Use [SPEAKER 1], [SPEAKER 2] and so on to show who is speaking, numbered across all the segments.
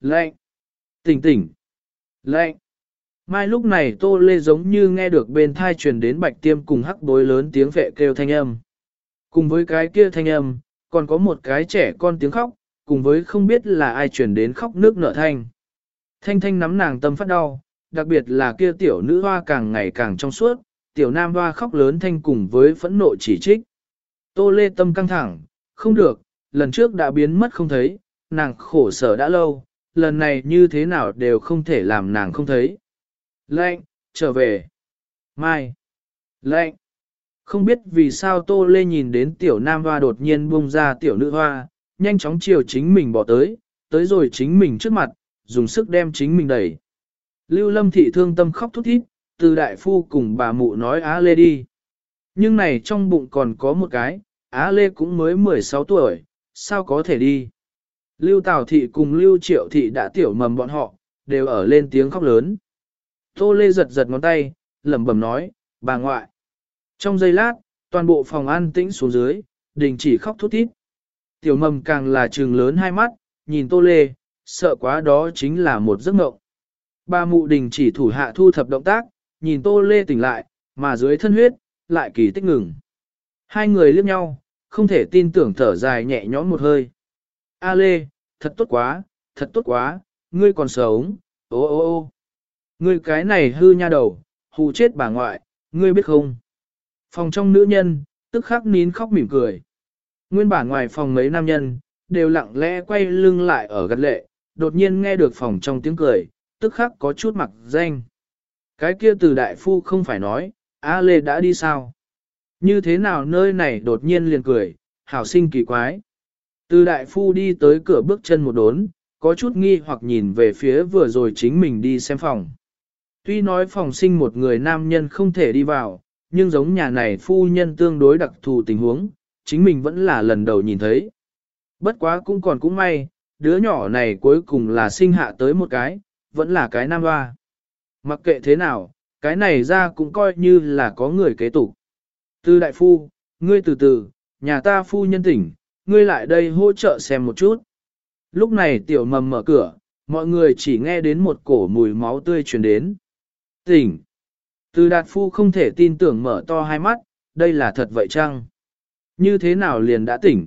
[SPEAKER 1] lạnh, tỉnh tỉnh, lạnh. Mai lúc này Tô Lê giống như nghe được bên thai truyền đến bạch tiêm cùng hắc bối lớn tiếng vệ kêu thanh âm. Cùng với cái kia thanh âm, còn có một cái trẻ con tiếng khóc, cùng với không biết là ai truyền đến khóc nước nở thanh. Thanh thanh nắm nàng tâm phát đau, đặc biệt là kia tiểu nữ hoa càng ngày càng trong suốt, tiểu nam hoa khóc lớn thanh cùng với phẫn nộ chỉ trích. Tô Lê tâm căng thẳng, không được, lần trước đã biến mất không thấy, nàng khổ sở đã lâu, lần này như thế nào đều không thể làm nàng không thấy. Lệnh, trở về. Mai. Lệnh. Không biết vì sao Tô Lê nhìn đến tiểu nam hoa đột nhiên buông ra tiểu nữ hoa, nhanh chóng chiều chính mình bỏ tới, tới rồi chính mình trước mặt, dùng sức đem chính mình đẩy. Lưu Lâm thị thương tâm khóc thút thít, từ đại phu cùng bà mụ nói Á Lê đi. Nhưng này trong bụng còn có một cái, Á Lê cũng mới 16 tuổi, sao có thể đi. Lưu Tào thị cùng Lưu Triệu thị đã tiểu mầm bọn họ, đều ở lên tiếng khóc lớn. Tô Lê giật giật ngón tay, lẩm bẩm nói, bà ngoại. Trong giây lát, toàn bộ phòng an tĩnh xuống dưới, đình chỉ khóc thút thít. Tiểu mầm càng là trường lớn hai mắt, nhìn Tô Lê, sợ quá đó chính là một giấc mộng. Ba mụ đình chỉ thủ hạ thu thập động tác, nhìn Tô Lê tỉnh lại, mà dưới thân huyết, lại kỳ tích ngừng. Hai người liếc nhau, không thể tin tưởng thở dài nhẹ nhõm một hơi. A Lê, thật tốt quá, thật tốt quá, ngươi còn sống, ô ô ô. Ngươi cái này hư nha đầu, hù chết bà ngoại, ngươi biết không? Phòng trong nữ nhân, tức khắc nín khóc mỉm cười. Nguyên bản ngoài phòng mấy nam nhân, đều lặng lẽ quay lưng lại ở gật lệ, đột nhiên nghe được phòng trong tiếng cười, tức khắc có chút mặc danh. Cái kia từ đại phu không phải nói, A Lê đã đi sao? Như thế nào nơi này đột nhiên liền cười, hảo sinh kỳ quái. Từ đại phu đi tới cửa bước chân một đốn, có chút nghi hoặc nhìn về phía vừa rồi chính mình đi xem phòng. Tuy nói phòng sinh một người nam nhân không thể đi vào, nhưng giống nhà này phu nhân tương đối đặc thù tình huống, chính mình vẫn là lần đầu nhìn thấy. Bất quá cũng còn cũng may, đứa nhỏ này cuối cùng là sinh hạ tới một cái, vẫn là cái nam hoa. Mặc kệ thế nào, cái này ra cũng coi như là có người kế tục. Từ đại phu, ngươi từ từ, nhà ta phu nhân tỉnh, ngươi lại đây hỗ trợ xem một chút. Lúc này tiểu mầm mở cửa, mọi người chỉ nghe đến một cổ mùi máu tươi truyền đến. Tỉnh. Từ đạt phu không thể tin tưởng mở to hai mắt, đây là thật vậy chăng? Như thế nào liền đã tỉnh?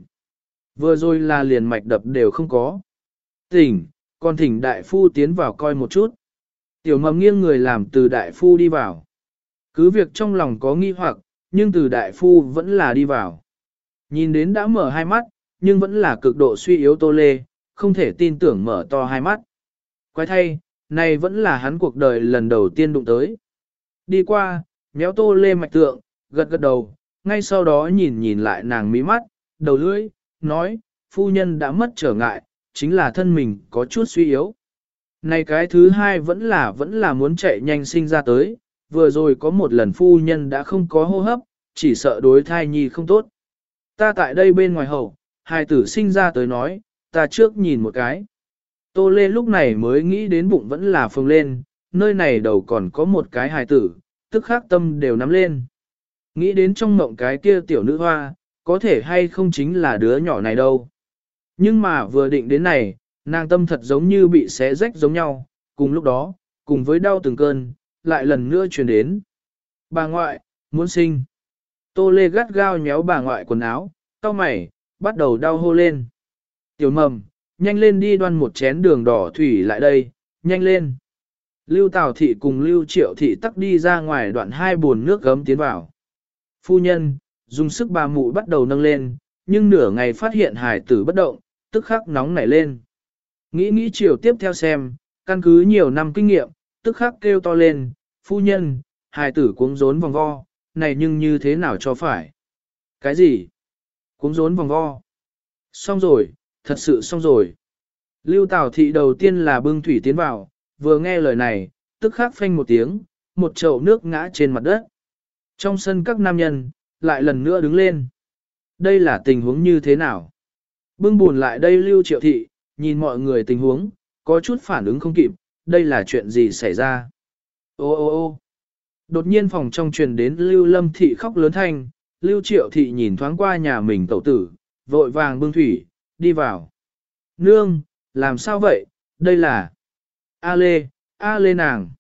[SPEAKER 1] Vừa rồi là liền mạch đập đều không có. Tỉnh, còn thỉnh đại phu tiến vào coi một chút. Tiểu mầm nghiêng người làm từ đại phu đi vào. Cứ việc trong lòng có nghi hoặc, nhưng từ đại phu vẫn là đi vào. Nhìn đến đã mở hai mắt, nhưng vẫn là cực độ suy yếu tô lê, không thể tin tưởng mở to hai mắt. Quái thay, này vẫn là hắn cuộc đời lần đầu tiên đụng tới. Đi qua, méo tô lê mạch tượng, gật gật đầu, ngay sau đó nhìn nhìn lại nàng mí mắt, đầu lưỡi, nói, phu nhân đã mất trở ngại, chính là thân mình có chút suy yếu. Này cái thứ hai vẫn là vẫn là muốn chạy nhanh sinh ra tới, vừa rồi có một lần phu nhân đã không có hô hấp, chỉ sợ đối thai nhi không tốt. Ta tại đây bên ngoài hậu, hai tử sinh ra tới nói, ta trước nhìn một cái. Tô Lê lúc này mới nghĩ đến bụng vẫn là phồng lên, nơi này đầu còn có một cái hài tử, tức khắc tâm đều nắm lên. Nghĩ đến trong mộng cái kia tiểu nữ hoa, có thể hay không chính là đứa nhỏ này đâu. Nhưng mà vừa định đến này, nàng tâm thật giống như bị xé rách giống nhau, cùng lúc đó, cùng với đau từng cơn, lại lần nữa truyền đến. Bà ngoại, muốn sinh. Tô Lê gắt gao nhéo bà ngoại quần áo, cau mày, bắt đầu đau hô lên. Tiểu mầm, nhanh lên đi đoan một chén đường đỏ thủy lại đây, nhanh lên. Lưu Tào Thị cùng Lưu Triệu Thị tắc đi ra ngoài đoạn hai buồn nước gấm tiến vào. Phu nhân, dùng sức bà mụ bắt đầu nâng lên, nhưng nửa ngày phát hiện hải tử bất động, tức khắc nóng nảy lên. Nghĩ nghĩ chiều tiếp theo xem, căn cứ nhiều năm kinh nghiệm, tức khắc kêu to lên, phu nhân, hải tử cuống rốn vòng vo, này nhưng như thế nào cho phải? Cái gì? cũng rốn vòng vo. Xong rồi, thật sự xong rồi. Lưu Tào Thị đầu tiên là bưng thủy tiến vào, vừa nghe lời này, tức khắc phanh một tiếng, một chậu nước ngã trên mặt đất. Trong sân các nam nhân, lại lần nữa đứng lên. Đây là tình huống như thế nào? Bưng buồn lại đây lưu triệu thị, nhìn mọi người tình huống, có chút phản ứng không kịp, đây là chuyện gì xảy ra? Ô ô ô đột nhiên phòng trong truyền đến lưu lâm thị khóc lớn thanh, lưu triệu thị nhìn thoáng qua nhà mình tẩu tử, vội vàng bưng thủy, đi vào. Nương, làm sao vậy, Đây là A Lê, A Lê nàng.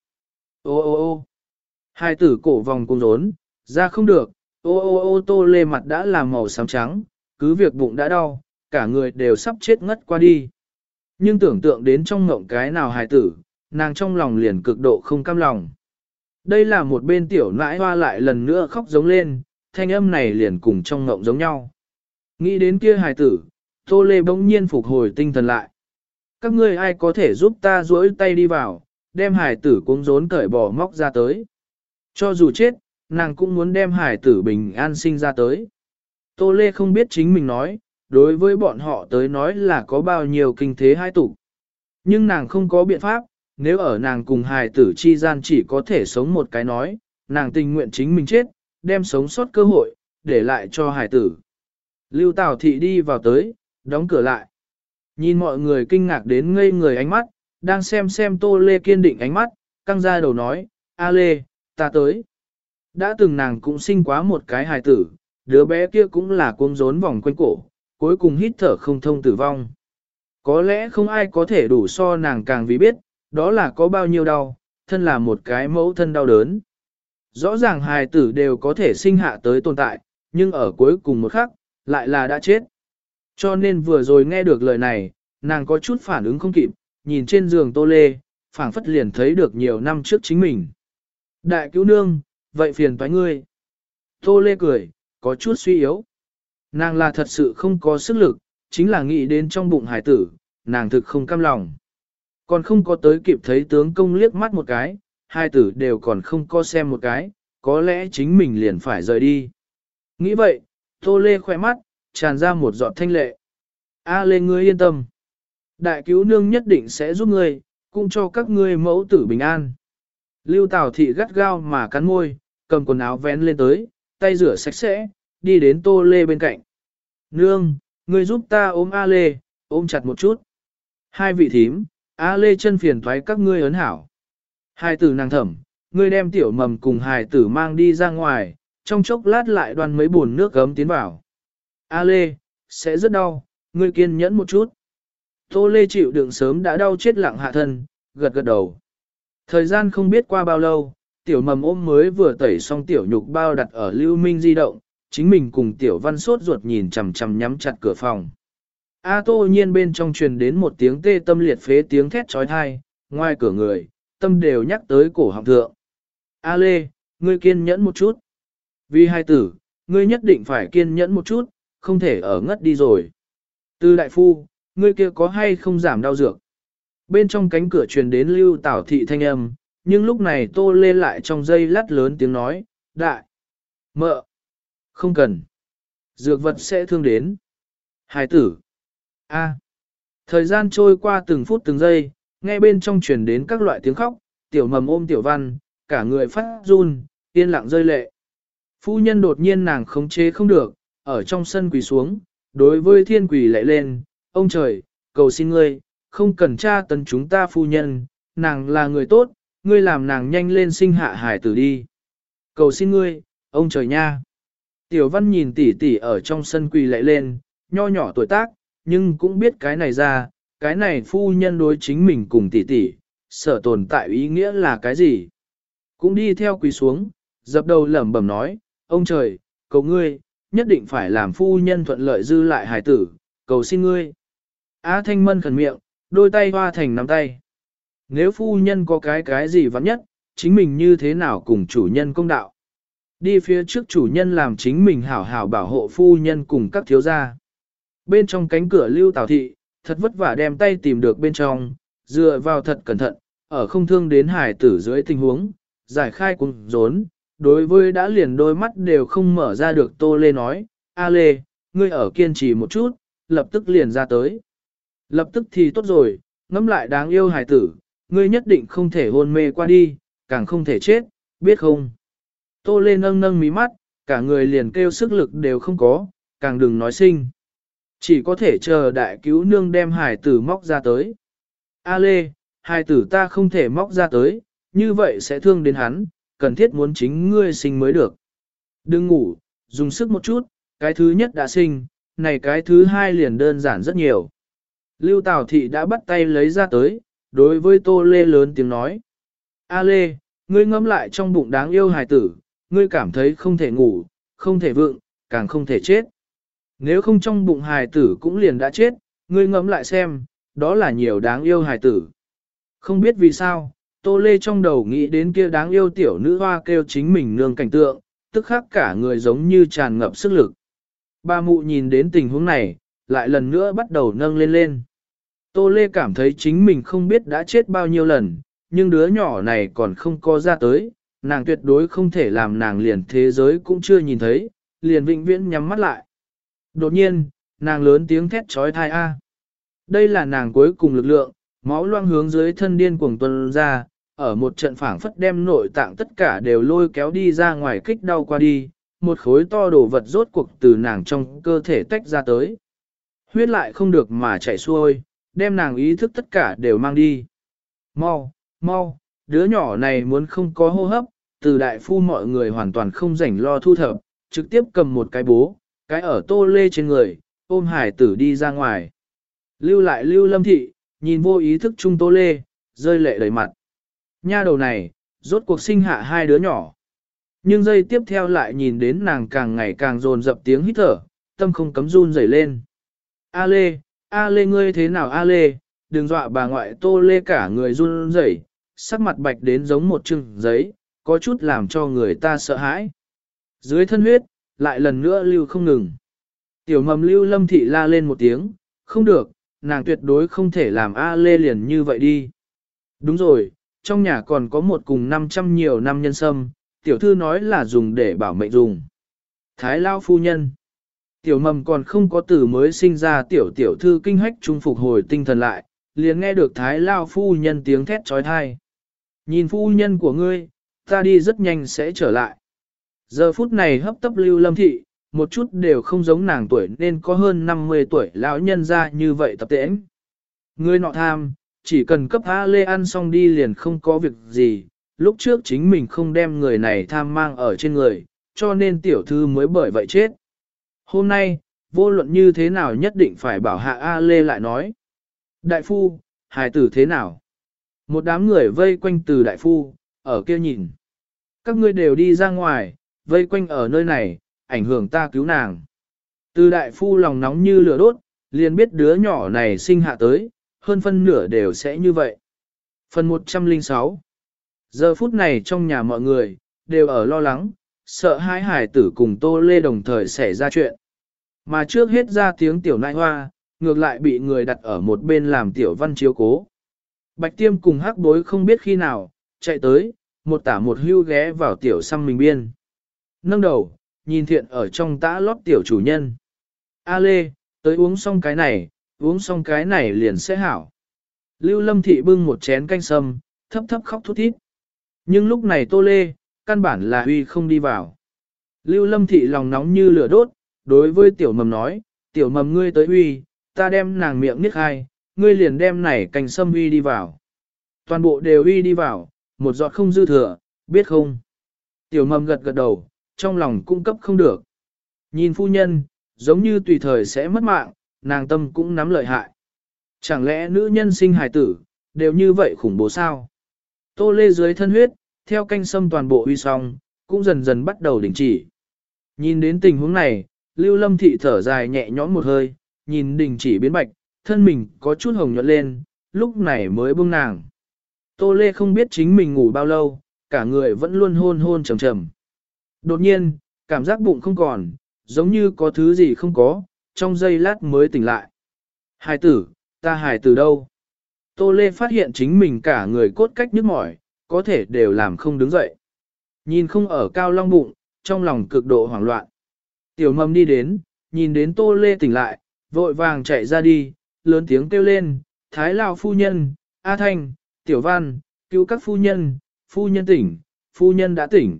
[SPEAKER 1] Ô ô ô hai tử cổ vòng cung rốn, ra không được, ô ô ô tô lê mặt đã làm màu xám trắng, cứ việc bụng đã đau, cả người đều sắp chết ngất qua đi. Nhưng tưởng tượng đến trong ngộng cái nào hài tử, nàng trong lòng liền cực độ không cam lòng. Đây là một bên tiểu nãi hoa lại lần nữa khóc giống lên, thanh âm này liền cùng trong ngộng giống nhau. Nghĩ đến kia hài tử, Tô Lê bỗng nhiên phục hồi tinh thần lại. Các ngươi ai có thể giúp ta duỗi tay đi vào, đem hài tử cuống rốn cởi bỏ móc ra tới. Cho dù chết, nàng cũng muốn đem hài tử bình an sinh ra tới. Tô Lê không biết chính mình nói, đối với bọn họ tới nói là có bao nhiêu kinh thế hai tụ. Nhưng nàng không có biện pháp, nếu ở nàng cùng hài tử chi gian chỉ có thể sống một cái nói, nàng tình nguyện chính mình chết, đem sống sót cơ hội, để lại cho hài tử. Lưu Tào Thị đi vào tới, đóng cửa lại. Nhìn mọi người kinh ngạc đến ngây người ánh mắt, đang xem xem Tô Lê kiên định ánh mắt, căng ra đầu nói, A Lê, ta tới. Đã từng nàng cũng sinh quá một cái hài tử, đứa bé kia cũng là cuống rốn vòng quanh cổ, cuối cùng hít thở không thông tử vong. Có lẽ không ai có thể đủ so nàng càng vì biết, đó là có bao nhiêu đau, thân là một cái mẫu thân đau đớn. Rõ ràng hài tử đều có thể sinh hạ tới tồn tại, nhưng ở cuối cùng một khắc, lại là đã chết. Cho nên vừa rồi nghe được lời này, nàng có chút phản ứng không kịp, nhìn trên giường tô lê, phảng phất liền thấy được nhiều năm trước chính mình. Đại cứu nương, vậy phiền toái ngươi. Tô lê cười, có chút suy yếu. Nàng là thật sự không có sức lực, chính là nghĩ đến trong bụng hải tử, nàng thực không cam lòng. Còn không có tới kịp thấy tướng công liếc mắt một cái, hai tử đều còn không có xem một cái, có lẽ chính mình liền phải rời đi. Nghĩ vậy, Tô Lê khỏe mắt, tràn ra một giọt thanh lệ. A Lê ngươi yên tâm. Đại cứu nương nhất định sẽ giúp ngươi, cũng cho các ngươi mẫu tử bình an. Lưu Tào Thị gắt gao mà cắn môi, cầm quần áo vén lên tới, tay rửa sạch sẽ, đi đến Tô Lê bên cạnh. Nương, ngươi giúp ta ôm A Lê, ôm chặt một chút. Hai vị thím, A Lê chân phiền thoái các ngươi ấn hảo. Hai tử nàng thẩm, ngươi đem tiểu mầm cùng hài tử mang đi ra ngoài, trong chốc lát lại đoàn mấy buồn nước gấm tiến vào. A Lê, sẽ rất đau, ngươi kiên nhẫn một chút. Tô Lê chịu đựng sớm đã đau chết lặng hạ thân, gật gật đầu. Thời gian không biết qua bao lâu, tiểu mầm ôm mới vừa tẩy xong tiểu nhục bao đặt ở lưu minh di động, chính mình cùng tiểu văn sốt ruột nhìn chằm chằm nhắm chặt cửa phòng. A tô nhiên bên trong truyền đến một tiếng tê tâm liệt phế tiếng thét trói thai, ngoài cửa người, tâm đều nhắc tới cổ họng thượng. A lê, ngươi kiên nhẫn một chút. Vì hai tử, ngươi nhất định phải kiên nhẫn một chút, không thể ở ngất đi rồi. Tư đại phu, ngươi kia có hay không giảm đau dược? Bên trong cánh cửa truyền đến lưu tảo thị thanh âm, nhưng lúc này tô lê lại trong dây lát lớn tiếng nói, đại, mợ, không cần, dược vật sẽ thương đến. Hải tử, a, thời gian trôi qua từng phút từng giây, nghe bên trong truyền đến các loại tiếng khóc, tiểu mầm ôm tiểu văn, cả người phát run, yên lặng rơi lệ. Phu nhân đột nhiên nàng khống chế không được, ở trong sân quỳ xuống, đối với thiên quỳ lại lên, ông trời, cầu xin ngươi, không cần tra tấn chúng ta phu nhân, nàng là người tốt, ngươi làm nàng nhanh lên sinh hạ hải tử đi. Cầu xin ngươi, ông trời nha. Tiểu văn nhìn tỷ tỷ ở trong sân quỳ lại lên, nho nhỏ tuổi tác, nhưng cũng biết cái này ra, cái này phu nhân đối chính mình cùng tỷ tỷ, sở tồn tại ý nghĩa là cái gì. Cũng đi theo quỳ xuống, dập đầu lẩm bẩm nói, ông trời, cầu ngươi, nhất định phải làm phu nhân thuận lợi dư lại hài tử, cầu xin ngươi. Á thanh mân khẩn miệng, đôi tay hoa thành nắm tay. Nếu phu nhân có cái cái gì vắng nhất, chính mình như thế nào cùng chủ nhân công đạo. Đi phía trước chủ nhân làm chính mình hảo hảo bảo hộ phu nhân cùng các thiếu gia. Bên trong cánh cửa lưu tào thị, thật vất vả đem tay tìm được bên trong, dựa vào thật cẩn thận, ở không thương đến hải tử dưới tình huống, giải khai cùng rốn, đối với đã liền đôi mắt đều không mở ra được Tô Lê nói, A Lê, ngươi ở kiên trì một chút, lập tức liền ra tới. Lập tức thì tốt rồi, ngẫm lại đáng yêu hải tử, ngươi nhất định không thể hôn mê qua đi, càng không thể chết, biết không? Tô Lê nâng nâng mí mắt, cả người liền kêu sức lực đều không có, càng đừng nói sinh. Chỉ có thể chờ đại cứu nương đem hải tử móc ra tới. A Lê, hải tử ta không thể móc ra tới, như vậy sẽ thương đến hắn, cần thiết muốn chính ngươi sinh mới được. Đừng ngủ, dùng sức một chút, cái thứ nhất đã sinh, này cái thứ hai liền đơn giản rất nhiều. Lưu Tào Thị đã bắt tay lấy ra tới, đối với Tô Lê lớn tiếng nói. A Lê, ngươi ngâm lại trong bụng đáng yêu hài tử, ngươi cảm thấy không thể ngủ, không thể vượng, càng không thể chết. Nếu không trong bụng hài tử cũng liền đã chết, ngươi ngẫm lại xem, đó là nhiều đáng yêu hài tử. Không biết vì sao, Tô Lê trong đầu nghĩ đến kia đáng yêu tiểu nữ hoa kêu chính mình nương cảnh tượng, tức khắc cả người giống như tràn ngập sức lực. Ba mụ nhìn đến tình huống này, lại lần nữa bắt đầu nâng lên lên. Tô Lê cảm thấy chính mình không biết đã chết bao nhiêu lần, nhưng đứa nhỏ này còn không có ra tới, nàng tuyệt đối không thể làm nàng liền thế giới cũng chưa nhìn thấy, liền vĩnh viễn nhắm mắt lại. Đột nhiên, nàng lớn tiếng thét trói thai A. Đây là nàng cuối cùng lực lượng, máu loang hướng dưới thân điên cuồng tuần ra, ở một trận phảng phất đem nội tạng tất cả đều lôi kéo đi ra ngoài kích đau qua đi, một khối to đồ vật rốt cuộc từ nàng trong cơ thể tách ra tới. Huyết lại không được mà chảy xuôi, đem nàng ý thức tất cả đều mang đi. Mau, mau, đứa nhỏ này muốn không có hô hấp, từ đại phu mọi người hoàn toàn không rảnh lo thu thập, trực tiếp cầm một cái bố, cái ở tô lê trên người, ôm hải tử đi ra ngoài. Lưu lại lưu lâm thị, nhìn vô ý thức trung tô lê, rơi lệ đầy mặt. Nha đầu này, rốt cuộc sinh hạ hai đứa nhỏ. Nhưng giây tiếp theo lại nhìn đến nàng càng ngày càng dồn dập tiếng hít thở, tâm không cấm run rẩy lên. A lê, A lê ngươi thế nào A lê, đừng dọa bà ngoại tô lê cả người run rẩy, sắc mặt bạch đến giống một chừng giấy, có chút làm cho người ta sợ hãi. Dưới thân huyết, lại lần nữa lưu không ngừng. Tiểu mầm lưu lâm thị la lên một tiếng, không được, nàng tuyệt đối không thể làm A lê liền như vậy đi. Đúng rồi, trong nhà còn có một cùng 500 nhiều năm nhân sâm, tiểu thư nói là dùng để bảo mệnh dùng. Thái Lao phu nhân. Tiểu mầm còn không có từ mới sinh ra tiểu tiểu thư kinh hách trung phục hồi tinh thần lại, liền nghe được Thái Lao phu nhân tiếng thét trói thai. Nhìn phu nhân của ngươi, ta đi rất nhanh sẽ trở lại. Giờ phút này hấp tấp lưu lâm thị, một chút đều không giống nàng tuổi nên có hơn 50 tuổi lão nhân ra như vậy tập tễnh. người nọ tham, chỉ cần cấp A Lê ăn xong đi liền không có việc gì, lúc trước chính mình không đem người này tham mang ở trên người, cho nên tiểu thư mới bởi vậy chết. Hôm nay, vô luận như thế nào nhất định phải bảo hạ A Lê lại nói. Đại phu, hài tử thế nào? Một đám người vây quanh từ đại phu, ở kia nhìn. Các ngươi đều đi ra ngoài, vây quanh ở nơi này, ảnh hưởng ta cứu nàng. Từ đại phu lòng nóng như lửa đốt, liền biết đứa nhỏ này sinh hạ tới, hơn phân nửa đều sẽ như vậy. Phần 106 Giờ phút này trong nhà mọi người, đều ở lo lắng, sợ hai hải tử cùng Tô Lê đồng thời xảy ra chuyện. Mà trước hết ra tiếng tiểu nại hoa, ngược lại bị người đặt ở một bên làm tiểu văn chiếu cố. Bạch tiêm cùng hắc bối không biết khi nào, chạy tới, một tả một hưu ghé vào tiểu xăm mình biên. Nâng đầu, nhìn thiện ở trong tã lót tiểu chủ nhân. A lê, tới uống xong cái này, uống xong cái này liền sẽ hảo. Lưu lâm thị bưng một chén canh sâm, thấp thấp khóc thút thít. Nhưng lúc này tô lê, căn bản là huy không đi vào. Lưu lâm thị lòng nóng như lửa đốt, đối với tiểu mầm nói, tiểu mầm ngươi tới huy, ta đem nàng miệng niết hai, ngươi liền đem này canh sâm huy đi vào. Toàn bộ đều huy đi vào, một giọt không dư thừa, biết không? Tiểu mầm gật gật đầu, trong lòng cung cấp không được. Nhìn phu nhân, giống như tùy thời sẽ mất mạng, nàng tâm cũng nắm lợi hại. Chẳng lẽ nữ nhân sinh hài tử, đều như vậy khủng bố sao? Tô lê dưới thân huyết, theo canh sâm toàn bộ uy song, cũng dần dần bắt đầu đình chỉ. Nhìn đến tình huống này, Lưu Lâm Thị thở dài nhẹ nhõm một hơi, nhìn đình chỉ biến bạch, thân mình có chút hồng nhuận lên, lúc này mới buông nàng. Tô Lê không biết chính mình ngủ bao lâu, cả người vẫn luôn hôn hôn trầm trầm. Đột nhiên, cảm giác bụng không còn, giống như có thứ gì không có, trong giây lát mới tỉnh lại. Hài tử, ta hài tử đâu? Tô Lê phát hiện chính mình cả người cốt cách nhức mỏi, có thể đều làm không đứng dậy. Nhìn không ở cao long bụng, trong lòng cực độ hoảng loạn. Tiểu mầm đi đến, nhìn đến Tô Lê tỉnh lại, vội vàng chạy ra đi, lớn tiếng kêu lên, Thái Lao phu nhân, A Thanh, Tiểu Văn, cứu các phu nhân, phu nhân tỉnh, phu nhân đã tỉnh.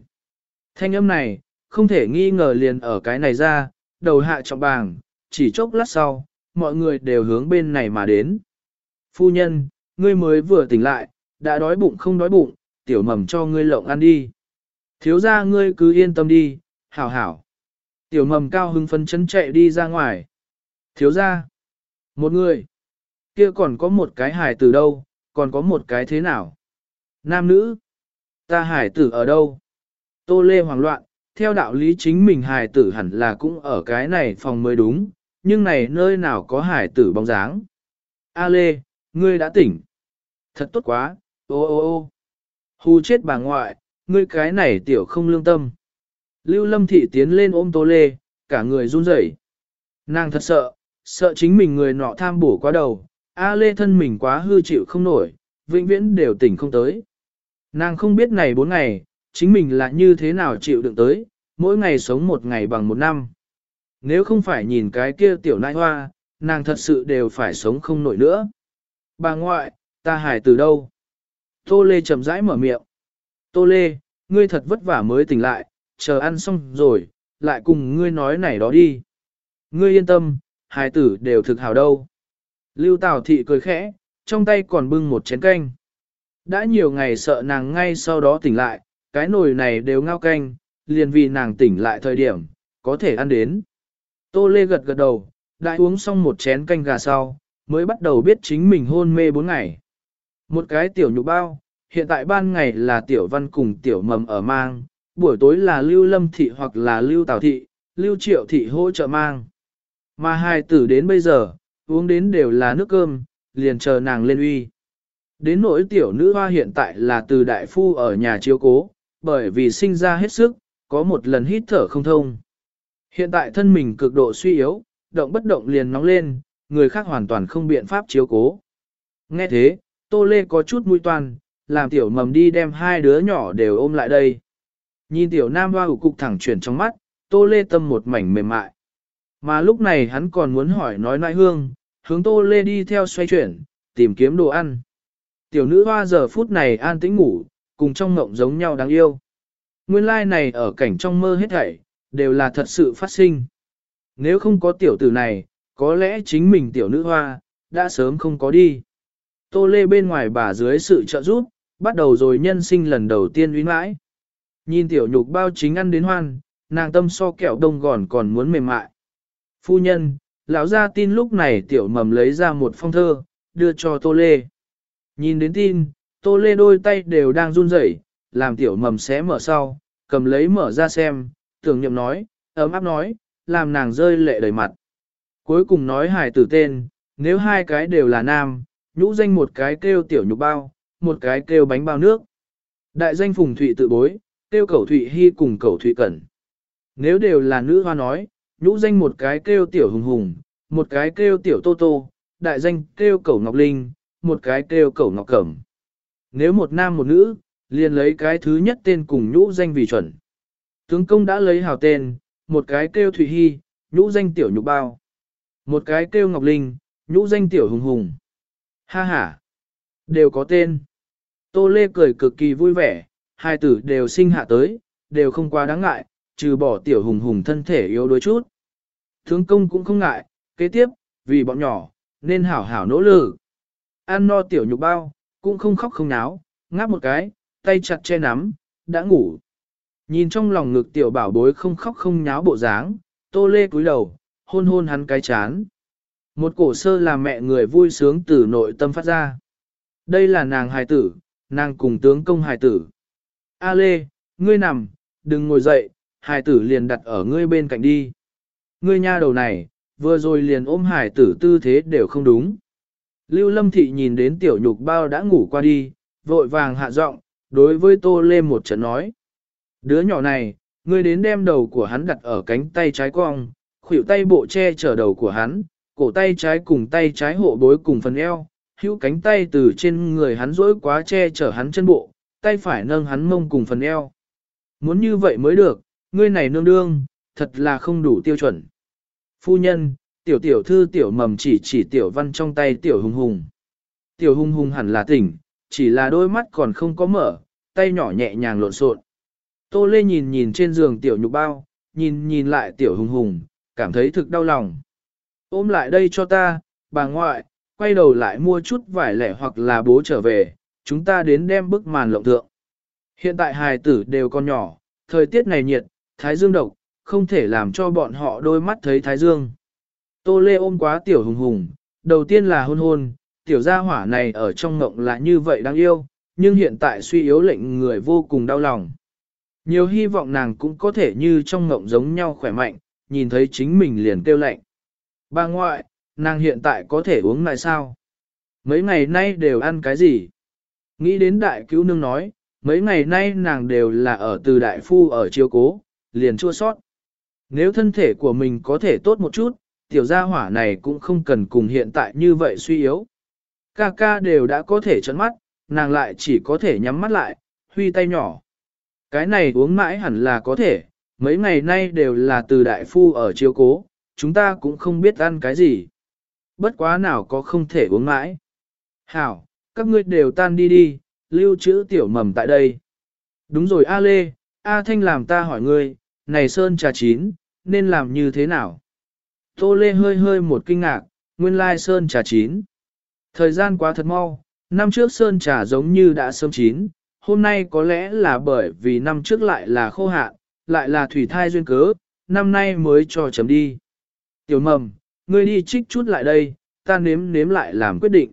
[SPEAKER 1] Thanh âm này, không thể nghi ngờ liền ở cái này ra, đầu hạ trọng bàng, chỉ chốc lát sau, mọi người đều hướng bên này mà đến. Phu nhân, ngươi mới vừa tỉnh lại, đã đói bụng không đói bụng, tiểu mầm cho ngươi lộng ăn đi. Thiếu ra ngươi cứ yên tâm đi, hảo hảo. Tiểu mầm cao hưng phấn chấn chạy đi ra ngoài. Thiếu ra. Một người. Kia còn có một cái hài từ đâu, còn có một cái thế nào? Nam nữ? Ta hải tử ở đâu? Tô Lê hoảng loạn, theo đạo lý chính mình hải tử hẳn là cũng ở cái này phòng mới đúng, nhưng này nơi nào có hải tử bóng dáng. A Lê, ngươi đã tỉnh. Thật tốt quá, ô ô ô. Hù chết bà ngoại, ngươi cái này tiểu không lương tâm. Lưu Lâm Thị tiến lên ôm Tô Lê, cả người run rẩy. Nàng thật sợ, sợ chính mình người nọ tham bổ quá đầu, A Lê thân mình quá hư chịu không nổi, vĩnh viễn đều tỉnh không tới. Nàng không biết này bốn ngày, chính mình là như thế nào chịu đựng tới, mỗi ngày sống một ngày bằng một năm. Nếu không phải nhìn cái kia tiểu nai hoa, nàng thật sự đều phải sống không nổi nữa. Bà ngoại, ta hải từ đâu? Tô Lê chậm rãi mở miệng. Tô Lê, ngươi thật vất vả mới tỉnh lại, chờ ăn xong rồi, lại cùng ngươi nói này đó đi. Ngươi yên tâm, hải tử đều thực hào đâu. Lưu Tào Thị cười khẽ, trong tay còn bưng một chén canh. Đã nhiều ngày sợ nàng ngay sau đó tỉnh lại, cái nồi này đều ngao canh, liền vì nàng tỉnh lại thời điểm, có thể ăn đến. Tô Lê gật gật đầu, đã uống xong một chén canh gà sau, mới bắt đầu biết chính mình hôn mê bốn ngày. Một cái tiểu nhục bao, hiện tại ban ngày là tiểu văn cùng tiểu mầm ở mang, buổi tối là lưu lâm thị hoặc là lưu tào thị, lưu triệu thị hỗ trợ mang. Mà hai tử đến bây giờ, uống đến đều là nước cơm, liền chờ nàng lên uy. Đến nỗi tiểu nữ hoa hiện tại là từ đại phu ở nhà chiếu cố, bởi vì sinh ra hết sức, có một lần hít thở không thông. Hiện tại thân mình cực độ suy yếu, động bất động liền nóng lên, người khác hoàn toàn không biện pháp chiếu cố. Nghe thế, Tô Lê có chút mũi toan, làm tiểu mầm đi đem hai đứa nhỏ đều ôm lại đây. Nhìn tiểu nam hoa cục thẳng chuyển trong mắt, Tô Lê tâm một mảnh mềm mại. Mà lúc này hắn còn muốn hỏi nói nại hương, hướng Tô Lê đi theo xoay chuyển, tìm kiếm đồ ăn. Tiểu nữ hoa giờ phút này an tĩnh ngủ, cùng trong ngộng giống nhau đáng yêu. Nguyên lai like này ở cảnh trong mơ hết thảy, đều là thật sự phát sinh. Nếu không có tiểu tử này, có lẽ chính mình tiểu nữ hoa, đã sớm không có đi. Tô lê bên ngoài bà dưới sự trợ giúp, bắt đầu rồi nhân sinh lần đầu tiên uy mãi. Nhìn tiểu nhục bao chính ăn đến hoan, nàng tâm so kẹo đông gòn còn muốn mềm mại. Phu nhân, lão ra tin lúc này tiểu mầm lấy ra một phong thơ, đưa cho tô lê. Nhìn đến tin, tô lê đôi tay đều đang run rẩy, làm tiểu mầm xé mở sau, cầm lấy mở ra xem, tưởng nhậm nói, ấm áp nói, làm nàng rơi lệ đầy mặt. Cuối cùng nói hài tử tên, nếu hai cái đều là nam, nhũ danh một cái kêu tiểu nhục bao, một cái kêu bánh bao nước. Đại danh phùng thụy tự bối, kêu cẩu thụy hy cùng cẩu thụy cẩn. Nếu đều là nữ hoa nói, nhũ danh một cái kêu tiểu hùng hùng, một cái kêu tiểu tô tô, đại danh kêu cẩu ngọc linh, một cái kêu cẩu ngọc cẩm. Nếu một nam một nữ, liền lấy cái thứ nhất tên cùng nhũ danh vì chuẩn. Tướng công đã lấy hào tên, một cái kêu thủy Hy, nhũ danh tiểu nhục bao. Một cái kêu Ngọc Linh, nhũ danh tiểu hùng hùng. Ha ha, đều có tên. Tô Lê cười cực kỳ vui vẻ, hai tử đều sinh hạ tới, đều không quá đáng ngại, trừ bỏ tiểu hùng hùng thân thể yếu đuối chút. Tướng công cũng không ngại, kế tiếp, vì bọn nhỏ, nên hảo hảo nỗ lực. Ăn no tiểu nhục bao, cũng không khóc không náo, ngáp một cái, tay chặt che nắm, đã ngủ. Nhìn trong lòng ngực tiểu bảo bối không khóc không nháo bộ dáng, tô lê cúi đầu, hôn hôn hắn cái chán. Một cổ sơ làm mẹ người vui sướng từ nội tâm phát ra. Đây là nàng hài tử, nàng cùng tướng công hài tử. A lê, ngươi nằm, đừng ngồi dậy, hài tử liền đặt ở ngươi bên cạnh đi. Ngươi nha đầu này, vừa rồi liền ôm hài tử tư thế đều không đúng. Lưu Lâm Thị nhìn đến tiểu nhục bao đã ngủ qua đi, vội vàng hạ giọng, đối với Tô Lê một trận nói. Đứa nhỏ này, ngươi đến đem đầu của hắn đặt ở cánh tay trái cong, khuỷu tay bộ che chở đầu của hắn, cổ tay trái cùng tay trái hộ bối cùng phần eo, hữu cánh tay từ trên người hắn rỗi quá che chở hắn chân bộ, tay phải nâng hắn mông cùng phần eo. Muốn như vậy mới được, ngươi này nương đương, thật là không đủ tiêu chuẩn. Phu nhân, tiểu tiểu thư tiểu mầm chỉ chỉ tiểu văn trong tay tiểu hùng hùng. Tiểu hùng hùng hẳn là tỉnh, chỉ là đôi mắt còn không có mở, tay nhỏ nhẹ nhàng lộn xộn. Tô Lê nhìn nhìn trên giường tiểu nhục bao, nhìn nhìn lại tiểu hùng hùng, cảm thấy thực đau lòng. Ôm lại đây cho ta, bà ngoại, quay đầu lại mua chút vải lẻ hoặc là bố trở về, chúng ta đến đem bức màn lộng thượng. Hiện tại hài tử đều còn nhỏ, thời tiết này nhiệt, thái dương độc, không thể làm cho bọn họ đôi mắt thấy thái dương. Tô Lê ôm quá tiểu hùng hùng, đầu tiên là hôn hôn, tiểu gia hỏa này ở trong ngộng là như vậy đáng yêu, nhưng hiện tại suy yếu lệnh người vô cùng đau lòng. Nhiều hy vọng nàng cũng có thể như trong ngộng giống nhau khỏe mạnh, nhìn thấy chính mình liền kêu lạnh. Bà ngoại, nàng hiện tại có thể uống lại sao? Mấy ngày nay đều ăn cái gì? Nghĩ đến đại cứu nương nói, mấy ngày nay nàng đều là ở từ đại phu ở chiêu cố, liền chua sót. Nếu thân thể của mình có thể tốt một chút, tiểu gia hỏa này cũng không cần cùng hiện tại như vậy suy yếu. Ca ca đều đã có thể chấn mắt, nàng lại chỉ có thể nhắm mắt lại, huy tay nhỏ. Cái này uống mãi hẳn là có thể, mấy ngày nay đều là từ đại phu ở chiếu cố, chúng ta cũng không biết ăn cái gì. Bất quá nào có không thể uống mãi. Hảo, các ngươi đều tan đi đi, lưu trữ tiểu mầm tại đây. Đúng rồi A Lê, A Thanh làm ta hỏi ngươi, này sơn trà chín, nên làm như thế nào? Tô Lê hơi hơi một kinh ngạc, nguyên lai sơn trà chín. Thời gian quá thật mau, năm trước sơn trà giống như đã sớm chín, hôm nay có lẽ là bởi vì năm trước lại là khô hạn, lại là thủy thai duyên cớ, năm nay mới cho chấm đi. Tiểu mầm, ngươi đi trích chút lại đây, ta nếm nếm lại làm quyết định.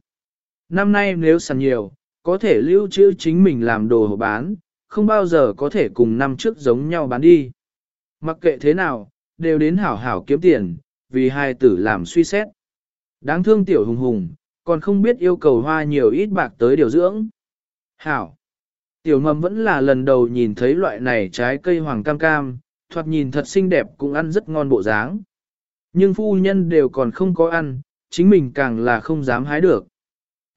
[SPEAKER 1] Năm nay nếu sàn nhiều, có thể lưu trữ chính mình làm đồ bán, không bao giờ có thể cùng năm trước giống nhau bán đi. Mặc kệ thế nào, đều đến hảo hảo kiếm tiền, vì hai tử làm suy xét. Đáng thương tiểu hùng hùng, còn không biết yêu cầu hoa nhiều ít bạc tới điều dưỡng. Hảo. Tiểu mầm vẫn là lần đầu nhìn thấy loại này trái cây hoàng cam cam, thoạt nhìn thật xinh đẹp cũng ăn rất ngon bộ dáng. Nhưng phu nhân đều còn không có ăn, chính mình càng là không dám hái được.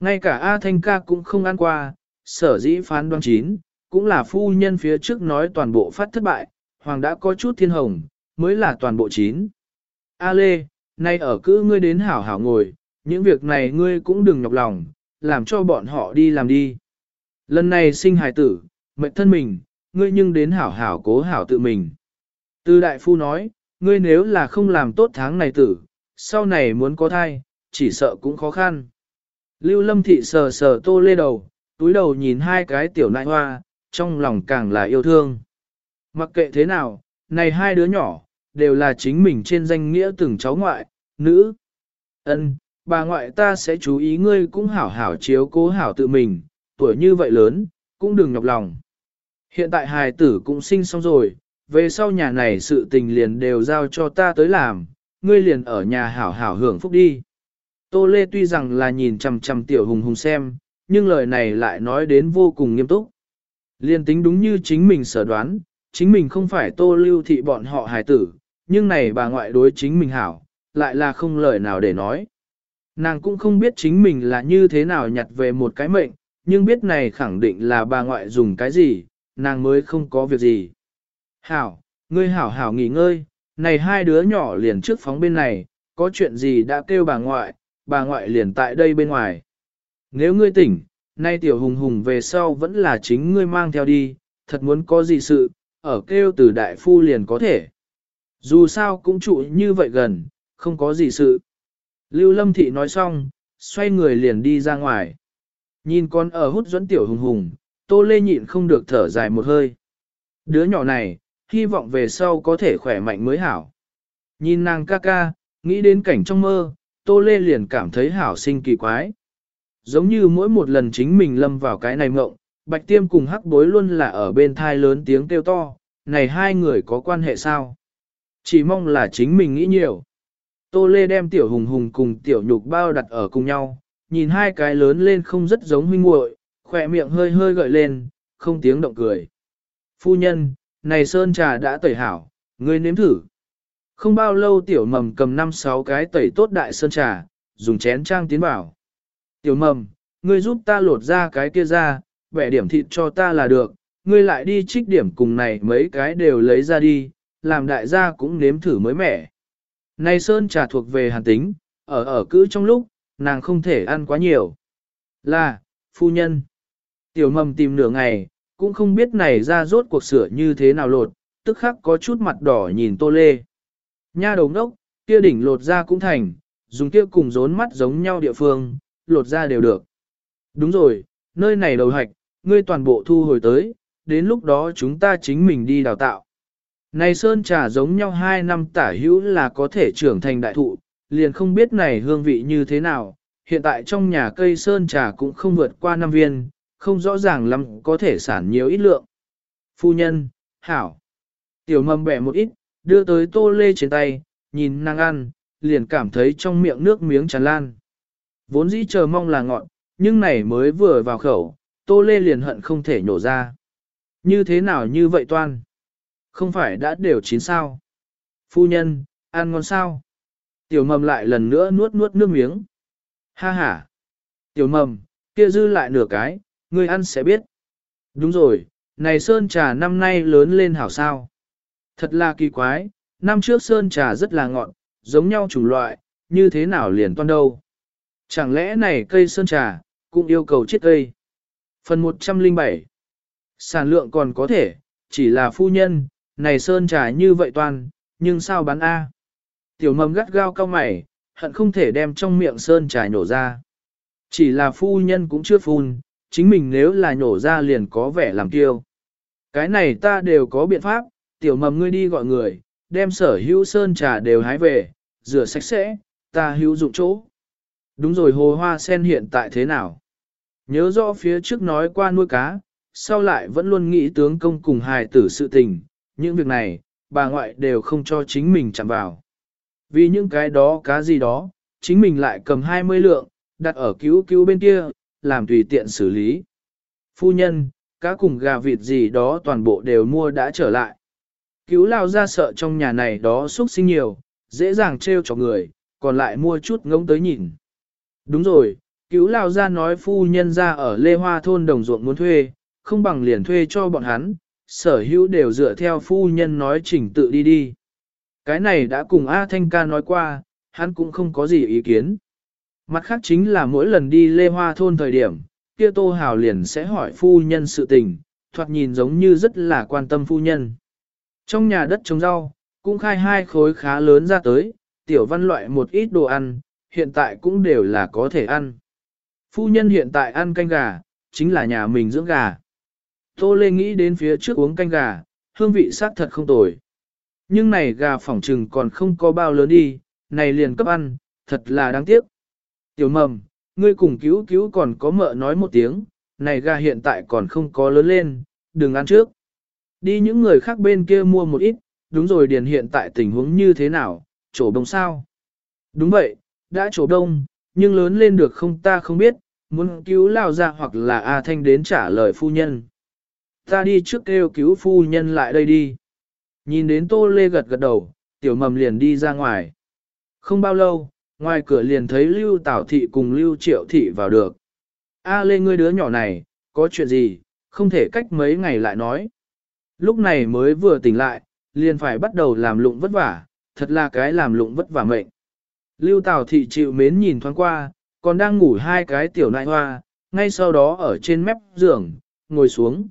[SPEAKER 1] Ngay cả A Thanh ca cũng không ăn qua, sở dĩ phán đoan chín, cũng là phu nhân phía trước nói toàn bộ phát thất bại, hoàng đã có chút thiên hồng, mới là toàn bộ chín. A Lê, nay ở cứ ngươi đến hảo hảo ngồi, những việc này ngươi cũng đừng nhọc lòng, làm cho bọn họ đi làm đi. Lần này sinh hài tử, mệnh thân mình, ngươi nhưng đến hảo hảo cố hảo tự mình. Tư đại phu nói, ngươi nếu là không làm tốt tháng này tử, sau này muốn có thai, chỉ sợ cũng khó khăn. Lưu lâm thị sờ sờ tô lê đầu, túi đầu nhìn hai cái tiểu nại hoa, trong lòng càng là yêu thương. Mặc kệ thế nào, này hai đứa nhỏ, đều là chính mình trên danh nghĩa từng cháu ngoại, nữ. ân bà ngoại ta sẽ chú ý ngươi cũng hảo hảo chiếu cố hảo tự mình, tuổi như vậy lớn, cũng đừng nhọc lòng. Hiện tại hài tử cũng sinh xong rồi, về sau nhà này sự tình liền đều giao cho ta tới làm, ngươi liền ở nhà hảo hảo hưởng phúc đi. Tô Lê tuy rằng là nhìn chằm chằm tiểu hùng hùng xem, nhưng lời này lại nói đến vô cùng nghiêm túc. Liên tính đúng như chính mình sở đoán, chính mình không phải tô lưu thị bọn họ hài tử, nhưng này bà ngoại đối chính mình hảo, lại là không lời nào để nói. Nàng cũng không biết chính mình là như thế nào nhặt về một cái mệnh, nhưng biết này khẳng định là bà ngoại dùng cái gì, nàng mới không có việc gì. Hảo, ngươi hảo hảo nghỉ ngơi, này hai đứa nhỏ liền trước phóng bên này, có chuyện gì đã kêu bà ngoại, bà ngoại liền tại đây bên ngoài. Nếu ngươi tỉnh, nay tiểu hùng hùng về sau vẫn là chính ngươi mang theo đi, thật muốn có gì sự, ở kêu từ đại phu liền có thể. Dù sao cũng trụ như vậy gần, không có gì sự. Lưu Lâm Thị nói xong, xoay người liền đi ra ngoài. Nhìn con ở hút dẫn tiểu hùng hùng, Tô Lê nhịn không được thở dài một hơi. Đứa nhỏ này, hy vọng về sau có thể khỏe mạnh mới hảo. Nhìn nàng ca ca, nghĩ đến cảnh trong mơ, Tô Lê liền cảm thấy hảo sinh kỳ quái. Giống như mỗi một lần chính mình lâm vào cái này mộng, Bạch Tiêm cùng Hắc Bối luôn là ở bên thai lớn tiếng kêu to, này hai người có quan hệ sao? Chỉ mong là chính mình nghĩ nhiều. Tô Lê đem tiểu hùng hùng cùng tiểu nhục bao đặt ở cùng nhau, nhìn hai cái lớn lên không rất giống huynh muội, khỏe miệng hơi hơi gợi lên, không tiếng động cười. Phu nhân, này sơn trà đã tẩy hảo, ngươi nếm thử. Không bao lâu tiểu mầm cầm năm sáu cái tẩy tốt đại sơn trà, dùng chén trang tiến vào. Tiểu mầm, ngươi giúp ta lột ra cái kia ra, bẻ điểm thịt cho ta là được, ngươi lại đi trích điểm cùng này mấy cái đều lấy ra đi, làm đại gia cũng nếm thử mới mẻ. Này sơn trà thuộc về hàn tính, ở ở cữ trong lúc, nàng không thể ăn quá nhiều. Là, phu nhân. Tiểu mầm tìm nửa ngày, cũng không biết này ra rốt cuộc sửa như thế nào lột, tức khắc có chút mặt đỏ nhìn tô lê. Nha đầu ngốc, kia đỉnh lột ra cũng thành, dùng kia cùng rốn mắt giống nhau địa phương, lột ra đều được. Đúng rồi, nơi này đầu hạch, ngươi toàn bộ thu hồi tới, đến lúc đó chúng ta chính mình đi đào tạo. Này sơn trà giống nhau hai năm tả hữu là có thể trưởng thành đại thụ, liền không biết này hương vị như thế nào, hiện tại trong nhà cây sơn trà cũng không vượt qua năm viên, không rõ ràng lắm có thể sản nhiều ít lượng. Phu nhân, hảo. Tiểu mầm bẻ một ít, đưa tới tô lê trên tay, nhìn nàng ăn, liền cảm thấy trong miệng nước miếng tràn lan. Vốn dĩ chờ mong là ngọn, nhưng này mới vừa vào khẩu, tô lê liền hận không thể nhổ ra. Như thế nào như vậy toan? Không phải đã đều chín sao? Phu nhân, ăn ngon sao? Tiểu mầm lại lần nữa nuốt nuốt nước miếng. Ha ha! Tiểu mầm, kia dư lại nửa cái, ngươi ăn sẽ biết. Đúng rồi, này sơn trà năm nay lớn lên hảo sao. Thật là kỳ quái, năm trước sơn trà rất là ngọn, giống nhau chủng loại, như thế nào liền toan đâu. Chẳng lẽ này cây sơn trà, cũng yêu cầu chiết cây. Phần 107 Sản lượng còn có thể, chỉ là phu nhân, này sơn trà như vậy toàn, nhưng sao bán A? Tiểu mầm gắt gao cao mày, hận không thể đem trong miệng sơn trà nhổ ra. Chỉ là phu nhân cũng chưa phun, chính mình nếu là nhổ ra liền có vẻ làm kiêu. Cái này ta đều có biện pháp, tiểu mầm ngươi đi gọi người, đem sở hữu sơn trà đều hái về, rửa sạch sẽ, ta hữu dụng chỗ. Đúng rồi hồ hoa sen hiện tại thế nào? Nhớ rõ phía trước nói qua nuôi cá, sau lại vẫn luôn nghĩ tướng công cùng hài tử sự tình, những việc này, bà ngoại đều không cho chính mình chạm vào. Vì những cái đó cá gì đó, chính mình lại cầm 20 lượng, đặt ở cứu cứu bên kia, làm tùy tiện xử lý. Phu nhân, cá cùng gà vịt gì đó toàn bộ đều mua đã trở lại. Cứu lao ra sợ trong nhà này đó xúc sinh nhiều, dễ dàng trêu cho người, còn lại mua chút ngông tới nhìn. Đúng rồi, cứu lao ra nói phu nhân ra ở Lê Hoa thôn đồng ruộng muốn thuê, không bằng liền thuê cho bọn hắn, sở hữu đều dựa theo phu nhân nói trình tự đi đi. Cái này đã cùng A Thanh ca nói qua, hắn cũng không có gì ý kiến. Mặt khác chính là mỗi lần đi Lê Hoa thôn thời điểm, kia Tô Hào liền sẽ hỏi phu nhân sự tình, thoạt nhìn giống như rất là quan tâm phu nhân. Trong nhà đất trồng rau, cũng khai hai khối khá lớn ra tới, tiểu văn loại một ít đồ ăn, hiện tại cũng đều là có thể ăn. Phu nhân hiện tại ăn canh gà, chính là nhà mình dưỡng gà. Tô Lê nghĩ đến phía trước uống canh gà, hương vị xác thật không tồi. Nhưng này gà phỏng trừng còn không có bao lớn đi, này liền cấp ăn, thật là đáng tiếc. Tiểu mầm, ngươi cùng cứu cứu còn có mợ nói một tiếng, này gà hiện tại còn không có lớn lên, đừng ăn trước. Đi những người khác bên kia mua một ít, đúng rồi điền hiện tại tình huống như thế nào, trổ đông sao. Đúng vậy, đã trổ đông, nhưng lớn lên được không ta không biết, muốn cứu lao ra hoặc là A Thanh đến trả lời phu nhân. Ta đi trước kêu cứu phu nhân lại đây đi. Nhìn đến Tô Lê gật gật đầu, tiểu mầm liền đi ra ngoài. Không bao lâu, ngoài cửa liền thấy Lưu Tảo Thị cùng Lưu Triệu Thị vào được. A Lê ngươi đứa nhỏ này, có chuyện gì, không thể cách mấy ngày lại nói. Lúc này mới vừa tỉnh lại, liền phải bắt đầu làm lụng vất vả, thật là cái làm lụng vất vả mệnh. Lưu Tảo Thị chịu mến nhìn thoáng qua, còn đang ngủ hai cái tiểu nại hoa, ngay sau đó ở trên mép giường, ngồi xuống.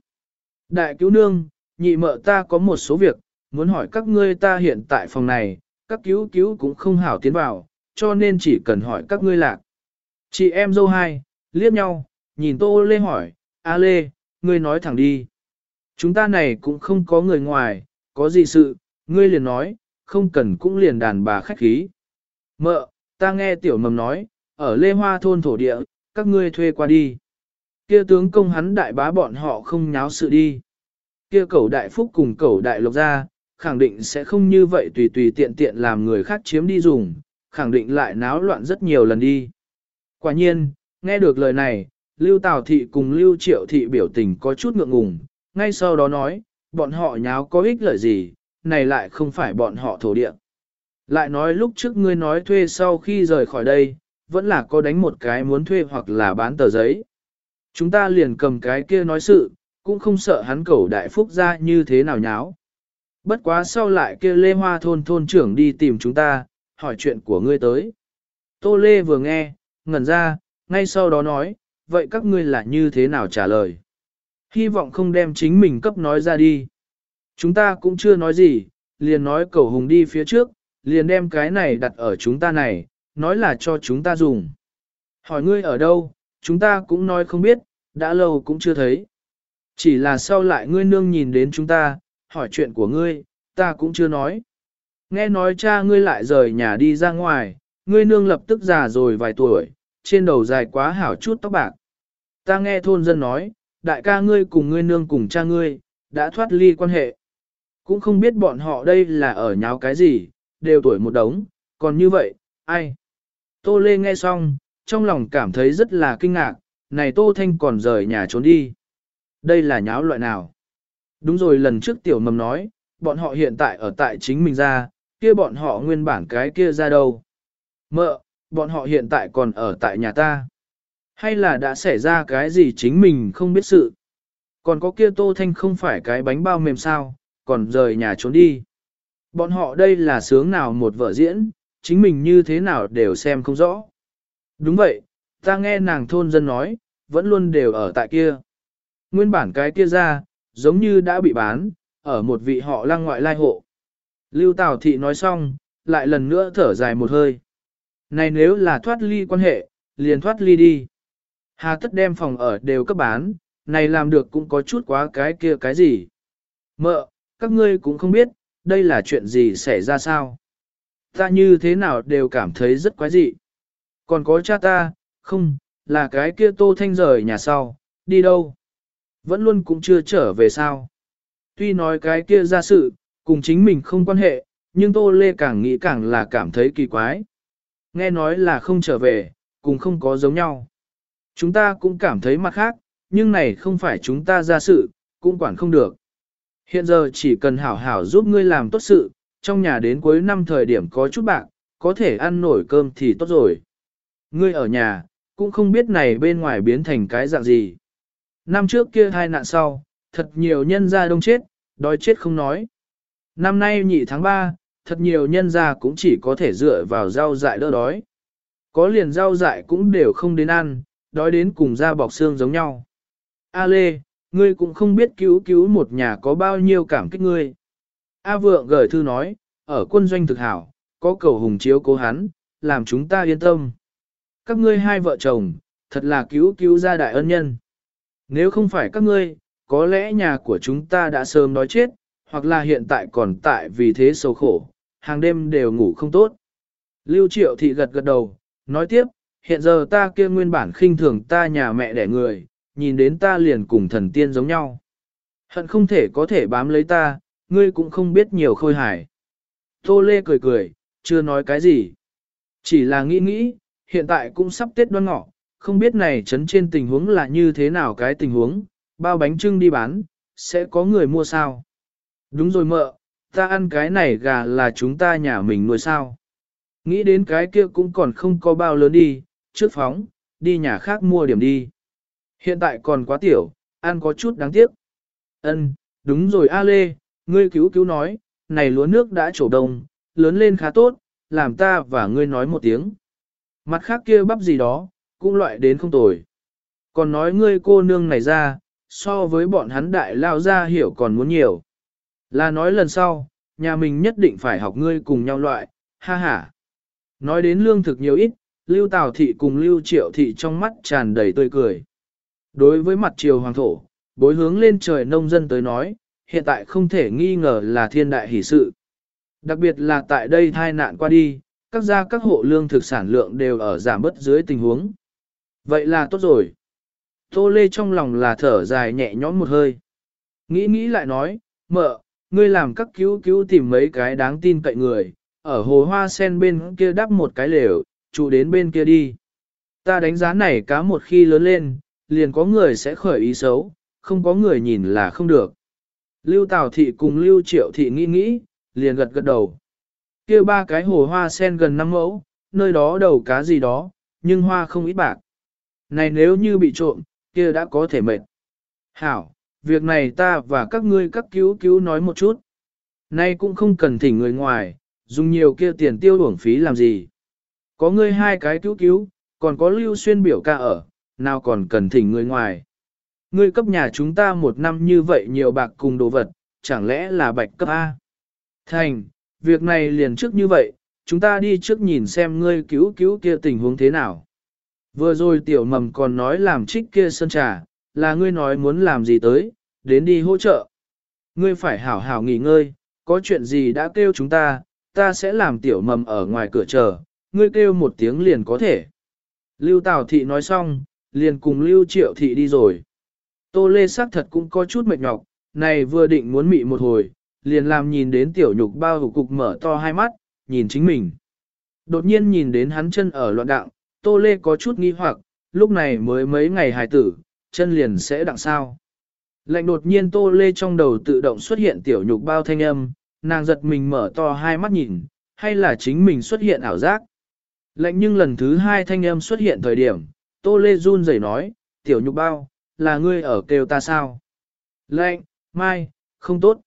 [SPEAKER 1] Đại cứu nương, nhị mợ ta có một số việc, muốn hỏi các ngươi ta hiện tại phòng này, các cứu cứu cũng không hảo tiến vào, cho nên chỉ cần hỏi các ngươi lạc. Chị em dâu hai, liếc nhau, nhìn Tô Lê hỏi, A Lê, ngươi nói thẳng đi. Chúng ta này cũng không có người ngoài, có gì sự, ngươi liền nói, không cần cũng liền đàn bà khách khí. Mợ, ta nghe tiểu mầm nói, ở Lê Hoa thôn thổ địa, các ngươi thuê qua đi. Kia tướng công hắn đại bá bọn họ không nháo sự đi. Kia cẩu đại phúc cùng cẩu đại lộc ra, khẳng định sẽ không như vậy tùy tùy tiện tiện làm người khác chiếm đi dùng, khẳng định lại náo loạn rất nhiều lần đi. Quả nhiên, nghe được lời này, Lưu Tào Thị cùng Lưu Triệu Thị biểu tình có chút ngượng ngùng, ngay sau đó nói, bọn họ nháo có ích lợi gì, này lại không phải bọn họ thổ địa. Lại nói lúc trước ngươi nói thuê sau khi rời khỏi đây, vẫn là có đánh một cái muốn thuê hoặc là bán tờ giấy. Chúng ta liền cầm cái kia nói sự, cũng không sợ hắn cầu đại phúc ra như thế nào nháo. Bất quá sau lại kia Lê Hoa thôn thôn trưởng đi tìm chúng ta, hỏi chuyện của ngươi tới. Tô Lê vừa nghe, ngẩn ra, ngay sau đó nói, vậy các ngươi là như thế nào trả lời? Hy vọng không đem chính mình cấp nói ra đi. Chúng ta cũng chưa nói gì, liền nói cầu hùng đi phía trước, liền đem cái này đặt ở chúng ta này, nói là cho chúng ta dùng. Hỏi ngươi ở đâu, chúng ta cũng nói không biết, đã lâu cũng chưa thấy. Chỉ là sau lại ngươi nương nhìn đến chúng ta, hỏi chuyện của ngươi, ta cũng chưa nói. Nghe nói cha ngươi lại rời nhà đi ra ngoài, ngươi nương lập tức già rồi vài tuổi, trên đầu dài quá hảo chút tóc bạc. Ta nghe thôn dân nói, đại ca ngươi cùng ngươi nương cùng cha ngươi, đã thoát ly quan hệ. Cũng không biết bọn họ đây là ở nháo cái gì, đều tuổi một đống, còn như vậy, ai? Tô Lê nghe xong, trong lòng cảm thấy rất là kinh ngạc, này Tô Thanh còn rời nhà trốn đi. Đây là nháo loại nào? Đúng rồi lần trước tiểu mầm nói, bọn họ hiện tại ở tại chính mình ra, kia bọn họ nguyên bản cái kia ra đâu? Mợ, bọn họ hiện tại còn ở tại nhà ta. Hay là đã xảy ra cái gì chính mình không biết sự? Còn có kia Tô Thanh không phải cái bánh bao mềm sao, còn rời nhà trốn đi. Bọn họ đây là sướng nào một vợ diễn, chính mình như thế nào đều xem không rõ. Đúng vậy, ta nghe nàng thôn dân nói, vẫn luôn đều ở tại kia. Nguyên bản cái kia ra, giống như đã bị bán, ở một vị họ lang ngoại lai hộ. Lưu Tào Thị nói xong, lại lần nữa thở dài một hơi. Này nếu là thoát ly quan hệ, liền thoát ly đi. Hà tất đem phòng ở đều cấp bán, này làm được cũng có chút quá cái kia cái gì. Mợ, các ngươi cũng không biết, đây là chuyện gì xảy ra sao. Ta như thế nào đều cảm thấy rất quái dị. Còn có cha ta, không, là cái kia tô thanh rời nhà sau, đi đâu? Vẫn luôn cũng chưa trở về sao. Tuy nói cái kia ra sự, cùng chính mình không quan hệ, nhưng tô lê càng nghĩ càng là cảm thấy kỳ quái. Nghe nói là không trở về, cùng không có giống nhau. Chúng ta cũng cảm thấy mặt khác, nhưng này không phải chúng ta ra sự, cũng quản không được. Hiện giờ chỉ cần hảo hảo giúp ngươi làm tốt sự, trong nhà đến cuối năm thời điểm có chút bạc, có thể ăn nổi cơm thì tốt rồi. Ngươi ở nhà, cũng không biết này bên ngoài biến thành cái dạng gì. Năm trước kia hai nạn sau, thật nhiều nhân gia đông chết, đói chết không nói. Năm nay nhị tháng 3, thật nhiều nhân gia cũng chỉ có thể dựa vào rau dại đỡ đói. Có liền rau dại cũng đều không đến ăn, đói đến cùng da bọc xương giống nhau. A Lê, ngươi cũng không biết cứu cứu một nhà có bao nhiêu cảm kích ngươi. A Vượng gửi thư nói, ở quân doanh thực hảo, có cầu hùng chiếu cố hắn, làm chúng ta yên tâm. Các ngươi hai vợ chồng, thật là cứu cứu gia đại ân nhân. Nếu không phải các ngươi, có lẽ nhà của chúng ta đã sớm nói chết, hoặc là hiện tại còn tại vì thế sầu khổ, hàng đêm đều ngủ không tốt. Lưu Triệu Thị gật gật đầu, nói tiếp, hiện giờ ta kia nguyên bản khinh thường ta nhà mẹ đẻ người, nhìn đến ta liền cùng thần tiên giống nhau. Hận không thể có thể bám lấy ta, ngươi cũng không biết nhiều khôi hài. Tô Lê cười cười, chưa nói cái gì. Chỉ là nghĩ nghĩ, hiện tại cũng sắp Tết đoan ngọ, không biết này chấn trên tình huống là như thế nào cái tình huống, bao bánh trưng đi bán, sẽ có người mua sao? Đúng rồi mợ, ta ăn cái này gà là chúng ta nhà mình nuôi sao? Nghĩ đến cái kia cũng còn không có bao lớn đi, trước phóng, đi nhà khác mua điểm đi. Hiện tại còn quá tiểu, ăn có chút đáng tiếc. Ân, đúng rồi A Lê, ngươi cứu cứu nói, này lúa nước đã trổ đông, lớn lên khá tốt, làm ta và ngươi nói một tiếng. Mặt khác kia bắp gì đó, cũng loại đến không tồi. Còn nói ngươi cô nương này ra, so với bọn hắn đại lao ra hiểu còn muốn nhiều. Là nói lần sau, nhà mình nhất định phải học ngươi cùng nhau loại, ha ha. Nói đến lương thực nhiều ít, Lưu Tào Thị cùng Lưu Triệu Thị trong mắt tràn đầy tươi cười. Đối với mặt triều hoàng thổ, bối hướng lên trời nông dân tới nói, hiện tại không thể nghi ngờ là thiên đại hỷ sự. Đặc biệt là tại đây thai nạn qua đi, các gia các hộ lương thực sản lượng đều ở giảm bớt dưới tình huống. Vậy là tốt rồi. Tô Lê trong lòng là thở dài nhẹ nhõm một hơi. Nghĩ nghĩ lại nói, mợ, ngươi làm các cứu cứu tìm mấy cái đáng tin cậy người, ở hồ hoa sen bên kia đắp một cái lều, trụ đến bên kia đi. Ta đánh giá này cá một khi lớn lên, liền có người sẽ khởi ý xấu, không có người nhìn là không được. Lưu Tào Thị cùng Lưu Triệu Thị nghĩ nghĩ, liền gật gật đầu kia ba cái hồ hoa sen gần năm mẫu, nơi đó đầu cá gì đó, nhưng hoa không ít bạc. Này nếu như bị trộm, kia đã có thể mệt. Hảo, việc này ta và các ngươi các cứu cứu nói một chút. Nay cũng không cần thỉnh người ngoài, dùng nhiều kia tiền tiêu uổng phí làm gì. Có ngươi hai cái cứu cứu, còn có lưu xuyên biểu ca ở, nào còn cần thỉnh người ngoài. Ngươi cấp nhà chúng ta một năm như vậy nhiều bạc cùng đồ vật, chẳng lẽ là bạch cấp A? Thành, việc này liền trước như vậy, chúng ta đi trước nhìn xem ngươi cứu cứu kia tình huống thế nào. Vừa rồi tiểu mầm còn nói làm trích kia sân trà, là ngươi nói muốn làm gì tới, đến đi hỗ trợ. Ngươi phải hảo hảo nghỉ ngơi, có chuyện gì đã kêu chúng ta, ta sẽ làm tiểu mầm ở ngoài cửa chờ, ngươi kêu một tiếng liền có thể. Lưu Tào Thị nói xong, liền cùng Lưu Triệu Thị đi rồi. Tô Lê xác thật cũng có chút mệt nhọc, này vừa định muốn mị một hồi, liền làm nhìn đến tiểu nhục bao hủ cục mở to hai mắt, nhìn chính mình. Đột nhiên nhìn đến hắn chân ở loạn đặng, Tô Lê có chút nghi hoặc, lúc này mới mấy ngày hài tử, chân liền sẽ đặng sao. Lạnh đột nhiên Tô Lê trong đầu tự động xuất hiện tiểu nhục bao thanh âm, nàng giật mình mở to hai mắt nhìn, hay là chính mình xuất hiện ảo giác. Lạnh nhưng lần thứ hai thanh âm xuất hiện thời điểm, Tô Lê run rẩy nói, tiểu nhục bao, là ngươi ở kêu ta sao? Lạnh, mai, không tốt.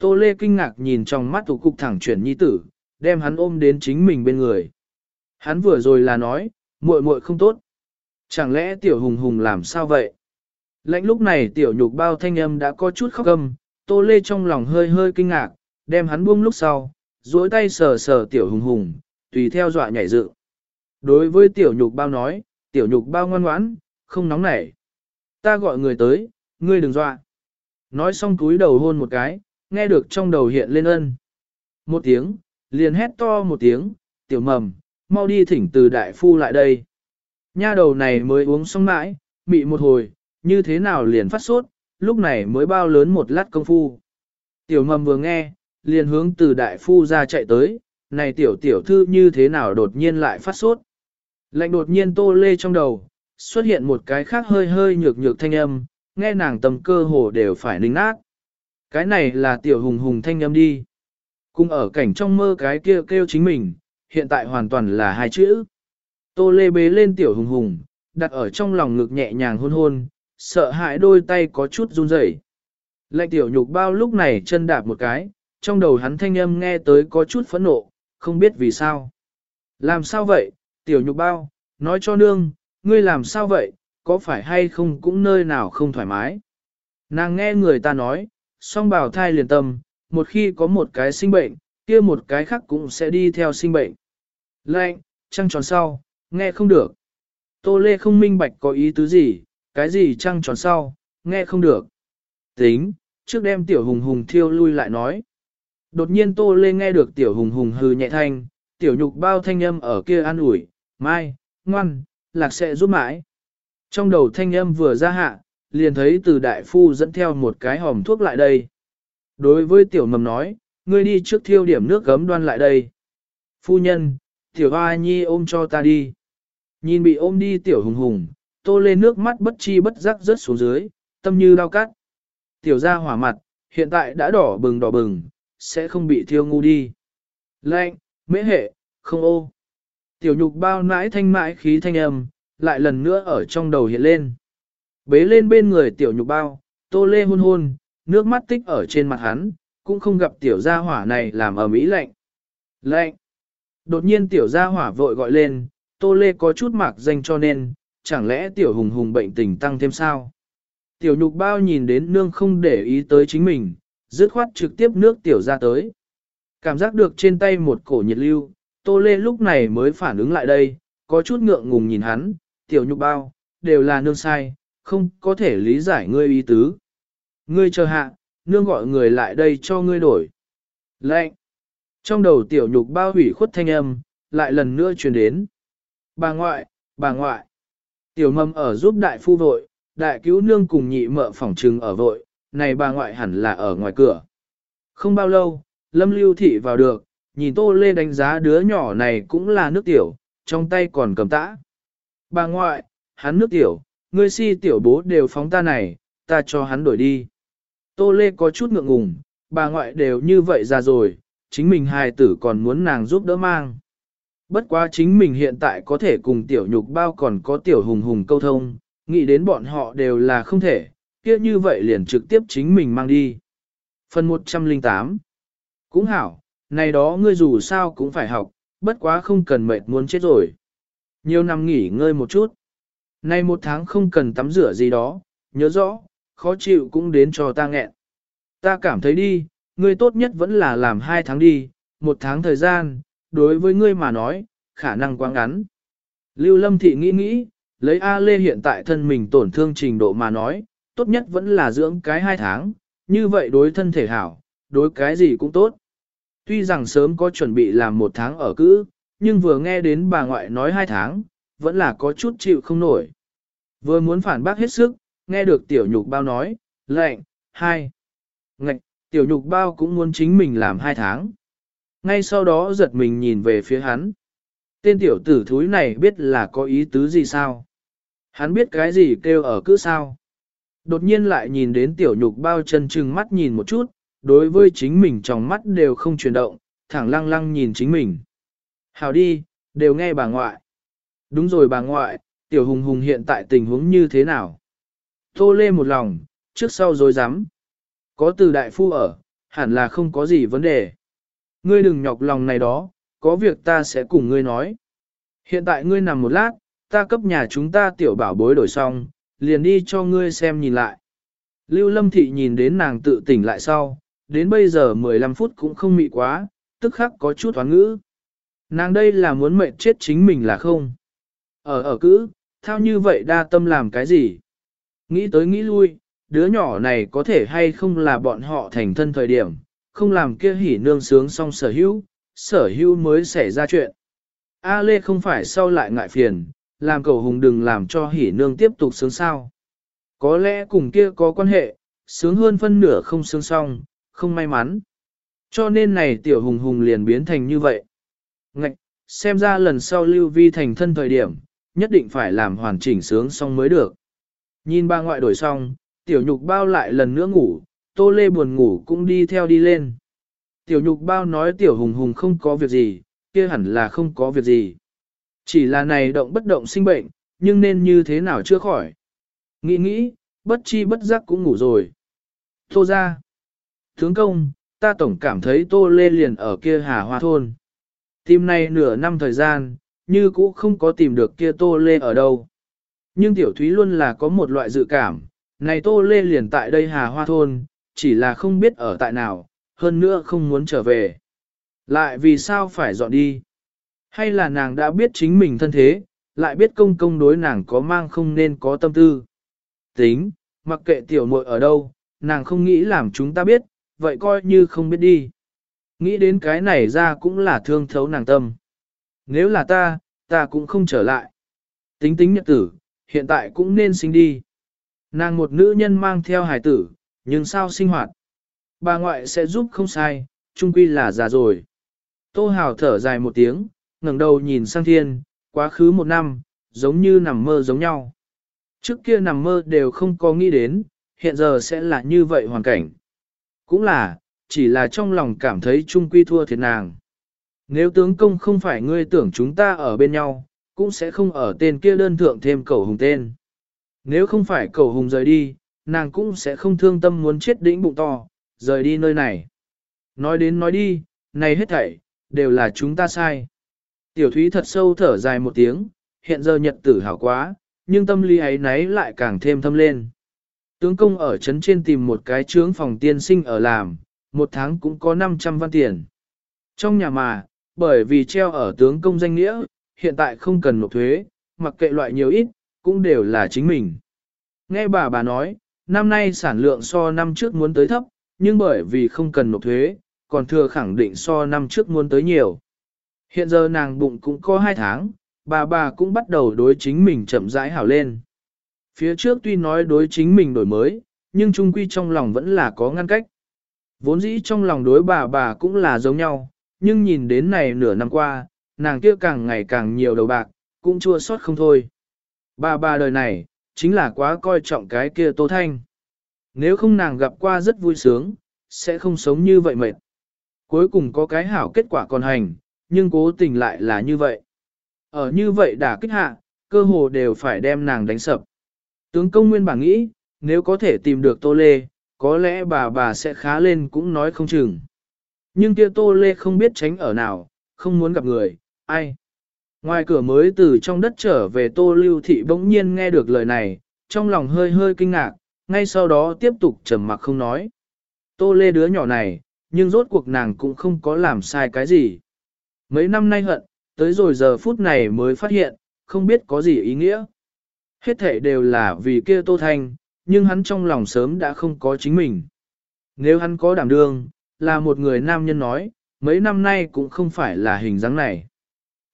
[SPEAKER 1] Tô Lê kinh ngạc nhìn trong mắt tủ cục thẳng chuyển nhi tử, đem hắn ôm đến chính mình bên người. Hắn vừa rồi là nói, muội muội không tốt. Chẳng lẽ tiểu hùng hùng làm sao vậy? Lạnh lúc này tiểu nhục bao thanh âm đã có chút khóc âm, Tô Lê trong lòng hơi hơi kinh ngạc, đem hắn buông lúc sau, duỗi tay sờ sờ tiểu hùng hùng, tùy theo dọa nhảy dựng. Đối với tiểu nhục bao nói, tiểu nhục bao ngoan ngoãn, không nóng nảy. Ta gọi người tới, ngươi đừng dọa. Nói xong cúi đầu hôn một cái, nghe được trong đầu hiện lên ân. Một tiếng, liền hét to một tiếng, tiểu mầm, mau đi thỉnh từ đại phu lại đây. Nha đầu này mới uống xong mãi, mị một hồi, như thế nào liền phát sốt, lúc này mới bao lớn một lát công phu. Tiểu mầm vừa nghe, liền hướng từ đại phu ra chạy tới, này tiểu tiểu thư như thế nào đột nhiên lại phát sốt. Lạnh đột nhiên tô lê trong đầu, xuất hiện một cái khác hơi hơi nhược nhược thanh âm, nghe nàng tầm cơ hồ đều phải ninh nát. Cái này là tiểu hùng hùng thanh âm đi. Cùng ở cảnh trong mơ cái kia kêu, kêu chính mình, hiện tại hoàn toàn là hai chữ. Tô lê bế lên tiểu hùng hùng, đặt ở trong lòng ngực nhẹ nhàng hôn hôn, sợ hãi đôi tay có chút run rẩy. Lệnh tiểu nhục bao lúc này chân đạp một cái, trong đầu hắn thanh âm nghe tới có chút phẫn nộ, không biết vì sao. Làm sao vậy, tiểu nhục bao, nói cho nương, ngươi làm sao vậy, có phải hay không cũng nơi nào không thoải mái. Nàng nghe người ta nói, song bào thai liền tâm, một khi có một cái sinh bệnh, kia một cái khác cũng sẽ đi theo sinh bệnh. Lệnh, trăng tròn sau, nghe không được. Tô Lê không minh bạch có ý tứ gì, cái gì trăng tròn sau, nghe không được. Tính, trước đem tiểu hùng hùng thiêu lui lại nói. Đột nhiên Tô Lê nghe được tiểu hùng hùng hừ nhẹ thanh, tiểu nhục bao thanh âm ở kia an ủi, mai, ngoan, lạc sẽ giúp mãi. Trong đầu thanh âm vừa ra hạ, liền thấy từ đại phu dẫn theo một cái hòm thuốc lại đây. Đối với tiểu mầm nói, ngươi đi trước thiêu điểm nước gấm đoan lại đây. Phu nhân, tiểu hoa nhi ôm cho ta đi. Nhìn bị ôm đi tiểu hùng hùng, tô lên nước mắt bất chi bất giác rớt xuống dưới, tâm như đau cắt. Tiểu ra hỏa mặt, hiện tại đã đỏ bừng đỏ bừng, sẽ không bị thiêu ngu đi. lạnh mễ hệ, không ô. Tiểu nhục bao nãi thanh mãi khí thanh âm, lại lần nữa ở trong đầu hiện lên. Bế lên bên người tiểu nhục bao, tô lê hôn hôn, nước mắt tích ở trên mặt hắn, cũng không gặp tiểu gia hỏa này làm ở mỹ lạnh. Lạnh. Đột nhiên tiểu gia hỏa vội gọi lên, tô lê có chút mạc danh cho nên, chẳng lẽ tiểu hùng hùng bệnh tình tăng thêm sao? Tiểu nhục bao nhìn đến nương không để ý tới chính mình, dứt khoát trực tiếp nước tiểu ra tới. Cảm giác được trên tay một cổ nhiệt lưu, Tô Lê lúc này mới phản ứng lại đây, có chút ngượng ngùng nhìn hắn, tiểu nhục bao, đều là nương sai, không có thể lý giải ngươi ý tứ. Ngươi chờ hạ, nương gọi người lại đây cho ngươi đổi. Lệnh! Trong đầu tiểu nhục bao hủy khuất thanh âm, lại lần nữa truyền đến. Bà ngoại, bà ngoại. Tiểu mầm ở giúp đại phu vội, đại cứu nương cùng nhị mợ phỏng trừng ở vội, này bà ngoại hẳn là ở ngoài cửa. Không bao lâu, lâm lưu thị vào được, nhìn tô lê đánh giá đứa nhỏ này cũng là nước tiểu, trong tay còn cầm tã. Bà ngoại, hắn nước tiểu, ngươi si tiểu bố đều phóng ta này, ta cho hắn đổi đi. Tô lê có chút ngượng ngùng, bà ngoại đều như vậy ra rồi, chính mình hài tử còn muốn nàng giúp đỡ mang. Bất quá chính mình hiện tại có thể cùng tiểu nhục bao còn có tiểu hùng hùng câu thông, nghĩ đến bọn họ đều là không thể, kia như vậy liền trực tiếp chính mình mang đi. Phần 108 Cũng hảo, này đó ngươi dù sao cũng phải học, bất quá không cần mệt muốn chết rồi. Nhiều năm nghỉ ngơi một chút. Nay một tháng không cần tắm rửa gì đó, nhớ rõ, khó chịu cũng đến cho ta nghẹn. Ta cảm thấy đi, ngươi tốt nhất vẫn là làm hai tháng đi, một tháng thời gian, đối với ngươi mà nói, khả năng quá ngắn. Lưu Lâm Thị nghĩ nghĩ, lấy A Lê hiện tại thân mình tổn thương trình độ mà nói, tốt nhất vẫn là dưỡng cái hai tháng, như vậy đối thân thể hảo, đối cái gì cũng tốt. Tuy rằng sớm có chuẩn bị làm một tháng ở cữ, nhưng vừa nghe đến bà ngoại nói hai tháng, vẫn là có chút chịu không nổi. Vừa muốn phản bác hết sức, nghe được tiểu nhục bao nói, lệnh, hai. Ngạch, tiểu nhục bao cũng muốn chính mình làm hai tháng. Ngay sau đó giật mình nhìn về phía hắn. Tên tiểu tử thúi này biết là có ý tứ gì sao? Hắn biết cái gì kêu ở cứ sao? Đột nhiên lại nhìn đến tiểu nhục bao chân chừng mắt nhìn một chút, đối với chính mình trong mắt đều không chuyển động, thẳng lăng lăng nhìn chính mình. Hào đi, đều nghe bà ngoại. Đúng rồi bà ngoại, tiểu hùng hùng hiện tại tình huống như thế nào? Tô lê một lòng, trước sau dối rắm Có từ đại phu ở, hẳn là không có gì vấn đề. Ngươi đừng nhọc lòng này đó, có việc ta sẽ cùng ngươi nói. Hiện tại ngươi nằm một lát, ta cấp nhà chúng ta tiểu bảo bối đổi xong, liền đi cho ngươi xem nhìn lại. Lưu Lâm Thị nhìn đến nàng tự tỉnh lại sau, đến bây giờ 15 phút cũng không mị quá, tức khắc có chút thoáng ngữ. Nàng đây là muốn mệnh chết chính mình là không? Ở ở cữ, thao như vậy đa tâm làm cái gì? Nghĩ tới nghĩ lui, đứa nhỏ này có thể hay không là bọn họ thành thân thời điểm, không làm kia hỉ nương sướng xong sở hữu, sở hữu mới xảy ra chuyện. A Lê không phải sau lại ngại phiền, làm cầu hùng đừng làm cho hỉ nương tiếp tục sướng sao. Có lẽ cùng kia có quan hệ, sướng hơn phân nửa không sướng xong, không may mắn. Cho nên này tiểu hùng hùng liền biến thành như vậy. Ngạch, xem ra lần sau lưu vi thành thân thời điểm, nhất định phải làm hoàn chỉnh sướng xong mới được. Nhìn ba ngoại đổi xong, tiểu nhục bao lại lần nữa ngủ, tô lê buồn ngủ cũng đi theo đi lên. Tiểu nhục bao nói tiểu hùng hùng không có việc gì, kia hẳn là không có việc gì. Chỉ là này động bất động sinh bệnh, nhưng nên như thế nào chưa khỏi. Nghĩ nghĩ, bất chi bất giác cũng ngủ rồi. Tô ra. Tướng công, ta tổng cảm thấy tô lê liền ở kia hà hoa thôn. Tìm này nửa năm thời gian, như cũ không có tìm được kia tô lê ở đâu. Nhưng tiểu thúy luôn là có một loại dự cảm, này tô lê liền tại đây hà hoa thôn, chỉ là không biết ở tại nào, hơn nữa không muốn trở về. Lại vì sao phải dọn đi? Hay là nàng đã biết chính mình thân thế, lại biết công công đối nàng có mang không nên có tâm tư? Tính, mặc kệ tiểu muội ở đâu, nàng không nghĩ làm chúng ta biết, vậy coi như không biết đi. Nghĩ đến cái này ra cũng là thương thấu nàng tâm. Nếu là ta, ta cũng không trở lại. Tính tính nhật tử, hiện tại cũng nên sinh đi. Nàng một nữ nhân mang theo hài tử, nhưng sao sinh hoạt? Bà ngoại sẽ giúp không sai, chung quy là già rồi. Tô Hào thở dài một tiếng, ngẩng đầu nhìn sang thiên, quá khứ một năm, giống như nằm mơ giống nhau. Trước kia nằm mơ đều không có nghĩ đến, hiện giờ sẽ là như vậy hoàn cảnh. Cũng là, chỉ là trong lòng cảm thấy chung quy thua thiệt nàng. Nếu tướng công không phải ngươi tưởng chúng ta ở bên nhau, cũng sẽ không ở tên kia đơn thượng thêm cầu hùng tên. Nếu không phải cầu hùng rời đi, nàng cũng sẽ không thương tâm muốn chết đĩnh bụng to, rời đi nơi này. Nói đến nói đi, này hết thảy, đều là chúng ta sai. Tiểu thúy thật sâu thở dài một tiếng, hiện giờ nhật tử hảo quá, nhưng tâm lý ấy nấy lại càng thêm thâm lên. Tướng công ở trấn trên tìm một cái trướng phòng tiên sinh ở làm, một tháng cũng có 500 văn tiền. Trong nhà mà, bởi vì treo ở tướng công danh nghĩa, hiện tại không cần nộp thuế, mặc kệ loại nhiều ít, cũng đều là chính mình. Nghe bà bà nói, năm nay sản lượng so năm trước muốn tới thấp, nhưng bởi vì không cần nộp thuế, còn thừa khẳng định so năm trước muốn tới nhiều. Hiện giờ nàng bụng cũng có 2 tháng, bà bà cũng bắt đầu đối chính mình chậm rãi hảo lên. Phía trước tuy nói đối chính mình đổi mới, nhưng trung quy trong lòng vẫn là có ngăn cách. Vốn dĩ trong lòng đối bà bà cũng là giống nhau, nhưng nhìn đến này nửa năm qua, nàng kia càng ngày càng nhiều đầu bạc, cũng chua sót không thôi. Bà bà đời này, chính là quá coi trọng cái kia Tô Thanh. Nếu không nàng gặp qua rất vui sướng, sẽ không sống như vậy mệt. Cuối cùng có cái hảo kết quả còn hành, nhưng cố tình lại là như vậy. Ở như vậy đã kích hạ, cơ hồ đều phải đem nàng đánh sập. Tướng công nguyên bản nghĩ, nếu có thể tìm được Tô Lê, có lẽ bà bà sẽ khá lên cũng nói không chừng. Nhưng kia Tô Lê không biết tránh ở nào, không muốn gặp người, ai. Ngoài cửa mới từ trong đất trở về Tô Lưu Thị bỗng nhiên nghe được lời này, trong lòng hơi hơi kinh ngạc, ngay sau đó tiếp tục trầm mặc không nói. Tô Lê đứa nhỏ này, nhưng rốt cuộc nàng cũng không có làm sai cái gì. Mấy năm nay hận, tới rồi giờ phút này mới phát hiện, không biết có gì ý nghĩa. Hết thể đều là vì kia Tô Thanh, nhưng hắn trong lòng sớm đã không có chính mình. Nếu hắn có đảm đương, là một người nam nhân nói, mấy năm nay cũng không phải là hình dáng này.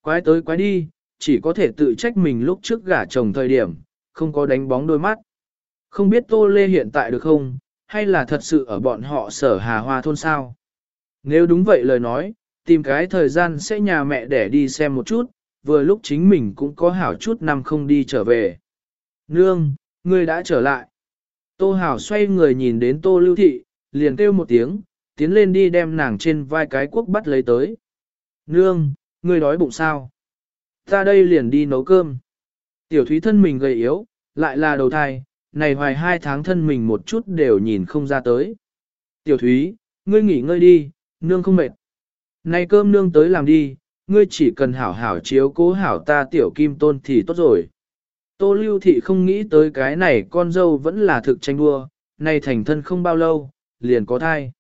[SPEAKER 1] Quái tới quái đi, chỉ có thể tự trách mình lúc trước gả chồng thời điểm, không có đánh bóng đôi mắt. Không biết Tô Lê hiện tại được không, hay là thật sự ở bọn họ sở hà hoa thôn sao? Nếu đúng vậy lời nói, tìm cái thời gian sẽ nhà mẹ để đi xem một chút, vừa lúc chính mình cũng có hảo chút năm không đi trở về. Nương, ngươi đã trở lại. Tô Hảo xoay người nhìn đến Tô Lưu Thị, liền kêu một tiếng, tiến lên đi đem nàng trên vai cái quốc bắt lấy tới. Nương, ngươi đói bụng sao? Ta đây liền đi nấu cơm. Tiểu thúy thân mình gầy yếu, lại là đầu thai, này hoài hai tháng thân mình một chút đều nhìn không ra tới. Tiểu thúy, ngươi nghỉ ngơi đi, nương không mệt. Này cơm nương tới làm đi, ngươi chỉ cần hảo hảo chiếu cố hảo ta tiểu kim tôn thì tốt rồi. Tô lưu thị không nghĩ tới cái này con dâu vẫn là thực tranh đua, này thành thân không bao lâu, liền có thai.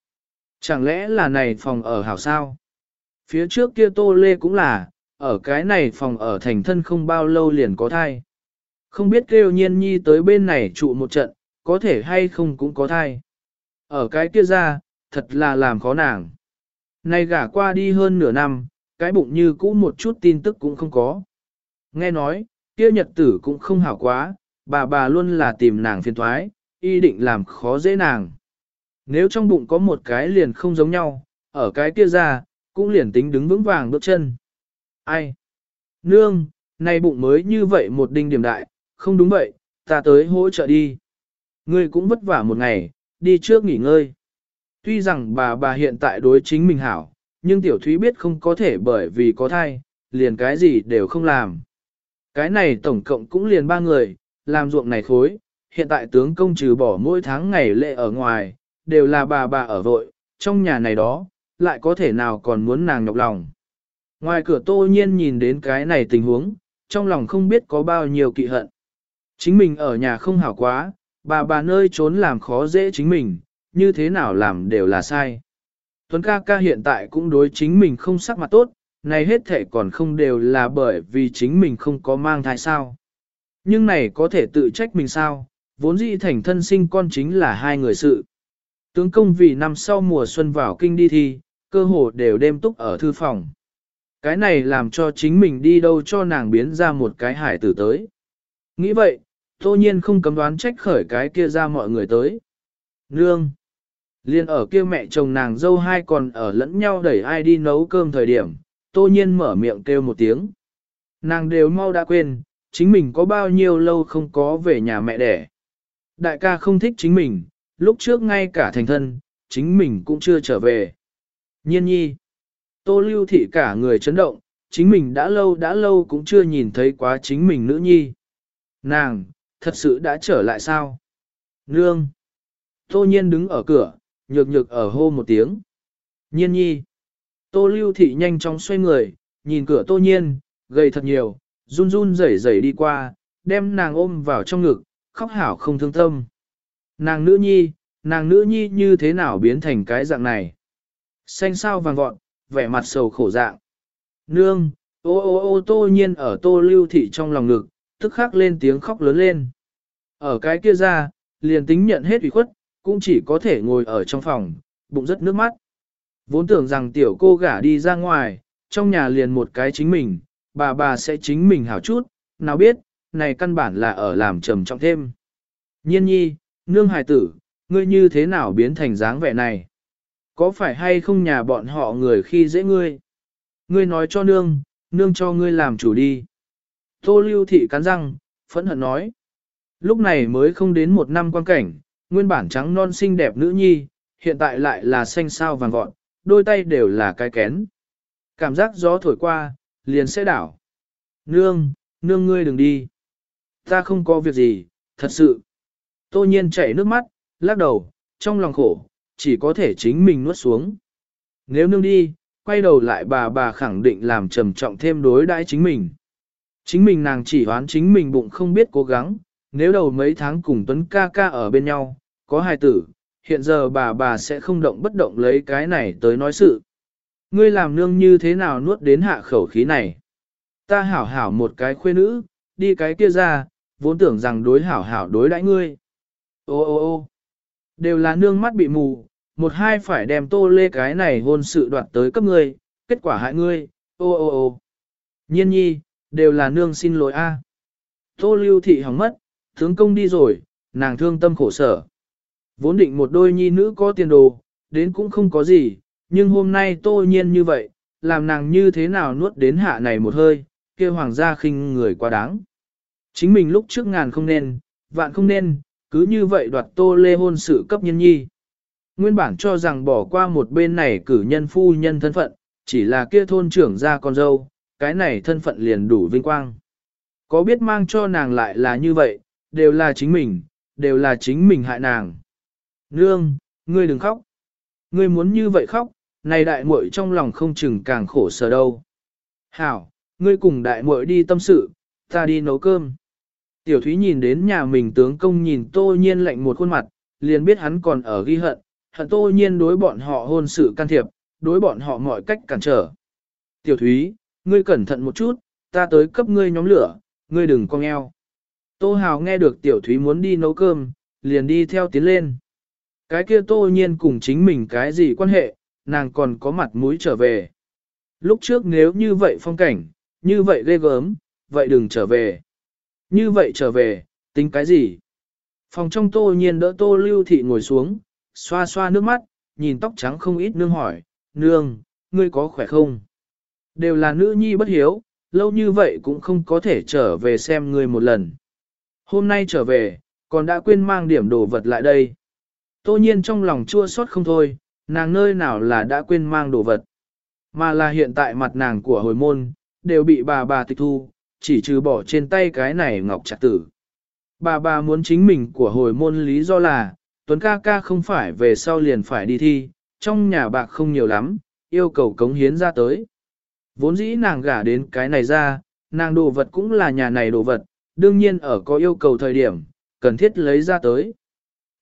[SPEAKER 1] Chẳng lẽ là này phòng ở hảo sao? Phía trước kia tô lê cũng là, ở cái này phòng ở thành thân không bao lâu liền có thai. Không biết kêu nhiên nhi tới bên này trụ một trận, có thể hay không cũng có thai. Ở cái kia ra, thật là làm khó nàng. Này gả qua đi hơn nửa năm, cái bụng như cũ một chút tin tức cũng không có. Nghe nói, kia nhật tử cũng không hảo quá, bà bà luôn là tìm nàng phiền thoái, y định làm khó dễ nàng. Nếu trong bụng có một cái liền không giống nhau, ở cái kia ra, cũng liền tính đứng vững vàng bước chân. Ai? Nương, nay bụng mới như vậy một đinh điểm đại, không đúng vậy, ta tới hỗ trợ đi. Ngươi cũng vất vả một ngày, đi trước nghỉ ngơi. Tuy rằng bà bà hiện tại đối chính mình hảo, nhưng tiểu thúy biết không có thể bởi vì có thai, liền cái gì đều không làm. Cái này tổng cộng cũng liền ba người, làm ruộng này khối, hiện tại tướng công trừ bỏ mỗi tháng ngày lệ ở ngoài, đều là bà bà ở vội, trong nhà này đó, lại có thể nào còn muốn nàng nhọc lòng. Ngoài cửa tô nhiên nhìn đến cái này tình huống, trong lòng không biết có bao nhiêu kỵ hận. Chính mình ở nhà không hảo quá, bà bà nơi trốn làm khó dễ chính mình, như thế nào làm đều là sai. Tuấn ca ca hiện tại cũng đối chính mình không sắc mặt tốt, này hết thể còn không đều là bởi vì chính mình không có mang thai sao. Nhưng này có thể tự trách mình sao, vốn dĩ thành thân sinh con chính là hai người sự. Tướng công vì năm sau mùa xuân vào kinh đi thi, cơ hồ đều đêm túc ở thư phòng. Cái này làm cho chính mình đi đâu cho nàng biến ra một cái hải tử tới. Nghĩ vậy, tô nhiên không cấm đoán trách khởi cái kia ra mọi người tới. Nương! Liên ở kia mẹ chồng nàng dâu hai còn ở lẫn nhau đẩy ai đi nấu cơm thời điểm, tô nhiên mở miệng kêu một tiếng. Nàng đều mau đã quên, chính mình có bao nhiêu lâu không có về nhà mẹ đẻ. Đại ca không thích chính mình, lúc trước ngay cả thành thân, chính mình cũng chưa trở về. Nhiên nhi, tô lưu thị cả người chấn động, chính mình đã lâu đã lâu cũng chưa nhìn thấy quá chính mình nữ nhi. Nàng, thật sự đã trở lại sao? Nương! Tô nhiên đứng ở cửa, nhược nhược ở hô một tiếng. Nhiên nhi! Tô lưu thị nhanh chóng xoay người, nhìn cửa tô nhiên, gầy thật nhiều, run run rẩy rẩy đi qua, đem nàng ôm vào trong ngực, khóc hảo không thương tâm. Nàng nữ nhi, nàng nữ nhi như thế nào biến thành cái dạng này? Xanh sao vàng vọt, vẻ mặt sầu khổ dạng. Nương, ô ô ô tô nhiên ở tô lưu thị trong lòng ngực, tức khắc lên tiếng khóc lớn lên. Ở cái kia ra, liền tính nhận hết ủy khuất, cũng chỉ có thể ngồi ở trong phòng, bụng rất nước mắt. Vốn tưởng rằng tiểu cô gả đi ra ngoài, trong nhà liền một cái chính mình, bà bà sẽ chính mình hảo chút, nào biết, này căn bản là ở làm trầm trọng thêm. Nhiên nhi, nương hài tử, ngươi như thế nào biến thành dáng vẻ này? Có phải hay không nhà bọn họ người khi dễ ngươi? Ngươi nói cho nương, nương cho ngươi làm chủ đi. Tô lưu thị cắn răng, phẫn hận nói. Lúc này mới không đến một năm quan cảnh, nguyên bản trắng non xinh đẹp nữ nhi, hiện tại lại là xanh sao vàng gọn, đôi tay đều là cái kén. Cảm giác gió thổi qua, liền sẽ đảo. Nương, nương ngươi đừng đi. Ta không có việc gì, thật sự. Tô nhiên chảy nước mắt, lắc đầu, trong lòng khổ, chỉ có thể chính mình nuốt xuống. Nếu nương đi, quay đầu lại bà bà khẳng định làm trầm trọng thêm đối đãi chính mình. Chính mình nàng chỉ hoán chính mình bụng không biết cố gắng, nếu đầu mấy tháng cùng Tuấn ca ca ở bên nhau, có hai tử, hiện giờ bà bà sẽ không động bất động lấy cái này tới nói sự. Ngươi làm nương như thế nào nuốt đến hạ khẩu khí này? Ta hảo hảo một cái khuê nữ, đi cái kia ra, vốn tưởng rằng đối hảo hảo đối đãi ngươi. Ô ô ô đều là nương mắt bị mù, một hai phải đem tô lê cái này hôn sự đoạt tới cấp ngươi, kết quả hại ngươi, ô ô ô. Nhiên nhi, đều là nương xin lỗi a. Tô lưu thị hỏng mất, tướng công đi rồi, nàng thương tâm khổ sở. Vốn định một đôi nhi nữ có tiền đồ, đến cũng không có gì, nhưng hôm nay tô nhiên như vậy, làm nàng như thế nào nuốt đến hạ này một hơi, kia hoàng gia khinh người quá đáng. Chính mình lúc trước ngàn không nên, vạn không nên, cứ như vậy đoạt tô lê hôn sự cấp nhân nhi. Nguyên bản cho rằng bỏ qua một bên này cử nhân phu nhân thân phận, chỉ là kia thôn trưởng ra con dâu, cái này thân phận liền đủ vinh quang. Có biết mang cho nàng lại là như vậy, đều là chính mình, đều là chính mình hại nàng. Nương, ngươi đừng khóc. Ngươi muốn như vậy khóc, này đại muội trong lòng không chừng càng khổ sở đâu. Hảo, ngươi cùng đại muội đi tâm sự, ta đi nấu cơm. Tiểu Thúy nhìn đến nhà mình tướng công nhìn tô nhiên lạnh một khuôn mặt, liền biết hắn còn ở ghi hận, hận tô nhiên đối bọn họ hôn sự can thiệp, đối bọn họ mọi cách cản trở. Tiểu Thúy, ngươi cẩn thận một chút, ta tới cấp ngươi nhóm lửa, ngươi đừng cong eo. Tô Hào nghe được Tiểu Thúy muốn đi nấu cơm, liền đi theo tiến lên. Cái kia tô nhiên cùng chính mình cái gì quan hệ, nàng còn có mặt mũi trở về. Lúc trước nếu như vậy phong cảnh, như vậy ghê gớm, vậy đừng trở về. Như vậy trở về, tính cái gì? Phòng trong tô nhiên đỡ tô lưu thị ngồi xuống, xoa xoa nước mắt, nhìn tóc trắng không ít nương hỏi, nương, ngươi có khỏe không? Đều là nữ nhi bất hiếu, lâu như vậy cũng không có thể trở về xem ngươi một lần. Hôm nay trở về, còn đã quên mang điểm đồ vật lại đây. Tô nhiên trong lòng chua xót không thôi, nàng nơi nào là đã quên mang đồ vật. Mà là hiện tại mặt nàng của hồi môn, đều bị bà bà tịch thu, chỉ trừ bỏ trên tay cái này ngọc trạc tử. Bà bà muốn chính mình của hồi môn lý do là, Tuấn ca ca không phải về sau liền phải đi thi, trong nhà bạc không nhiều lắm, yêu cầu cống hiến ra tới. Vốn dĩ nàng gả đến cái này ra, nàng đồ vật cũng là nhà này đồ vật, đương nhiên ở có yêu cầu thời điểm, cần thiết lấy ra tới.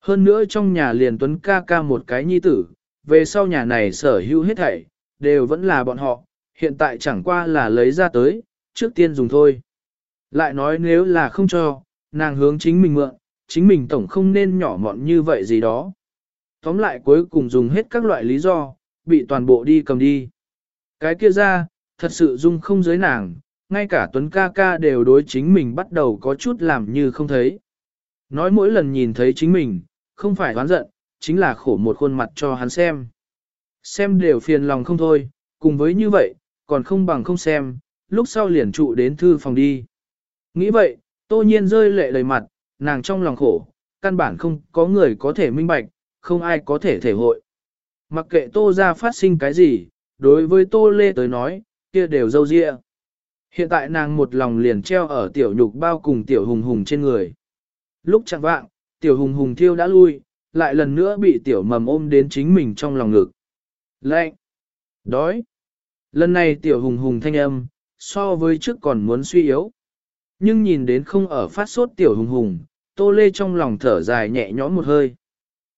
[SPEAKER 1] Hơn nữa trong nhà liền Tuấn ca ca một cái nhi tử, về sau nhà này sở hữu hết thảy, đều vẫn là bọn họ, hiện tại chẳng qua là lấy ra tới, trước tiên dùng thôi. Lại nói nếu là không cho, nàng hướng chính mình mượn, chính mình tổng không nên nhỏ mọn như vậy gì đó. Tóm lại cuối cùng dùng hết các loại lý do, bị toàn bộ đi cầm đi. Cái kia ra, thật sự dung không giới nàng, ngay cả Tuấn ca ca đều đối chính mình bắt đầu có chút làm như không thấy. Nói mỗi lần nhìn thấy chính mình, không phải oán giận, chính là khổ một khuôn mặt cho hắn xem. Xem đều phiền lòng không thôi, cùng với như vậy, còn không bằng không xem, lúc sau liền trụ đến thư phòng đi. Nghĩ vậy, tô nhiên rơi lệ đầy mặt, nàng trong lòng khổ, căn bản không có người có thể minh bạch, không ai có thể thể hội. Mặc kệ tô ra phát sinh cái gì, đối với tô lê tới nói, kia đều dâu dịa. Hiện tại nàng một lòng liền treo ở tiểu nhục bao cùng tiểu hùng hùng trên người. Lúc chẳng vạng, tiểu hùng hùng thiêu đã lui, lại lần nữa bị tiểu mầm ôm đến chính mình trong lòng ngực. Lạnh! Đói! Lần này tiểu hùng hùng thanh âm, so với trước còn muốn suy yếu. Nhưng nhìn đến không ở phát sốt tiểu hùng hùng, tô lê trong lòng thở dài nhẹ nhõm một hơi.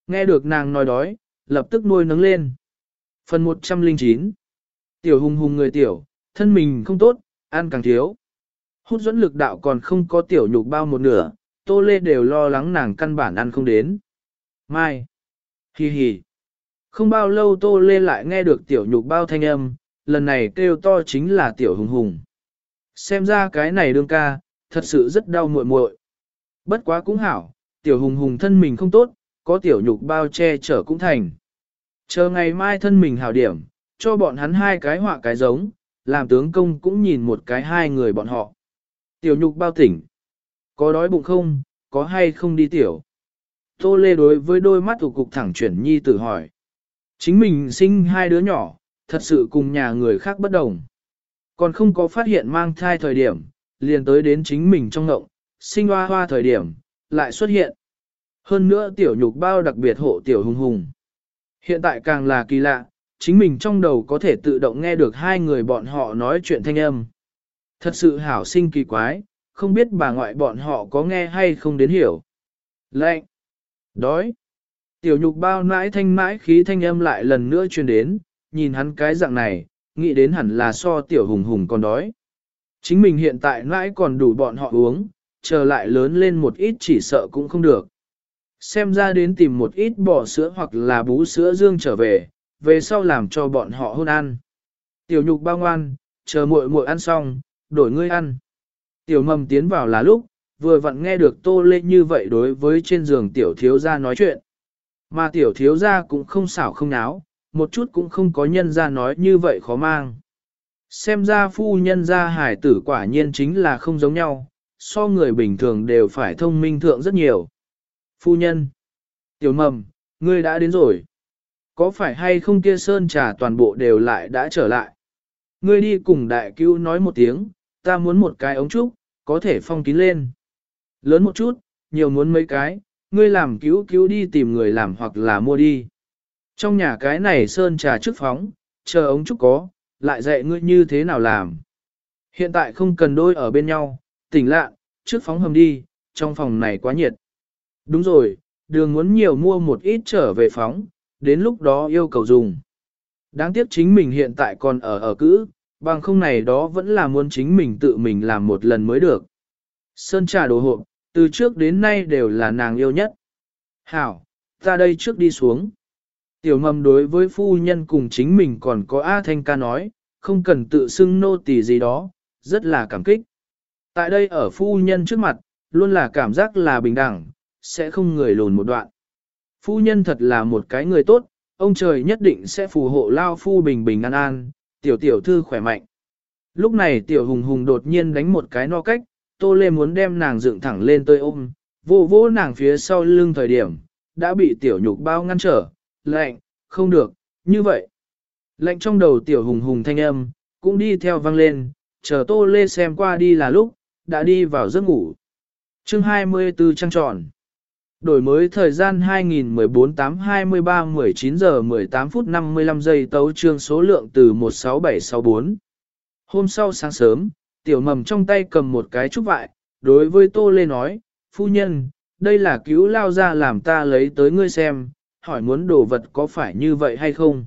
[SPEAKER 1] Nghe được nàng nói đói, lập tức nuôi nấng lên. Phần 109 Tiểu hùng hùng người tiểu, thân mình không tốt, ăn càng thiếu. Hút dẫn lực đạo còn không có tiểu nhục bao một nửa, tô lê đều lo lắng nàng căn bản ăn không đến. Mai. Hi hi. Không bao lâu tô lê lại nghe được tiểu nhục bao thanh âm, lần này kêu to chính là tiểu hùng hùng. Xem ra cái này đương ca, thật sự rất đau muội muội. Bất quá cũng hảo, tiểu hùng hùng thân mình không tốt, có tiểu nhục bao che chở cũng thành. Chờ ngày mai thân mình hảo điểm, cho bọn hắn hai cái họa cái giống, làm tướng công cũng nhìn một cái hai người bọn họ. Tiểu nhục bao tỉnh. Có đói bụng không, có hay không đi tiểu? Tô Lê đối với đôi mắt thủ cục thẳng chuyển nhi tử hỏi. Chính mình sinh hai đứa nhỏ, thật sự cùng nhà người khác bất đồng. Còn không có phát hiện mang thai thời điểm, liền tới đến chính mình trong ngộng, sinh hoa hoa thời điểm, lại xuất hiện. Hơn nữa tiểu nhục bao đặc biệt hộ tiểu hùng hùng. Hiện tại càng là kỳ lạ, chính mình trong đầu có thể tự động nghe được hai người bọn họ nói chuyện thanh âm. Thật sự hảo sinh kỳ quái, không biết bà ngoại bọn họ có nghe hay không đến hiểu. Lệnh! Đói! Tiểu nhục bao nãi thanh mãi khí thanh âm lại lần nữa truyền đến, nhìn hắn cái dạng này, nghĩ đến hẳn là so tiểu hùng hùng còn đói. Chính mình hiện tại nãi còn đủ bọn họ uống, chờ lại lớn lên một ít chỉ sợ cũng không được. Xem ra đến tìm một ít bò sữa hoặc là bú sữa dương trở về, về sau làm cho bọn họ hôn ăn. Tiểu nhục bao ngoan, chờ muội muội ăn xong, đổi ngươi ăn. Tiểu mầm tiến vào là lúc, vừa vặn nghe được tô lê như vậy đối với trên giường tiểu thiếu gia nói chuyện. Mà tiểu thiếu gia cũng không xảo không náo, một chút cũng không có nhân gia nói như vậy khó mang. Xem ra phu nhân gia hải tử quả nhiên chính là không giống nhau, so người bình thường đều phải thông minh thượng rất nhiều. Phu nhân, tiểu mầm, ngươi đã đến rồi. Có phải hay không kia sơn trà toàn bộ đều lại đã trở lại? Ngươi đi cùng đại cứu nói một tiếng, ta muốn một cái ống trúc, có thể phong kín lên. Lớn một chút, nhiều muốn mấy cái, ngươi làm cứu cứu đi tìm người làm hoặc là mua đi. Trong nhà cái này sơn trà trước phóng, chờ ống trúc có, lại dạy ngươi như thế nào làm. Hiện tại không cần đôi ở bên nhau, tỉnh lạ, trước phóng hầm đi, trong phòng này quá nhiệt. Đúng rồi, đường muốn nhiều mua một ít trở về phóng, đến lúc đó yêu cầu dùng. Đáng tiếc chính mình hiện tại còn ở ở cữ, bằng không này đó vẫn là muốn chính mình tự mình làm một lần mới được. Sơn trà đồ hộp, từ trước đến nay đều là nàng yêu nhất. Hảo, ta đây trước đi xuống. Tiểu mầm đối với phu nhân cùng chính mình còn có A Thanh ca nói, không cần tự xưng nô tỳ gì đó, rất là cảm kích. Tại đây ở phu nhân trước mặt, luôn là cảm giác là bình đẳng, sẽ không người lùn một đoạn. Phu nhân thật là một cái người tốt, ông trời nhất định sẽ phù hộ lao phu bình bình an an, tiểu tiểu thư khỏe mạnh. Lúc này tiểu hùng hùng đột nhiên đánh một cái no cách, tô lê muốn đem nàng dựng thẳng lên tôi ôm, vô vô nàng phía sau lưng thời điểm, đã bị tiểu nhục bao ngăn trở, lạnh, không được, như vậy. Lạnh trong đầu tiểu hùng hùng thanh âm, cũng đi theo vang lên, chờ tô lê xem qua đi là lúc, đã đi vào giấc ngủ. chương 24 trăng tròn. Đổi mới thời gian 2014-8-23-19 giờ 18 phút 55 giây tấu trương số lượng từ 16764. Hôm sau sáng sớm, tiểu mầm trong tay cầm một cái trúc vại, đối với Tô Lê nói, phu nhân, đây là cứu lao ra làm ta lấy tới ngươi xem, hỏi muốn đồ vật có phải như vậy hay không.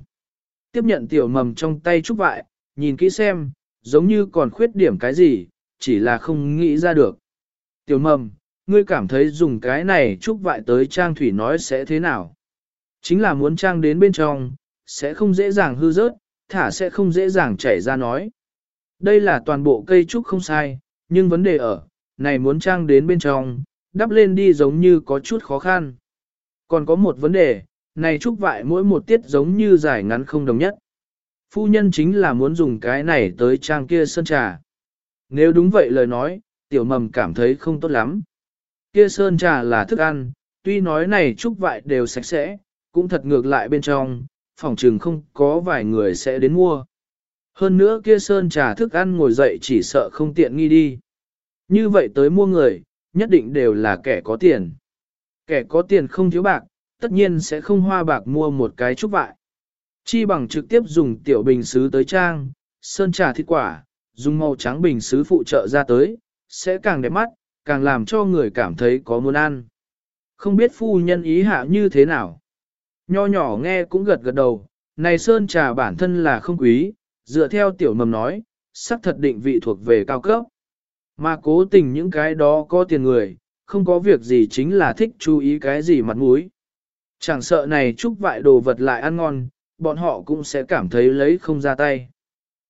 [SPEAKER 1] Tiếp nhận tiểu mầm trong tay trúc vại, nhìn kỹ xem, giống như còn khuyết điểm cái gì, chỉ là không nghĩ ra được. Tiểu mầm, ngươi cảm thấy dùng cái này trúc vại tới trang thủy nói sẽ thế nào? Chính là muốn trang đến bên trong, sẽ không dễ dàng hư rớt, thả sẽ không dễ dàng chảy ra nói. Đây là toàn bộ cây trúc không sai, nhưng vấn đề ở, này muốn trang đến bên trong, đắp lên đi giống như có chút khó khăn. Còn có một vấn đề, này trúc vại mỗi một tiết giống như dài ngắn không đồng nhất. Phu nhân chính là muốn dùng cái này tới trang kia sơn trà. Nếu đúng vậy lời nói, tiểu mầm cảm thấy không tốt lắm. Kia sơn trà là thức ăn, tuy nói này trúc vại đều sạch sẽ, cũng thật ngược lại bên trong, phòng trừng không có vài người sẽ đến mua. Hơn nữa kia sơn trà thức ăn ngồi dậy chỉ sợ không tiện nghi đi. Như vậy tới mua người, nhất định đều là kẻ có tiền. Kẻ có tiền không thiếu bạc, tất nhiên sẽ không hoa bạc mua một cái trúc vại. Chi bằng trực tiếp dùng tiểu bình xứ tới trang, sơn trà thịt quả, dùng màu trắng bình xứ phụ trợ ra tới, sẽ càng đẹp mắt, càng làm cho người cảm thấy có muốn ăn. Không biết phu nhân ý hạ như thế nào. Nho nhỏ nghe cũng gật gật đầu, này sơn trà bản thân là không quý, dựa theo tiểu mầm nói, sắc thật định vị thuộc về cao cấp. Mà cố tình những cái đó có tiền người, không có việc gì chính là thích chú ý cái gì mặt mũi. Chẳng sợ này chúc vại đồ vật lại ăn ngon, bọn họ cũng sẽ cảm thấy lấy không ra tay.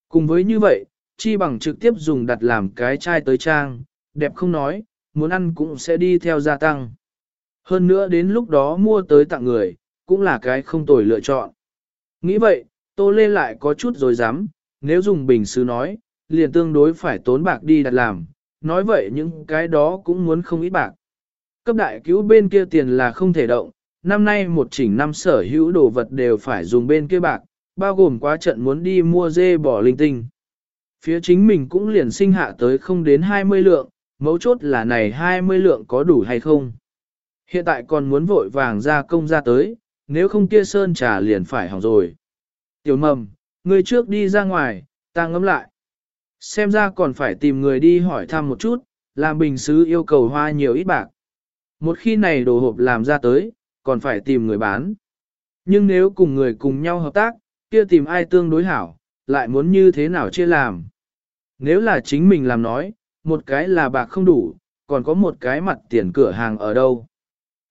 [SPEAKER 1] Cùng với như vậy, chi bằng trực tiếp dùng đặt làm cái chai tới trang, đẹp không nói, muốn ăn cũng sẽ đi theo gia tăng. Hơn nữa đến lúc đó mua tới tặng người, cũng là cái không tồi lựa chọn. Nghĩ vậy, Tô Lê lại có chút rồi dám, nếu dùng bình sứ nói, liền tương đối phải tốn bạc đi đặt làm, nói vậy những cái đó cũng muốn không ít bạc. Cấp đại cứu bên kia tiền là không thể động, năm nay một chỉnh năm sở hữu đồ vật đều phải dùng bên kia bạc, bao gồm quá trận muốn đi mua dê bỏ linh tinh. Phía chính mình cũng liền sinh hạ tới không đến 20 lượng, mấu chốt là này 20 lượng có đủ hay không. Hiện tại còn muốn vội vàng ra công ra tới, nếu không kia sơn trà liền phải hỏng rồi. Tiểu mầm, người trước đi ra ngoài, ta ngẫm lại. Xem ra còn phải tìm người đi hỏi thăm một chút, làm bình sứ yêu cầu hoa nhiều ít bạc. Một khi này đồ hộp làm ra tới, còn phải tìm người bán. Nhưng nếu cùng người cùng nhau hợp tác, kia tìm ai tương đối hảo, lại muốn như thế nào chia làm. Nếu là chính mình làm nói, một cái là bạc không đủ, còn có một cái mặt tiền cửa hàng ở đâu.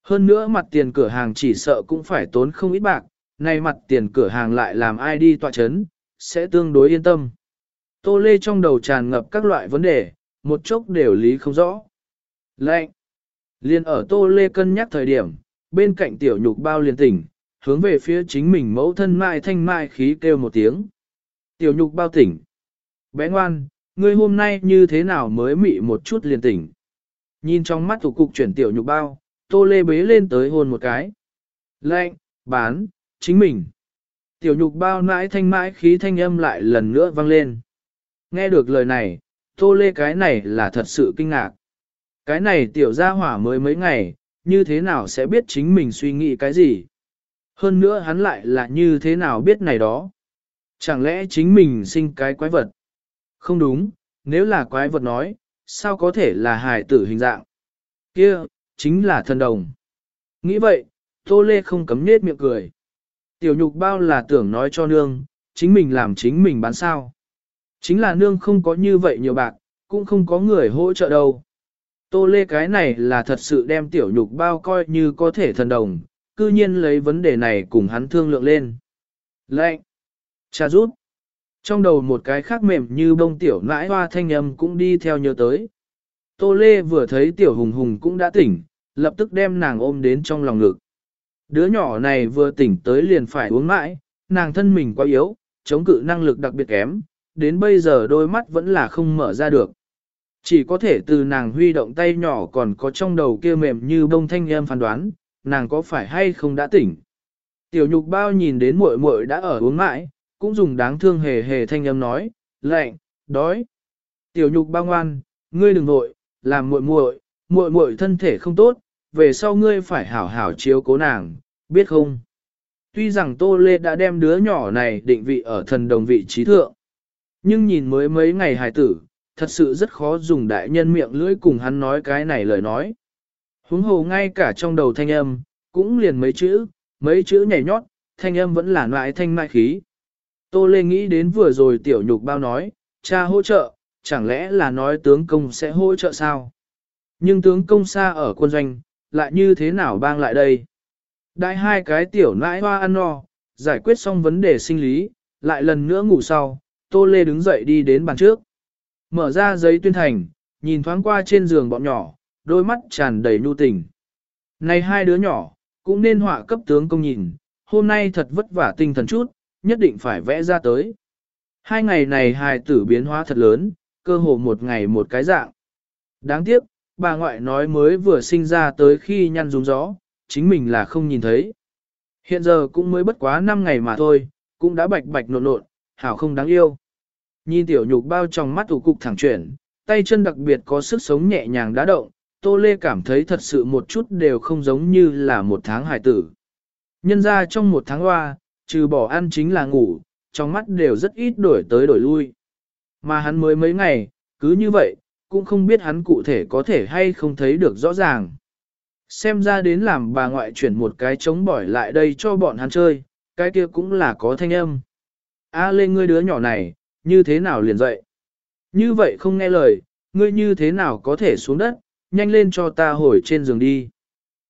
[SPEAKER 1] Hơn nữa mặt tiền cửa hàng chỉ sợ cũng phải tốn không ít bạc, nay mặt tiền cửa hàng lại làm ai đi tọa chấn, sẽ tương đối yên tâm. Tô Lê trong đầu tràn ngập các loại vấn đề, một chốc đều lý không rõ. Lệnh! Liên ở Tô Lê cân nhắc thời điểm, bên cạnh tiểu nhục bao liền tỉnh, hướng về phía chính mình mẫu thân mai thanh mai khí kêu một tiếng. Tiểu nhục bao tỉnh. Bé ngoan, ngươi hôm nay như thế nào mới mị một chút liền tỉnh. Nhìn trong mắt thủ cục chuyển tiểu nhục bao, tô lê bế lên tới hôn một cái. Lệnh, bán, chính mình. Tiểu nhục bao nãi thanh mãi khí thanh âm lại lần nữa vang lên. Nghe được lời này, tô lê cái này là thật sự kinh ngạc. Cái này tiểu gia hỏa mới mấy ngày, như thế nào sẽ biết chính mình suy nghĩ cái gì? Hơn nữa hắn lại là như thế nào biết này đó? Chẳng lẽ chính mình sinh cái quái vật? Không đúng, nếu là quái vật nói, sao có thể là hài tử hình dạng? Kia, chính là thần đồng. Nghĩ vậy, Tô Lê không cấm nết miệng cười. Tiểu nhục bao là tưởng nói cho nương, chính mình làm chính mình bán sao. Chính là nương không có như vậy nhiều bạc, cũng không có người hỗ trợ đâu. Tô Lê cái này là thật sự đem tiểu nhục bao coi như có thể thần đồng, cư nhiên lấy vấn đề này cùng hắn thương lượng lên. Lệnh! Cha rút! Trong đầu một cái khác mềm như bông tiểu nãi hoa thanh âm cũng đi theo nhớ tới. Tô Lê vừa thấy tiểu hùng hùng cũng đã tỉnh, lập tức đem nàng ôm đến trong lòng ngực. Đứa nhỏ này vừa tỉnh tới liền phải uống mãi, nàng thân mình quá yếu, chống cự năng lực đặc biệt kém, đến bây giờ đôi mắt vẫn là không mở ra được. Chỉ có thể từ nàng huy động tay nhỏ còn có trong đầu kia mềm như bông thanh em phán đoán, nàng có phải hay không đã tỉnh. Tiểu nhục bao nhìn đến muội muội đã ở uống mãi, cũng dùng đáng thương hề hề thanh âm nói, lạnh, đói. Tiểu nhục bao ngoan, ngươi đừng nội, làm muội muội, muội muội thân thể không tốt, về sau ngươi phải hảo hảo chiếu cố nàng, biết không? Tuy rằng Tô Lê đã đem đứa nhỏ này định vị ở thần đồng vị trí thượng, nhưng nhìn mới mấy ngày hài tử, thật sự rất khó dùng đại nhân miệng lưỡi cùng hắn nói cái này lời nói. Huống hồ ngay cả trong đầu thanh âm, cũng liền mấy chữ, mấy chữ nhảy nhót, thanh âm vẫn là loại thanh mai khí. Tô Lê nghĩ đến vừa rồi tiểu nhục bao nói, cha hỗ trợ, chẳng lẽ là nói tướng công sẽ hỗ trợ sao? Nhưng tướng công xa ở quân doanh, lại như thế nào bang lại đây? Đại hai cái tiểu nãi hoa ăn no, giải quyết xong vấn đề sinh lý, lại lần nữa ngủ sau, Tô Lê đứng dậy đi đến bàn trước. Mở ra giấy tuyên thành, nhìn thoáng qua trên giường bọn nhỏ, đôi mắt tràn đầy nhu tình. Này hai đứa nhỏ, cũng nên họa cấp tướng công nhìn, hôm nay thật vất vả tinh thần chút, nhất định phải vẽ ra tới. Hai ngày này hài tử biến hóa thật lớn, cơ hồ một ngày một cái dạng. Đáng tiếc, bà ngoại nói mới vừa sinh ra tới khi nhăn rúng gió, chính mình là không nhìn thấy. Hiện giờ cũng mới bất quá 5 ngày mà thôi, cũng đã bạch bạch nộn nộn, hảo không đáng yêu. Nhìn tiểu nhục bao trong mắt ủ cục thẳng chuyển, tay chân đặc biệt có sức sống nhẹ nhàng đá động, Tô Lê cảm thấy thật sự một chút đều không giống như là một tháng hải tử. Nhân ra trong một tháng hoa, trừ bỏ ăn chính là ngủ, trong mắt đều rất ít đổi tới đổi lui. Mà hắn mới mấy ngày, cứ như vậy, cũng không biết hắn cụ thể có thể hay không thấy được rõ ràng. Xem ra đến làm bà ngoại chuyển một cái trống bỏi lại đây cho bọn hắn chơi, cái kia cũng là có thanh âm. A lên ngươi đứa nhỏ này, như thế nào liền dậy? Như vậy không nghe lời, ngươi như thế nào có thể xuống đất, nhanh lên cho ta hồi trên giường đi.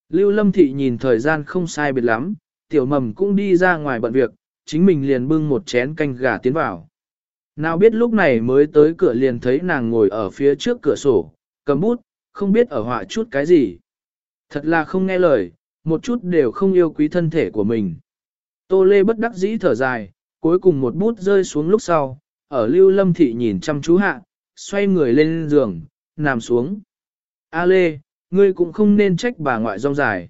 [SPEAKER 1] Lưu Lâm Thị nhìn thời gian không sai biệt lắm, tiểu mầm cũng đi ra ngoài bận việc, chính mình liền bưng một chén canh gà tiến vào. Nào biết lúc này mới tới cửa liền thấy nàng ngồi ở phía trước cửa sổ, cầm bút, không biết ở họa chút cái gì. Thật là không nghe lời, một chút đều không yêu quý thân thể của mình. Tô Lê bất đắc dĩ thở dài, cuối cùng một bút rơi xuống lúc sau, ở lưu lâm thị nhìn chăm chú hạ, xoay người lên giường, nằm xuống. A Lê, ngươi cũng không nên trách bà ngoại rong dài.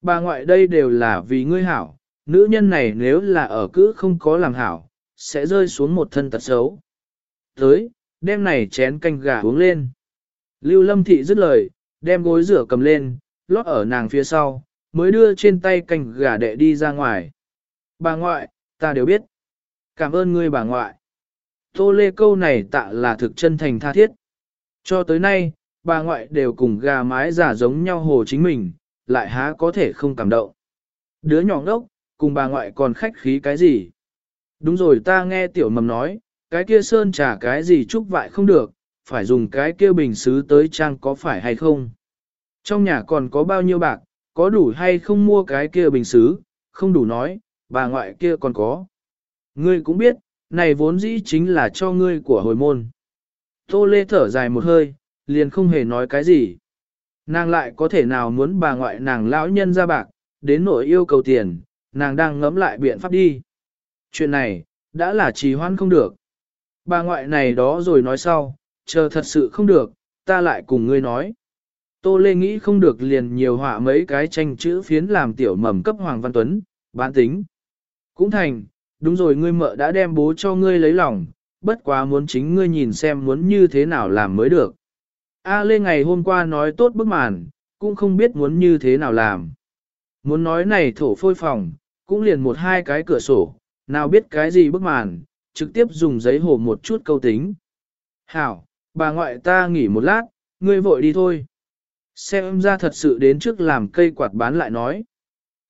[SPEAKER 1] Bà ngoại đây đều là vì ngươi hảo, nữ nhân này nếu là ở cữ không có làm hảo, sẽ rơi xuống một thân tật xấu. Tới, đem này chén canh gà uống lên. Lưu lâm thị dứt lời, đem gối rửa cầm lên, lót ở nàng phía sau, mới đưa trên tay canh gà đệ đi ra ngoài. Bà ngoại, ta đều biết. Cảm ơn ngươi bà ngoại. Tô lê câu này tạ là thực chân thành tha thiết. Cho tới nay, bà ngoại đều cùng gà mái giả giống nhau hồ chính mình, lại há có thể không cảm động. Đứa nhỏ ngốc, cùng bà ngoại còn khách khí cái gì? Đúng rồi ta nghe tiểu mầm nói, cái kia sơn trà cái gì chúc vại không được, phải dùng cái kia bình xứ tới trang có phải hay không? Trong nhà còn có bao nhiêu bạc, có đủ hay không mua cái kia bình xứ, không đủ nói, bà ngoại kia còn có. Ngươi cũng biết, này vốn dĩ chính là cho ngươi của hồi môn. Tô Lê thở dài một hơi, liền không hề nói cái gì. Nàng lại có thể nào muốn bà ngoại nàng lão nhân ra bạc, đến nỗi yêu cầu tiền, nàng đang ngẫm lại biện pháp đi. Chuyện này, đã là trì hoãn không được. Bà ngoại này đó rồi nói sau, chờ thật sự không được, ta lại cùng ngươi nói. Tô Lê nghĩ không được liền nhiều họa mấy cái tranh chữ phiến làm tiểu mầm cấp Hoàng Văn Tuấn, bán tính. Cũng thành, đúng rồi ngươi mợ đã đem bố cho ngươi lấy lòng, bất quá muốn chính ngươi nhìn xem muốn như thế nào làm mới được. A Lê ngày hôm qua nói tốt bức màn, cũng không biết muốn như thế nào làm. Muốn nói này thổ phôi phòng, cũng liền một hai cái cửa sổ, nào biết cái gì bức màn, trực tiếp dùng giấy hồ một chút câu tính. Hảo, bà ngoại ta nghỉ một lát, ngươi vội đi thôi. Xem ra thật sự đến trước làm cây quạt bán lại nói.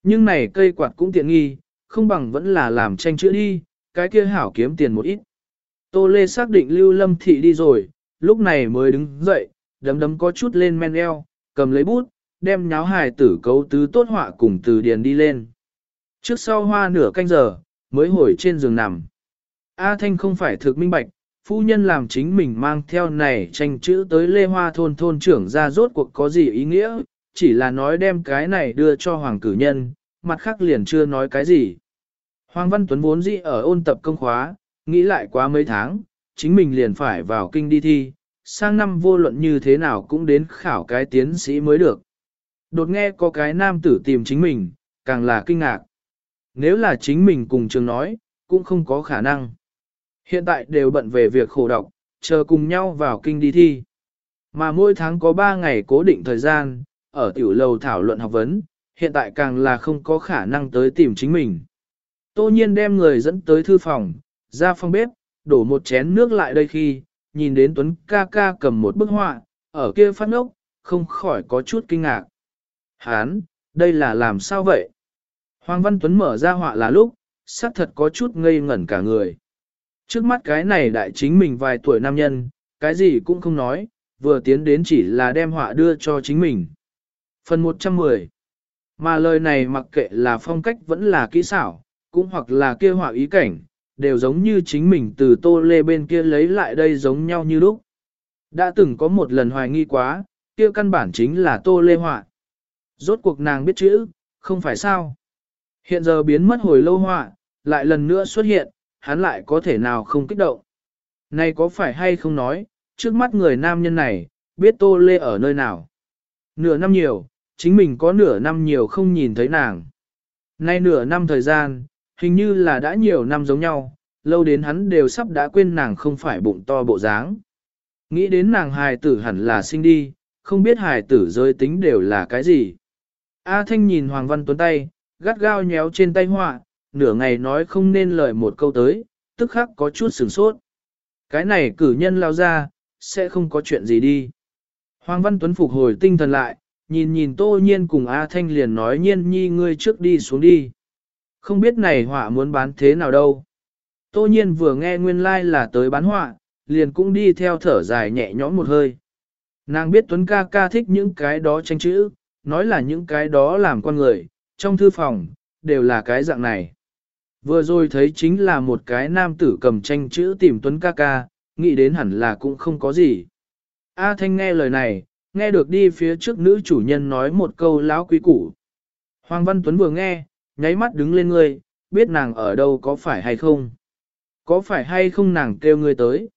[SPEAKER 1] Nhưng này cây quạt cũng tiện nghi, không bằng vẫn là làm tranh chữa đi, cái kia hảo kiếm tiền một ít. Tô Lê xác định Lưu Lâm Thị đi rồi, lúc này mới đứng dậy, đấm đấm có chút lên men eo, cầm lấy bút, đem nháo hài tử cấu tứ tốt họa cùng từ điền đi lên. Trước sau hoa nửa canh giờ, mới hồi trên giường nằm. A Thanh không phải thực minh bạch, phu nhân làm chính mình mang theo này tranh chữ tới Lê Hoa thôn thôn trưởng ra rốt cuộc có gì ý nghĩa, chỉ là nói đem cái này đưa cho hoàng cử nhân, mặt khác liền chưa nói cái gì. Hoàng Văn Tuấn vốn dĩ ở ôn tập công khóa, nghĩ lại quá mấy tháng, chính mình liền phải vào kinh đi thi, sang năm vô luận như thế nào cũng đến khảo cái tiến sĩ mới được. Đột nghe có cái nam tử tìm chính mình, càng là kinh ngạc. Nếu là chính mình cùng trường nói, cũng không có khả năng. Hiện tại đều bận về việc khổ đọc, chờ cùng nhau vào kinh đi thi. Mà mỗi tháng có 3 ngày cố định thời gian, ở tiểu lầu thảo luận học vấn, hiện tại càng là không có khả năng tới tìm chính mình. Tô nhiên đem người dẫn tới thư phòng, ra phòng bếp, đổ một chén nước lại đây khi, nhìn đến Tuấn ca ca cầm một bức họa, ở kia phát ốc, không khỏi có chút kinh ngạc. Hán, đây là làm sao vậy? Hoàng Văn Tuấn mở ra họa là lúc, xác thật có chút ngây ngẩn cả người. Trước mắt cái này đại chính mình vài tuổi nam nhân, cái gì cũng không nói, vừa tiến đến chỉ là đem họa đưa cho chính mình. Phần 110 Mà lời này mặc kệ là phong cách vẫn là kỹ xảo, cũng hoặc là kia họa ý cảnh, đều giống như chính mình từ tô lê bên kia lấy lại đây giống nhau như lúc. Đã từng có một lần hoài nghi quá, kia căn bản chính là tô lê họa. Rốt cuộc nàng biết chữ, không phải sao. Hiện giờ biến mất hồi lâu họa, lại lần nữa xuất hiện, hắn lại có thể nào không kích động. Này có phải hay không nói, trước mắt người nam nhân này, biết tô lê ở nơi nào. Nửa năm nhiều, chính mình có nửa năm nhiều không nhìn thấy nàng. Nay nửa năm thời gian, hình như là đã nhiều năm giống nhau, lâu đến hắn đều sắp đã quên nàng không phải bụng to bộ dáng. Nghĩ đến nàng hài tử hẳn là sinh đi, không biết hài tử giới tính đều là cái gì. A Thanh nhìn Hoàng Văn Tuấn tay, gắt gao nhéo trên tay họa, nửa ngày nói không nên lời một câu tới, tức khắc có chút sửng sốt. Cái này cử nhân lao ra, sẽ không có chuyện gì đi. Hoàng Văn Tuấn phục hồi tinh thần lại, nhìn nhìn Tô Nhiên cùng A Thanh liền nói nhiên nhi ngươi trước đi xuống đi. Không biết này họa muốn bán thế nào đâu. Tô Nhiên vừa nghe nguyên lai like là tới bán họa, liền cũng đi theo thở dài nhẹ nhõm một hơi. Nàng biết Tuấn ca ca thích những cái đó tranh chữ, nói là những cái đó làm con người, trong thư phòng, đều là cái dạng này. Vừa rồi thấy chính là một cái nam tử cầm tranh chữ tìm Tuấn ca ca, nghĩ đến hẳn là cũng không có gì. A Thanh nghe lời này, nghe được đi phía trước nữ chủ nhân nói một câu láo quý củ. Hoàng Văn Tuấn vừa nghe, nháy mắt đứng lên ngươi, biết nàng ở đâu có phải hay không. Có phải hay không nàng kêu ngươi tới.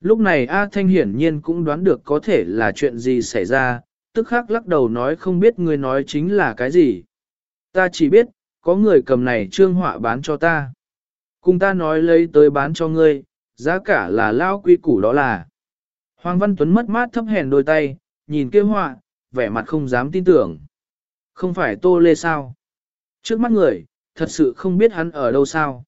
[SPEAKER 1] Lúc này A Thanh hiển nhiên cũng đoán được có thể là chuyện gì xảy ra, tức khắc lắc đầu nói không biết ngươi nói chính là cái gì. Ta chỉ biết, có người cầm này trương họa bán cho ta. Cùng ta nói lấy tới bán cho ngươi, giá cả là lao quy củ đó là. Hoàng Văn Tuấn mất mát thấp hèn đôi tay, nhìn kêu họa, vẻ mặt không dám tin tưởng. Không phải tô lê sao? Trước mắt người, thật sự không biết hắn ở đâu sao?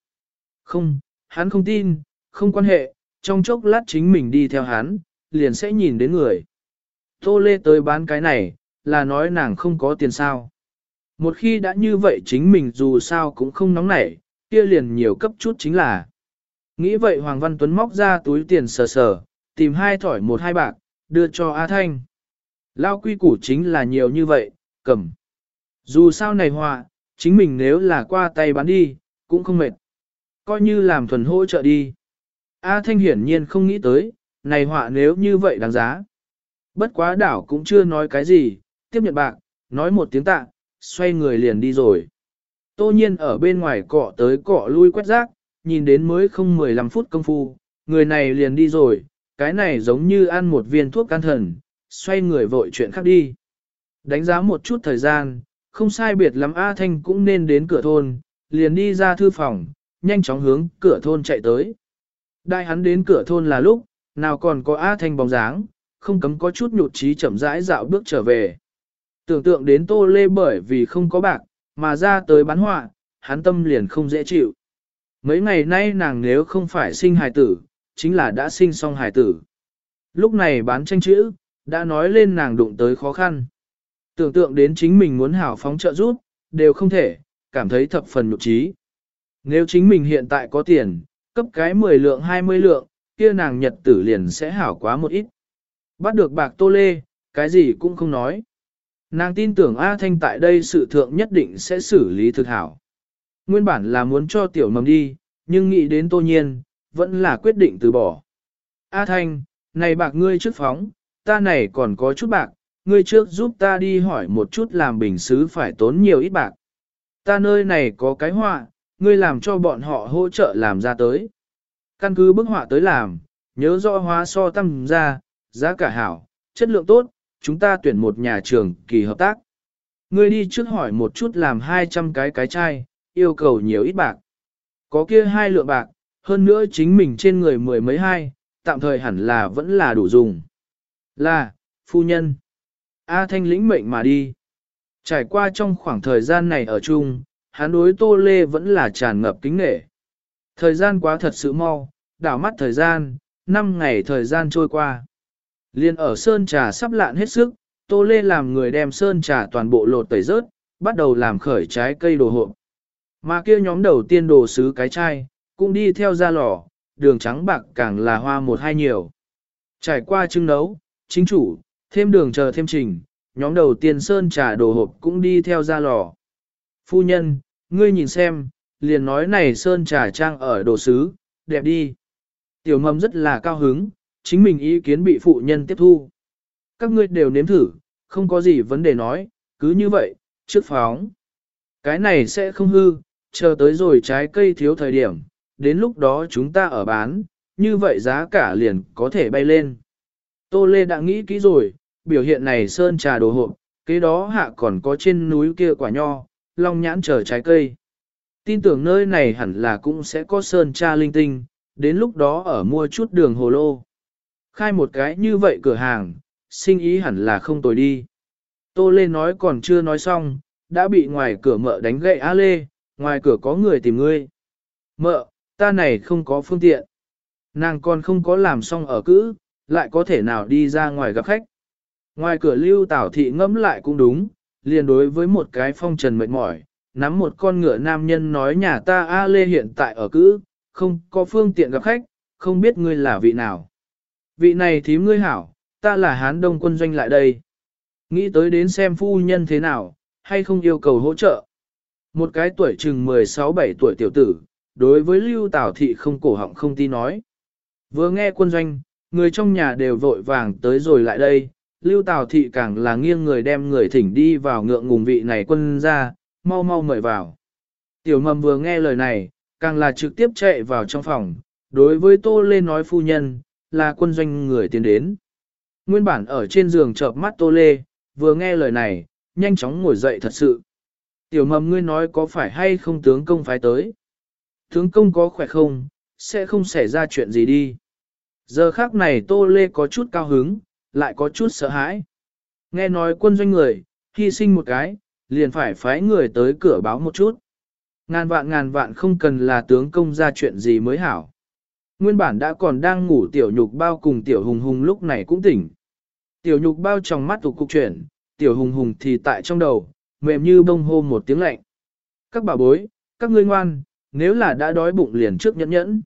[SPEAKER 1] Không, hắn không tin, không quan hệ, trong chốc lát chính mình đi theo hắn, liền sẽ nhìn đến người. Tô lê tới bán cái này, là nói nàng không có tiền sao. Một khi đã như vậy chính mình dù sao cũng không nóng nảy, kia liền nhiều cấp chút chính là. Nghĩ vậy Hoàng Văn Tuấn móc ra túi tiền sờ sờ, tìm hai thỏi một hai bạc, đưa cho A Thanh. Lao quy củ chính là nhiều như vậy, cầm. Dù sao này họa, chính mình nếu là qua tay bán đi, cũng không mệt. Coi như làm thuần hỗ trợ đi. A Thanh hiển nhiên không nghĩ tới, này họa nếu như vậy đáng giá. Bất quá đảo cũng chưa nói cái gì, tiếp nhận bạc, nói một tiếng tạ, xoay người liền đi rồi. Tô nhiên ở bên ngoài cọ tới cọ lui quét rác, nhìn đến mới không 15 phút công phu, người này liền đi rồi, cái này giống như ăn một viên thuốc can thần, xoay người vội chuyện khác đi. Đánh giá một chút thời gian, không sai biệt lắm A Thanh cũng nên đến cửa thôn, liền đi ra thư phòng, nhanh chóng hướng cửa thôn chạy tới. Đại hắn đến cửa thôn là lúc, nào còn có A Thanh bóng dáng, không cấm có chút nhụt chí chậm rãi dạo bước trở về. Tưởng tượng đến Tô Lê bởi vì không có bạc, mà ra tới bán họa, hắn tâm liền không dễ chịu. Mấy ngày nay nàng nếu không phải sinh hài tử, chính là đã sinh xong hài tử. Lúc này bán tranh chữ, đã nói lên nàng đụng tới khó khăn. Tưởng tượng đến chính mình muốn hảo phóng trợ giúp, đều không thể, cảm thấy thập phần nhục trí. Nếu chính mình hiện tại có tiền, cấp cái 10 lượng 20 lượng, kia nàng nhật tử liền sẽ hảo quá một ít. Bắt được bạc tô lê, cái gì cũng không nói. Nàng tin tưởng A Thanh tại đây sự thượng nhất định sẽ xử lý thực hảo. Nguyên bản là muốn cho tiểu mầm đi, nhưng nghĩ đến tô nhiên, vẫn là quyết định từ bỏ. A Thanh, này bạc ngươi trước phóng, ta này còn có chút bạc, ngươi trước giúp ta đi hỏi một chút làm bình xứ phải tốn nhiều ít bạc. Ta nơi này có cái họa, ngươi làm cho bọn họ hỗ trợ làm ra tới. Căn cứ bức họa tới làm, nhớ rõ hóa so tăng ra, giá cả hảo, chất lượng tốt, chúng ta tuyển một nhà trường kỳ hợp tác. Ngươi đi trước hỏi một chút làm 200 cái cái chai, yêu cầu nhiều ít bạc. Có kia hai lượng bạc, hơn nữa chính mình trên người mười mấy hai, tạm thời hẳn là vẫn là đủ dùng. Là, phu nhân. A Thanh lĩnh mệnh mà đi. Trải qua trong khoảng thời gian này ở chung, hắn đối Tô Lê vẫn là tràn ngập kính nghệ. Thời gian quá thật sự mau, đảo mắt thời gian, 5 ngày thời gian trôi qua. Liên ở sơn trà sắp lạn hết sức, Tô Lê làm người đem sơn trà toàn bộ lột tẩy rớt, bắt đầu làm khởi trái cây đồ hộp. Mà kia nhóm đầu tiên đồ sứ cái chai, cũng đi theo ra lò, đường trắng bạc càng là hoa một hai nhiều. Trải qua trưng nấu, chính chủ, thêm đường chờ thêm trình, nhóm đầu tiên sơn trà đồ hộp cũng đi theo ra lò. Phu nhân, ngươi nhìn xem, liền nói này sơn trà trang ở đồ sứ, đẹp đi. Tiểu mầm rất là cao hứng, chính mình ý kiến bị phụ nhân tiếp thu. Các ngươi đều nếm thử, không có gì vấn đề nói, cứ như vậy, trước phóng. Cái này sẽ không hư, chờ tới rồi trái cây thiếu thời điểm, đến lúc đó chúng ta ở bán, như vậy giá cả liền có thể bay lên. Tô Lê đã nghĩ kỹ rồi, biểu hiện này sơn trà đồ hộp, kế đó hạ còn có trên núi kia quả nho, long nhãn chờ trái cây. Tin tưởng nơi này hẳn là cũng sẽ có sơn trà linh tinh, đến lúc đó ở mua chút đường hồ lô. Khai một cái như vậy cửa hàng, sinh ý hẳn là không tồi đi. Tô Lê nói còn chưa nói xong, đã bị ngoài cửa mợ đánh gậy A Lê, ngoài cửa có người tìm ngươi. Mợ, ta này không có phương tiện. Nàng còn không có làm xong ở cữ, lại có thể nào đi ra ngoài gặp khách. Ngoài cửa lưu tảo thị ngẫm lại cũng đúng, liền đối với một cái phong trần mệt mỏi, nắm một con ngựa nam nhân nói nhà ta A Lê hiện tại ở cữ, không có phương tiện gặp khách, không biết ngươi là vị nào. Vị này thím ngươi hảo, ta là hán đông quân doanh lại đây. Nghĩ tới đến xem phu nhân thế nào, hay không yêu cầu hỗ trợ. Một cái tuổi chừng 16-17 tuổi tiểu tử, đối với lưu tảo thị không cổ họng không ti nói. Vừa nghe quân doanh, người trong nhà đều vội vàng tới rồi lại đây, lưu tào thị càng là nghiêng người đem người thỉnh đi vào ngượng ngùng vị này quân ra, mau mau mời vào. Tiểu mầm vừa nghe lời này, càng là trực tiếp chạy vào trong phòng, đối với tô lê nói phu nhân, là quân doanh người tiến đến. Nguyên bản ở trên giường chợp mắt tô lê, vừa nghe lời này, nhanh chóng ngồi dậy thật sự. Tiểu mầm ngươi nói có phải hay không tướng công phái tới? Tướng công có khỏe không, sẽ không xảy ra chuyện gì đi. Giờ khác này Tô Lê có chút cao hứng, lại có chút sợ hãi. Nghe nói quân doanh người, hy sinh một cái, liền phải phái người tới cửa báo một chút. Ngàn vạn ngàn vạn không cần là tướng công ra chuyện gì mới hảo. Nguyên bản đã còn đang ngủ tiểu nhục bao cùng tiểu hùng hùng lúc này cũng tỉnh. Tiểu nhục bao trong mắt tụ cục chuyển, tiểu hùng hùng thì tại trong đầu, mềm như bông hô một tiếng lạnh. Các bà bối, các ngươi ngoan, nếu là đã đói bụng liền trước nhẫn nhẫn.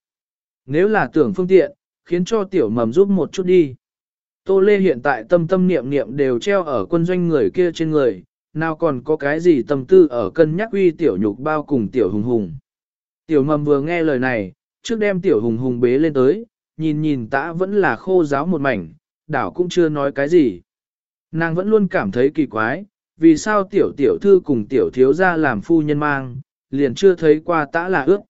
[SPEAKER 1] Nếu là tưởng phương tiện, khiến cho tiểu mầm giúp một chút đi. Tô Lê hiện tại tâm tâm niệm niệm đều treo ở quân doanh người kia trên người, nào còn có cái gì tâm tư ở cân nhắc uy tiểu nhục bao cùng tiểu hùng hùng. Tiểu mầm vừa nghe lời này, trước đem tiểu hùng hùng bế lên tới, nhìn nhìn tã vẫn là khô giáo một mảnh, đảo cũng chưa nói cái gì. Nàng vẫn luôn cảm thấy kỳ quái, vì sao tiểu tiểu thư cùng tiểu thiếu gia làm phu nhân mang, liền chưa thấy qua tã là ước.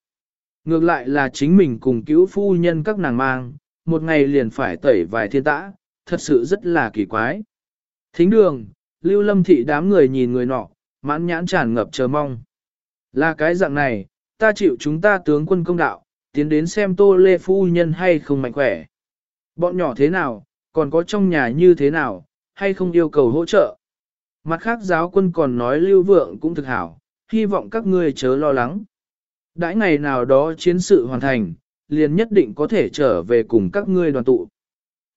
[SPEAKER 1] Ngược lại là chính mình cùng cứu phu nhân các nàng mang, một ngày liền phải tẩy vài thiên tã, thật sự rất là kỳ quái. Thính đường, lưu lâm thị đám người nhìn người nọ, mãn nhãn tràn ngập chờ mong. Là cái dạng này, ta chịu chúng ta tướng quân công đạo, tiến đến xem tô lê phu nhân hay không mạnh khỏe. Bọn nhỏ thế nào, còn có trong nhà như thế nào, hay không yêu cầu hỗ trợ. Mặt khác giáo quân còn nói lưu vượng cũng thực hảo, hy vọng các ngươi chớ lo lắng. Đãi ngày nào đó chiến sự hoàn thành, liền nhất định có thể trở về cùng các ngươi đoàn tụ.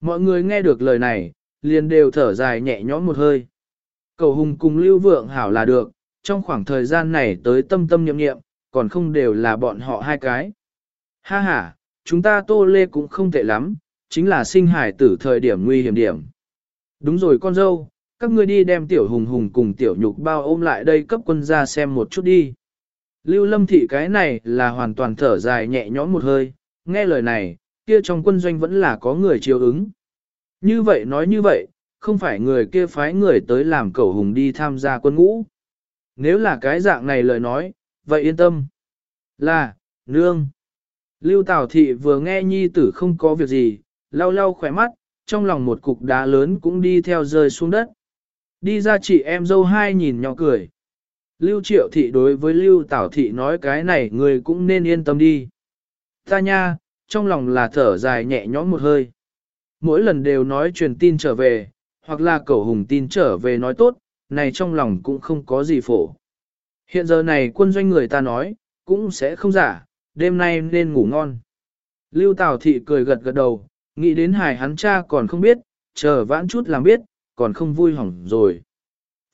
[SPEAKER 1] Mọi người nghe được lời này, liền đều thở dài nhẹ nhõm một hơi. Cầu hùng cùng lưu vượng hảo là được, trong khoảng thời gian này tới tâm tâm nhậm nghiệm, còn không đều là bọn họ hai cái. Ha ha, chúng ta tô lê cũng không tệ lắm, chính là sinh hải tử thời điểm nguy hiểm điểm. Đúng rồi con dâu, các ngươi đi đem tiểu hùng hùng cùng tiểu nhục bao ôm lại đây cấp quân ra xem một chút đi. Lưu lâm thị cái này là hoàn toàn thở dài nhẹ nhõm một hơi, nghe lời này, kia trong quân doanh vẫn là có người chiều ứng. Như vậy nói như vậy, không phải người kia phái người tới làm cẩu hùng đi tham gia quân ngũ. Nếu là cái dạng này lời nói, vậy yên tâm. Là, nương. Lưu Tào Thị vừa nghe nhi tử không có việc gì, lau lau khỏe mắt, trong lòng một cục đá lớn cũng đi theo rơi xuống đất. Đi ra chị em dâu hai nhìn nhỏ cười. Lưu Triệu Thị đối với Lưu tảo Thị nói cái này người cũng nên yên tâm đi. Ta nha, trong lòng là thở dài nhẹ nhõm một hơi. Mỗi lần đều nói truyền tin trở về, hoặc là cậu hùng tin trở về nói tốt, này trong lòng cũng không có gì phổ. Hiện giờ này quân doanh người ta nói, cũng sẽ không giả, đêm nay nên ngủ ngon. Lưu Tào Thị cười gật gật đầu, nghĩ đến hài hắn cha còn không biết, chờ vãn chút làm biết, còn không vui hỏng rồi.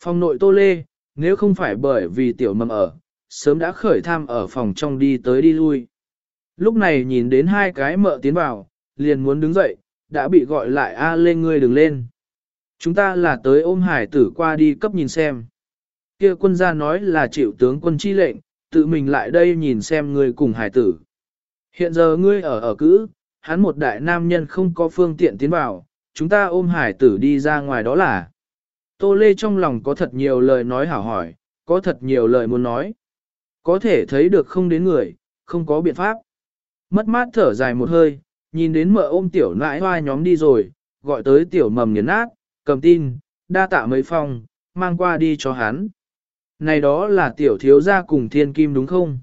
[SPEAKER 1] Phòng nội tô lê, nếu không phải bởi vì tiểu mầm ở, sớm đã khởi tham ở phòng trong đi tới đi lui. Lúc này nhìn đến hai cái mợ tiến vào, liền muốn đứng dậy, đã bị gọi lại a lên ngươi đừng lên. Chúng ta là tới ôm hải tử qua đi cấp nhìn xem. Kia quân gia nói là chịu tướng quân chi lệnh, tự mình lại đây nhìn xem ngươi cùng hải tử. Hiện giờ ngươi ở ở cữ, hắn một đại nam nhân không có phương tiện tiến vào, chúng ta ôm hải tử đi ra ngoài đó là. Tô Lê trong lòng có thật nhiều lời nói hảo hỏi, có thật nhiều lời muốn nói. Có thể thấy được không đến người, không có biện pháp. Mất mát thở dài một hơi, nhìn đến mợ ôm tiểu nãi hoa nhóm đi rồi, gọi tới tiểu mầm nghiền nát, cầm tin, đa tạ mấy phong, mang qua đi cho hắn. Này đó là tiểu thiếu gia cùng thiên kim đúng không?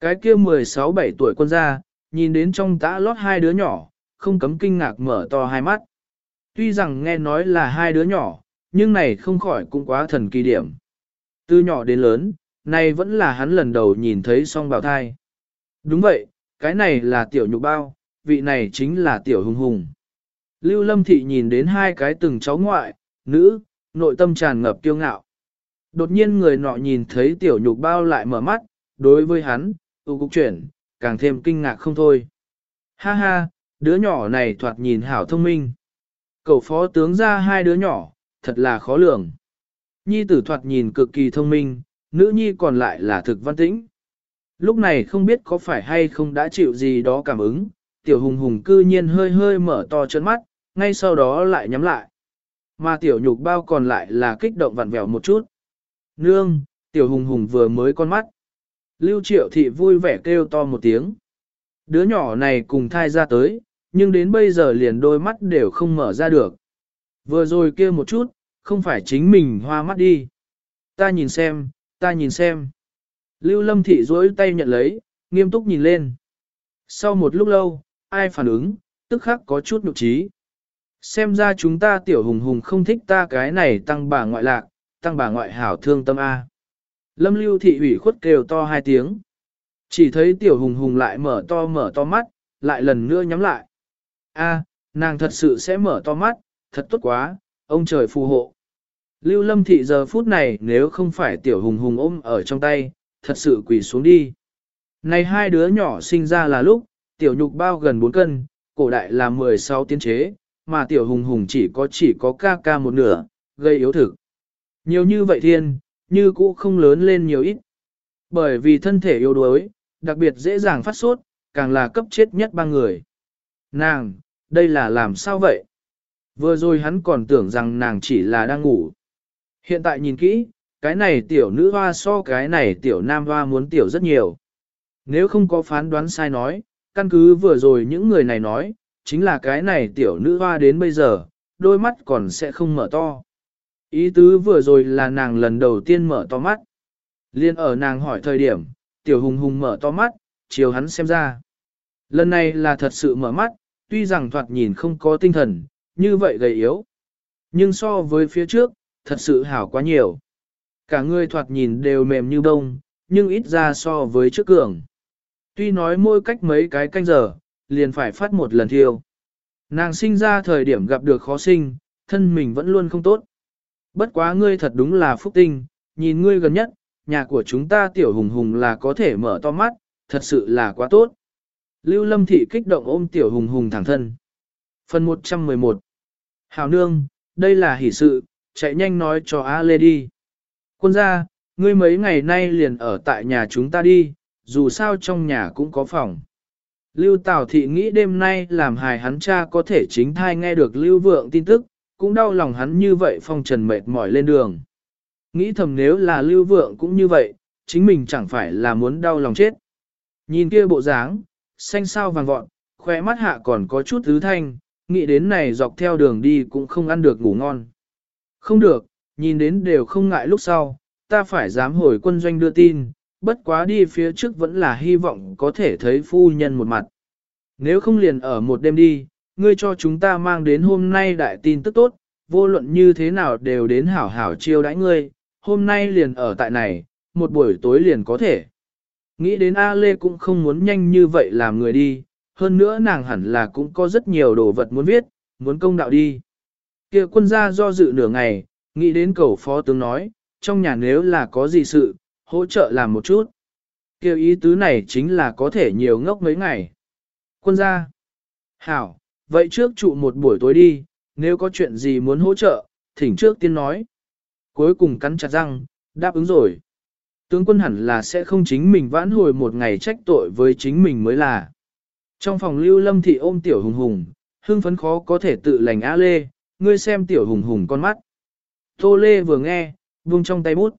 [SPEAKER 1] Cái kia 16-17 tuổi quân gia, nhìn đến trong tã lót hai đứa nhỏ, không cấm kinh ngạc mở to hai mắt. Tuy rằng nghe nói là hai đứa nhỏ, nhưng này không khỏi cũng quá thần kỳ điểm. Từ nhỏ đến lớn, này vẫn là hắn lần đầu nhìn thấy song bào thai. Đúng vậy, cái này là tiểu nhục bao, vị này chính là tiểu hùng hùng. Lưu Lâm Thị nhìn đến hai cái từng cháu ngoại, nữ, nội tâm tràn ngập kiêu ngạo. Đột nhiên người nọ nhìn thấy tiểu nhục bao lại mở mắt, đối với hắn, tu cục chuyển, càng thêm kinh ngạc không thôi. Ha ha, đứa nhỏ này thoạt nhìn hảo thông minh. Cậu phó tướng ra hai đứa nhỏ, thật là khó lường. Nhi tử thoạt nhìn cực kỳ thông minh, nữ nhi còn lại là thực văn tĩnh. Lúc này không biết có phải hay không đã chịu gì đó cảm ứng, tiểu hùng hùng cư nhiên hơi hơi mở to chân mắt, ngay sau đó lại nhắm lại. Mà tiểu nhục bao còn lại là kích động vặn vẹo một chút. Nương, tiểu hùng hùng vừa mới con mắt. Lưu triệu thị vui vẻ kêu to một tiếng. Đứa nhỏ này cùng thai ra tới, nhưng đến bây giờ liền đôi mắt đều không mở ra được. Vừa rồi kia một chút, không phải chính mình hoa mắt đi. Ta nhìn xem, ta nhìn xem. Lưu lâm thị duỗi tay nhận lấy, nghiêm túc nhìn lên. Sau một lúc lâu, ai phản ứng, tức khắc có chút nhục trí. Xem ra chúng ta tiểu hùng hùng không thích ta cái này tăng bà ngoại lạc, tăng bà ngoại hảo thương tâm A. Lâm lưu thị ủy khuất kêu to hai tiếng. Chỉ thấy tiểu hùng hùng lại mở to mở to mắt, lại lần nữa nhắm lại. A, nàng thật sự sẽ mở to mắt, thật tốt quá, ông trời phù hộ. Lưu lâm thị giờ phút này nếu không phải tiểu hùng hùng ôm ở trong tay, thật sự quỳ xuống đi. Này hai đứa nhỏ sinh ra là lúc, tiểu nhục bao gần 4 cân, cổ đại là 16 tiến chế, mà tiểu hùng hùng chỉ có chỉ có ca ca một nửa, gây yếu thực. Nhiều như vậy thiên, như cũ không lớn lên nhiều ít. Bởi vì thân thể yếu đuối, đặc biệt dễ dàng phát sốt, càng là cấp chết nhất ba người. Nàng, đây là làm sao vậy? Vừa rồi hắn còn tưởng rằng nàng chỉ là đang ngủ. Hiện tại nhìn kỹ, cái này tiểu nữ hoa so cái này tiểu nam hoa muốn tiểu rất nhiều. Nếu không có phán đoán sai nói, căn cứ vừa rồi những người này nói, chính là cái này tiểu nữ hoa đến bây giờ, đôi mắt còn sẽ không mở to. Ý tứ vừa rồi là nàng lần đầu tiên mở to mắt. Liên ở nàng hỏi thời điểm, tiểu hùng hùng mở to mắt, chiều hắn xem ra. Lần này là thật sự mở mắt, tuy rằng thoạt nhìn không có tinh thần, như vậy gầy yếu. Nhưng so với phía trước, thật sự hảo quá nhiều. Cả người thoạt nhìn đều mềm như bông, nhưng ít ra so với trước cường. Tuy nói mỗi cách mấy cái canh giờ, liền phải phát một lần thiêu. Nàng sinh ra thời điểm gặp được khó sinh, thân mình vẫn luôn không tốt. Bất quá ngươi thật đúng là phúc tinh, nhìn ngươi gần nhất, nhà của chúng ta tiểu hùng hùng là có thể mở to mắt, thật sự là quá tốt. Lưu Lâm Thị kích động ôm tiểu hùng hùng thẳng thân. Phần 111 Hào nương, đây là hỷ sự, chạy nhanh nói cho A Lê đi. Quân gia, ngươi mấy ngày nay liền ở tại nhà chúng ta đi, dù sao trong nhà cũng có phòng. Lưu Tào Thị nghĩ đêm nay làm hài hắn cha có thể chính thai nghe được Lưu Vượng tin tức, cũng đau lòng hắn như vậy phong trần mệt mỏi lên đường. Nghĩ thầm nếu là Lưu Vượng cũng như vậy, chính mình chẳng phải là muốn đau lòng chết. Nhìn kia bộ dáng, xanh sao vàng vọt, khỏe mắt hạ còn có chút thứ thanh, nghĩ đến này dọc theo đường đi cũng không ăn được ngủ ngon. Không được, nhìn đến đều không ngại lúc sau, ta phải dám hồi quân doanh đưa tin, bất quá đi phía trước vẫn là hy vọng có thể thấy phu nhân một mặt. Nếu không liền ở một đêm đi, ngươi cho chúng ta mang đến hôm nay đại tin tức tốt, vô luận như thế nào đều đến hảo hảo chiêu đãi ngươi, hôm nay liền ở tại này, một buổi tối liền có thể. Nghĩ đến A Lê cũng không muốn nhanh như vậy làm người đi, hơn nữa nàng hẳn là cũng có rất nhiều đồ vật muốn viết, muốn công đạo đi. kia quân gia do dự nửa ngày, nghĩ đến cầu phó tướng nói, trong nhà nếu là có gì sự, hỗ trợ làm một chút. Kêu ý tứ này chính là có thể nhiều ngốc mấy ngày. Quân gia. Hảo, vậy trước trụ một buổi tối đi, nếu có chuyện gì muốn hỗ trợ, thỉnh trước tiên nói. Cuối cùng cắn chặt răng, đáp ứng rồi. Tướng quân hẳn là sẽ không chính mình vãn hồi một ngày trách tội với chính mình mới là. Trong phòng lưu lâm thị ôm tiểu hùng hùng, hương phấn khó có thể tự lành á lê, ngươi xem tiểu hùng hùng con mắt. Tô lê vừa nghe, vung trong tay bút.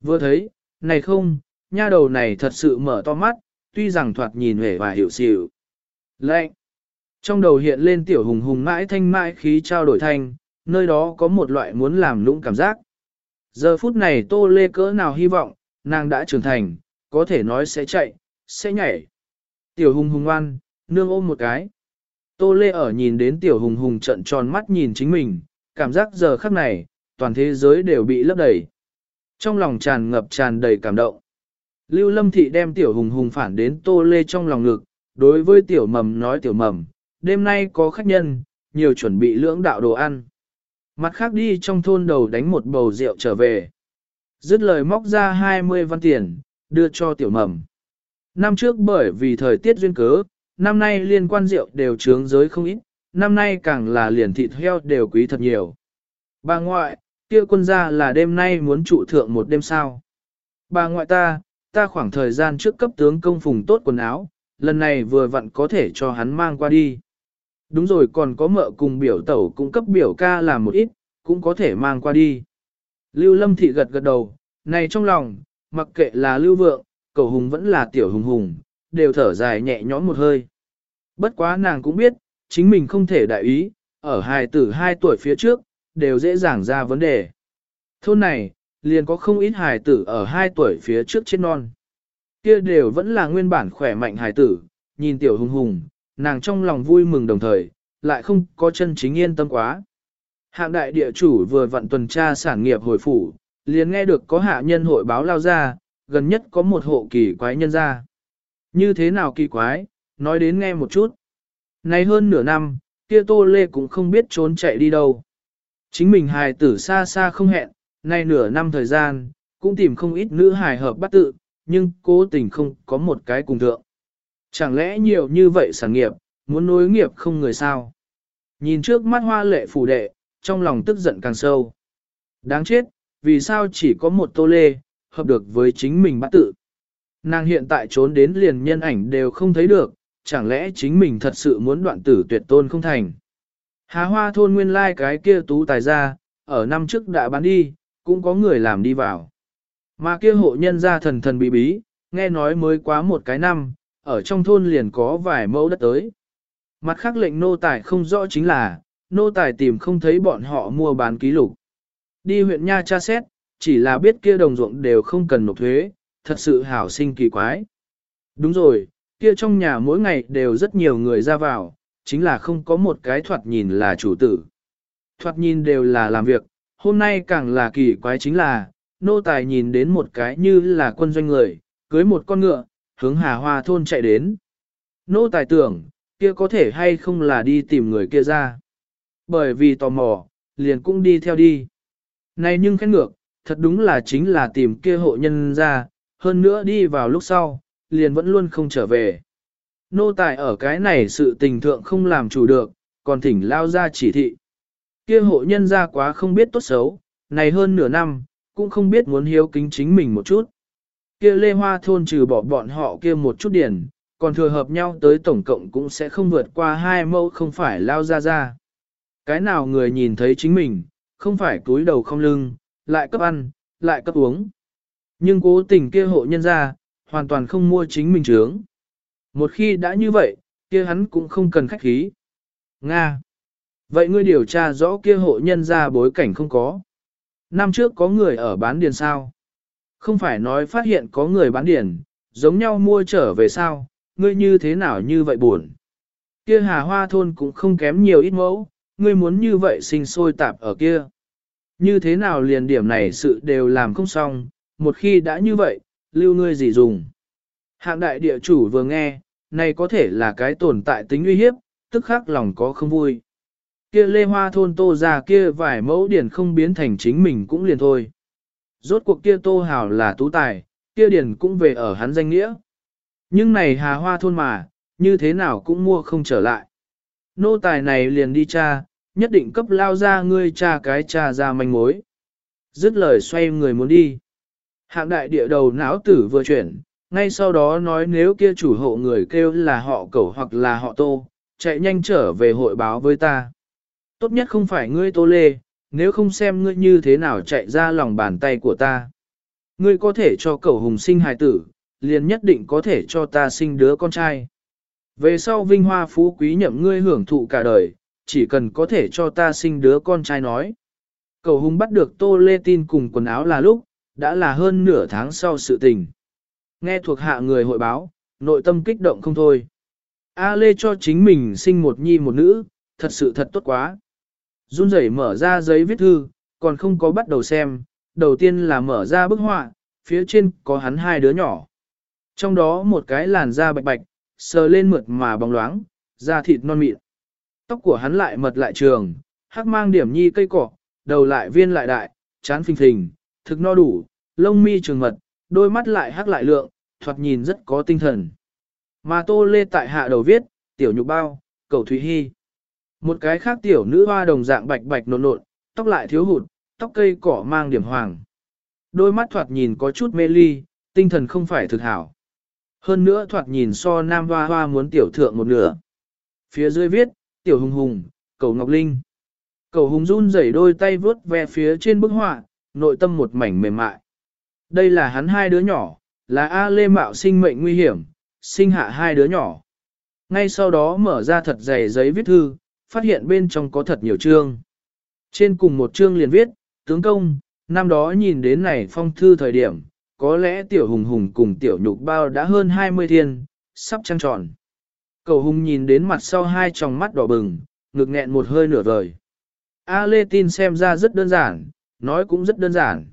[SPEAKER 1] Vừa thấy, này không, nha đầu này thật sự mở to mắt, tuy rằng thoạt nhìn vẻ và hiểu xỉu. Lệnh! Trong đầu hiện lên tiểu hùng hùng mãi thanh mãi khí trao đổi thanh, nơi đó có một loại muốn làm lũng cảm giác. Giờ phút này tô lê cỡ nào hy vọng, nàng đã trưởng thành, có thể nói sẽ chạy, sẽ nhảy. Tiểu hùng hùng ngoan, nương ôm một cái. Tô lê ở nhìn đến tiểu hùng hùng trận tròn mắt nhìn chính mình, cảm giác giờ khắc này, toàn thế giới đều bị lấp đầy. Trong lòng tràn ngập tràn đầy cảm động. Lưu Lâm Thị đem tiểu hùng hùng phản đến tô lê trong lòng ngực, đối với tiểu mầm nói tiểu mầm, đêm nay có khách nhân, nhiều chuẩn bị lưỡng đạo đồ ăn. Mặt khác đi trong thôn đầu đánh một bầu rượu trở về. Dứt lời móc ra 20 văn tiền, đưa cho tiểu mầm. Năm trước bởi vì thời tiết duyên cớ, năm nay liên quan rượu đều trướng giới không ít, năm nay càng là liền thịt heo đều quý thật nhiều. Bà ngoại, kia quân gia là đêm nay muốn trụ thượng một đêm sao. Bà ngoại ta, ta khoảng thời gian trước cấp tướng công phùng tốt quần áo, lần này vừa vặn có thể cho hắn mang qua đi. Đúng rồi còn có mợ cùng biểu tẩu cũng cấp biểu ca làm một ít, cũng có thể mang qua đi. Lưu Lâm Thị gật gật đầu, này trong lòng, mặc kệ là Lưu Vượng, cầu hùng vẫn là tiểu hùng hùng, đều thở dài nhẹ nhõm một hơi. Bất quá nàng cũng biết, chính mình không thể đại ý, ở hài tử 2 tuổi phía trước, đều dễ dàng ra vấn đề. Thôn này, liền có không ít hài tử ở 2 tuổi phía trước chết non. Kia đều vẫn là nguyên bản khỏe mạnh hài tử, nhìn tiểu hùng hùng, nàng trong lòng vui mừng đồng thời, lại không có chân chính yên tâm quá. Hạng đại địa chủ vừa vận tuần tra sản nghiệp hồi phủ, liền nghe được có hạ nhân hội báo lao ra, gần nhất có một hộ kỳ quái nhân ra. Như thế nào kỳ quái, nói đến nghe một chút. Này hơn nửa năm, kia tô lê cũng không biết trốn chạy đi đâu. Chính mình hài tử xa xa không hẹn, nay nửa năm thời gian, cũng tìm không ít nữ hài hợp bắt tự, nhưng cố tình không có một cái cùng thượng. Chẳng lẽ nhiều như vậy sản nghiệp, muốn nối nghiệp không người sao? Nhìn trước mắt hoa lệ phủ đệ, trong lòng tức giận càng sâu. Đáng chết, vì sao chỉ có một tô lê, hợp được với chính mình bắt tự. nàng hiện tại trốn đến liền nhân ảnh đều không thấy được, chẳng lẽ chính mình thật sự muốn đoạn tử tuyệt tôn không thành. Hà hoa thôn nguyên lai like cái kia tú tài ra, ở năm trước đã bán đi, cũng có người làm đi vào. Mà kia hộ nhân ra thần thần bí bí, nghe nói mới quá một cái năm, ở trong thôn liền có vài mẫu đất tới. Mặt khác lệnh nô tài không rõ chính là, nô tài tìm không thấy bọn họ mua bán ký lục. Đi huyện Nha tra xét, chỉ là biết kia đồng ruộng đều không cần nộp thuế, thật sự hảo sinh kỳ quái. Đúng rồi, kia trong nhà mỗi ngày đều rất nhiều người ra vào, chính là không có một cái thoạt nhìn là chủ tử. Thoạt nhìn đều là làm việc, hôm nay càng là kỳ quái chính là, nô tài nhìn đến một cái như là quân doanh người, cưới một con ngựa, hướng hà hoa thôn chạy đến. Nô tài tưởng, kia có thể hay không là đi tìm người kia ra. Bởi vì tò mò, liền cũng đi theo đi. Này nhưng khét ngược, thật đúng là chính là tìm kia hộ nhân ra, hơn nữa đi vào lúc sau, liền vẫn luôn không trở về. Nô tài ở cái này sự tình thượng không làm chủ được, còn thỉnh lao ra chỉ thị. Kia hộ nhân ra quá không biết tốt xấu, này hơn nửa năm, cũng không biết muốn hiếu kính chính mình một chút. Kia lê hoa thôn trừ bỏ bọn họ kia một chút điển, còn thừa hợp nhau tới tổng cộng cũng sẽ không vượt qua hai mẫu không phải lao ra ra. Cái nào người nhìn thấy chính mình, không phải túi đầu không lưng, lại cấp ăn, lại cấp uống. Nhưng cố tình kia hộ nhân ra, hoàn toàn không mua chính mình trướng. Một khi đã như vậy, kia hắn cũng không cần khách khí. Nga. Vậy ngươi điều tra rõ kia hộ nhân ra bối cảnh không có. Năm trước có người ở bán điền sao? Không phải nói phát hiện có người bán điền, giống nhau mua trở về sao, ngươi như thế nào như vậy buồn. Kia hà hoa thôn cũng không kém nhiều ít mẫu, ngươi muốn như vậy sinh sôi tạp ở kia. Như thế nào liền điểm này sự đều làm không xong, một khi đã như vậy, lưu ngươi gì dùng. Hạng đại địa chủ vừa nghe, này có thể là cái tồn tại tính uy hiếp, tức khắc lòng có không vui. Kia lê hoa thôn tô ra kia vài mẫu điển không biến thành chính mình cũng liền thôi. Rốt cuộc kia tô hào là tú tài, kia điển cũng về ở hắn danh nghĩa. Nhưng này hà hoa thôn mà, như thế nào cũng mua không trở lại. Nô tài này liền đi cha, nhất định cấp lao ra ngươi cha cái cha ra manh mối. Dứt lời xoay người muốn đi. Hạng đại địa đầu não tử vừa chuyển, ngay sau đó nói nếu kia chủ hộ người kêu là họ cẩu hoặc là họ tô, chạy nhanh trở về hội báo với ta. Tốt nhất không phải ngươi tô lê, nếu không xem ngươi như thế nào chạy ra lòng bàn tay của ta. Ngươi có thể cho cẩu hùng sinh hài tử, liền nhất định có thể cho ta sinh đứa con trai. Về sau vinh hoa phú quý nhậm ngươi hưởng thụ cả đời, chỉ cần có thể cho ta sinh đứa con trai nói. Cầu hùng bắt được tô lê tin cùng quần áo là lúc, đã là hơn nửa tháng sau sự tình. Nghe thuộc hạ người hội báo, nội tâm kích động không thôi. A lê cho chính mình sinh một nhi một nữ, thật sự thật tốt quá. Run rẩy mở ra giấy viết thư, còn không có bắt đầu xem, đầu tiên là mở ra bức họa, phía trên có hắn hai đứa nhỏ. Trong đó một cái làn da bạch bạch, sờ lên mượt mà bóng loáng, da thịt non mịn. Tóc của hắn lại mật lại trường, hắc mang điểm nhi cây cỏ, đầu lại viên lại đại, chán phình phình, thực no đủ, lông mi trường mật, đôi mắt lại hắc lại lượng, thoạt nhìn rất có tinh thần. Mà tô lê tại hạ đầu viết, tiểu nhục bao, cầu thủy hy. Một cái khác tiểu nữ hoa đồng dạng bạch bạch nộn nộn, tóc lại thiếu hụt, tóc cây cỏ mang điểm hoàng. Đôi mắt thoạt nhìn có chút mê ly, tinh thần không phải thực hảo. Hơn nữa thoạt nhìn so nam hoa hoa muốn tiểu thượng một nửa. Phía dưới viết, tiểu hùng hùng, cầu ngọc linh. Cầu hùng run rẩy đôi tay vướt ve phía trên bức họa, nội tâm một mảnh mềm mại. Đây là hắn hai đứa nhỏ, là A Lê Mạo sinh mệnh nguy hiểm, sinh hạ hai đứa nhỏ. Ngay sau đó mở ra thật dày giấy viết thư, phát hiện bên trong có thật nhiều chương. Trên cùng một chương liền viết, tướng công, năm đó nhìn đến này phong thư thời điểm, có lẽ tiểu hùng hùng cùng tiểu nhục bao đã hơn 20 thiên, sắp trăng tròn. Cầu hùng nhìn đến mặt sau hai tròng mắt đỏ bừng, ngực nghẹn một hơi nửa vời. A Lê tin xem ra rất đơn giản, nói cũng rất đơn giản.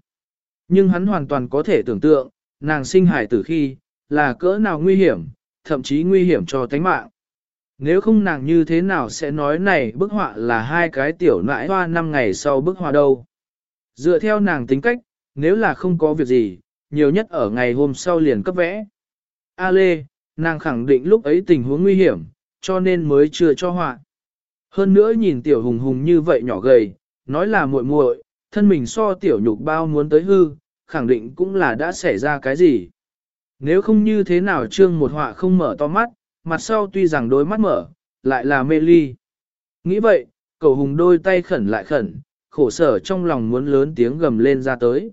[SPEAKER 1] Nhưng hắn hoàn toàn có thể tưởng tượng, nàng sinh hải tử khi, là cỡ nào nguy hiểm, thậm chí nguy hiểm cho tánh mạng. Nếu không nàng như thế nào sẽ nói này bức họa là hai cái tiểu nãi hoa năm ngày sau bức họa đâu. Dựa theo nàng tính cách, nếu là không có việc gì, nhiều nhất ở ngày hôm sau liền cấp vẽ. A Lê, nàng khẳng định lúc ấy tình huống nguy hiểm, cho nên mới chưa cho họa. Hơn nữa nhìn tiểu hùng hùng như vậy nhỏ gầy, nói là muội muội, thân mình so tiểu nhục bao muốn tới hư, khẳng định cũng là đã xảy ra cái gì. Nếu không như thế nào trương một họa không mở to mắt, mặt sau tuy rằng đôi mắt mở, lại là mê ly. Nghĩ vậy, cầu hùng đôi tay khẩn lại khẩn, khổ sở trong lòng muốn lớn tiếng gầm lên ra tới.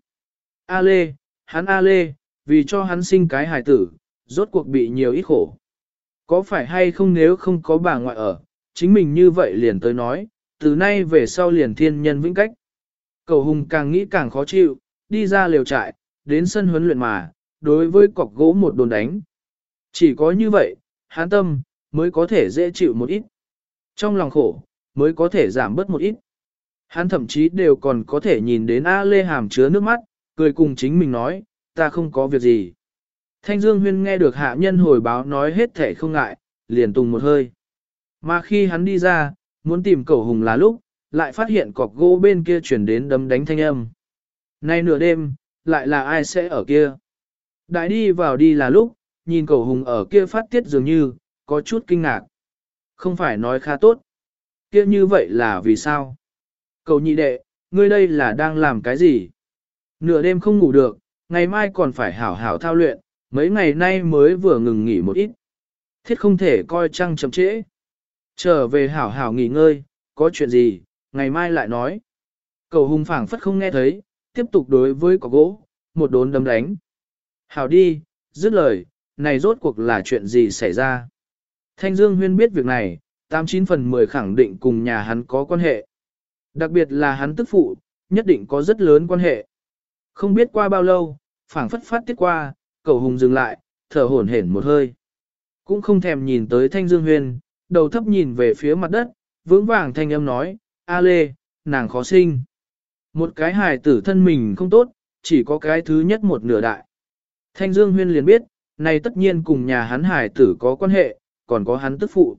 [SPEAKER 1] A Lê, hắn A Lê, vì cho hắn sinh cái hài tử, rốt cuộc bị nhiều ít khổ. Có phải hay không nếu không có bà ngoại ở, chính mình như vậy liền tới nói, từ nay về sau liền thiên nhân vĩnh cách. Cầu hùng càng nghĩ càng khó chịu, đi ra liều trại, đến sân huấn luyện mà, đối với cọc gỗ một đồn đánh. Chỉ có như vậy, hán tâm, mới có thể dễ chịu một ít. Trong lòng khổ, mới có thể giảm bớt một ít. Hắn thậm chí đều còn có thể nhìn đến A Lê Hàm chứa nước mắt, cười cùng chính mình nói, ta không có việc gì. Thanh Dương Huyên nghe được hạ nhân hồi báo nói hết thể không ngại, liền tùng một hơi. Mà khi hắn đi ra, muốn tìm Cầu hùng là lúc, lại phát hiện cọc gỗ bên kia chuyển đến đấm đánh thanh âm. Nay nửa đêm, lại là ai sẽ ở kia? Đại đi vào đi là lúc, nhìn cầu hùng ở kia phát tiết dường như, có chút kinh ngạc. Không phải nói khá tốt. Kia như vậy là vì sao? Cậu nhị đệ, ngươi đây là đang làm cái gì? Nửa đêm không ngủ được, ngày mai còn phải hảo hảo thao luyện, mấy ngày nay mới vừa ngừng nghỉ một ít. Thiết không thể coi trăng chậm trễ. Trở về hảo hảo nghỉ ngơi, có chuyện gì, ngày mai lại nói. Cầu hùng phảng phất không nghe thấy, tiếp tục đối với cỏ gỗ, một đốn đấm đánh. Hảo đi, dứt lời, này rốt cuộc là chuyện gì xảy ra. Thanh Dương Huyên biết việc này, 89 phần 10 khẳng định cùng nhà hắn có quan hệ. Đặc biệt là hắn tức phụ, nhất định có rất lớn quan hệ. Không biết qua bao lâu, phảng phất phát tiết qua, cầu hùng dừng lại, thở hổn hển một hơi. Cũng không thèm nhìn tới Thanh Dương Huyên, đầu thấp nhìn về phía mặt đất, vững vàng thanh âm nói, A Lê, nàng khó sinh. Một cái hài tử thân mình không tốt, chỉ có cái thứ nhất một nửa đại. Thanh Dương Huyên liền biết, này tất nhiên cùng nhà hắn hài tử có quan hệ, còn có hắn tức phụ.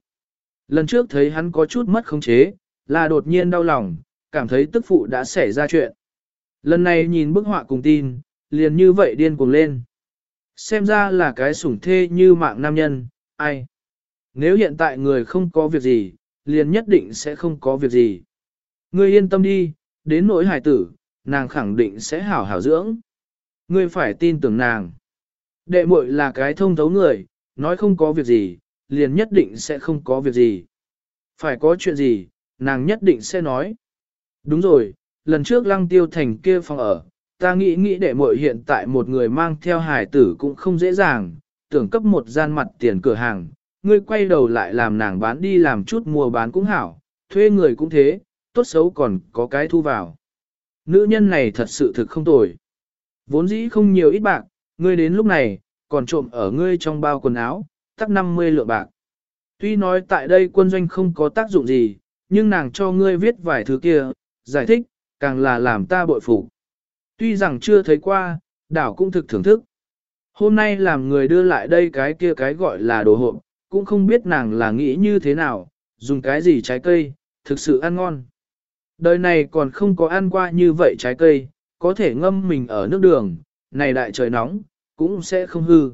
[SPEAKER 1] Lần trước thấy hắn có chút mất khống chế, là đột nhiên đau lòng, cảm thấy tức phụ đã xảy ra chuyện. Lần này nhìn bức họa cùng tin, liền như vậy điên cuồng lên. Xem ra là cái sủng thê như mạng nam nhân, ai. Nếu hiện tại người không có việc gì, liền nhất định sẽ không có việc gì. Ngươi yên tâm đi, đến nỗi hải tử, nàng khẳng định sẽ hảo hảo dưỡng. Ngươi phải tin tưởng nàng. Đệ muội là cái thông thấu người, nói không có việc gì, liền nhất định sẽ không có việc gì. Phải có chuyện gì, nàng nhất định sẽ nói. Đúng rồi, lần trước lăng tiêu thành kia phòng ở, ta nghĩ nghĩ đệ muội hiện tại một người mang theo hải tử cũng không dễ dàng, tưởng cấp một gian mặt tiền cửa hàng, ngươi quay đầu lại làm nàng bán đi làm chút mua bán cũng hảo, thuê người cũng thế, tốt xấu còn có cái thu vào. Nữ nhân này thật sự thực không tồi. Vốn dĩ không nhiều ít bạc, ngươi đến lúc này, còn trộm ở ngươi trong bao quần áo, tắc 50 lượng bạc. Tuy nói tại đây quân doanh không có tác dụng gì, nhưng nàng cho ngươi viết vài thứ kia, giải thích, càng là làm ta bội phục. Tuy rằng chưa thấy qua, đảo cũng thực thưởng thức. Hôm nay làm người đưa lại đây cái kia cái gọi là đồ hộp, cũng không biết nàng là nghĩ như thế nào, dùng cái gì trái cây, thực sự ăn ngon. Đời này còn không có ăn qua như vậy trái cây, có thể ngâm mình ở nước đường, này đại trời nóng, cũng sẽ không hư.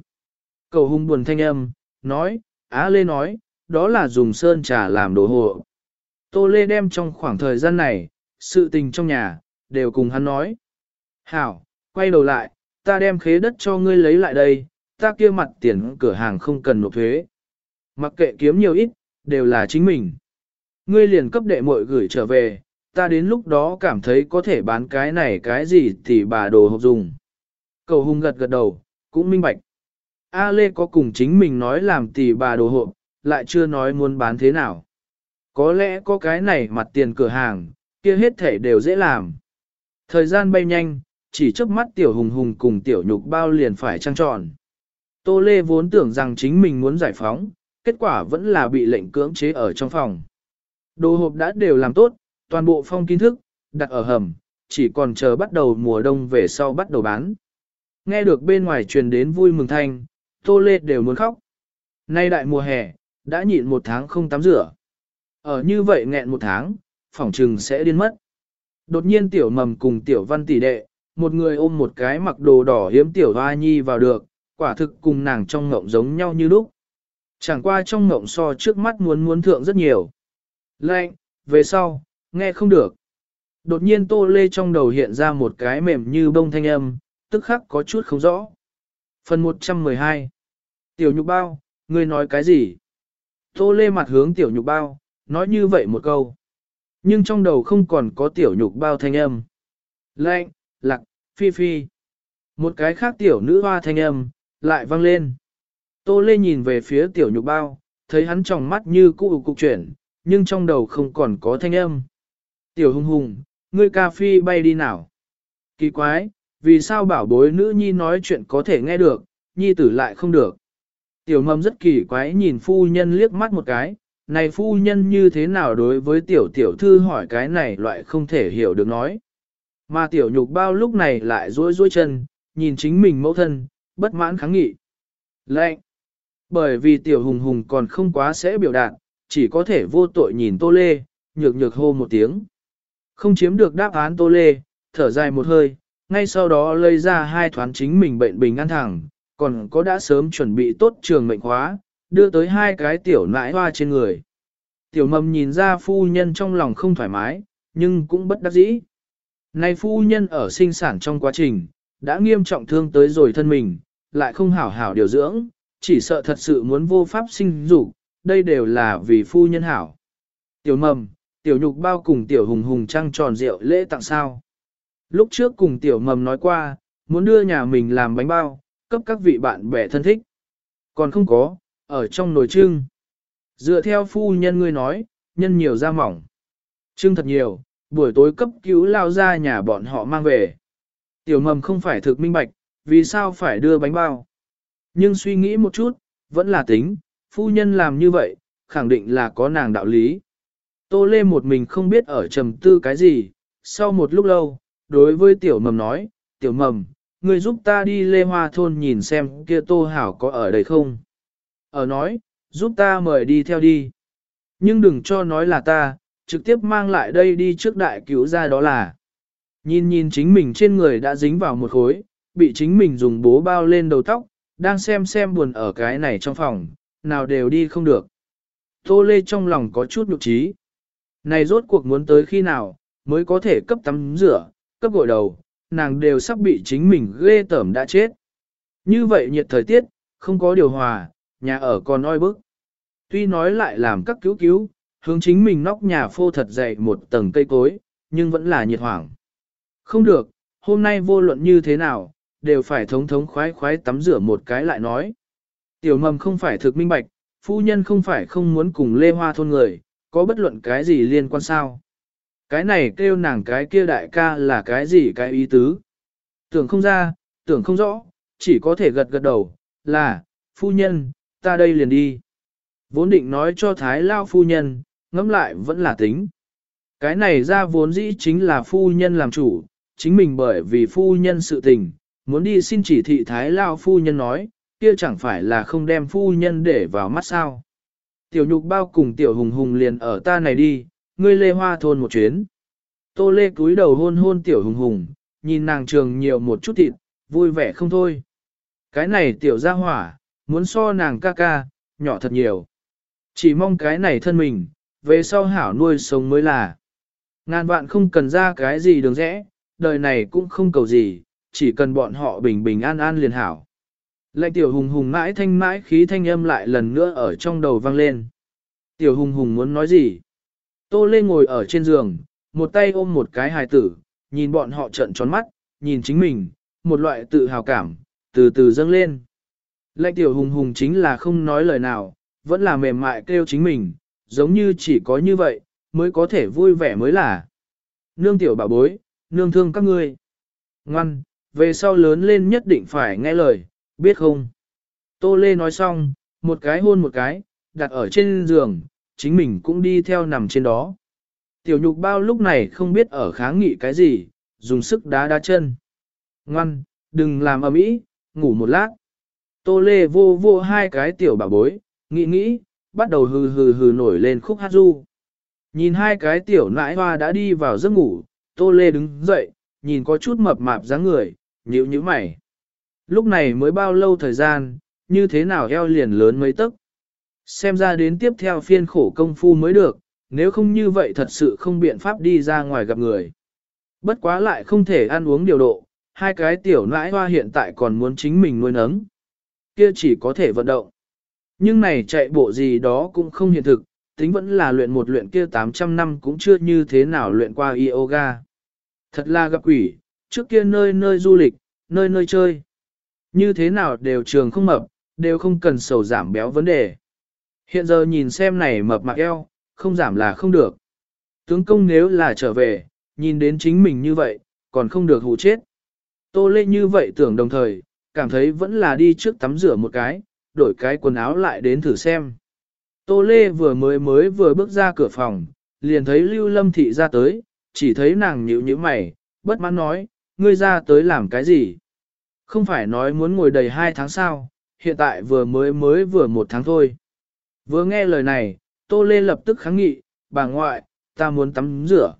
[SPEAKER 1] Cầu hung buồn thanh âm, nói, Á Lê nói, đó là dùng sơn trà làm đồ hộ. Tô Lê đem trong khoảng thời gian này, sự tình trong nhà, đều cùng hắn nói. Hảo, quay đầu lại, ta đem khế đất cho ngươi lấy lại đây, ta kia mặt tiền cửa hàng không cần nộp thuế. Mặc kệ kiếm nhiều ít, đều là chính mình. Ngươi liền cấp đệ muội gửi trở về, ta đến lúc đó cảm thấy có thể bán cái này cái gì thì bà đồ hộp dùng. Cầu hùng gật gật đầu, cũng minh bạch. A Lê có cùng chính mình nói làm tỷ bà đồ hộp, lại chưa nói muốn bán thế nào. Có lẽ có cái này mặt tiền cửa hàng, kia hết thể đều dễ làm. Thời gian bay nhanh, chỉ trước mắt tiểu hùng hùng cùng tiểu nhục bao liền phải trăng tròn. Tô Lê vốn tưởng rằng chính mình muốn giải phóng, kết quả vẫn là bị lệnh cưỡng chế ở trong phòng. Đồ hộp đã đều làm tốt, toàn bộ phong kiến thức, đặt ở hầm, chỉ còn chờ bắt đầu mùa đông về sau bắt đầu bán. Nghe được bên ngoài truyền đến vui mừng thanh, Tô Lê đều muốn khóc. Nay đại mùa hè, đã nhịn một tháng không tắm rửa. Ở như vậy nghẹn một tháng, phỏng trừng sẽ điên mất. Đột nhiên tiểu mầm cùng tiểu văn tỷ đệ, một người ôm một cái mặc đồ đỏ hiếm tiểu hoa nhi vào được, quả thực cùng nàng trong ngộng giống nhau như lúc. Chẳng qua trong ngộng so trước mắt muốn muốn thượng rất nhiều. Lệnh, về sau, nghe không được. Đột nhiên tô lê trong đầu hiện ra một cái mềm như bông thanh âm, tức khắc có chút không rõ. Phần 112 Tiểu nhục bao, ngươi nói cái gì? Tô lê mặt hướng tiểu nhục bao, nói như vậy một câu. Nhưng trong đầu không còn có tiểu nhục bao thanh âm. Lệnh, lạc, phi phi. Một cái khác tiểu nữ hoa thanh âm, lại vang lên. Tô lê nhìn về phía tiểu nhục bao, thấy hắn trong mắt như cụ cục chuyển, nhưng trong đầu không còn có thanh âm. Tiểu hùng hùng, ngươi ca phi bay đi nào? Kỳ quái, vì sao bảo bối nữ nhi nói chuyện có thể nghe được, nhi tử lại không được? Tiểu mầm rất kỳ quái nhìn phu nhân liếc mắt một cái, này phu nhân như thế nào đối với tiểu tiểu thư hỏi cái này loại không thể hiểu được nói. Mà tiểu nhục bao lúc này lại rối rối chân, nhìn chính mình mẫu thân, bất mãn kháng nghị. Lệnh! Bởi vì tiểu hùng hùng còn không quá sẽ biểu đạt, chỉ có thể vô tội nhìn tô lê, nhược nhược hô một tiếng. Không chiếm được đáp án tô lê, thở dài một hơi, ngay sau đó lấy ra hai thoán chính mình bệnh bình an thẳng, còn có đã sớm chuẩn bị tốt trường mệnh khóa, đưa tới hai cái tiểu nãi hoa trên người. Tiểu mầm nhìn ra phu nhân trong lòng không thoải mái, nhưng cũng bất đắc dĩ. Này phu nhân ở sinh sản trong quá trình, đã nghiêm trọng thương tới rồi thân mình, lại không hảo hảo điều dưỡng, chỉ sợ thật sự muốn vô pháp sinh dục, đây đều là vì phu nhân hảo. Tiểu mầm, tiểu nhục bao cùng tiểu hùng hùng trăng tròn rượu lễ tặng sao. Lúc trước cùng tiểu mầm nói qua, muốn đưa nhà mình làm bánh bao, cấp các vị bạn bè thân thích. Còn không có, ở trong nồi trưng. Dựa theo phu nhân ngươi nói, nhân nhiều da mỏng. Trưng thật nhiều, buổi tối cấp cứu lao ra nhà bọn họ mang về. Tiểu mầm không phải thực minh bạch, vì sao phải đưa bánh bao. Nhưng suy nghĩ một chút, vẫn là tính, phu nhân làm như vậy, khẳng định là có nàng đạo lý. Tô Lê một mình không biết ở trầm tư cái gì, sau một lúc lâu, đối với tiểu mầm nói, tiểu mầm, người giúp ta đi Lê Hoa Thôn nhìn xem kia Tô Hảo có ở đây không. Ở nói, giúp ta mời đi theo đi. Nhưng đừng cho nói là ta, trực tiếp mang lại đây đi trước đại cứu ra đó là. Nhìn nhìn chính mình trên người đã dính vào một khối, bị chính mình dùng bố bao lên đầu tóc, đang xem xem buồn ở cái này trong phòng, nào đều đi không được. Tô Lê trong lòng có chút nhục trí. Này rốt cuộc muốn tới khi nào, mới có thể cấp tắm rửa, cấp gội đầu, nàng đều sắp bị chính mình ghê tởm đã chết. Như vậy nhiệt thời tiết, không có điều hòa, nhà ở còn oi bức. Tuy nói lại làm các cứu cứu, hướng chính mình nóc nhà phô thật dày một tầng cây cối, nhưng vẫn là nhiệt hoảng. Không được, hôm nay vô luận như thế nào, đều phải thống thống khoái khoái tắm rửa một cái lại nói. Tiểu mầm không phải thực minh bạch, phu nhân không phải không muốn cùng lê hoa thôn người, có bất luận cái gì liên quan sao. Cái này kêu nàng cái kia đại ca là cái gì cái ý tứ. Tưởng không ra, tưởng không rõ, chỉ có thể gật gật đầu, là, phu nhân, ta đây liền đi. Vốn định nói cho Thái Lao phu nhân, ngẫm lại vẫn là tính. Cái này ra vốn dĩ chính là phu nhân làm chủ, chính mình bởi vì phu nhân sự tình, muốn đi xin chỉ thị Thái Lao phu nhân nói, kia chẳng phải là không đem phu nhân để vào mắt sao. Tiểu nhục bao cùng tiểu hùng hùng liền ở ta này đi, ngươi lê hoa thôn một chuyến. Tô lê cúi đầu hôn hôn tiểu hùng hùng, nhìn nàng trường nhiều một chút thịt, vui vẻ không thôi. Cái này tiểu ra hỏa, muốn so nàng ca ca, nhỏ thật nhiều. Chỉ mong cái này thân mình, về sau hảo nuôi sống mới là. Ngàn vạn không cần ra cái gì đường rẽ, đời này cũng không cầu gì, chỉ cần bọn họ bình bình an an liền hảo. Lệnh tiểu hùng hùng mãi thanh mãi khí thanh âm lại lần nữa ở trong đầu vang lên. Tiểu hùng hùng muốn nói gì? Tô Lê ngồi ở trên giường, một tay ôm một cái hài tử, nhìn bọn họ trận tròn mắt, nhìn chính mình, một loại tự hào cảm, từ từ dâng lên. Lệnh tiểu hùng hùng chính là không nói lời nào, vẫn là mềm mại kêu chính mình, giống như chỉ có như vậy, mới có thể vui vẻ mới là. Nương tiểu bảo bối, nương thương các ngươi. Ngoan, về sau lớn lên nhất định phải nghe lời, biết không? Tô Lê nói xong, một cái hôn một cái, đặt ở trên giường, chính mình cũng đi theo nằm trên đó. Tiểu nhục bao lúc này không biết ở kháng nghị cái gì, dùng sức đá đá chân. Ngoan, đừng làm ầm ĩ, ngủ một lát. Tô Lê vô vô hai cái tiểu bà bối, nghĩ nghĩ, bắt đầu hừ hừ hừ nổi lên khúc hát du. Nhìn hai cái tiểu nãi hoa đã đi vào giấc ngủ, Tô Lê đứng dậy, nhìn có chút mập mạp dáng người, nhíu nhíu mày. Lúc này mới bao lâu thời gian, như thế nào eo liền lớn mấy tấc. Xem ra đến tiếp theo phiên khổ công phu mới được, nếu không như vậy thật sự không biện pháp đi ra ngoài gặp người. Bất quá lại không thể ăn uống điều độ, hai cái tiểu nãi hoa hiện tại còn muốn chính mình nuôi nấng, kia chỉ có thể vận động. Nhưng này chạy bộ gì đó cũng không hiện thực, tính vẫn là luyện một luyện kia 800 năm cũng chưa như thế nào luyện qua yoga. Thật là gặp quỷ, trước kia nơi nơi du lịch, nơi nơi chơi. Như thế nào đều trường không mập, đều không cần sầu giảm béo vấn đề. Hiện giờ nhìn xem này mập mạc eo, không giảm là không được. Tướng công nếu là trở về, nhìn đến chính mình như vậy, còn không được hù chết. Tô Lê như vậy tưởng đồng thời, cảm thấy vẫn là đi trước tắm rửa một cái, đổi cái quần áo lại đến thử xem. Tô Lê vừa mới mới vừa bước ra cửa phòng, liền thấy Lưu Lâm Thị ra tới, chỉ thấy nàng nhíu nhíu mày, bất mãn nói, ngươi ra tới làm cái gì? Không phải nói muốn ngồi đầy hai tháng sao, hiện tại vừa mới mới vừa một tháng thôi. Vừa nghe lời này, Tô Lê lập tức kháng nghị, bà ngoại, ta muốn tắm rửa.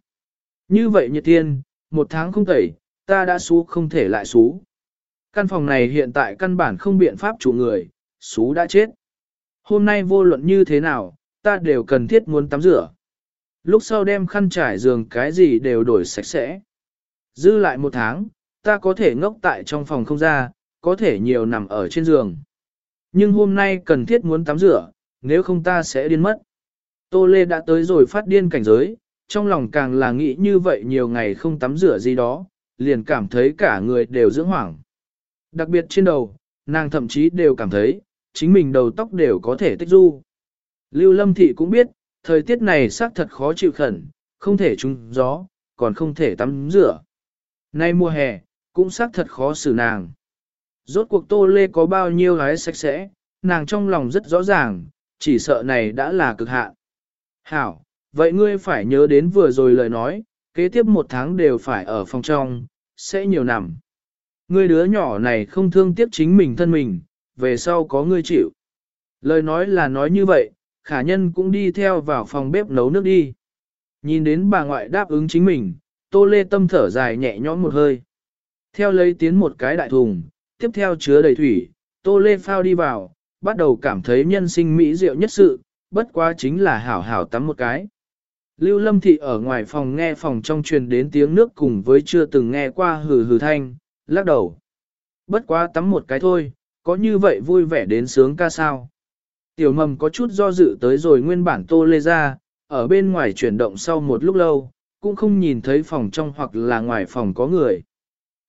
[SPEAKER 1] Như vậy nhiệt thiên, một tháng không tẩy, ta đã xú không thể lại xú. Căn phòng này hiện tại căn bản không biện pháp chủ người, xú đã chết. Hôm nay vô luận như thế nào, ta đều cần thiết muốn tắm rửa. Lúc sau đem khăn trải giường cái gì đều đổi sạch sẽ. Dư lại một tháng, ta có thể ngốc tại trong phòng không ra, có thể nhiều nằm ở trên giường. Nhưng hôm nay cần thiết muốn tắm rửa, nếu không ta sẽ điên mất. Tô Lê đã tới rồi phát điên cảnh giới, trong lòng càng là nghĩ như vậy nhiều ngày không tắm rửa gì đó, liền cảm thấy cả người đều dưỡng hoảng. Đặc biệt trên đầu, nàng thậm chí đều cảm thấy, chính mình đầu tóc đều có thể tích du. Lưu Lâm Thị cũng biết, thời tiết này xác thật khó chịu khẩn, không thể trúng gió, còn không thể tắm rửa. Nay mùa hè, cũng xác thật khó xử nàng. Rốt cuộc tô lê có bao nhiêu gái sạch sẽ, nàng trong lòng rất rõ ràng, chỉ sợ này đã là cực hạn. Hảo, vậy ngươi phải nhớ đến vừa rồi lời nói, kế tiếp một tháng đều phải ở phòng trong, sẽ nhiều nằm. Ngươi đứa nhỏ này không thương tiếc chính mình thân mình, về sau có ngươi chịu. Lời nói là nói như vậy, khả nhân cũng đi theo vào phòng bếp nấu nước đi. Nhìn đến bà ngoại đáp ứng chính mình, tô lê tâm thở dài nhẹ nhõm một hơi. Theo lấy tiến một cái đại thùng, tiếp theo chứa đầy thủy, tô lê phao đi vào, bắt đầu cảm thấy nhân sinh mỹ diệu nhất sự, bất quá chính là hảo hảo tắm một cái. Lưu Lâm Thị ở ngoài phòng nghe phòng trong truyền đến tiếng nước cùng với chưa từng nghe qua hừ hừ thanh, lắc đầu. Bất quá tắm một cái thôi, có như vậy vui vẻ đến sướng ca sao. Tiểu mầm có chút do dự tới rồi nguyên bản tô lê ra, ở bên ngoài chuyển động sau một lúc lâu, cũng không nhìn thấy phòng trong hoặc là ngoài phòng có người.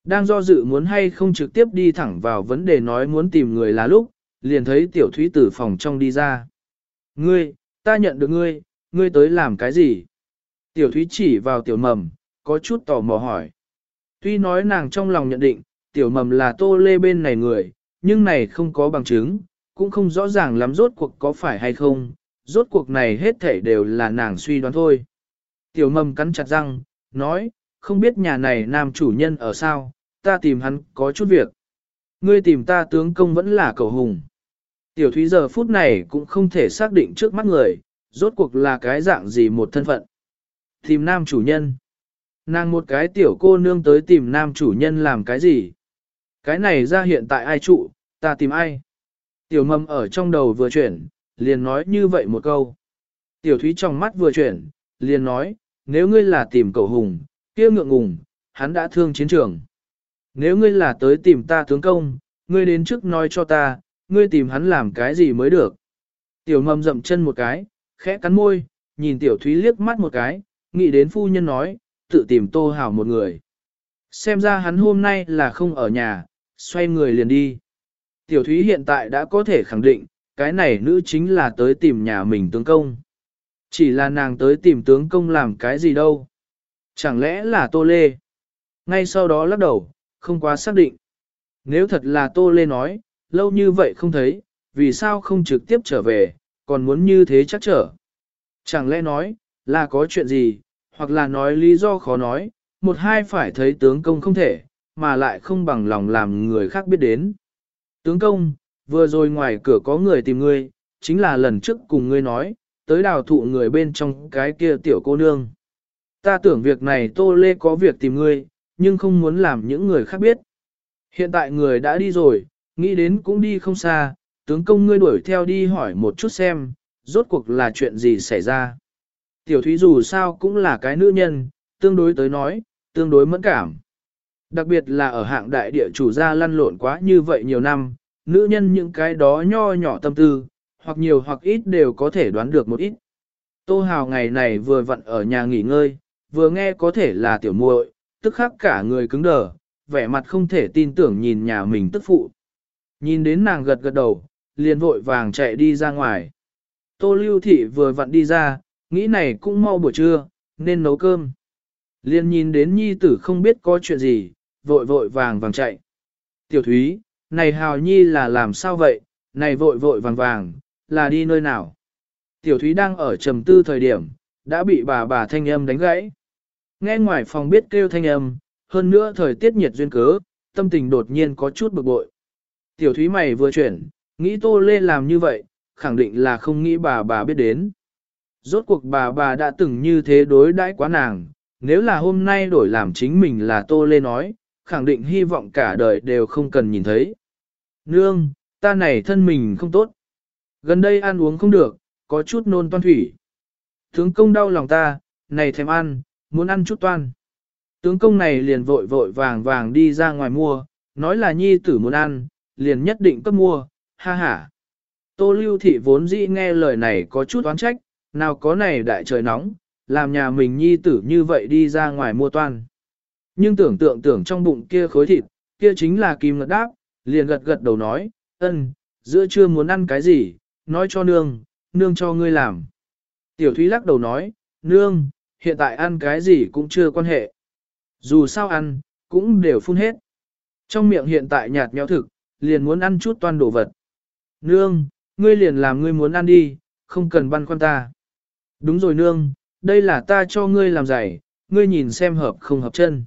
[SPEAKER 1] Đang do dự muốn hay không trực tiếp đi thẳng vào vấn đề nói muốn tìm người là lúc, liền thấy tiểu thúy từ phòng trong đi ra. Ngươi, ta nhận được ngươi, ngươi tới làm cái gì? Tiểu thúy chỉ vào tiểu mầm, có chút tò mò hỏi. Tuy nói nàng trong lòng nhận định, tiểu mầm là tô lê bên này người, nhưng này không có bằng chứng, cũng không rõ ràng lắm rốt cuộc có phải hay không, rốt cuộc này hết thể đều là nàng suy đoán thôi. Tiểu mầm cắn chặt răng, nói, không biết nhà này nam chủ nhân ở sao, ta tìm hắn có chút việc. Ngươi tìm ta tướng công vẫn là cầu hùng. Tiểu thúy giờ phút này cũng không thể xác định trước mắt người, rốt cuộc là cái dạng gì một thân phận. Tìm nam chủ nhân. Nàng một cái tiểu cô nương tới tìm nam chủ nhân làm cái gì? Cái này ra hiện tại ai trụ, ta tìm ai? Tiểu mầm ở trong đầu vừa chuyển, liền nói như vậy một câu. Tiểu thúy trong mắt vừa chuyển, liền nói, nếu ngươi là tìm cầu hùng, kia ngượng ngùng, hắn đã thương chiến trường. Nếu ngươi là tới tìm ta tướng công, ngươi đến trước nói cho ta, ngươi tìm hắn làm cái gì mới được. Tiểu mầm rậm chân một cái, khẽ cắn môi, nhìn tiểu thúy liếc mắt một cái, nghĩ đến phu nhân nói, tự tìm tô hảo một người. Xem ra hắn hôm nay là không ở nhà, xoay người liền đi. Tiểu thúy hiện tại đã có thể khẳng định, cái này nữ chính là tới tìm nhà mình tướng công. Chỉ là nàng tới tìm tướng công làm cái gì đâu. Chẳng lẽ là Tô Lê? Ngay sau đó lắc đầu, không quá xác định. Nếu thật là Tô Lê nói, lâu như vậy không thấy, vì sao không trực tiếp trở về, còn muốn như thế chắc trở. Chẳng lẽ nói, là có chuyện gì, hoặc là nói lý do khó nói, một hai phải thấy tướng công không thể, mà lại không bằng lòng làm người khác biết đến. Tướng công, vừa rồi ngoài cửa có người tìm ngươi, chính là lần trước cùng ngươi nói, tới đào thụ người bên trong cái kia tiểu cô nương. Ta tưởng việc này Tô Lê có việc tìm ngươi, nhưng không muốn làm những người khác biết. Hiện tại người đã đi rồi, nghĩ đến cũng đi không xa, tướng công ngươi đuổi theo đi hỏi một chút xem, rốt cuộc là chuyện gì xảy ra. Tiểu thúy dù sao cũng là cái nữ nhân, tương đối tới nói, tương đối mẫn cảm. Đặc biệt là ở hạng đại địa chủ gia lăn lộn quá như vậy nhiều năm, nữ nhân những cái đó nho nhỏ tâm tư, hoặc nhiều hoặc ít đều có thể đoán được một ít. Tô Hào ngày này vừa vặn ở nhà nghỉ ngơi, vừa nghe có thể là tiểu muội, tức khắc cả người cứng đờ, vẻ mặt không thể tin tưởng nhìn nhà mình tức phụ. Nhìn đến nàng gật gật đầu, liền vội vàng chạy đi ra ngoài. Tô Lưu Thị vừa vặn đi ra, nghĩ này cũng mau buổi trưa, nên nấu cơm. Liền nhìn đến nhi tử không biết có chuyện gì, vội vội vàng vàng chạy. Tiểu Thúy, này Hào Nhi là làm sao vậy, này vội vội vàng vàng, là đi nơi nào? Tiểu Thúy đang ở trầm tư thời điểm, đã bị bà bà thanh âm đánh gãy. Nghe ngoài phòng biết kêu thanh âm, hơn nữa thời tiết nhiệt duyên cớ, tâm tình đột nhiên có chút bực bội. Tiểu Thúy mày vừa chuyển, nghĩ Tô Lê làm như vậy, khẳng định là không nghĩ bà bà biết đến. Rốt cuộc bà bà đã từng như thế đối đãi quá nàng, nếu là hôm nay đổi làm chính mình là Tô Lê nói, khẳng định hy vọng cả đời đều không cần nhìn thấy. Nương, ta này thân mình không tốt. Gần đây ăn uống không được, có chút nôn toan thủy. Tướng công đau lòng ta, này thèm ăn, muốn ăn chút toan. Tướng công này liền vội vội vàng vàng đi ra ngoài mua, nói là nhi tử muốn ăn, liền nhất định cấp mua, ha ha. Tô lưu thị vốn dĩ nghe lời này có chút oán trách, nào có này đại trời nóng, làm nhà mình nhi tử như vậy đi ra ngoài mua toan. Nhưng tưởng tượng tưởng trong bụng kia khối thịt, kia chính là kim ngật đáp, liền gật gật đầu nói, ân, giữa trưa muốn ăn cái gì, nói cho nương, nương cho ngươi làm. Tiểu Thúy lắc đầu nói, nương, hiện tại ăn cái gì cũng chưa quan hệ. Dù sao ăn, cũng đều phun hết. Trong miệng hiện tại nhạt nhẽo thực, liền muốn ăn chút toan đồ vật. Nương, ngươi liền làm ngươi muốn ăn đi, không cần băn khoăn ta. Đúng rồi nương, đây là ta cho ngươi làm giày, ngươi nhìn xem hợp không hợp chân.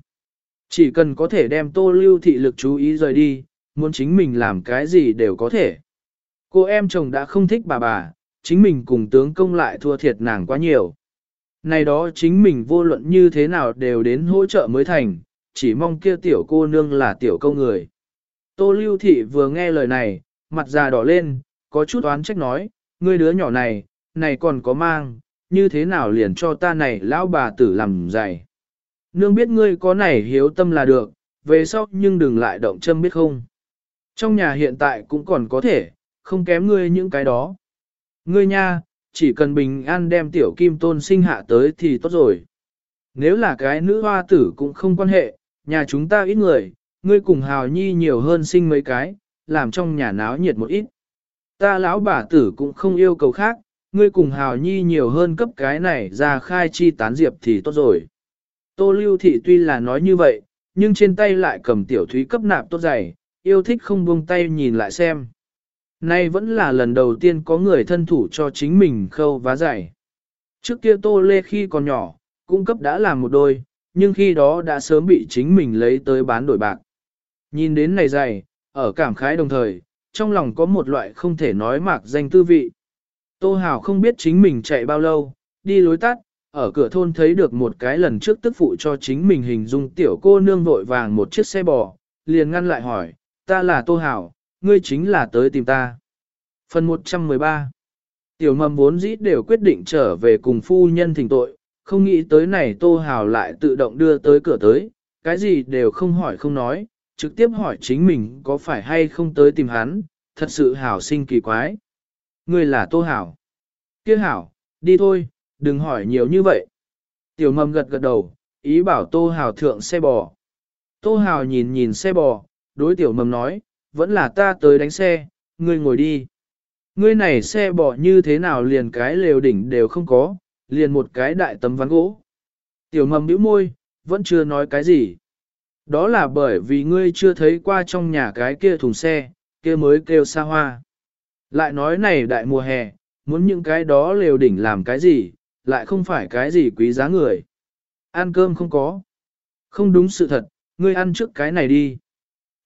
[SPEAKER 1] Chỉ cần có thể đem tô lưu thị lực chú ý rời đi, muốn chính mình làm cái gì đều có thể. Cô em chồng đã không thích bà bà, chính mình cùng tướng công lại thua thiệt nàng quá nhiều. Này đó chính mình vô luận như thế nào đều đến hỗ trợ mới thành, chỉ mong kia tiểu cô nương là tiểu câu người. Tô lưu thị vừa nghe lời này, mặt già đỏ lên, có chút oán trách nói, ngươi đứa nhỏ này, này còn có mang, như thế nào liền cho ta này lão bà tử làm dày. Nương biết ngươi có này hiếu tâm là được, về sau nhưng đừng lại động châm biết không. Trong nhà hiện tại cũng còn có thể, không kém ngươi những cái đó. Ngươi nha, chỉ cần bình an đem tiểu kim tôn sinh hạ tới thì tốt rồi. Nếu là cái nữ hoa tử cũng không quan hệ, nhà chúng ta ít người, ngươi cùng hào nhi nhiều hơn sinh mấy cái, làm trong nhà náo nhiệt một ít. Ta lão bà tử cũng không yêu cầu khác, ngươi cùng hào nhi nhiều hơn cấp cái này ra khai chi tán diệp thì tốt rồi. Tô lưu thị tuy là nói như vậy, nhưng trên tay lại cầm tiểu thúy cấp nạp tốt dày, yêu thích không buông tay nhìn lại xem. Nay vẫn là lần đầu tiên có người thân thủ cho chính mình khâu vá giày. Trước kia tô lê khi còn nhỏ, cung cấp đã làm một đôi, nhưng khi đó đã sớm bị chính mình lấy tới bán đổi bạc. Nhìn đến này giày, ở cảm khái đồng thời, trong lòng có một loại không thể nói mạc danh tư vị. Tô Hào không biết chính mình chạy bao lâu, đi lối tắt, ở cửa thôn thấy được một cái lần trước tức phụ cho chính mình hình dung tiểu cô nương vội vàng một chiếc xe bò, liền ngăn lại hỏi, ta là Tô hảo ngươi chính là tới tìm ta. Phần 113 Tiểu mầm vốn dĩ đều quyết định trở về cùng phu nhân thỉnh tội, không nghĩ tới này Tô Hào lại tự động đưa tới cửa tới, cái gì đều không hỏi không nói, trực tiếp hỏi chính mình có phải hay không tới tìm hắn, thật sự hảo sinh kỳ quái. Ngươi là Tô Hảo. Kia Hảo, đi thôi, đừng hỏi nhiều như vậy. Tiểu mầm gật gật đầu, ý bảo Tô Hảo thượng xe bò. Tô Hảo nhìn nhìn xe bò, đối tiểu mầm nói, vẫn là ta tới đánh xe, ngươi ngồi đi. Ngươi này xe bỏ như thế nào liền cái lều đỉnh đều không có, liền một cái đại tấm ván gỗ. Tiểu mầm bĩu môi, vẫn chưa nói cái gì. Đó là bởi vì ngươi chưa thấy qua trong nhà cái kia thùng xe, kia mới kêu xa hoa. Lại nói này đại mùa hè, muốn những cái đó lều đỉnh làm cái gì, lại không phải cái gì quý giá người. Ăn cơm không có. Không đúng sự thật, ngươi ăn trước cái này đi.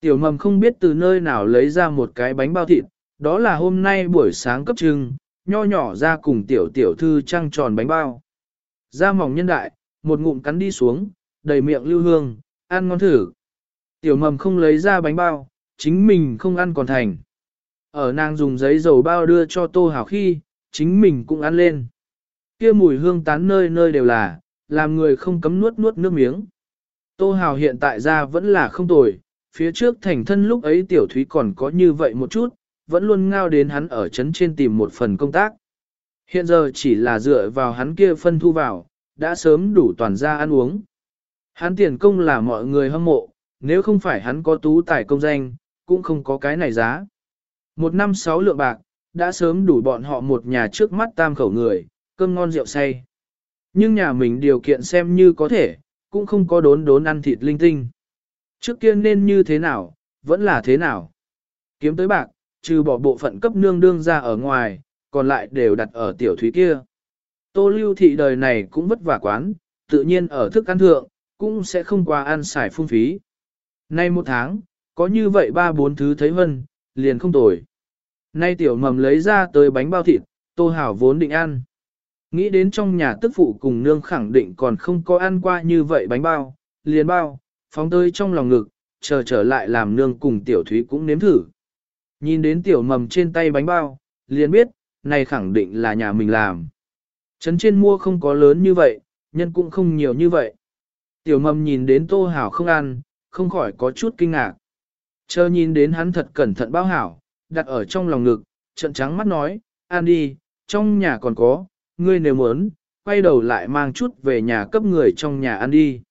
[SPEAKER 1] Tiểu mầm không biết từ nơi nào lấy ra một cái bánh bao thịt, đó là hôm nay buổi sáng cấp trưng, nho nhỏ ra cùng tiểu tiểu thư trăng tròn bánh bao. Da mỏng nhân đại, một ngụm cắn đi xuống, đầy miệng lưu hương, ăn ngon thử. Tiểu mầm không lấy ra bánh bao, chính mình không ăn còn thành. Ở nàng dùng giấy dầu bao đưa cho tô hảo khi, chính mình cũng ăn lên. Kia mùi hương tán nơi nơi đều là, làm người không cấm nuốt nuốt nước miếng. Tô hào hiện tại ra vẫn là không tồi, phía trước thành thân lúc ấy tiểu thúy còn có như vậy một chút, vẫn luôn ngao đến hắn ở chấn trên tìm một phần công tác. Hiện giờ chỉ là dựa vào hắn kia phân thu vào, đã sớm đủ toàn ra ăn uống. Hắn tiền công là mọi người hâm mộ, nếu không phải hắn có tú tài công danh, cũng không có cái này giá. Một năm sáu lượng bạc, đã sớm đủ bọn họ một nhà trước mắt tam khẩu người, cơm ngon rượu say. Nhưng nhà mình điều kiện xem như có thể, cũng không có đốn đốn ăn thịt linh tinh. Trước kia nên như thế nào, vẫn là thế nào. Kiếm tới bạc, trừ bỏ bộ phận cấp nương đương ra ở ngoài, còn lại đều đặt ở tiểu thúy kia. Tô lưu thị đời này cũng vất vả quán, tự nhiên ở thức ăn thượng, cũng sẽ không qua ăn xài phung phí. Nay một tháng, có như vậy ba bốn thứ thấy vân, liền không tồi. Nay tiểu mầm lấy ra tới bánh bao thịt, tô hảo vốn định ăn. Nghĩ đến trong nhà tức phụ cùng nương khẳng định còn không có ăn qua như vậy bánh bao, liền bao, phóng tơi trong lòng ngực, chờ trở lại làm nương cùng tiểu thúy cũng nếm thử. Nhìn đến tiểu mầm trên tay bánh bao, liền biết, này khẳng định là nhà mình làm. Trấn trên mua không có lớn như vậy, nhân cũng không nhiều như vậy. Tiểu mầm nhìn đến tô hảo không ăn, không khỏi có chút kinh ngạc. Chờ nhìn đến hắn thật cẩn thận bao hảo, đặt ở trong lòng ngực, trận trắng mắt nói, ăn đi, trong nhà còn có, ngươi nếu muốn, quay đầu lại mang chút về nhà cấp người trong nhà ăn đi.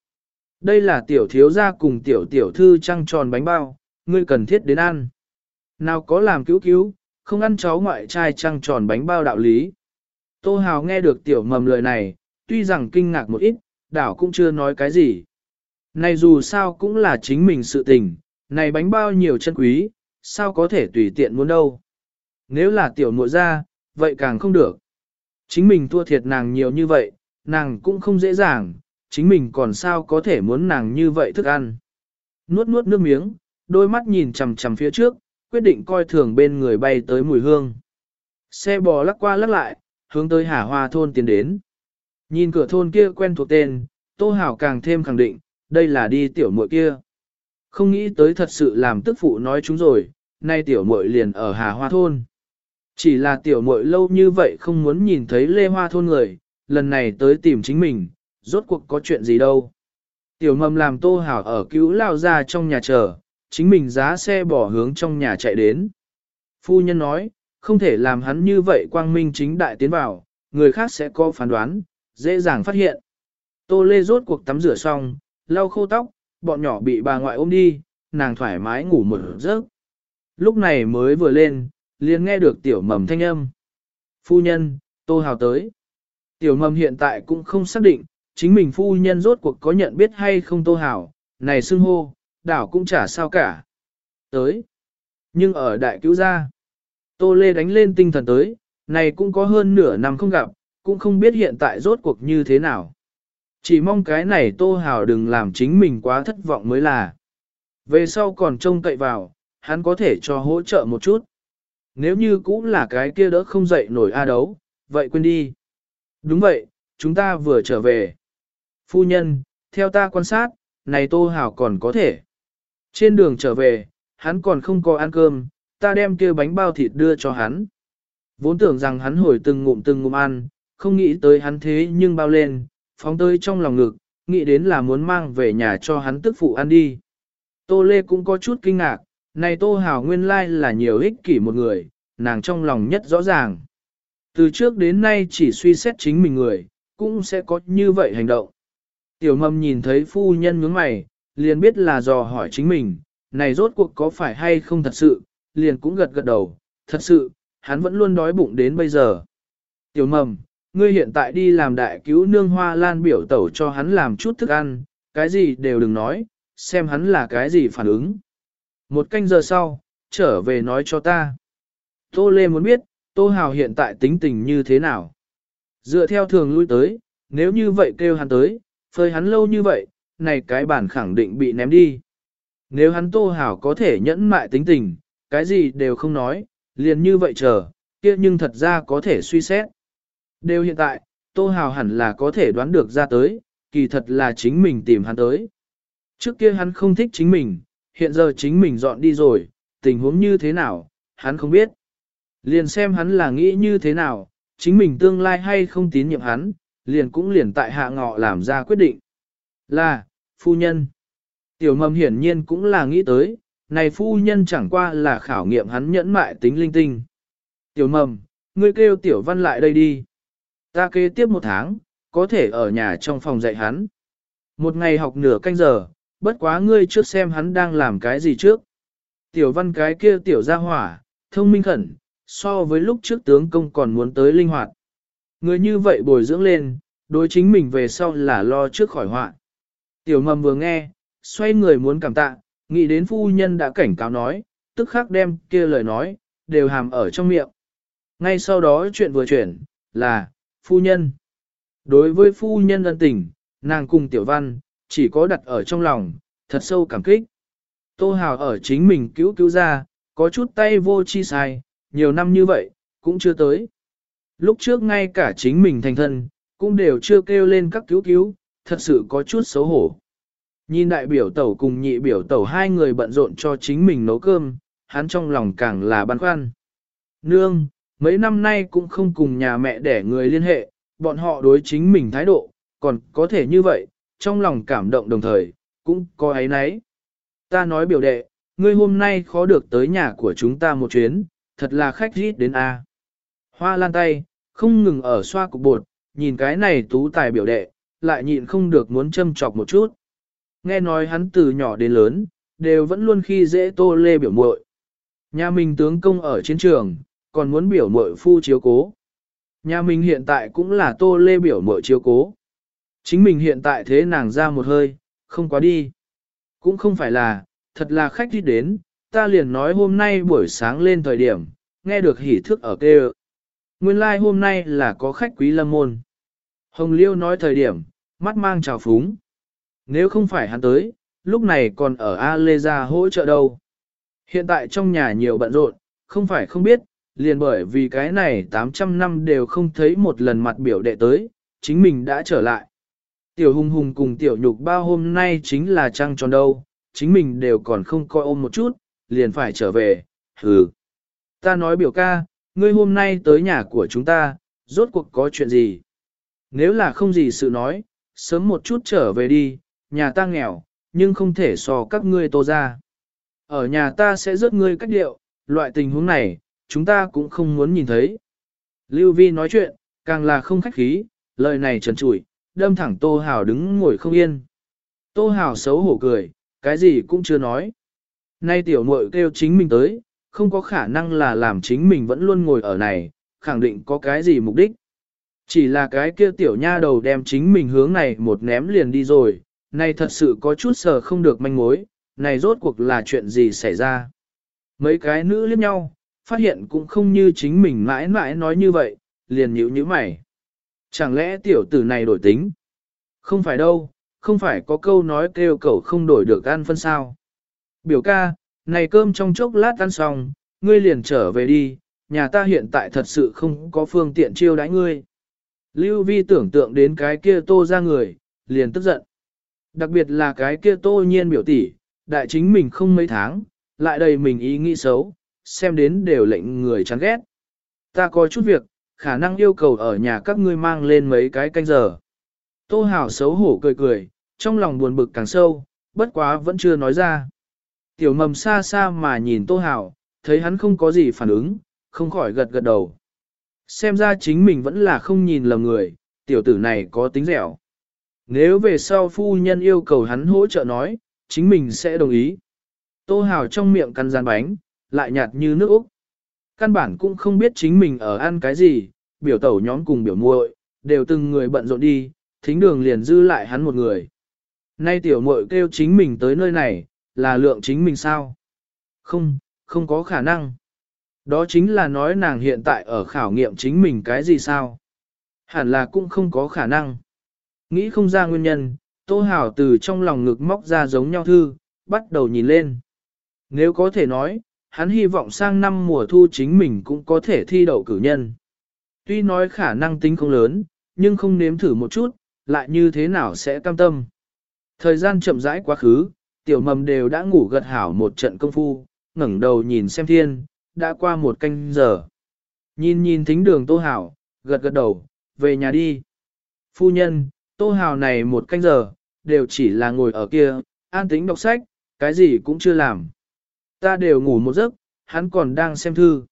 [SPEAKER 1] Đây là tiểu thiếu gia cùng tiểu tiểu thư trăng tròn bánh bao, ngươi cần thiết đến ăn. Nào có làm cứu cứu, không ăn cháu ngoại trai trăng tròn bánh bao đạo lý. Tô Hào nghe được tiểu mầm lời này, tuy rằng kinh ngạc một ít, đảo cũng chưa nói cái gì. Này dù sao cũng là chính mình sự tình, này bánh bao nhiều chân quý, sao có thể tùy tiện muốn đâu. Nếu là tiểu muội ra, vậy càng không được. Chính mình thua thiệt nàng nhiều như vậy, nàng cũng không dễ dàng, chính mình còn sao có thể muốn nàng như vậy thức ăn. Nuốt nuốt nước miếng, đôi mắt nhìn chằm chằm phía trước, quyết định coi thường bên người bay tới mùi hương. Xe bò lắc qua lắc lại, hướng tới Hà Hoa thôn tiến đến. Nhìn cửa thôn kia quen thuộc tên, Tô Hảo càng thêm khẳng định, đây là đi tiểu muội kia. Không nghĩ tới thật sự làm tức phụ nói chúng rồi, nay tiểu muội liền ở Hà Hoa thôn. Chỉ là tiểu muội lâu như vậy không muốn nhìn thấy Lê Hoa thôn người, lần này tới tìm chính mình, rốt cuộc có chuyện gì đâu. Tiểu mầm làm Tô Hảo ở cứu lao ra trong nhà chờ, chính mình giá xe bỏ hướng trong nhà chạy đến. Phu nhân nói, không thể làm hắn như vậy quang minh chính đại tiến vào, người khác sẽ có phán đoán, dễ dàng phát hiện. Tô Lê rốt cuộc tắm rửa xong, lau khô tóc, bọn nhỏ bị bà ngoại ôm đi, nàng thoải mái ngủ một giấc. Lúc này mới vừa lên, liền nghe được tiểu mầm thanh âm. Phu nhân, Tô Hào tới. Tiểu mầm hiện tại cũng không xác định, chính mình phu nhân rốt cuộc có nhận biết hay không Tô Hào, này xưng hô, đảo cũng chả sao cả. Tới. Nhưng ở đại cứu gia, Tô Lê đánh lên tinh thần tới, này cũng có hơn nửa năm không gặp, cũng không biết hiện tại rốt cuộc như thế nào. Chỉ mong cái này Tô Hào đừng làm chính mình quá thất vọng mới là. Về sau còn trông cậy vào, hắn có thể cho hỗ trợ một chút. Nếu như cũng là cái kia đỡ không dậy nổi A đấu, vậy quên đi. Đúng vậy, chúng ta vừa trở về. Phu nhân, theo ta quan sát, này Tô hảo còn có thể. Trên đường trở về, hắn còn không có ăn cơm, ta đem kia bánh bao thịt đưa cho hắn. Vốn tưởng rằng hắn hồi từng ngụm từng ngụm ăn, không nghĩ tới hắn thế nhưng bao lên, phóng tới trong lòng ngực, nghĩ đến là muốn mang về nhà cho hắn tức phụ ăn đi. Tô Lê cũng có chút kinh ngạc, này Tô hảo nguyên lai là nhiều ích kỷ một người, nàng trong lòng nhất rõ ràng. Từ trước đến nay chỉ suy xét chính mình người, cũng sẽ có như vậy hành động. Tiểu mầm nhìn thấy phu nhân nhướng mày, liền biết là dò hỏi chính mình, này rốt cuộc có phải hay không thật sự, liền cũng gật gật đầu, thật sự, hắn vẫn luôn đói bụng đến bây giờ. Tiểu mầm, ngươi hiện tại đi làm đại cứu nương hoa lan biểu tẩu cho hắn làm chút thức ăn, cái gì đều đừng nói, xem hắn là cái gì phản ứng. Một canh giờ sau, trở về nói cho ta. Tô Lê muốn biết, Tô Hào hiện tại tính tình như thế nào. Dựa theo thường lui tới, nếu như vậy kêu hắn tới, phơi hắn lâu như vậy, này cái bản khẳng định bị ném đi. Nếu hắn Tô Hào có thể nhẫn mại tính tình, cái gì đều không nói, liền như vậy chờ, kia nhưng thật ra có thể suy xét. Đều hiện tại, Tô Hào hẳn là có thể đoán được ra tới, kỳ thật là chính mình tìm hắn tới. Trước kia hắn không thích chính mình, hiện giờ chính mình dọn đi rồi, tình huống như thế nào, hắn không biết. Liền xem hắn là nghĩ như thế nào, chính mình tương lai hay không tín nhiệm hắn, liền cũng liền tại hạ ngọ làm ra quyết định. Là, phu nhân. Tiểu mầm hiển nhiên cũng là nghĩ tới, này phu nhân chẳng qua là khảo nghiệm hắn nhẫn mại tính linh tinh. Tiểu mầm, ngươi kêu tiểu văn lại đây đi. Ta kế tiếp một tháng, có thể ở nhà trong phòng dạy hắn. Một ngày học nửa canh giờ, bất quá ngươi trước xem hắn đang làm cái gì trước. Tiểu văn cái kia tiểu gia hỏa, thông minh khẩn, so với lúc trước tướng công còn muốn tới linh hoạt. Người như vậy bồi dưỡng lên, đối chính mình về sau là lo trước khỏi họa. Tiểu mầm vừa nghe, xoay người muốn cảm tạ, nghĩ đến phu nhân đã cảnh cáo nói, tức khắc đem kia lời nói, đều hàm ở trong miệng. Ngay sau đó chuyện vừa chuyển, là, phu nhân. Đối với phu nhân ân tình, nàng cùng tiểu văn, chỉ có đặt ở trong lòng, thật sâu cảm kích. Tô Hào ở chính mình cứu cứu ra, có chút tay vô chi sai, nhiều năm như vậy, cũng chưa tới. Lúc trước ngay cả chính mình thành thân, cũng đều chưa kêu lên các cứu cứu, thật sự có chút xấu hổ. Nhìn đại biểu tẩu cùng nhị biểu tẩu hai người bận rộn cho chính mình nấu cơm, hắn trong lòng càng là băn khoăn. Nương, mấy năm nay cũng không cùng nhà mẹ để người liên hệ, bọn họ đối chính mình thái độ, còn có thể như vậy, trong lòng cảm động đồng thời, cũng có ấy nấy. Ta nói biểu đệ, ngươi hôm nay khó được tới nhà của chúng ta một chuyến, thật là khách rít đến A. Hoa lan tay, không ngừng ở xoa cục bột, nhìn cái này tú tài biểu đệ, lại nhịn không được muốn châm chọc một chút. Nghe nói hắn từ nhỏ đến lớn, đều vẫn luôn khi dễ tô lê biểu muội. Nhà mình tướng công ở chiến trường, còn muốn biểu muội phu chiếu cố. Nhà mình hiện tại cũng là tô lê biểu muội chiếu cố. Chính mình hiện tại thế nàng ra một hơi, không quá đi. Cũng không phải là, thật là khách đi đến, ta liền nói hôm nay buổi sáng lên thời điểm, nghe được hỉ thức ở kêu. Nguyên lai like hôm nay là có khách quý lâm môn. Hồng Liêu nói thời điểm, mắt mang trào phúng. Nếu không phải hắn tới, lúc này còn ở A Lê Gia hỗ trợ đâu. Hiện tại trong nhà nhiều bận rộn, không phải không biết, liền bởi vì cái này 800 năm đều không thấy một lần mặt biểu đệ tới, chính mình đã trở lại. Tiểu hùng hùng cùng tiểu nhục bao hôm nay chính là trăng tròn đâu, chính mình đều còn không coi ôm một chút, liền phải trở về, hừ. Ta nói biểu ca, ngươi hôm nay tới nhà của chúng ta, rốt cuộc có chuyện gì? Nếu là không gì sự nói, sớm một chút trở về đi, nhà ta nghèo, nhưng không thể so các ngươi tô ra. Ở nhà ta sẽ rớt ngươi cách điệu, loại tình huống này, chúng ta cũng không muốn nhìn thấy. Lưu Vi nói chuyện, càng là không khách khí, lời này trần trụi, đâm thẳng Tô Hào đứng ngồi không yên. Tô Hào xấu hổ cười, cái gì cũng chưa nói. Nay tiểu muội kêu chính mình tới, không có khả năng là làm chính mình vẫn luôn ngồi ở này, khẳng định có cái gì mục đích. Chỉ là cái kia tiểu nha đầu đem chính mình hướng này một ném liền đi rồi, này thật sự có chút sờ không được manh mối, này rốt cuộc là chuyện gì xảy ra. Mấy cái nữ liếc nhau, phát hiện cũng không như chính mình mãi mãi nói như vậy, liền nhíu như mày. Chẳng lẽ tiểu tử này đổi tính? Không phải đâu, không phải có câu nói kêu cậu không đổi được ăn phân sao. Biểu ca, này cơm trong chốc lát ăn xong, ngươi liền trở về đi, nhà ta hiện tại thật sự không có phương tiện chiêu đãi ngươi. Lưu Vi tưởng tượng đến cái kia tô ra người, liền tức giận. Đặc biệt là cái kia tô nhiên biểu tỷ, đại chính mình không mấy tháng, lại đầy mình ý nghĩ xấu, xem đến đều lệnh người chán ghét. Ta có chút việc, khả năng yêu cầu ở nhà các ngươi mang lên mấy cái canh giờ. Tô Hảo xấu hổ cười cười, trong lòng buồn bực càng sâu, bất quá vẫn chưa nói ra. Tiểu mầm xa xa mà nhìn Tô Hảo, thấy hắn không có gì phản ứng, không khỏi gật gật đầu. Xem ra chính mình vẫn là không nhìn lầm người, tiểu tử này có tính dẻo. Nếu về sau phu nhân yêu cầu hắn hỗ trợ nói, chính mình sẽ đồng ý. Tô Hảo trong miệng căn gian bánh, lại nhạt như nước Úc. Căn bản cũng không biết chính mình ở ăn cái gì, biểu tẩu nhóm cùng biểu muội đều từng người bận rộn đi, thính đường liền dư lại hắn một người. Nay tiểu muội kêu chính mình tới nơi này, là lượng chính mình sao? Không, không có khả năng. Đó chính là nói nàng hiện tại ở khảo nghiệm chính mình cái gì sao? Hẳn là cũng không có khả năng. Nghĩ không ra nguyên nhân, Tô Hảo từ trong lòng ngực móc ra giống nhau thư, bắt đầu nhìn lên. Nếu có thể nói, hắn hy vọng sang năm mùa thu chính mình cũng có thể thi đậu cử nhân. Tuy nói khả năng tính không lớn, nhưng không nếm thử một chút, lại như thế nào sẽ cam tâm. Thời gian chậm rãi quá khứ, tiểu mầm đều đã ngủ gật hảo một trận công phu, ngẩng đầu nhìn xem thiên, đã qua một canh giờ. Nhìn nhìn thính đường tô hảo, gật gật đầu, về nhà đi. Phu nhân, tô hảo này một canh giờ, đều chỉ là ngồi ở kia, an tính đọc sách, cái gì cũng chưa làm. Ta đều ngủ một giấc, hắn còn đang xem thư.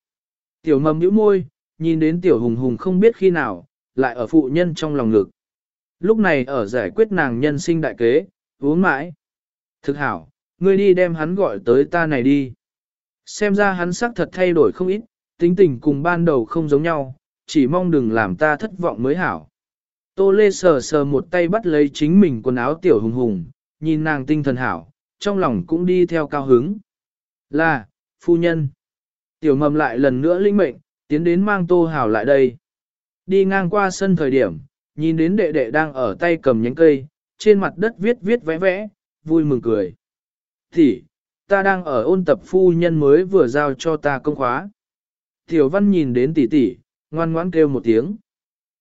[SPEAKER 1] Tiểu mầm nhíu môi, nhìn đến tiểu hùng hùng không biết khi nào, lại ở phụ nhân trong lòng ngực. Lúc này ở giải quyết nàng nhân sinh đại kế, uống mãi. Thực hảo, ngươi đi đem hắn gọi tới ta này đi. Xem ra hắn sắc thật thay đổi không ít, tính tình cùng ban đầu không giống nhau, chỉ mong đừng làm ta thất vọng mới hảo. Tô Lê sờ sờ một tay bắt lấy chính mình quần áo tiểu hùng hùng, nhìn nàng tinh thần hảo, trong lòng cũng đi theo cao hứng. Là, phu nhân. Tiểu mầm lại lần nữa linh mệnh, tiến đến mang tô hảo lại đây. Đi ngang qua sân thời điểm, nhìn đến đệ đệ đang ở tay cầm nhánh cây, trên mặt đất viết viết vẽ vẽ, vui mừng cười. Thì, ta đang ở ôn tập phu nhân mới vừa giao cho ta công khóa. Tiểu văn nhìn đến tỷ tỷ, ngoan ngoãn kêu một tiếng.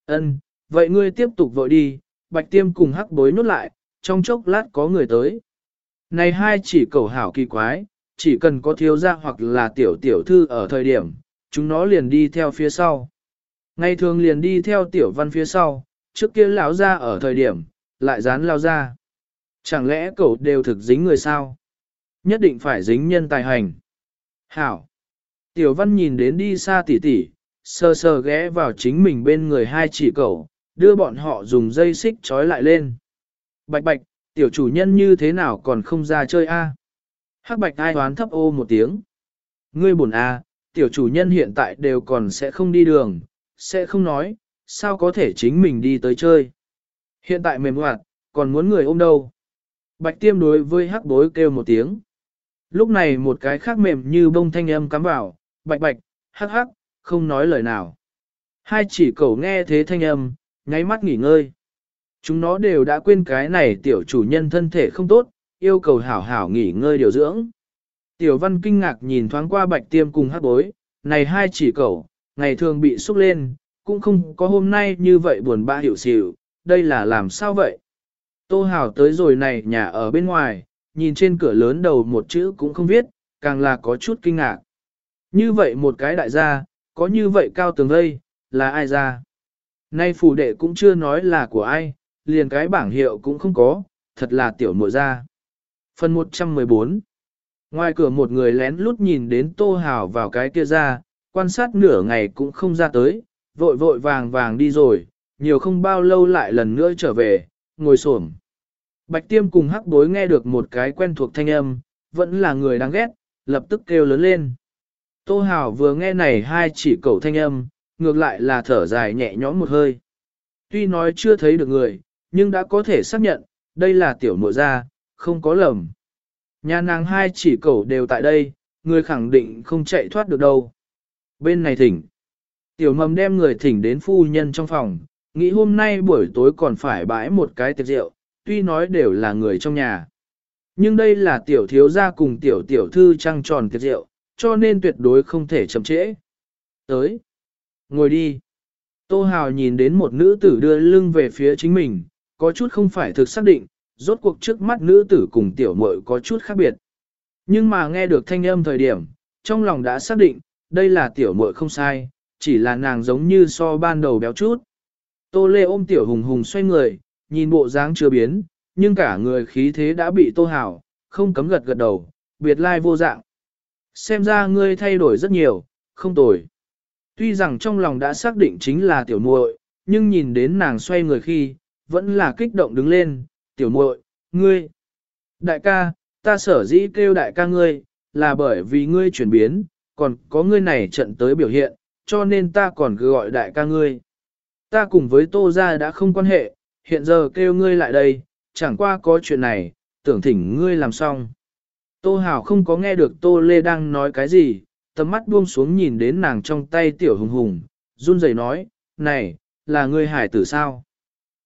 [SPEAKER 1] Ân, vậy ngươi tiếp tục vội đi, bạch tiêm cùng hắc bối nốt lại, trong chốc lát có người tới. Này hai chỉ cầu hảo kỳ quái, chỉ cần có thiếu gia hoặc là tiểu tiểu thư ở thời điểm, chúng nó liền đi theo phía sau. Ngày thường liền đi theo tiểu văn phía sau, trước kia lão ra ở thời điểm, lại dán lao ra. Chẳng lẽ cậu đều thực dính người sao? Nhất định phải dính nhân tài hành. Hảo. Tiểu văn nhìn đến đi xa tỉ tỉ, sờ sờ ghé vào chính mình bên người hai chỉ cậu, đưa bọn họ dùng dây xích trói lại lên. Bạch bạch, tiểu chủ nhân như thế nào còn không ra chơi a? Hắc bạch ai hoán thấp ô một tiếng. Ngươi buồn a, tiểu chủ nhân hiện tại đều còn sẽ không đi đường, sẽ không nói, sao có thể chính mình đi tới chơi. Hiện tại mềm hoạt, còn muốn người ôm đâu. Bạch tiêm đối với hắc bối kêu một tiếng. Lúc này một cái khác mềm như bông thanh âm cắm vào, bạch bạch, hắc hắc, không nói lời nào. Hai chỉ cậu nghe thế thanh âm, nháy mắt nghỉ ngơi. Chúng nó đều đã quên cái này tiểu chủ nhân thân thể không tốt, yêu cầu hảo hảo nghỉ ngơi điều dưỡng. Tiểu văn kinh ngạc nhìn thoáng qua bạch tiêm cùng hắc bối, này hai chỉ cậu, ngày thường bị xúc lên, cũng không có hôm nay như vậy buồn bã hiểu xỉu, đây là làm sao vậy? Tô Hảo tới rồi này nhà ở bên ngoài, nhìn trên cửa lớn đầu một chữ cũng không viết, càng là có chút kinh ngạc. Như vậy một cái đại gia, có như vậy cao tường vây, là ai ra? Nay phủ đệ cũng chưa nói là của ai, liền cái bảng hiệu cũng không có, thật là tiểu muội gia. Phần 114 Ngoài cửa một người lén lút nhìn đến Tô Hào vào cái kia ra, quan sát nửa ngày cũng không ra tới, vội vội vàng vàng đi rồi, nhiều không bao lâu lại lần nữa trở về, ngồi xổm. Bạch tiêm cùng hắc bối nghe được một cái quen thuộc thanh âm, vẫn là người đáng ghét, lập tức kêu lớn lên. Tô Hào vừa nghe này hai chỉ cầu thanh âm, ngược lại là thở dài nhẹ nhõm một hơi. Tuy nói chưa thấy được người, nhưng đã có thể xác nhận, đây là tiểu mộ gia, không có lầm. Nhà nàng hai chỉ cầu đều tại đây, người khẳng định không chạy thoát được đâu. Bên này thỉnh. Tiểu mầm đem người thỉnh đến phu nhân trong phòng, nghĩ hôm nay buổi tối còn phải bãi một cái tiệc rượu, tuy nói đều là người trong nhà. Nhưng đây là tiểu thiếu gia cùng tiểu tiểu thư trăng tròn tiệc rượu, cho nên tuyệt đối không thể chậm trễ. Tới. Ngồi đi. Tô Hào nhìn đến một nữ tử đưa lưng về phía chính mình, có chút không phải thực xác định, rốt cuộc trước mắt nữ tử cùng tiểu muội có chút khác biệt. Nhưng mà nghe được thanh âm thời điểm, trong lòng đã xác định, đây là tiểu muội không sai, chỉ là nàng giống như so ban đầu béo chút. Tô Lê ôm tiểu hùng hùng xoay người, nhìn bộ dáng chưa biến, nhưng cả người khí thế đã bị tô Hảo không cấm gật gật đầu, biệt lai vô dạng. Xem ra ngươi thay đổi rất nhiều, không tồi. Tuy rằng trong lòng đã xác định chính là tiểu muội, nhưng nhìn đến nàng xoay người khi, vẫn là kích động đứng lên, tiểu muội, ngươi. Đại ca, ta sở dĩ kêu đại ca ngươi, là bởi vì ngươi chuyển biến, còn có ngươi này trận tới biểu hiện, cho nên ta còn cứ gọi đại ca ngươi. Ta cùng với tô gia đã không quan hệ, hiện giờ kêu ngươi lại đây, chẳng qua có chuyện này, tưởng thỉnh ngươi làm xong. Tô Hảo không có nghe được Tô Lê đang nói cái gì, tầm mắt buông xuống nhìn đến nàng trong tay tiểu hùng hùng, run rẩy nói, này, là ngươi hải tử sao?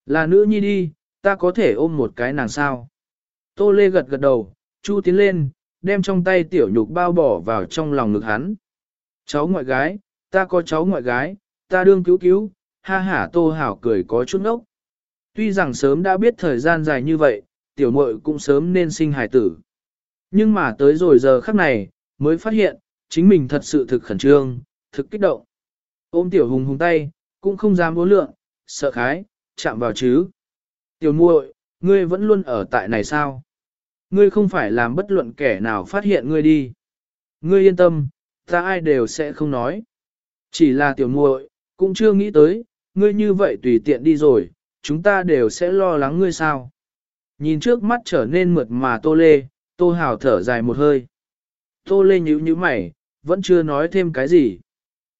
[SPEAKER 1] Là nữ nhi đi, ta có thể ôm một cái nàng sao? Tô Lê gật gật đầu, chu tiến lên, đem trong tay tiểu nhục bao bỏ vào trong lòng ngực hắn. Cháu ngoại gái, ta có cháu ngoại gái, ta đương cứu cứu, ha hả Tô Hảo cười có chút ngốc. Tuy rằng sớm đã biết thời gian dài như vậy, tiểu muội cũng sớm nên sinh hài tử. Nhưng mà tới rồi giờ khắc này, mới phát hiện, chính mình thật sự thực khẩn trương, thực kích động. Ôm tiểu hùng hùng tay, cũng không dám vô lượng, sợ khái, chạm vào chứ. Tiểu muội, ngươi vẫn luôn ở tại này sao? Ngươi không phải làm bất luận kẻ nào phát hiện ngươi đi. Ngươi yên tâm, ta ai đều sẽ không nói. Chỉ là tiểu muội, cũng chưa nghĩ tới, ngươi như vậy tùy tiện đi rồi, chúng ta đều sẽ lo lắng ngươi sao. Nhìn trước mắt trở nên mượt mà tô lê, tô hào thở dài một hơi. Tô lê nhíu nhíu mày, vẫn chưa nói thêm cái gì.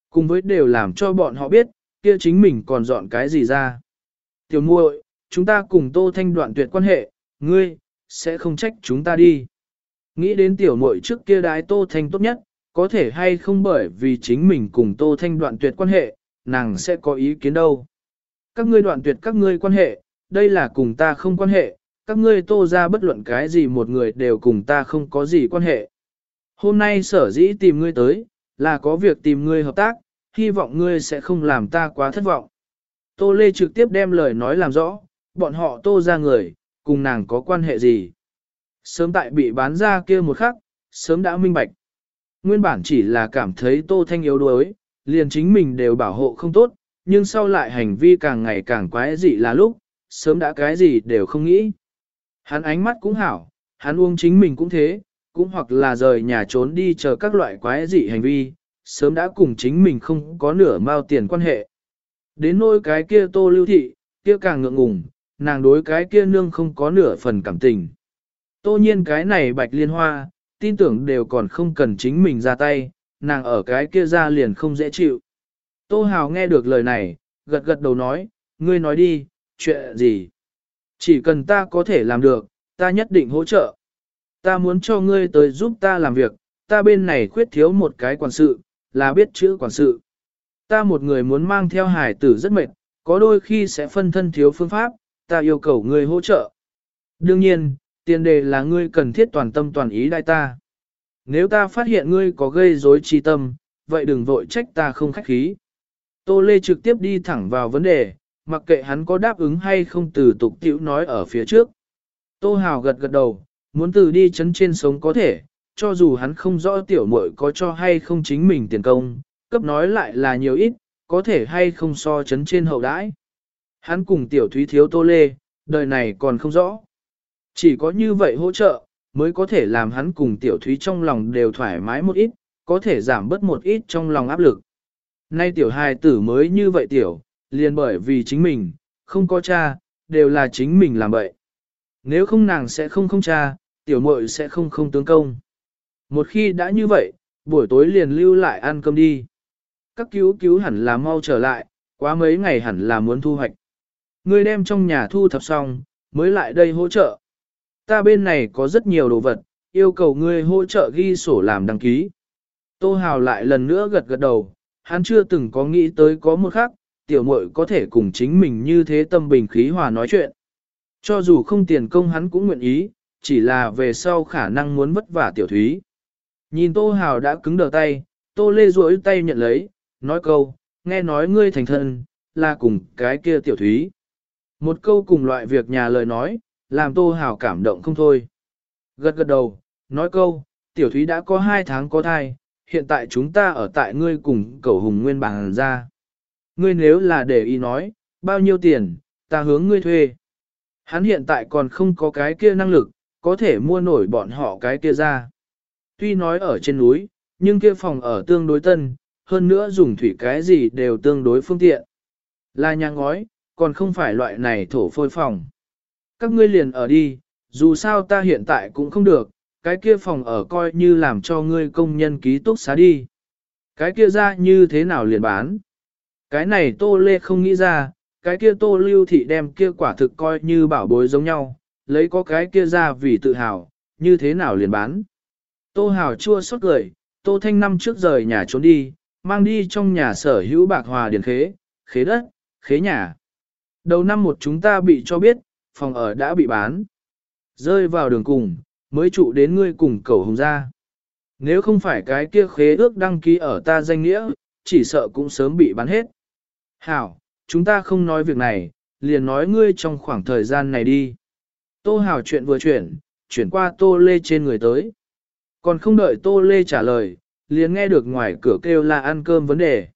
[SPEAKER 1] Cùng với đều làm cho bọn họ biết, kia chính mình còn dọn cái gì ra. Tiểu muội, chúng ta cùng tô thanh đoạn tuyệt quan hệ, ngươi, sẽ không trách chúng ta đi. Nghĩ đến tiểu muội trước kia đái tô thanh tốt nhất, có thể hay không bởi vì chính mình cùng tô thanh đoạn tuyệt quan hệ, nàng sẽ có ý kiến đâu. Các ngươi đoạn tuyệt các ngươi quan hệ, đây là cùng ta không quan hệ, các ngươi tô ra bất luận cái gì một người đều cùng ta không có gì quan hệ. Hôm nay sở dĩ tìm ngươi tới, là có việc tìm ngươi hợp tác, hy vọng ngươi sẽ không làm ta quá thất vọng. Tô Lê trực tiếp đem lời nói làm rõ, bọn họ tô ra người, cùng nàng có quan hệ gì. Sớm tại bị bán ra kia một khắc, sớm đã minh bạch. Nguyên bản chỉ là cảm thấy tô thanh yếu đuối, liền chính mình đều bảo hộ không tốt, nhưng sau lại hành vi càng ngày càng quái dị là lúc, sớm đã cái gì đều không nghĩ. Hắn ánh mắt cũng hảo, hắn uống chính mình cũng thế, cũng hoặc là rời nhà trốn đi chờ các loại quái dị hành vi, sớm đã cùng chính mình không có nửa mao tiền quan hệ. Đến nỗi cái kia tô lưu thị, kia càng ngượng ngùng, nàng đối cái kia nương không có nửa phần cảm tình. Tô nhiên cái này bạch liên hoa, tin tưởng đều còn không cần chính mình ra tay, nàng ở cái kia ra liền không dễ chịu. Tô Hào nghe được lời này, gật gật đầu nói, ngươi nói đi, chuyện gì? Chỉ cần ta có thể làm được, ta nhất định hỗ trợ. Ta muốn cho ngươi tới giúp ta làm việc, ta bên này khuyết thiếu một cái quản sự, là biết chữ quản sự. Ta một người muốn mang theo hải tử rất mệt, có đôi khi sẽ phân thân thiếu phương pháp, ta yêu cầu ngươi hỗ trợ. Đương nhiên, tiền đề là ngươi cần thiết toàn tâm toàn ý đại ta. Nếu ta phát hiện ngươi có gây rối trí tâm, vậy đừng vội trách ta không khách khí. Tô Lê trực tiếp đi thẳng vào vấn đề, mặc kệ hắn có đáp ứng hay không từ tục tiểu nói ở phía trước. Tô Hào gật gật đầu, muốn từ đi chấn trên sống có thể, cho dù hắn không rõ tiểu muội có cho hay không chính mình tiền công, cấp nói lại là nhiều ít, có thể hay không so chấn trên hậu đãi. Hắn cùng tiểu thúy thiếu Tô Lê, đời này còn không rõ. Chỉ có như vậy hỗ trợ, mới có thể làm hắn cùng tiểu thúy trong lòng đều thoải mái một ít, có thể giảm bớt một ít trong lòng áp lực. Nay tiểu hài tử mới như vậy tiểu, liền bởi vì chính mình, không có cha, đều là chính mình làm vậy. Nếu không nàng sẽ không không cha, tiểu muội sẽ không không tướng công. Một khi đã như vậy, buổi tối liền lưu lại ăn cơm đi. Các cứu cứu hẳn là mau trở lại, quá mấy ngày hẳn là muốn thu hoạch. Ngươi đem trong nhà thu thập xong, mới lại đây hỗ trợ. Ta bên này có rất nhiều đồ vật, yêu cầu ngươi hỗ trợ ghi sổ làm đăng ký. Tô Hào lại lần nữa gật gật đầu, hắn chưa từng có nghĩ tới có một khác, tiểu muội có thể cùng chính mình như thế tâm bình khí hòa nói chuyện. Cho dù không tiền công hắn cũng nguyện ý, chỉ là về sau khả năng muốn vất vả tiểu thúy. Nhìn Tô Hào đã cứng đờ tay, Tô Lê duỗi tay nhận lấy, nói câu, nghe nói ngươi thành thân, là cùng cái kia tiểu thúy. Một câu cùng loại việc nhà lời nói, làm Tô Hào cảm động không thôi. Gật gật đầu, nói câu, tiểu thúy đã có hai tháng có thai, hiện tại chúng ta ở tại ngươi cùng cầu hùng nguyên bản ra. Ngươi nếu là để ý nói, bao nhiêu tiền, ta hướng ngươi thuê. Hắn hiện tại còn không có cái kia năng lực, có thể mua nổi bọn họ cái kia ra. Tuy nói ở trên núi, nhưng kia phòng ở tương đối tân, hơn nữa dùng thủy cái gì đều tương đối phương tiện. Là nhà ngói, còn không phải loại này thổ phôi phòng. Các ngươi liền ở đi, dù sao ta hiện tại cũng không được, cái kia phòng ở coi như làm cho ngươi công nhân ký túc xá đi. Cái kia ra như thế nào liền bán? Cái này tô lê không nghĩ ra, cái kia tô lưu thị đem kia quả thực coi như bảo bối giống nhau, lấy có cái kia ra vì tự hào, như thế nào liền bán. Tô hào chua xót cười, tô thanh năm trước rời nhà trốn đi, mang đi trong nhà sở hữu bạc hòa điền khế, khế đất, khế nhà. Đầu năm một chúng ta bị cho biết, phòng ở đã bị bán. Rơi vào đường cùng, mới trụ đến ngươi cùng cầu hồng ra. Nếu không phải cái kia khế ước đăng ký ở ta danh nghĩa, chỉ sợ cũng sớm bị bán hết. Hảo, chúng ta không nói việc này, liền nói ngươi trong khoảng thời gian này đi. Tô Hảo chuyện vừa chuyển, chuyển qua Tô Lê trên người tới. Còn không đợi Tô Lê trả lời, liền nghe được ngoài cửa kêu là ăn cơm vấn đề.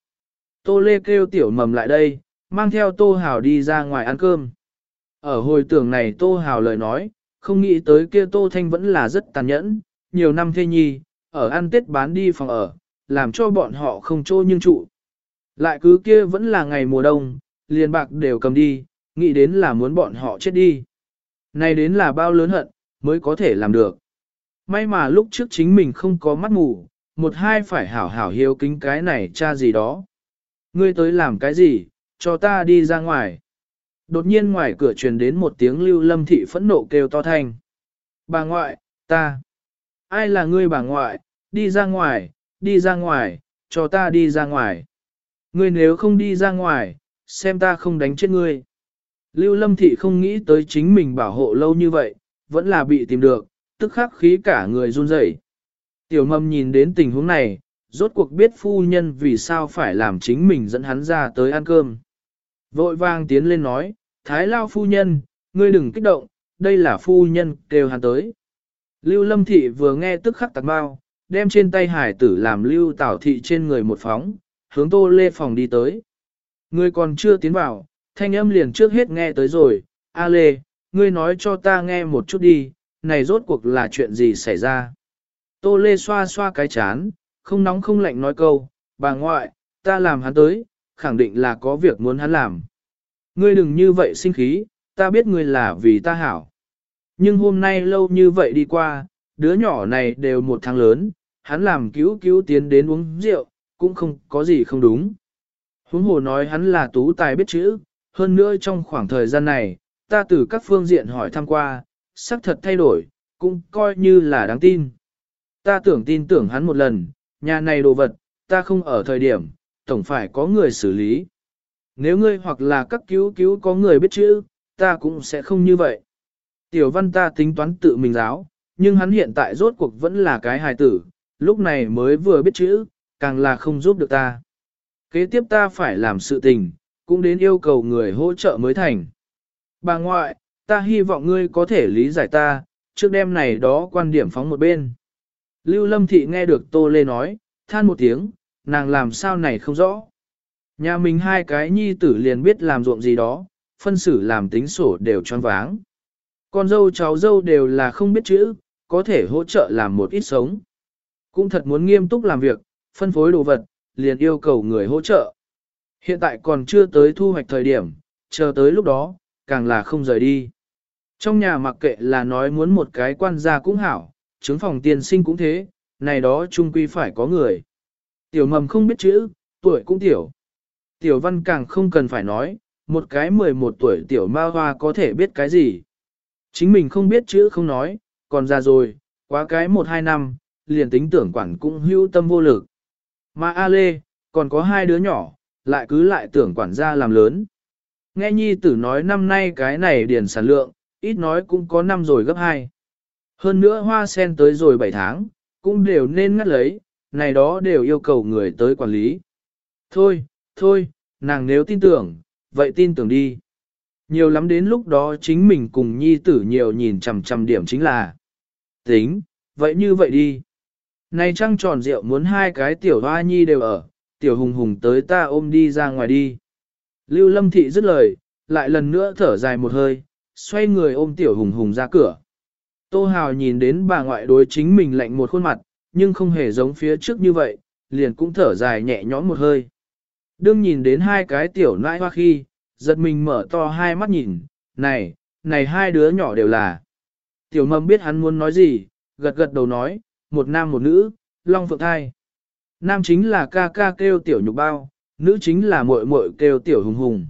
[SPEAKER 1] Tô Lê kêu tiểu mầm lại đây, mang theo Tô Hảo đi ra ngoài ăn cơm. Ở hồi tưởng này Tô hào lời nói, không nghĩ tới kia Tô Thanh vẫn là rất tàn nhẫn, nhiều năm thê nhi, ở ăn tết bán đi phòng ở, làm cho bọn họ không trô nhưng trụ. Lại cứ kia vẫn là ngày mùa đông, liền bạc đều cầm đi, nghĩ đến là muốn bọn họ chết đi. Này đến là bao lớn hận, mới có thể làm được. May mà lúc trước chính mình không có mắt ngủ, một hai phải hảo hảo hiếu kính cái này cha gì đó. Ngươi tới làm cái gì, cho ta đi ra ngoài. Đột nhiên ngoài cửa truyền đến một tiếng lưu lâm thị phẫn nộ kêu to thanh. Bà ngoại, ta. Ai là ngươi bà ngoại, đi ra ngoài, đi ra ngoài, cho ta đi ra ngoài. Ngươi nếu không đi ra ngoài, xem ta không đánh chết ngươi. Lưu lâm thị không nghĩ tới chính mình bảo hộ lâu như vậy, vẫn là bị tìm được, tức khắc khí cả người run rẩy. Tiểu Mâm nhìn đến tình huống này, rốt cuộc biết phu nhân vì sao phải làm chính mình dẫn hắn ra tới ăn cơm. Vội vang tiến lên nói, Thái Lao phu nhân, ngươi đừng kích động, đây là phu nhân kêu hắn tới. Lưu Lâm Thị vừa nghe tức khắc tạc bao, đem trên tay hải tử làm Lưu Tảo Thị trên người một phóng, hướng tô lê phòng đi tới. Ngươi còn chưa tiến vào, thanh âm liền trước hết nghe tới rồi, A Lê, ngươi nói cho ta nghe một chút đi, này rốt cuộc là chuyện gì xảy ra. Tô Lê xoa xoa cái chán, không nóng không lạnh nói câu, bà ngoại, ta làm hắn tới, khẳng định là có việc muốn hắn làm. Ngươi đừng như vậy sinh khí, ta biết ngươi là vì ta hảo. Nhưng hôm nay lâu như vậy đi qua, đứa nhỏ này đều một tháng lớn, hắn làm cứu cứu tiến đến uống rượu, cũng không có gì không đúng. Huống hồ nói hắn là tú tài biết chữ, hơn nữa trong khoảng thời gian này, ta từ các phương diện hỏi thăm qua, xác thật thay đổi, cũng coi như là đáng tin. Ta tưởng tin tưởng hắn một lần, nhà này đồ vật, ta không ở thời điểm, tổng phải có người xử lý. Nếu ngươi hoặc là các cứu cứu có người biết chữ, ta cũng sẽ không như vậy. Tiểu văn ta tính toán tự mình giáo, nhưng hắn hiện tại rốt cuộc vẫn là cái hài tử, lúc này mới vừa biết chữ, càng là không giúp được ta. Kế tiếp ta phải làm sự tình, cũng đến yêu cầu người hỗ trợ mới thành. Bà ngoại, ta hy vọng ngươi có thể lý giải ta, trước đêm này đó quan điểm phóng một bên. Lưu Lâm Thị nghe được Tô Lê nói, than một tiếng, nàng làm sao này không rõ. Nhà mình hai cái nhi tử liền biết làm ruộng gì đó, phân xử làm tính sổ đều tròn váng. Con dâu cháu dâu đều là không biết chữ, có thể hỗ trợ làm một ít sống. Cũng thật muốn nghiêm túc làm việc, phân phối đồ vật, liền yêu cầu người hỗ trợ. Hiện tại còn chưa tới thu hoạch thời điểm, chờ tới lúc đó, càng là không rời đi. Trong nhà mặc kệ là nói muốn một cái quan gia cũng hảo, chứng phòng tiền sinh cũng thế, này đó chung quy phải có người. Tiểu mầm không biết chữ, tuổi cũng tiểu. Tiểu văn càng không cần phải nói, một cái 11 tuổi tiểu ma hoa có thể biết cái gì. Chính mình không biết chữ không nói, còn già rồi, quá cái 1-2 năm, liền tính tưởng quản cũng hưu tâm vô lực. Mà A Lê, còn có hai đứa nhỏ, lại cứ lại tưởng quản gia làm lớn. Nghe nhi tử nói năm nay cái này điền sản lượng, ít nói cũng có năm rồi gấp hai. Hơn nữa hoa sen tới rồi 7 tháng, cũng đều nên ngắt lấy, này đó đều yêu cầu người tới quản lý. Thôi, thôi, nàng nếu tin tưởng, vậy tin tưởng đi. Nhiều lắm đến lúc đó chính mình cùng nhi tử nhiều nhìn chằm chằm điểm chính là. Tính, vậy như vậy đi. Này trăng tròn rượu muốn hai cái tiểu hoa nhi đều ở, tiểu hùng hùng tới ta ôm đi ra ngoài đi. Lưu lâm thị dứt lời, lại lần nữa thở dài một hơi, xoay người ôm tiểu hùng hùng ra cửa. Tô Hào nhìn đến bà ngoại đối chính mình lạnh một khuôn mặt, nhưng không hề giống phía trước như vậy, liền cũng thở dài nhẹ nhõm một hơi. Đương nhìn đến hai cái tiểu nãi hoa khi, giật mình mở to hai mắt nhìn, này, này hai đứa nhỏ đều là. Tiểu mầm biết hắn muốn nói gì, gật gật đầu nói, một nam một nữ, long phượng thai. Nam chính là ca ca kêu tiểu nhục bao, nữ chính là muội muội kêu tiểu hùng hùng.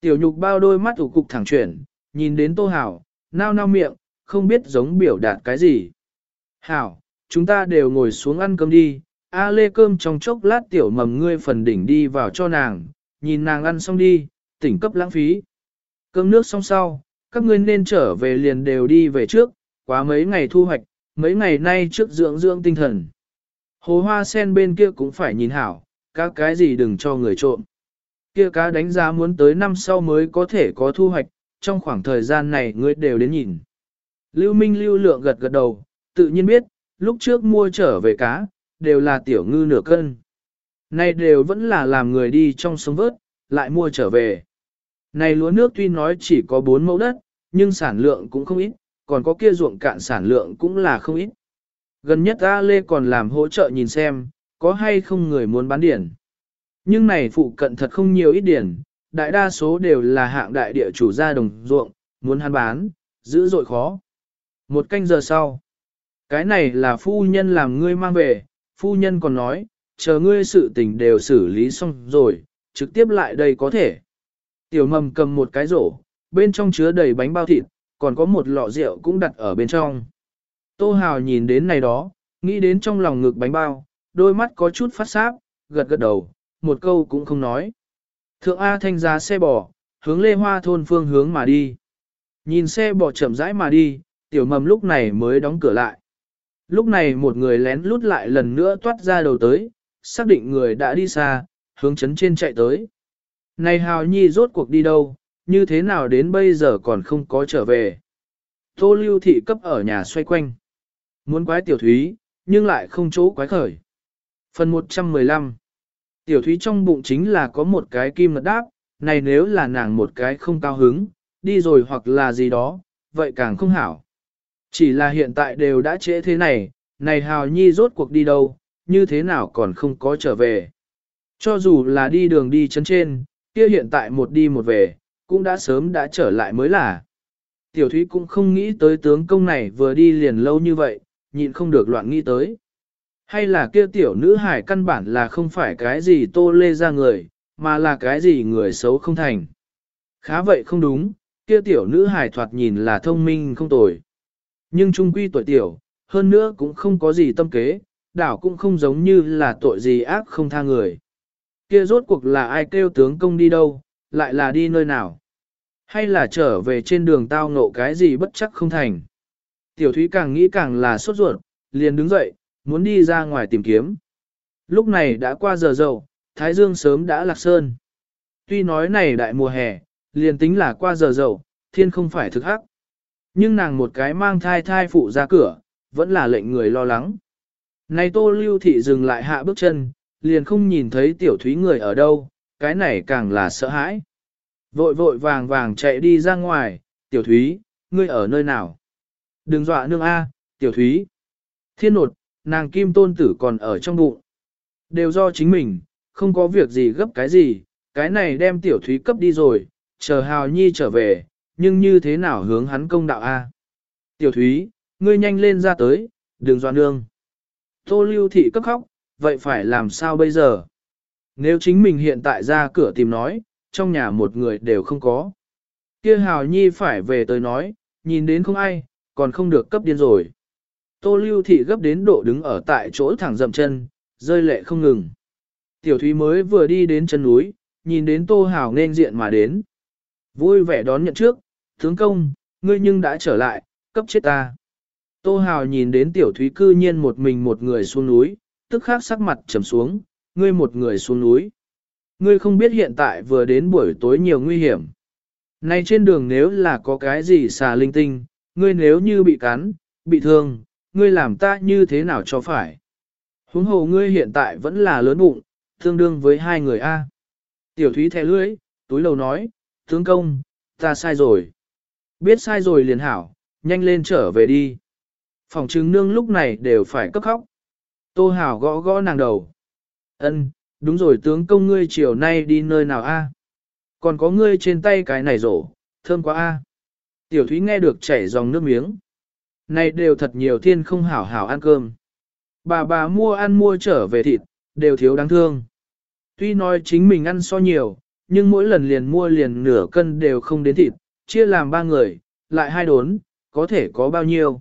[SPEAKER 1] Tiểu nhục bao đôi mắt ủ cục thẳng chuyển, nhìn đến tô hảo, nao nao miệng, không biết giống biểu đạt cái gì. Hảo, chúng ta đều ngồi xuống ăn cơm đi, A lê cơm trong chốc lát tiểu mầm ngươi phần đỉnh đi vào cho nàng, nhìn nàng ăn xong đi, tỉnh cấp lãng phí. Cơm nước xong sau, các ngươi nên trở về liền đều đi về trước, quá mấy ngày thu hoạch, mấy ngày nay trước dưỡng dưỡng tinh thần. Hồ hoa sen bên kia cũng phải nhìn hảo, các cái gì đừng cho người trộm. Kia cá đánh giá muốn tới năm sau mới có thể có thu hoạch, trong khoảng thời gian này ngươi đều đến nhìn. Lưu Minh lưu lượng gật gật đầu, tự nhiên biết, lúc trước mua trở về cá, đều là tiểu ngư nửa cân. Này đều vẫn là làm người đi trong sông vớt, lại mua trở về. Này lúa nước tuy nói chỉ có 4 mẫu đất, nhưng sản lượng cũng không ít, còn có kia ruộng cạn sản lượng cũng là không ít. Gần nhất A Lê còn làm hỗ trợ nhìn xem, có hay không người muốn bán điển. Nhưng này phụ cận thật không nhiều ít điển, đại đa số đều là hạng đại địa chủ gia đồng ruộng, muốn hắn bán, giữ dội khó. Một canh giờ sau, cái này là phu nhân làm ngươi mang về, phu nhân còn nói, chờ ngươi sự tình đều xử lý xong rồi, trực tiếp lại đây có thể. Tiểu mầm cầm một cái rổ, bên trong chứa đầy bánh bao thịt, còn có một lọ rượu cũng đặt ở bên trong. Tô Hào nhìn đến này đó, nghĩ đến trong lòng ngực bánh bao, đôi mắt có chút phát sáp, gật gật đầu, một câu cũng không nói. Thượng A thanh giá xe bò, hướng lê hoa thôn phương hướng mà đi. Nhìn xe bò chậm rãi mà đi, tiểu mầm lúc này mới đóng cửa lại. Lúc này một người lén lút lại lần nữa toát ra đầu tới, xác định người đã đi xa, hướng chấn trên chạy tới. Này Hào Nhi rốt cuộc đi đâu, như thế nào đến bây giờ còn không có trở về. Tô lưu thị cấp ở nhà xoay quanh. Muốn quái tiểu thúy, nhưng lại không chỗ quái khởi. Phần 115 Tiểu thúy trong bụng chính là có một cái kim ngật đáp, này nếu là nàng một cái không cao hứng, đi rồi hoặc là gì đó, vậy càng không hảo. Chỉ là hiện tại đều đã trễ thế này, này Hào Nhi rốt cuộc đi đâu, như thế nào còn không có trở về. Cho dù là đi đường đi chân trên, kia hiện tại một đi một về, cũng đã sớm đã trở lại mới là. Tiểu Thúy cũng không nghĩ tới tướng công này vừa đi liền lâu như vậy, nhịn không được loạn nghĩ tới. Hay là kia tiểu nữ hải căn bản là không phải cái gì tô lê ra người, mà là cái gì người xấu không thành. Khá vậy không đúng, kia tiểu nữ hải thoạt nhìn là thông minh không tồi. Nhưng trung quy tuổi tiểu, hơn nữa cũng không có gì tâm kế, đảo cũng không giống như là tội gì ác không tha người. Kia rốt cuộc là ai kêu tướng công đi đâu, lại là đi nơi nào? Hay là trở về trên đường tao ngộ cái gì bất chắc không thành? Tiểu thúy càng nghĩ càng là sốt ruột, liền đứng dậy, muốn đi ra ngoài tìm kiếm. Lúc này đã qua giờ dậu, Thái Dương sớm đã lạc sơn. Tuy nói này đại mùa hè, liền tính là qua giờ dậu, thiên không phải thực hắc. Nhưng nàng một cái mang thai thai phụ ra cửa, vẫn là lệnh người lo lắng. Này tô lưu thị dừng lại hạ bước chân, liền không nhìn thấy tiểu thúy người ở đâu, cái này càng là sợ hãi. Vội vội vàng vàng chạy đi ra ngoài, tiểu thúy, ngươi ở nơi nào? Đừng dọa nương A, tiểu thúy. Thiên nột, nàng kim tôn tử còn ở trong bụng. Đều do chính mình, không có việc gì gấp cái gì, cái này đem tiểu thúy cấp đi rồi, chờ hào nhi trở về, nhưng như thế nào hướng hắn công đạo A. Tiểu thúy, ngươi nhanh lên ra tới, đừng dọa nương. Tô lưu thị cấp khóc, vậy phải làm sao bây giờ? Nếu chính mình hiện tại ra cửa tìm nói, trong nhà một người đều không có. Kia hào nhi phải về tới nói, nhìn đến không ai, còn không được cấp điên rồi. Tô lưu thị gấp đến độ đứng ở tại chỗ thẳng dậm chân, rơi lệ không ngừng. Tiểu thúy mới vừa đi đến chân núi, nhìn đến tô hào nên diện mà đến. Vui vẻ đón nhận trước, tướng công, ngươi nhưng đã trở lại, cấp chết ta. Tô hào nhìn đến tiểu thúy cư nhiên một mình một người xuống núi, tức khắc sắc mặt trầm xuống, ngươi một người xuống núi. Ngươi không biết hiện tại vừa đến buổi tối nhiều nguy hiểm. Nay trên đường nếu là có cái gì xà linh tinh, ngươi nếu như bị cắn, bị thương, ngươi làm ta như thế nào cho phải. Huống hồ ngươi hiện tại vẫn là lớn bụng, tương đương với hai người A. Tiểu thúy thẻ lưỡi, túi lầu nói, tướng công, ta sai rồi. Biết sai rồi liền hảo, nhanh lên trở về đi. Phòng trừng nương lúc này đều phải cấp khóc. Tô hảo gõ gõ nàng đầu. Ân, đúng rồi tướng công ngươi chiều nay đi nơi nào a? Còn có ngươi trên tay cái này rổ, thơm quá a. Tiểu thúy nghe được chảy dòng nước miếng. Này đều thật nhiều thiên không hảo hảo ăn cơm. Bà bà mua ăn mua trở về thịt, đều thiếu đáng thương. Tuy nói chính mình ăn so nhiều, nhưng mỗi lần liền mua liền nửa cân đều không đến thịt, chia làm ba người, lại hai đốn, có thể có bao nhiêu.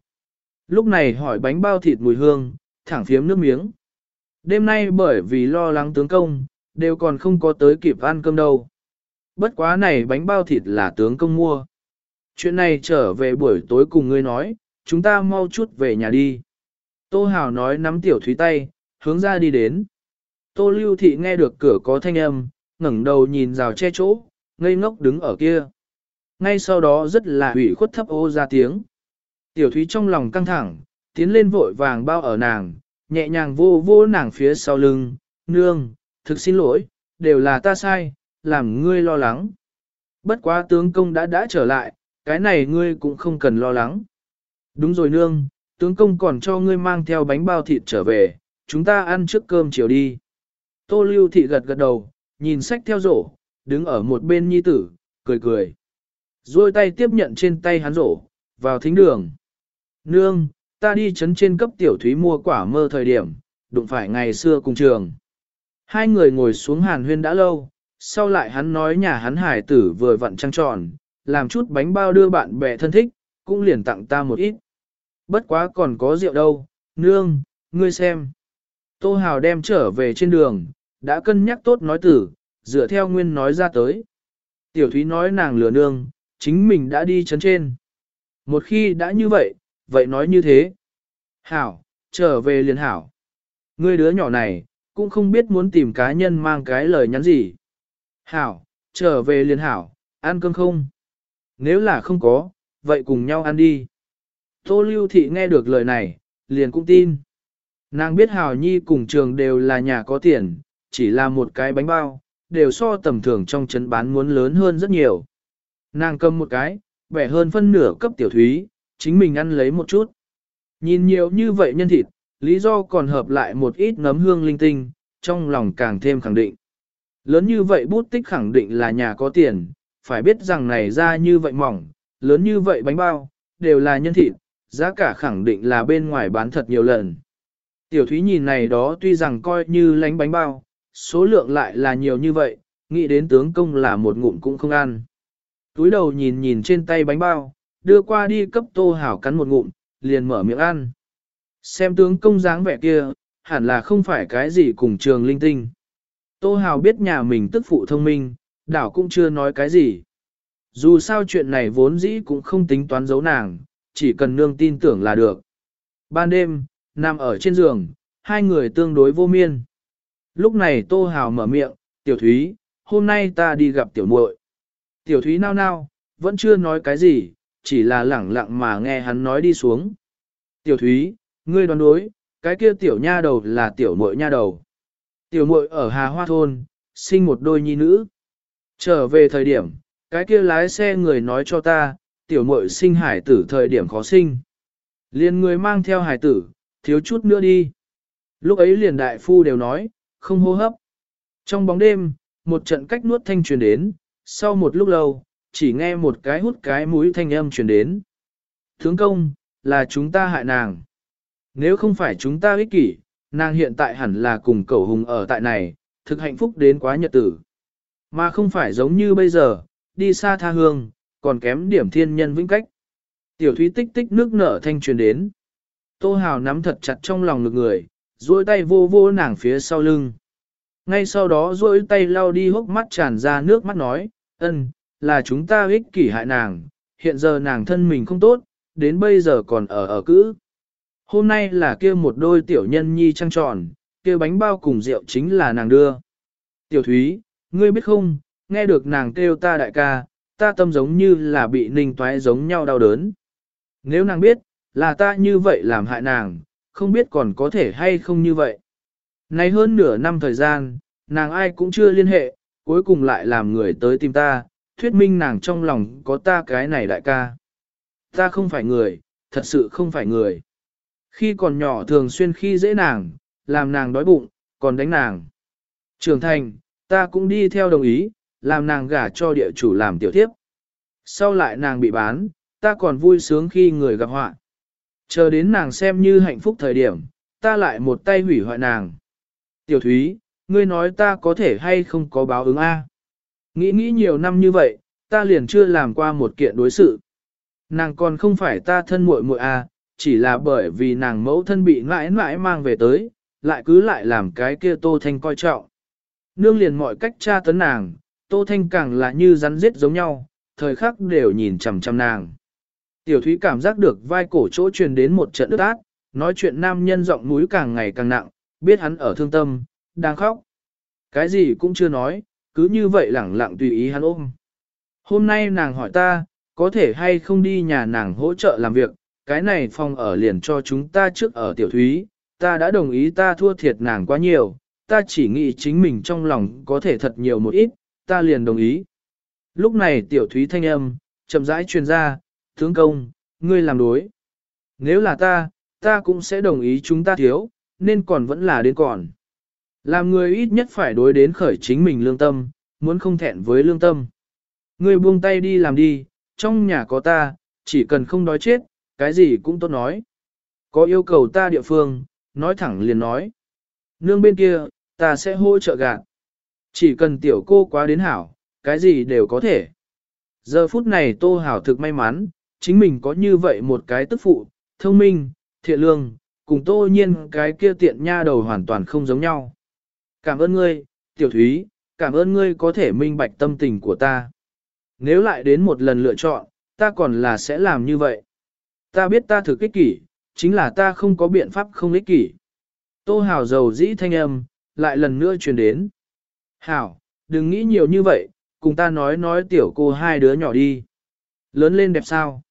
[SPEAKER 1] Lúc này hỏi bánh bao thịt mùi hương, thẳng phiếm nước miếng. Đêm nay bởi vì lo lắng tướng công, đều còn không có tới kịp ăn cơm đâu. Bất quá này bánh bao thịt là tướng công mua. Chuyện này trở về buổi tối cùng ngươi nói, chúng ta mau chút về nhà đi. Tô Hào nói nắm tiểu thúy tay, hướng ra đi đến. Tô Lưu Thị nghe được cửa có thanh âm, ngẩng đầu nhìn rào che chỗ, ngây ngốc đứng ở kia. Ngay sau đó rất là ủy khuất thấp ô ra tiếng. Tiểu thúy trong lòng căng thẳng, tiến lên vội vàng bao ở nàng, nhẹ nhàng vô vô nàng phía sau lưng, nương, thực xin lỗi, đều là ta sai, làm ngươi lo lắng. Bất quá tướng công đã đã trở lại, cái này ngươi cũng không cần lo lắng. Đúng rồi nương, tướng công còn cho ngươi mang theo bánh bao thịt trở về, chúng ta ăn trước cơm chiều đi. Tô lưu thị gật gật đầu, nhìn sách theo rổ, đứng ở một bên nhi tử, cười cười. Rồi tay tiếp nhận trên tay hắn rổ, vào thính đường. Nương, ta đi chấn trên cấp tiểu thúy mua quả mơ thời điểm, đụng phải ngày xưa cùng trường. Hai người ngồi xuống hàn huyên đã lâu, sau lại hắn nói nhà hắn hải tử vừa vặn trăng tròn, làm chút bánh bao đưa bạn bè thân thích, cũng liền tặng ta một ít. Bất quá còn có rượu đâu, nương, ngươi xem. Tô Hào đem trở về trên đường, đã cân nhắc tốt nói tử, dựa theo nguyên nói ra tới. Tiểu Thúy nói nàng lừa nương, chính mình đã đi chấn trên. Một khi đã như vậy, vậy nói như thế. Hảo, trở về liền hảo. Ngươi đứa nhỏ này, cũng không biết muốn tìm cá nhân mang cái lời nhắn gì. Hảo, trở về liền hảo, ăn cơm không? Nếu là không có, vậy cùng nhau ăn đi. Tô Lưu Thị nghe được lời này, liền cũng tin. Nàng biết Hảo Nhi cùng trường đều là nhà có tiền, chỉ là một cái bánh bao, đều so tầm thường trong chấn bán muốn lớn hơn rất nhiều. Nàng cầm một cái, vẻ hơn phân nửa cấp tiểu thúy, chính mình ăn lấy một chút. Nhìn nhiều như vậy nhân thịt, lý do còn hợp lại một ít nấm hương linh tinh, trong lòng càng thêm khẳng định. Lớn như vậy bút tích khẳng định là nhà có tiền, phải biết rằng này ra như vậy mỏng, lớn như vậy bánh bao, đều là nhân thịt, giá cả khẳng định là bên ngoài bán thật nhiều lần. Tiểu thúy nhìn này đó tuy rằng coi như lánh bánh bao, số lượng lại là nhiều như vậy, nghĩ đến tướng công là một ngụm cũng không ăn. Túi đầu nhìn nhìn trên tay bánh bao, đưa qua đi cấp tô hảo cắn một ngụm, liền mở miệng ăn. Xem tướng công dáng vẻ kia, hẳn là không phải cái gì cùng trường linh tinh. Tô hào biết nhà mình tức phụ thông minh, đảo cũng chưa nói cái gì. Dù sao chuyện này vốn dĩ cũng không tính toán giấu nàng, chỉ cần nương tin tưởng là được. Ban đêm, nằm ở trên giường, hai người tương đối vô miên. Lúc này Tô Hào mở miệng, Tiểu Thúy, hôm nay ta đi gặp Tiểu muội. Tiểu Thúy nao nao, vẫn chưa nói cái gì, chỉ là lẳng lặng mà nghe hắn nói đi xuống. Tiểu Thúy, ngươi đoán đối, cái kia tiểu nha đầu là tiểu muội nha đầu. Tiểu muội ở Hà Hoa Thôn, sinh một đôi nhi nữ. Trở về thời điểm, cái kia lái xe người nói cho ta, tiểu muội sinh hải tử thời điểm khó sinh. Liền người mang theo hải tử, thiếu chút nữa đi. Lúc ấy liền đại phu đều nói, không hô hấp. Trong bóng đêm, một trận cách nuốt thanh truyền đến, sau một lúc lâu, chỉ nghe một cái hút cái mũi thanh âm truyền đến. Thướng công, là chúng ta hại nàng. Nếu không phải chúng ta ích kỷ, nàng hiện tại hẳn là cùng cậu hùng ở tại này, thực hạnh phúc đến quá nhật tử. Mà không phải giống như bây giờ, đi xa tha hương, còn kém điểm thiên nhân vĩnh cách. Tiểu thúy tích tích nước nở thanh truyền đến. Tô Hào nắm thật chặt trong lòng ngực người, duỗi tay vô vô nàng phía sau lưng. Ngay sau đó duỗi tay lau đi hốc mắt tràn ra nước mắt nói, ân, là chúng ta ích kỷ hại nàng, hiện giờ nàng thân mình không tốt, đến bây giờ còn ở ở cữ. Hôm nay là kia một đôi tiểu nhân nhi trăng tròn, kia bánh bao cùng rượu chính là nàng đưa. Tiểu Thúy, ngươi biết không, nghe được nàng kêu ta đại ca, ta tâm giống như là bị ninh toái giống nhau đau đớn. Nếu nàng biết, là ta như vậy làm hại nàng, không biết còn có thể hay không như vậy. Nay hơn nửa năm thời gian, nàng ai cũng chưa liên hệ, cuối cùng lại làm người tới tìm ta, thuyết minh nàng trong lòng có ta cái này đại ca. Ta không phải người, thật sự không phải người. Khi còn nhỏ thường xuyên khi dễ nàng, làm nàng đói bụng, còn đánh nàng. Trưởng thành, ta cũng đi theo đồng ý, làm nàng gả cho địa chủ làm tiểu tiếp. Sau lại nàng bị bán, ta còn vui sướng khi người gặp họa. Chờ đến nàng xem như hạnh phúc thời điểm, ta lại một tay hủy hoại nàng. Tiểu Thúy, ngươi nói ta có thể hay không có báo ứng A. Nghĩ nghĩ nhiều năm như vậy, ta liền chưa làm qua một kiện đối sự. Nàng còn không phải ta thân muội muội A, chỉ là bởi vì nàng mẫu thân bị mãi mãi mang về tới, lại cứ lại làm cái kia Tô Thanh coi trọng. Nương liền mọi cách tra tấn nàng, Tô Thanh càng là như rắn giết giống nhau, thời khắc đều nhìn chằm chằm nàng. Tiểu Thúy cảm giác được vai cổ chỗ truyền đến một trận đứt át, nói chuyện nam nhân giọng mũi càng ngày càng nặng, biết hắn ở thương tâm, đang khóc. Cái gì cũng chưa nói, cứ như vậy lẳng lặng tùy ý hắn ôm. Hôm nay nàng hỏi ta, có thể hay không đi nhà nàng hỗ trợ làm việc, cái này phòng ở liền cho chúng ta trước ở tiểu thúy, ta đã đồng ý ta thua thiệt nàng quá nhiều, ta chỉ nghĩ chính mình trong lòng có thể thật nhiều một ít, ta liền đồng ý. Lúc này tiểu thúy thanh âm, chậm rãi truyền ra, tướng công, ngươi làm đối. Nếu là ta, ta cũng sẽ đồng ý chúng ta thiếu, nên còn vẫn là đến còn. Làm người ít nhất phải đối đến khởi chính mình lương tâm, muốn không thẹn với lương tâm. Ngươi buông tay đi làm đi, trong nhà có ta, chỉ cần không đói chết, cái gì cũng tốt nói. Có yêu cầu ta địa phương, nói thẳng liền nói. Nương bên kia, ta sẽ hỗ trợ gạt. Chỉ cần tiểu cô quá đến hảo, cái gì đều có thể. Giờ phút này tô hảo thực may mắn, chính mình có như vậy một cái tức phụ, thông minh, thiện lương, cùng tô nhiên cái kia tiện nha đầu hoàn toàn không giống nhau. Cảm ơn ngươi, tiểu thúy, cảm ơn ngươi có thể minh bạch tâm tình của ta. Nếu lại đến một lần lựa chọn, ta còn là sẽ làm như vậy. Ta biết ta thực ích kỷ, chính là ta không có biện pháp không ích kỷ. Tô Hảo dầu dĩ thanh âm, lại lần nữa truyền đến. Hảo, đừng nghĩ nhiều như vậy, cùng ta nói nói tiểu cô hai đứa nhỏ đi. Lớn lên đẹp sao?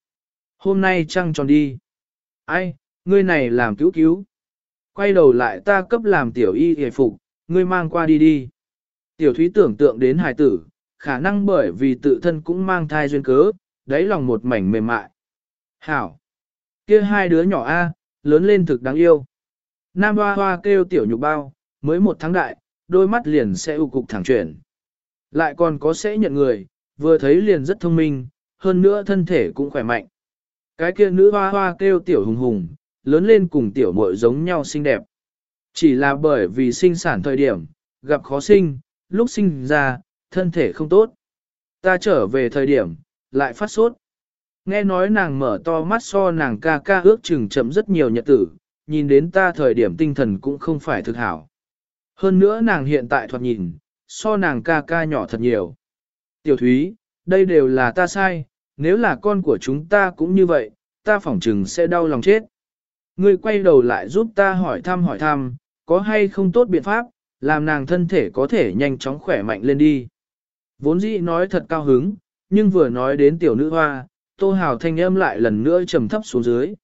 [SPEAKER 1] Hôm nay trăng tròn đi. Ai, ngươi này làm cứu cứu. Quay đầu lại ta cấp làm tiểu y hề phục, ngươi mang qua đi đi. Tiểu thúy tưởng tượng đến hài tử, khả năng bởi vì tự thân cũng mang thai duyên cớ, đáy lòng một mảnh mềm mại. Hảo! kia hai đứa nhỏ A, lớn lên thực đáng yêu. Nam hoa hoa kêu tiểu nhục bao, mới một tháng đại, đôi mắt liền sẽ ưu cục thẳng chuyển. Lại còn có sẽ nhận người, vừa thấy liền rất thông minh, hơn nữa thân thể cũng khỏe mạnh. Cái kia nữ hoa hoa kêu tiểu hùng hùng, lớn lên cùng tiểu muội giống nhau xinh đẹp. Chỉ là bởi vì sinh sản thời điểm, gặp khó sinh, lúc sinh ra, thân thể không tốt. Ta trở về thời điểm, lại phát sốt. Nghe nói nàng mở to mắt so nàng ca ca ước chừng chậm rất nhiều nhật tử, nhìn đến ta thời điểm tinh thần cũng không phải thực hảo. Hơn nữa nàng hiện tại thoạt nhìn, so nàng ca ca nhỏ thật nhiều. Tiểu Thúy, đây đều là ta sai, nếu là con của chúng ta cũng như vậy, ta phỏng chừng sẽ đau lòng chết. Ngươi quay đầu lại giúp ta hỏi thăm hỏi thăm, có hay không tốt biện pháp, làm nàng thân thể có thể nhanh chóng khỏe mạnh lên đi. Vốn dĩ nói thật cao hứng, nhưng vừa nói đến tiểu nữ hoa, tô hào thanh âm lại lần nữa trầm thấp xuống dưới.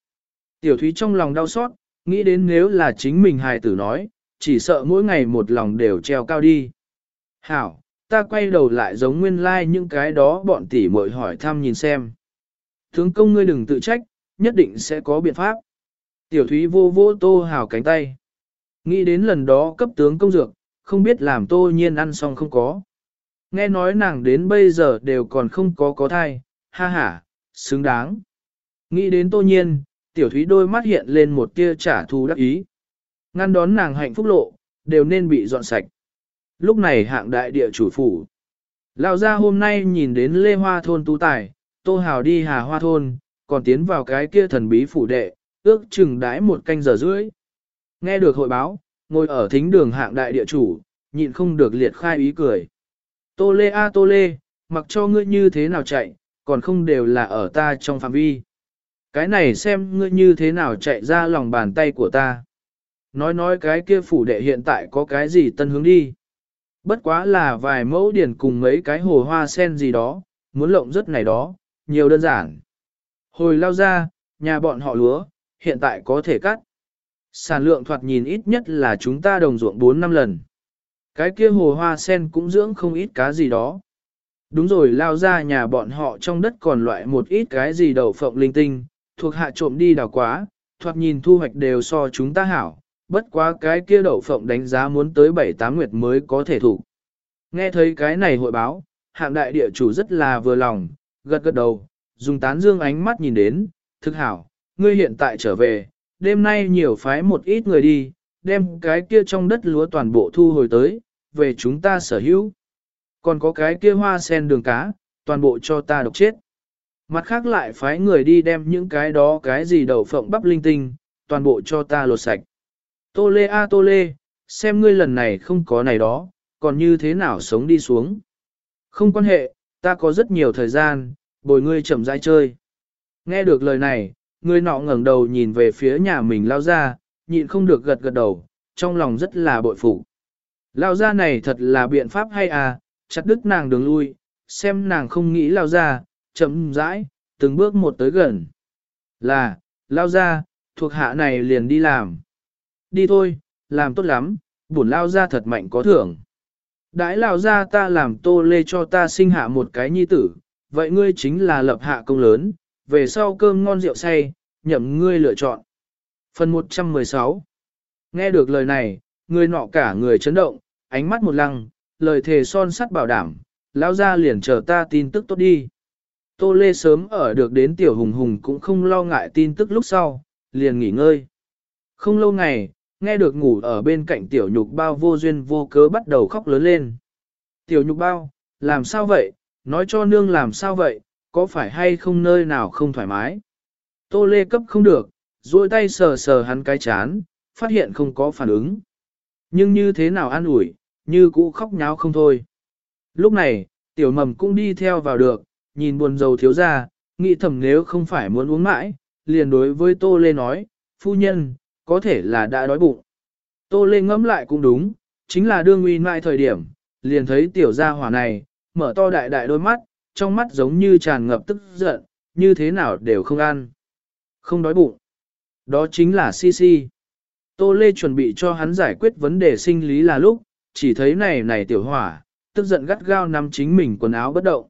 [SPEAKER 1] Tiểu thúy trong lòng đau xót, nghĩ đến nếu là chính mình hài tử nói, chỉ sợ mỗi ngày một lòng đều treo cao đi. Hảo, ta quay đầu lại giống nguyên lai like những cái đó bọn tỷ muội hỏi thăm nhìn xem. Tướng công ngươi đừng tự trách, nhất định sẽ có biện pháp. Tiểu thúy vô vô tô hào cánh tay. Nghĩ đến lần đó cấp tướng công dược, không biết làm tô nhiên ăn xong không có. Nghe nói nàng đến bây giờ đều còn không có có thai, ha ha, xứng đáng. Nghĩ đến tô nhiên, tiểu thúy đôi mắt hiện lên một tia trả thù đắc ý. Ngăn đón nàng hạnh phúc lộ, đều nên bị dọn sạch. Lúc này hạng đại địa chủ phủ. Lão gia hôm nay nhìn đến Lê Hoa Thôn tú tài, Tô Hào đi Hà Hoa Thôn, còn tiến vào cái kia thần bí phủ đệ, ước chừng đãi một canh giờ rưỡi. Nghe được hội báo, ngồi ở thính đường hạng đại địa chủ, nhịn không được liệt khai ý cười. Tô lê a tô lê, mặc cho ngươi như thế nào chạy, còn không đều là ở ta trong phạm vi. Cái này xem ngươi như thế nào chạy ra lòng bàn tay của ta. Nói nói cái kia phủ đệ hiện tại có cái gì tân hướng đi. Bất quá là vài mẫu điển cùng mấy cái hồ hoa sen gì đó, muốn lộng rất này đó, nhiều đơn giản. Hồi lao ra, nhà bọn họ lúa, hiện tại có thể cắt. Sản lượng thoạt nhìn ít nhất là chúng ta đồng ruộng 4 năm lần. Cái kia hồ hoa sen cũng dưỡng không ít cá gì đó. Đúng rồi lao ra nhà bọn họ trong đất còn loại một ít cái gì đậu phộng linh tinh, thuộc hạ trộm đi đào quá, thoạt nhìn thu hoạch đều so chúng ta hảo, bất quá cái kia đậu phộng đánh giá muốn tới 7-8 nguyệt mới có thể thủ. Nghe thấy cái này hội báo, hạng đại địa chủ rất là vừa lòng, gật gật đầu, dùng tán dương ánh mắt nhìn đến, thực hảo, ngươi hiện tại trở về, đêm nay nhiều phái một ít người đi, đem cái kia trong đất lúa toàn bộ thu hồi tới, về chúng ta sở hữu. Còn có cái kia hoa sen đường cá, toàn bộ cho ta độc chết. Mặt khác lại phái người đi đem những cái đó cái gì đậu phộng bắp linh tinh, toàn bộ cho ta lột sạch. Tô lê a tô lê, xem ngươi lần này không có này đó, còn như thế nào sống đi xuống. Không quan hệ, ta có rất nhiều thời gian, bồi ngươi chậm rãi chơi. Nghe được lời này, người nọ ngẩng đầu nhìn về phía nhà mình lao ra, nhịn không được gật gật đầu, trong lòng rất là bội phục. Lao ra này thật là biện pháp hay à, chặt đứt nàng đường lui, xem nàng không nghĩ lao ra, chậm rãi, từng bước một tới gần. Là, lao ra, thuộc hạ này liền đi làm. Đi thôi, làm tốt lắm, bổn lao ra thật mạnh có thưởng. Đãi lao ra ta làm tô lê cho ta sinh hạ một cái nhi tử, vậy ngươi chính là lập hạ công lớn, về sau cơm ngon rượu say, nhậm ngươi lựa chọn. Phần 116 Nghe được lời này, người nọ cả người chấn động, ánh mắt một lăng, lời thề son sắt bảo đảm, lão ra liền chờ ta tin tức tốt đi. Tô Lê sớm ở được đến tiểu hùng hùng cũng không lo ngại tin tức lúc sau, liền nghỉ ngơi. Không lâu ngày, nghe được ngủ ở bên cạnh tiểu nhục bao vô duyên vô cớ bắt đầu khóc lớn lên. Tiểu nhục bao, làm sao vậy, nói cho nương làm sao vậy, có phải hay không nơi nào không thoải mái. Tô Lê cấp không được, duỗi tay sờ sờ hắn cái chán, phát hiện không có phản ứng. Nhưng như thế nào an ủi, như cũ khóc nháo không thôi. Lúc này, tiểu mầm cũng đi theo vào được, nhìn buồn dầu thiếu ra, nghĩ thầm nếu không phải muốn uống mãi, liền đối với Tô Lê nói, phu nhân, có thể là đã đói bụng. Tô Lê ngẫm lại cũng đúng, chính là đương uy mãi thời điểm, liền thấy tiểu gia hỏa này, mở to đại đại đôi mắt, trong mắt giống như tràn ngập tức giận, như thế nào đều không ăn. Không đói bụng. Đó chính là si si. Tô Lê chuẩn bị cho hắn giải quyết vấn đề sinh lý là lúc, chỉ thấy này này tiểu hỏa, tức giận gắt gao nắm chính mình quần áo bất động.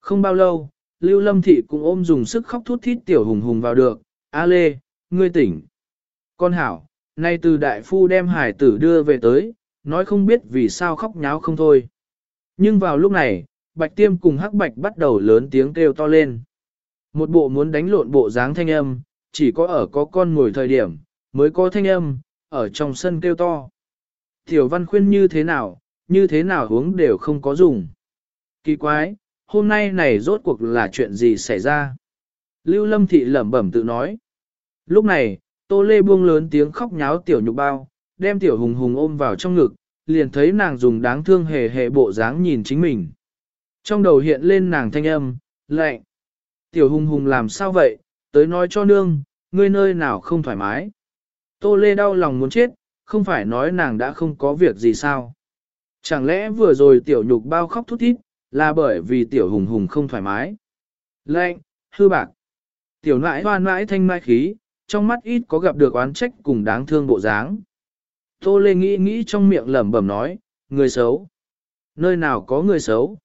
[SPEAKER 1] Không bao lâu, Lưu Lâm Thị cũng ôm dùng sức khóc thút thít tiểu hùng hùng vào được, A Lê, ngươi tỉnh. Con hảo, nay từ đại phu đem hải tử đưa về tới, nói không biết vì sao khóc nháo không thôi. Nhưng vào lúc này, bạch tiêm cùng hắc bạch bắt đầu lớn tiếng kêu to lên. Một bộ muốn đánh lộn bộ dáng thanh âm, chỉ có ở có con ngồi thời điểm, mới có thanh âm, ở trong sân kêu to. Tiểu văn khuyên như thế nào, như thế nào hướng đều không có dùng. Kỳ quái, hôm nay này rốt cuộc là chuyện gì xảy ra? Lưu Lâm Thị lẩm bẩm tự nói. Lúc này, Tô Lê buông lớn tiếng khóc nháo tiểu nhục bao, đem tiểu hùng hùng ôm vào trong ngực, liền thấy nàng dùng đáng thương hề hề bộ dáng nhìn chính mình. Trong đầu hiện lên nàng thanh âm, lạnh. Tiểu hùng hùng làm sao vậy, tới nói cho nương, ngươi nơi nào không thoải mái. Tô Lê đau lòng muốn chết, không phải nói nàng đã không có việc gì sao. Chẳng lẽ vừa rồi tiểu nhục bao khóc thút thít, là bởi vì tiểu hùng hùng không thoải mái. Lệnh, hư bạc. Tiểu nãi hoan nãi thanh mai khí, trong mắt ít có gặp được oán trách cùng đáng thương bộ dáng. Tô Lê nghĩ nghĩ trong miệng lẩm bẩm nói, người xấu. Nơi nào có người xấu?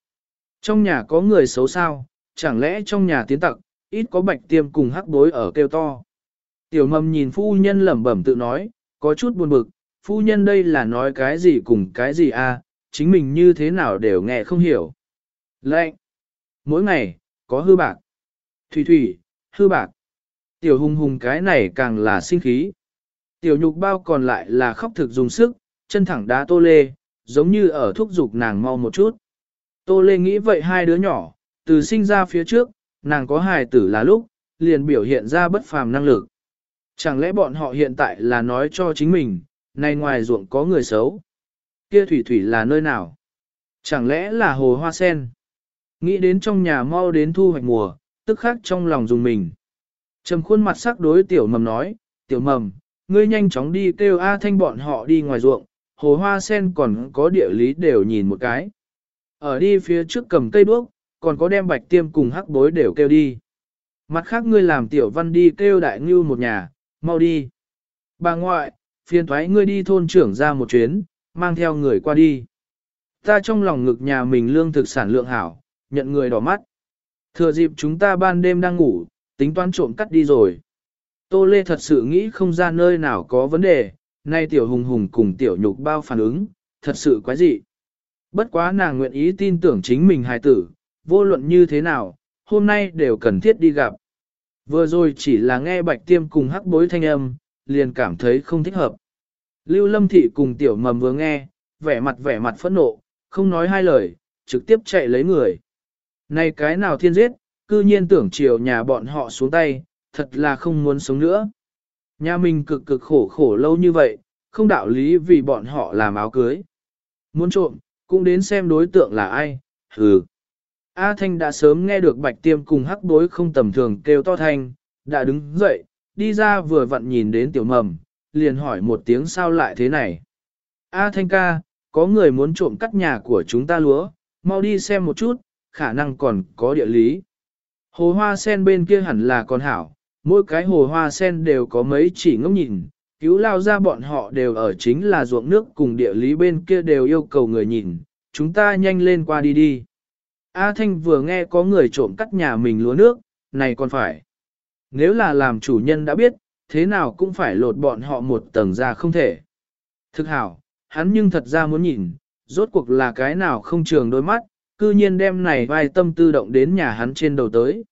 [SPEAKER 1] Trong nhà có người xấu sao? Chẳng lẽ trong nhà tiến tặc, ít có bạch tiêm cùng hắc bối ở kêu to. Tiểu mầm nhìn phu nhân lẩm bẩm tự nói, có chút buồn bực, phu nhân đây là nói cái gì cùng cái gì à, chính mình như thế nào đều nghe không hiểu. Lệnh! Mỗi ngày, có hư bạc. Thủy thủy, hư bạc. Tiểu hùng hùng cái này càng là sinh khí. Tiểu nhục bao còn lại là khóc thực dùng sức, chân thẳng đá tô lê, giống như ở thúc giục nàng mau một chút. Tô lê nghĩ vậy hai đứa nhỏ, từ sinh ra phía trước, nàng có hài tử là lúc, liền biểu hiện ra bất phàm năng lực. Chẳng lẽ bọn họ hiện tại là nói cho chính mình, này ngoài ruộng có người xấu. Kia thủy thủy là nơi nào? Chẳng lẽ là hồ hoa sen? Nghĩ đến trong nhà mau đến thu hoạch mùa, tức khắc trong lòng dùng mình. Trầm khuôn mặt sắc đối tiểu mầm nói, tiểu mầm, ngươi nhanh chóng đi kêu A thanh bọn họ đi ngoài ruộng, hồ hoa sen còn có địa lý đều nhìn một cái. Ở đi phía trước cầm cây đuốc, còn có đem bạch tiêm cùng hắc bối đều kêu đi. Mặt khác ngươi làm tiểu văn đi kêu đại ngưu một nhà, mau đi. Bà ngoại, phiền thoái ngươi đi thôn trưởng ra một chuyến, mang theo người qua đi. Ta trong lòng ngực nhà mình lương thực sản lượng hảo, nhận người đỏ mắt. Thừa dịp chúng ta ban đêm đang ngủ, tính toán trộm cắt đi rồi. Tô Lê thật sự nghĩ không ra nơi nào có vấn đề, nay tiểu hùng hùng cùng tiểu nhục bao phản ứng, thật sự quái dị. Bất quá nàng nguyện ý tin tưởng chính mình hài tử, vô luận như thế nào, hôm nay đều cần thiết đi gặp. Vừa rồi chỉ là nghe bạch tiêm cùng hắc bối thanh âm, liền cảm thấy không thích hợp. Lưu Lâm Thị cùng tiểu mầm vừa nghe, vẻ mặt vẻ mặt phẫn nộ, không nói hai lời, trực tiếp chạy lấy người. Này cái nào thiên giết, cư nhiên tưởng chiều nhà bọn họ xuống tay, thật là không muốn sống nữa. Nhà mình cực cực khổ khổ lâu như vậy, không đạo lý vì bọn họ làm áo cưới. Muốn trộm, cũng đến xem đối tượng là ai, hừ. A Thanh đã sớm nghe được bạch tiêm cùng hắc bối không tầm thường kêu to thanh, đã đứng dậy, đi ra vừa vặn nhìn đến tiểu mầm, liền hỏi một tiếng sao lại thế này. A Thanh ca, có người muốn trộm cắt nhà của chúng ta lúa, mau đi xem một chút, khả năng còn có địa lý. Hồ hoa sen bên kia hẳn là con hảo, mỗi cái hồ hoa sen đều có mấy chỉ ngốc nhìn, cứu lao ra bọn họ đều ở chính là ruộng nước cùng địa lý bên kia đều yêu cầu người nhìn, chúng ta nhanh lên qua đi đi. A Thanh vừa nghe có người trộm cắt nhà mình lúa nước, này còn phải. Nếu là làm chủ nhân đã biết, thế nào cũng phải lột bọn họ một tầng ra không thể. Thực hảo, hắn nhưng thật ra muốn nhìn, rốt cuộc là cái nào không trường đôi mắt, cư nhiên đem này vai tâm tư động đến nhà hắn trên đầu tới.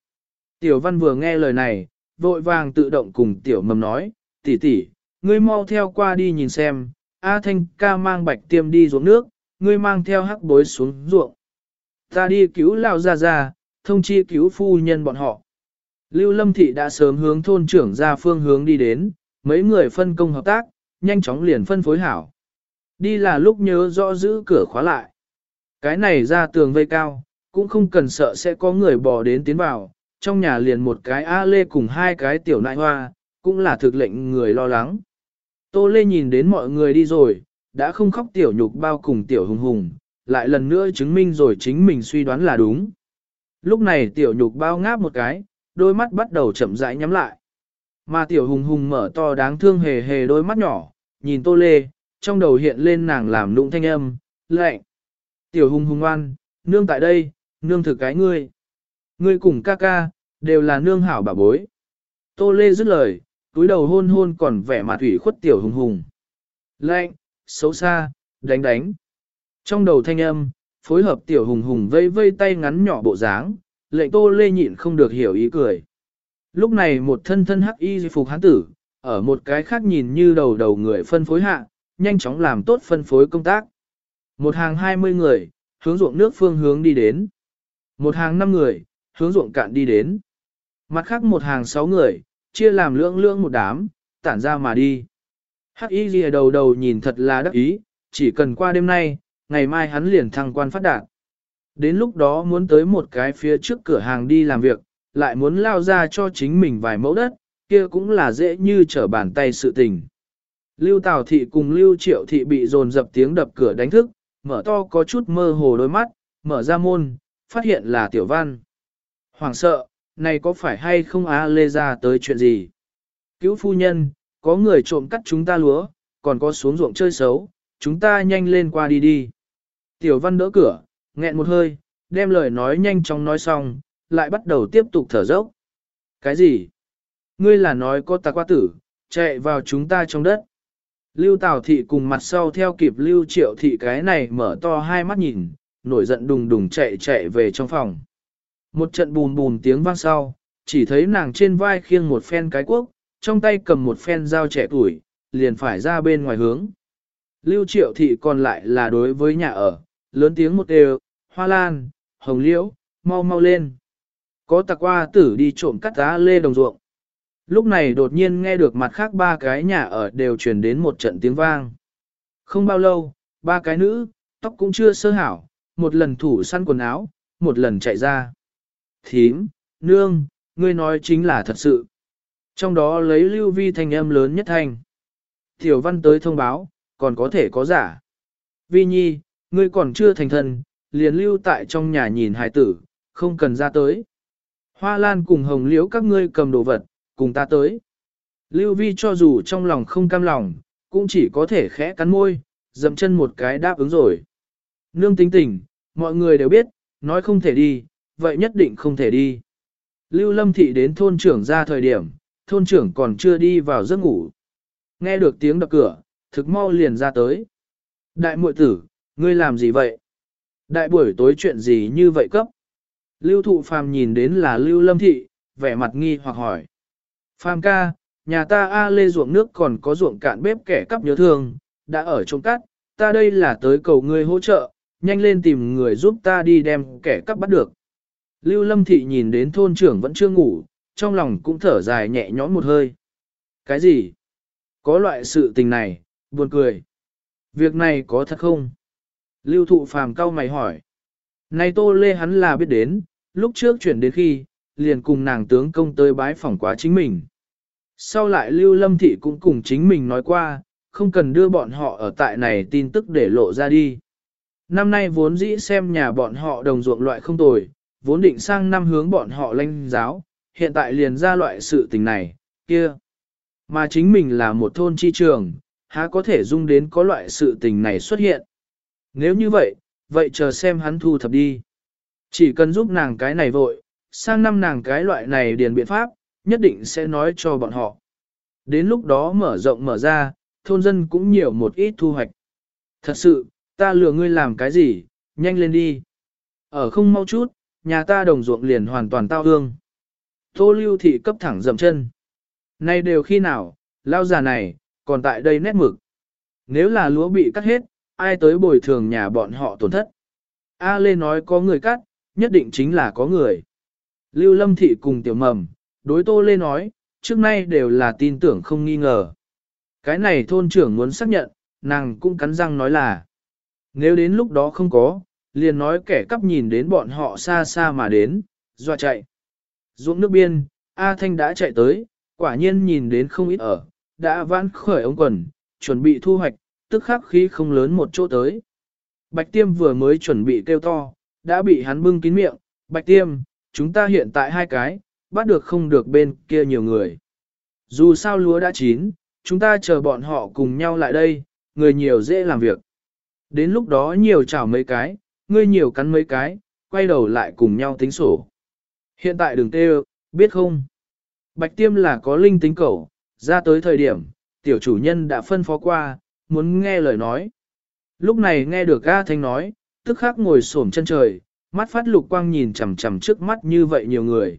[SPEAKER 1] Tiểu văn vừa nghe lời này, vội vàng tự động cùng tiểu mầm nói, tỷ tỷ, ngươi mau theo qua đi nhìn xem, A Thanh ca mang bạch tiêm đi ruộng nước, ngươi mang theo hắc bối xuống ruộng. Ta đi cứu lao ra ra, thông chi cứu phu nhân bọn họ. Lưu Lâm Thị đã sớm hướng thôn trưởng ra phương hướng đi đến, mấy người phân công hợp tác, nhanh chóng liền phân phối hảo. Đi là lúc nhớ rõ giữ cửa khóa lại. Cái này ra tường vây cao, cũng không cần sợ sẽ có người bỏ đến tiến vào, trong nhà liền một cái A Lê cùng hai cái tiểu nại hoa, cũng là thực lệnh người lo lắng. Tô Lê nhìn đến mọi người đi rồi, đã không khóc tiểu nhục bao cùng tiểu hùng hùng, lại lần nữa chứng minh rồi chính mình suy đoán là đúng. Lúc này tiểu nhục bao ngáp một cái, đôi mắt bắt đầu chậm rãi nhắm lại. Mà tiểu hùng hùng mở to đáng thương hề hề đôi mắt nhỏ, nhìn tô lê, trong đầu hiện lên nàng làm lụng thanh âm, lệnh. Tiểu hùng hùng ngoan, nương tại đây, nương thực cái ngươi. Ngươi cùng ca ca, đều là nương hảo bà bối. Tô lê dứt lời, túi đầu hôn hôn còn vẻ mặt ủy khuất tiểu hùng hùng. Lệnh, xấu xa, đánh đánh. Trong đầu thanh âm, phối hợp tiểu hùng hùng vây vây tay ngắn nhỏ bộ dáng, lệnh tô lê nhịn không được hiểu ý cười. Lúc này một thân thân hắc y phục hán tử, ở một cái khác nhìn như đầu đầu người phân phối hạ, nhanh chóng làm tốt phân phối công tác. Một hàng 20 người, hướng ruộng nước phương hướng đi đến. Một hàng 5 người, hướng ruộng cạn đi đến. Mặt khác một hàng 6 người, chia làm lưỡng lưỡng một đám, tản ra mà đi. Hắc y lìa đầu đầu nhìn thật là đắc ý, chỉ cần qua đêm nay, ngày mai hắn liền thăng quan phát đạt. Đến lúc đó muốn tới một cái phía trước cửa hàng đi làm việc, lại muốn lao ra cho chính mình vài mẫu đất, kia cũng là dễ như trở bàn tay sự tình. Lưu Tào Thị cùng Lưu Triệu Thị bị dồn dập tiếng đập cửa đánh thức, mở to có chút mơ hồ đôi mắt, mở ra môn, phát hiện là Tiểu Văn. Hoàng sợ, này có phải hay không á lê ra tới chuyện gì? Cứu phu nhân, có người trộm cắt chúng ta lúa, còn có xuống ruộng chơi xấu, chúng ta nhanh lên qua đi đi. Tiểu Văn đỡ cửa, nghẹn một hơi, đem lời nói nhanh chóng nói xong, lại bắt đầu tiếp tục thở dốc. Cái gì? Ngươi là nói có tà qua tử, chạy vào chúng ta trong đất. Lưu Tào Thị cùng mặt sau theo kịp Lưu Triệu Thị cái này mở to hai mắt nhìn, nổi giận đùng đùng chạy chạy về trong phòng. Một trận bùn bùn tiếng vang sau, chỉ thấy nàng trên vai khiêng một phen cái cuốc, trong tay cầm một phen dao trẻ tuổi, liền phải ra bên ngoài hướng. Lưu Triệu Thị còn lại là đối với nhà ở, lớn tiếng một đều, hoa lan, hồng liễu, mau mau lên. Có tạc qua tử đi trộm cắt giá lê đồng ruộng. Lúc này đột nhiên nghe được mặt khác ba cái nhà ở đều truyền đến một trận tiếng vang. Không bao lâu, ba cái nữ, tóc cũng chưa sơ hảo, một lần thủ săn quần áo, một lần chạy ra. Thím, nương, ngươi nói chính là thật sự. Trong đó lấy lưu vi thanh âm lớn nhất thanh. Tiểu văn tới thông báo, còn có thể có giả. Vi nhi, ngươi còn chưa thành thân, liền lưu tại trong nhà nhìn hải tử, không cần ra tới. Hoa lan cùng hồng liễu các ngươi cầm đồ vật, cùng ta tới. Lưu vi cho dù trong lòng không cam lòng, cũng chỉ có thể khẽ cắn môi, dậm chân một cái đáp ứng rồi. Nương tính tình, mọi người đều biết, nói không thể đi, vậy nhất định không thể đi. Lưu lâm thị đến thôn trưởng ra thời điểm, thôn trưởng còn chưa đi vào giấc ngủ. Nghe được tiếng đập cửa, thực mau liền ra tới. Đại muội tử, ngươi làm gì vậy? Đại buổi tối chuyện gì như vậy cấp? Lưu thụ phàm nhìn đến là Lưu Lâm Thị, vẻ mặt nghi hoặc hỏi. Phàm ca, nhà ta A lê ruộng nước còn có ruộng cạn bếp kẻ cắp nhớ thương, đã ở trong cát, ta đây là tới cầu ngươi hỗ trợ, nhanh lên tìm người giúp ta đi đem kẻ cắp bắt được. Lưu Lâm Thị nhìn đến thôn trưởng vẫn chưa ngủ, trong lòng cũng thở dài nhẹ nhõm một hơi. Cái gì? Có loại sự tình này, buồn cười. Việc này có thật không? Lưu thụ phàm cao mày hỏi. Này tô lê hắn là biết đến, lúc trước chuyển đến khi, liền cùng nàng tướng công tới bái phỏng quá chính mình. Sau lại Lưu Lâm Thị cũng cùng chính mình nói qua, không cần đưa bọn họ ở tại này tin tức để lộ ra đi. Năm nay vốn dĩ xem nhà bọn họ đồng ruộng loại không tồi, vốn định sang năm hướng bọn họ lãnh giáo, hiện tại liền ra loại sự tình này, kia. Mà chính mình là một thôn chi trường, há có thể dung đến có loại sự tình này xuất hiện. Nếu như vậy, vậy chờ xem hắn thu thập đi. Chỉ cần giúp nàng cái này vội, sang năm nàng cái loại này điền biện pháp, nhất định sẽ nói cho bọn họ. Đến lúc đó mở rộng mở ra, thôn dân cũng nhiều một ít thu hoạch. Thật sự, ta lừa ngươi làm cái gì, nhanh lên đi. Ở không mau chút, nhà ta đồng ruộng liền hoàn toàn tao hương. Tô lưu thị cấp thẳng dậm chân. Nay đều khi nào, lao già này, còn tại đây nét mực. Nếu là lúa bị cắt hết, ai tới bồi thường nhà bọn họ tổn thất. A Lê nói có người cắt, nhất định chính là có người. Lưu Lâm Thị cùng Tiểu Mầm, đối Tô Lê nói, trước nay đều là tin tưởng không nghi ngờ. Cái này thôn trưởng muốn xác nhận, nàng cũng cắn răng nói là. Nếu đến lúc đó không có, liền nói kẻ cắp nhìn đến bọn họ xa xa mà đến, dọa chạy. Ruộng nước biên, A Thanh đã chạy tới, quả nhiên nhìn đến không ít ở, đã vãn khởi ống quần, chuẩn bị thu hoạch, tức khắc khí không lớn một chỗ tới. Bạch tiêm vừa mới chuẩn bị kêu to, đã bị hắn bưng kín miệng, bạch tiêm, chúng ta hiện tại hai cái, bắt được không được bên kia nhiều người. Dù sao lúa đã chín, chúng ta chờ bọn họ cùng nhau lại đây, người nhiều dễ làm việc. Đến lúc đó nhiều chảo mấy cái, ngươi nhiều cắn mấy cái, quay đầu lại cùng nhau tính sổ. Hiện tại đừng tê biết không? Bạch tiêm là có linh tính cầu, ra tới thời điểm, tiểu chủ nhân đã phân phó qua, muốn nghe lời nói. Lúc này nghe được A Thanh nói, tức khắc ngồi xổm chân trời, mắt phát lục quang nhìn chằm chằm trước mắt như vậy nhiều người.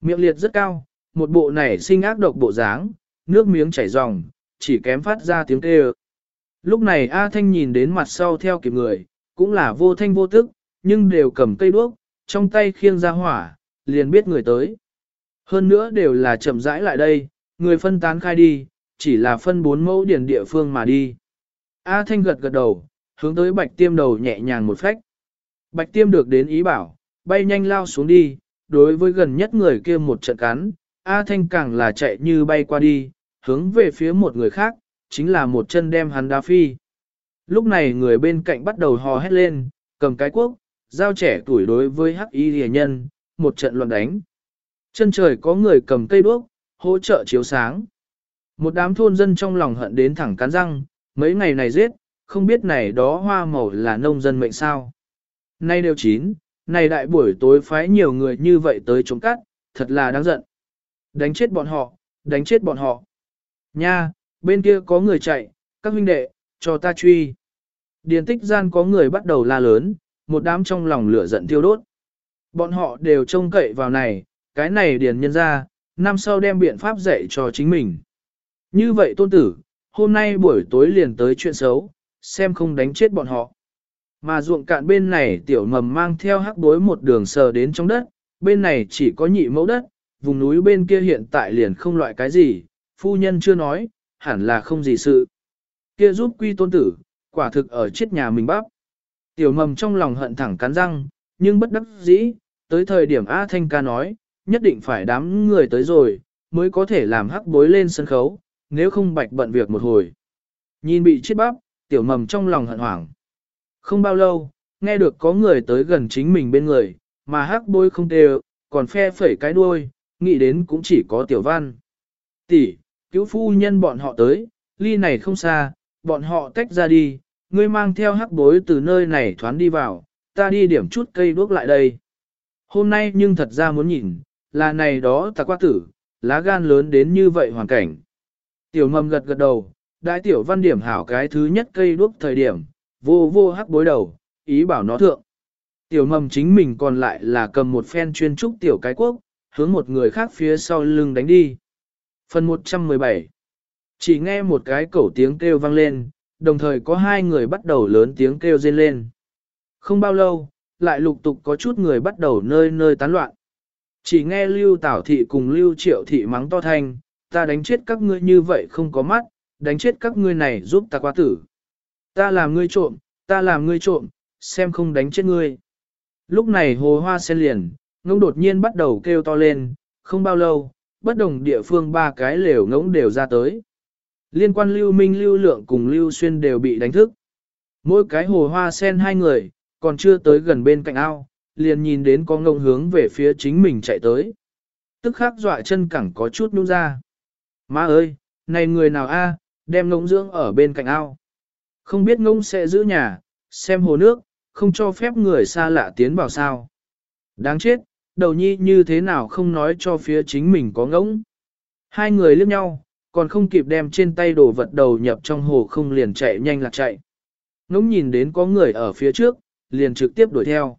[SPEAKER 1] Miệng liệt rất cao, một bộ này sinh ác độc bộ dáng, nước miếng chảy ròng, chỉ kém phát ra tiếng kêu. Lúc này A Thanh nhìn đến mặt sau theo kịp người, cũng là vô thanh vô tức, nhưng đều cầm cây đuốc, trong tay khiêng ra hỏa, liền biết người tới. Hơn nữa đều là chậm rãi lại đây, người phân tán khai đi, chỉ là phân bốn mẫu điển địa phương mà đi. A Thanh gật gật đầu, hướng tới bạch tiêm đầu nhẹ nhàng một phách. Bạch tiêm được đến ý bảo, bay nhanh lao xuống đi, đối với gần nhất người kia một trận cắn, A Thanh càng là chạy như bay qua đi, hướng về phía một người khác, chính là một chân đem hắn đá phi. Lúc này người bên cạnh bắt đầu hò hét lên, cầm cái quốc, giao trẻ tuổi đối với hắc y rìa nhân, một trận loạn đánh. Chân trời có người cầm cây đuốc, hỗ trợ chiếu sáng. Một đám thôn dân trong lòng hận đến thẳng cắn răng, mấy ngày này giết, không biết này đó hoa màu là nông dân mệnh sao. Nay đều chín, này đại buổi tối phái nhiều người như vậy tới chống cắt, thật là đáng giận. Đánh chết bọn họ, đánh chết bọn họ. Nha, bên kia có người chạy, các huynh đệ, cho ta truy. Điền tích gian có người bắt đầu la lớn, một đám trong lòng lửa giận tiêu đốt. Bọn họ đều trông cậy vào này, cái này điền nhân ra, năm sau đem biện pháp dạy cho chính mình. Như vậy tôn tử, hôm nay buổi tối liền tới chuyện xấu, xem không đánh chết bọn họ. Mà ruộng cạn bên này tiểu mầm mang theo hắc bối một đường sờ đến trong đất, bên này chỉ có nhị mẫu đất, vùng núi bên kia hiện tại liền không loại cái gì, phu nhân chưa nói, hẳn là không gì sự. Kia giúp quy tôn tử, quả thực ở chết nhà mình bắp. Tiểu mầm trong lòng hận thẳng cắn răng, nhưng bất đắc dĩ, tới thời điểm A Thanh ca nói, nhất định phải đám người tới rồi, mới có thể làm hắc bối lên sân khấu, nếu không bạch bận việc một hồi. Nhìn bị chết bắp, tiểu mầm trong lòng hận hoảng. Không bao lâu, nghe được có người tới gần chính mình bên người, mà hắc bối không đều, còn phe phẩy cái đuôi, nghĩ đến cũng chỉ có tiểu văn. Tỷ, cứu phu nhân bọn họ tới, ly này không xa, bọn họ tách ra đi, ngươi mang theo hắc bối từ nơi này thoán đi vào, ta đi điểm chút cây đuốc lại đây. Hôm nay nhưng thật ra muốn nhìn, là này đó ta qua tử, lá gan lớn đến như vậy hoàn cảnh. Tiểu mầm gật gật đầu, đại tiểu văn điểm hảo cái thứ nhất cây đuốc thời điểm, vô vô hắc bối đầu, ý bảo nó thượng. Tiểu mầm chính mình còn lại là cầm một phen chuyên trúc tiểu cái quốc, hướng một người khác phía sau lưng đánh đi. Phần 117 chỉ nghe một cái cẩu tiếng kêu vang lên, đồng thời có hai người bắt đầu lớn tiếng kêu rên lên. Không bao lâu, lại lục tục có chút người bắt đầu nơi nơi tán loạn. Chỉ nghe Lưu Tảo Thị cùng Lưu Triệu Thị mắng to thanh, ta đánh chết các ngươi như vậy không có mắt, đánh chết các ngươi này giúp ta qua tử. Ta làm ngươi trộm, ta làm ngươi trộm, xem không đánh chết ngươi. Lúc này hồ hoa sen liền, ngỗng đột nhiên bắt đầu kêu to lên, không bao lâu, bất đồng địa phương ba cái lều ngỗng đều ra tới. Liên quan lưu minh lưu lượng cùng lưu xuyên đều bị đánh thức. Mỗi cái hồ hoa sen hai người, còn chưa tới gần bên cạnh ao, liền nhìn đến có ngông hướng về phía chính mình chạy tới. Tức khắc dọa chân cẳng có chút nhung ra. Má ơi, này người nào a, đem ngỗng dưỡng ở bên cạnh ao. Không biết ngỗng sẽ giữ nhà, xem hồ nước, không cho phép người xa lạ tiến vào sao. Đáng chết, đầu nhi như thế nào không nói cho phía chính mình có ngỗng. Hai người liếc nhau, còn không kịp đem trên tay đồ vật đầu nhập trong hồ không liền chạy nhanh lạc chạy. Ngỗng nhìn đến có người ở phía trước, liền trực tiếp đuổi theo.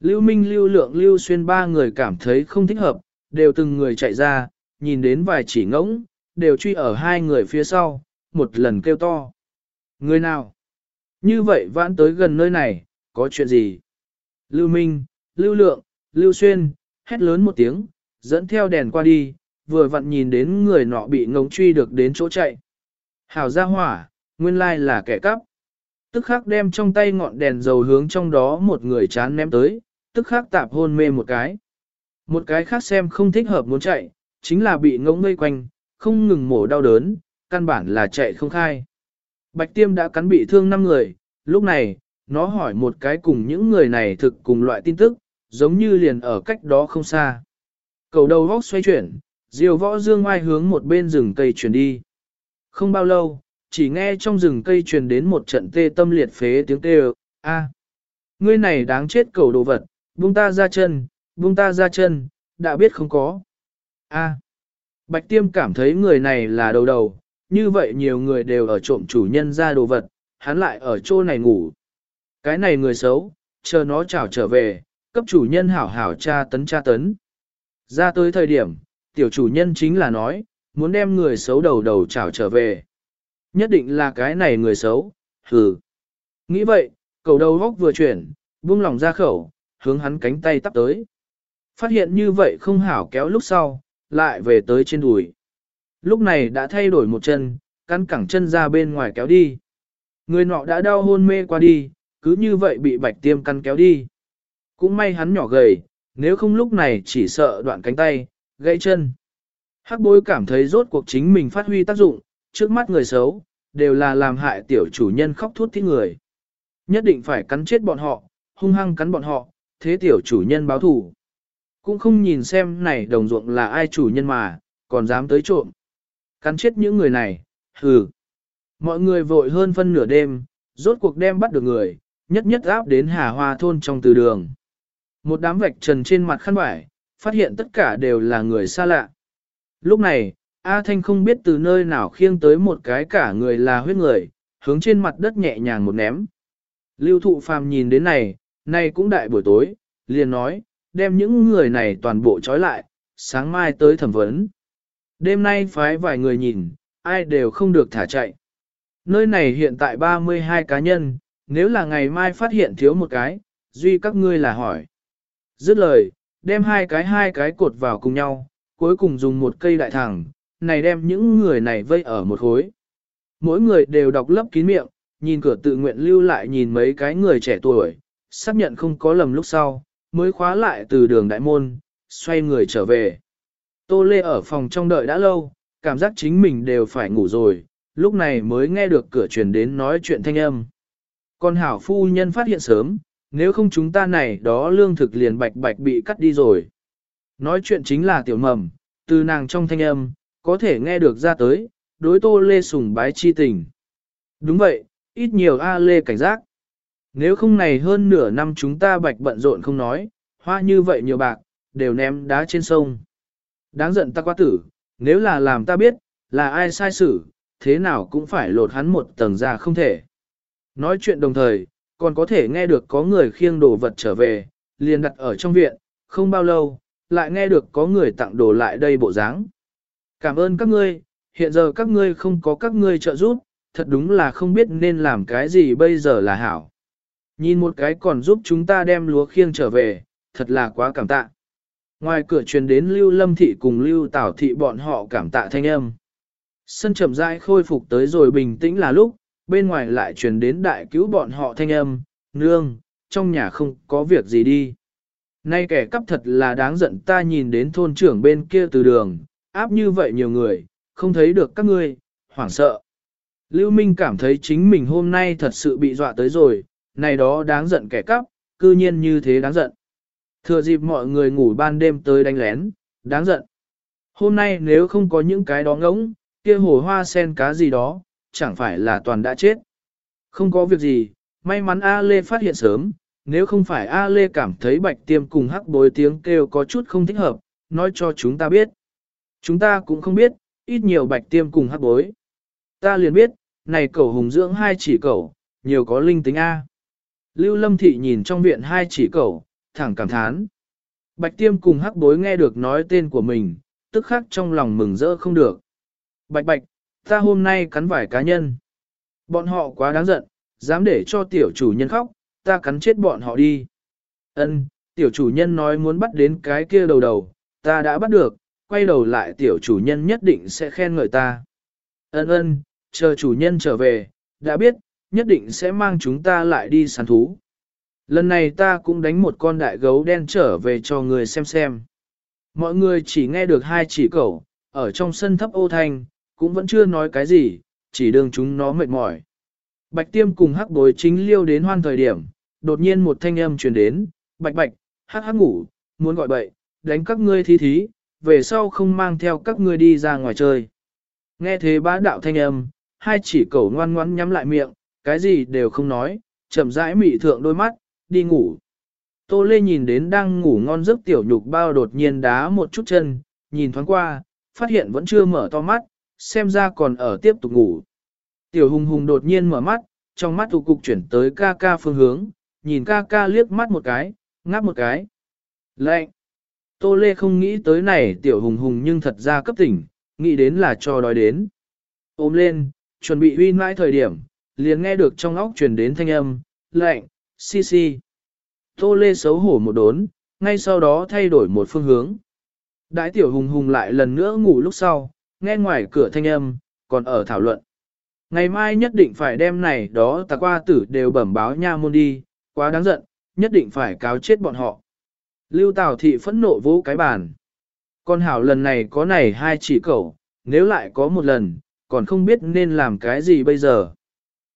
[SPEAKER 1] Lưu Minh lưu lượng lưu xuyên ba người cảm thấy không thích hợp, đều từng người chạy ra, nhìn đến vài chỉ ngỗng, đều truy ở hai người phía sau, một lần kêu to. Người nào? Như vậy vãn tới gần nơi này, có chuyện gì? Lưu Minh, Lưu Lượng, Lưu Xuyên, hét lớn một tiếng, dẫn theo đèn qua đi, vừa vặn nhìn đến người nọ bị ngống truy được đến chỗ chạy. Hảo ra hỏa, nguyên lai là kẻ cắp. Tức khắc đem trong tay ngọn đèn dầu hướng trong đó một người chán ném tới, tức khắc tạp hôn mê một cái. Một cái khác xem không thích hợp muốn chạy, chính là bị ngỗng ngây quanh, không ngừng mổ đau đớn, căn bản là chạy không khai. Bạch tiêm đã cắn bị thương 5 người, lúc này, nó hỏi một cái cùng những người này thực cùng loại tin tức, giống như liền ở cách đó không xa. Cầu đầu góc xoay chuyển, diều võ dương ngoài hướng một bên rừng cây chuyển đi. Không bao lâu, chỉ nghe trong rừng cây truyền đến một trận tê tâm liệt phế tiếng tê a, ngươi này đáng chết cầu đồ vật, buông ta ra chân, buông ta ra chân, đã biết không có. a, Bạch Tiêm cảm thấy người này là đầu đầu, như vậy nhiều người đều ở trộm chủ nhân ra đồ vật, hắn lại ở chỗ này ngủ. Cái này người xấu, chờ nó chào trở về, cấp chủ nhân hảo hảo tra tấn tra tấn. Ra tới thời điểm, tiểu chủ nhân chính là nói, muốn đem người xấu đầu đầu chào trở về. Nhất định là cái này người xấu, hừ. Nghĩ vậy, cầu đầu góc vừa chuyển, buông lòng ra khẩu, hướng hắn cánh tay tắp tới. Phát hiện như vậy không hảo kéo lúc sau, lại về tới trên đùi. Lúc này đã thay đổi một chân, căn cẳng chân ra bên ngoài kéo đi. Người nọ đã đau hôn mê qua đi, cứ như vậy bị bạch tiêm căn kéo đi. Cũng may hắn nhỏ gầy, nếu không lúc này chỉ sợ đoạn cánh tay, gãy chân. Hắc bối cảm thấy rốt cuộc chính mình phát huy tác dụng, trước mắt người xấu, đều là làm hại tiểu chủ nhân khóc thút thít người. Nhất định phải cắn chết bọn họ, hung hăng cắn bọn họ, thế tiểu chủ nhân báo thủ. Cũng không nhìn xem này đồng ruộng là ai chủ nhân mà, còn dám tới trộm. Cắn chết những người này, hừ. Mọi người vội hơn phân nửa đêm, rốt cuộc đem bắt được người, nhất nhất áp đến Hà Hoa thôn trong từ đường. Một đám vạch trần trên mặt khăn vải, phát hiện tất cả đều là người xa lạ. Lúc này, A Thanh không biết từ nơi nào khiêng tới một cái cả người là huyết người, hướng trên mặt đất nhẹ nhàng một ném. Lưu thụ phàm nhìn đến này, nay cũng đại buổi tối, liền nói, đem những người này toàn bộ trói lại, sáng mai tới thẩm vấn. Đêm nay phái vài người nhìn, ai đều không được thả chạy. Nơi này hiện tại 32 cá nhân, nếu là ngày mai phát hiện thiếu một cái, duy các ngươi là hỏi. Dứt lời, đem hai cái hai cái cột vào cùng nhau, cuối cùng dùng một cây đại thẳng, này đem những người này vây ở một khối. Mỗi người đều đọc lấp kín miệng, nhìn cửa tự nguyện lưu lại nhìn mấy cái người trẻ tuổi, xác nhận không có lầm lúc sau, mới khóa lại từ đường đại môn, xoay người trở về. Tô Lê ở phòng trong đợi đã lâu, cảm giác chính mình đều phải ngủ rồi, lúc này mới nghe được cửa truyền đến nói chuyện thanh âm. Con hảo phu nhân phát hiện sớm, nếu không chúng ta này đó lương thực liền bạch bạch bị cắt đi rồi. Nói chuyện chính là tiểu mầm, từ nàng trong thanh âm, có thể nghe được ra tới, đối tô lê sùng bái chi tình. Đúng vậy, ít nhiều A lê cảnh giác. Nếu không này hơn nửa năm chúng ta bạch bận rộn không nói, hoa như vậy nhiều bạc, đều ném đá trên sông. Đáng giận ta quá tử, nếu là làm ta biết, là ai sai xử, thế nào cũng phải lột hắn một tầng ra không thể. Nói chuyện đồng thời, còn có thể nghe được có người khiêng đồ vật trở về, liền đặt ở trong viện, không bao lâu, lại nghe được có người tặng đồ lại đây bộ dáng. Cảm ơn các ngươi, hiện giờ các ngươi không có các ngươi trợ giúp, thật đúng là không biết nên làm cái gì bây giờ là hảo. Nhìn một cái còn giúp chúng ta đem lúa khiêng trở về, thật là quá cảm tạ. Ngoài cửa truyền đến Lưu Lâm Thị cùng Lưu Tảo Thị bọn họ cảm tạ thanh âm. Sân chậm rãi khôi phục tới rồi bình tĩnh là lúc, bên ngoài lại truyền đến đại cứu bọn họ thanh âm, nương, trong nhà không có việc gì đi. Nay kẻ cắp thật là đáng giận ta nhìn đến thôn trưởng bên kia từ đường, áp như vậy nhiều người, không thấy được các ngươi, hoảng sợ. Lưu Minh cảm thấy chính mình hôm nay thật sự bị dọa tới rồi, này đó đáng giận kẻ cắp, cư nhiên như thế đáng giận. Thừa dịp mọi người ngủ ban đêm tới đánh lén, đáng giận. Hôm nay nếu không có những cái đó ngỗng, kia hồ hoa sen cá gì đó, chẳng phải là toàn đã chết. Không có việc gì, may mắn A Lê phát hiện sớm, nếu không phải A Lê cảm thấy bạch tiêm cùng hắc bối tiếng kêu có chút không thích hợp, nói cho chúng ta biết. Chúng ta cũng không biết, ít nhiều bạch tiêm cùng hắc bối. Ta liền biết, này cẩu hùng dưỡng hai chỉ cẩu, nhiều có linh tính A. Lưu Lâm Thị nhìn trong viện hai chỉ cẩu, thẳng cảm thán. Bạch tiêm cùng hắc bối nghe được nói tên của mình, tức khắc trong lòng mừng rỡ không được. Bạch bạch, ta hôm nay cắn vải cá nhân. Bọn họ quá đáng giận, dám để cho tiểu chủ nhân khóc, ta cắn chết bọn họ đi. Ân, tiểu chủ nhân nói muốn bắt đến cái kia đầu đầu, ta đã bắt được, quay đầu lại tiểu chủ nhân nhất định sẽ khen ngợi ta. Ân ân, chờ chủ nhân trở về, đã biết, nhất định sẽ mang chúng ta lại đi săn thú. Lần này ta cũng đánh một con đại gấu đen trở về cho người xem xem. Mọi người chỉ nghe được hai chỉ cẩu, ở trong sân thấp ô thanh, cũng vẫn chưa nói cái gì, chỉ đương chúng nó mệt mỏi. Bạch tiêm cùng hắc bối chính liêu đến hoan thời điểm, đột nhiên một thanh âm truyền đến, bạch bạch, hắc hắc ngủ, muốn gọi bậy, đánh các ngươi thí thí, về sau không mang theo các ngươi đi ra ngoài chơi. Nghe thế bá đạo thanh âm, hai chỉ cẩu ngoan ngoãn nhắm lại miệng, cái gì đều không nói, chậm rãi mị thượng đôi mắt, đi ngủ. Tô Lê nhìn đến đang ngủ ngon giấc tiểu nhục bao đột nhiên đá một chút chân, nhìn thoáng qua, phát hiện vẫn chưa mở to mắt, xem ra còn ở tiếp tục ngủ. Tiểu hùng hùng đột nhiên mở mắt, trong mắt tụ cục chuyển tới ca ca phương hướng, nhìn ca ca liếc mắt một cái, ngáp một cái. Lệnh! Tô Lê không nghĩ tới này tiểu hùng hùng nhưng thật ra cấp tỉnh, nghĩ đến là cho đói đến. Ôm lên, chuẩn bị huy mãi thời điểm, liền nghe được trong óc truyền đến thanh âm, lệnh, si si. Tô Lê xấu hổ một đốn, ngay sau đó thay đổi một phương hướng. Đại tiểu hùng hùng lại lần nữa ngủ lúc sau, nghe ngoài cửa thanh âm, còn ở thảo luận. Ngày mai nhất định phải đem này đó tà qua tử đều bẩm báo nha môn đi, quá đáng giận, nhất định phải cáo chết bọn họ. Lưu Tào Thị phẫn nộ vỗ cái bàn. Con hảo lần này có này hai chỉ cẩu, nếu lại có một lần, còn không biết nên làm cái gì bây giờ.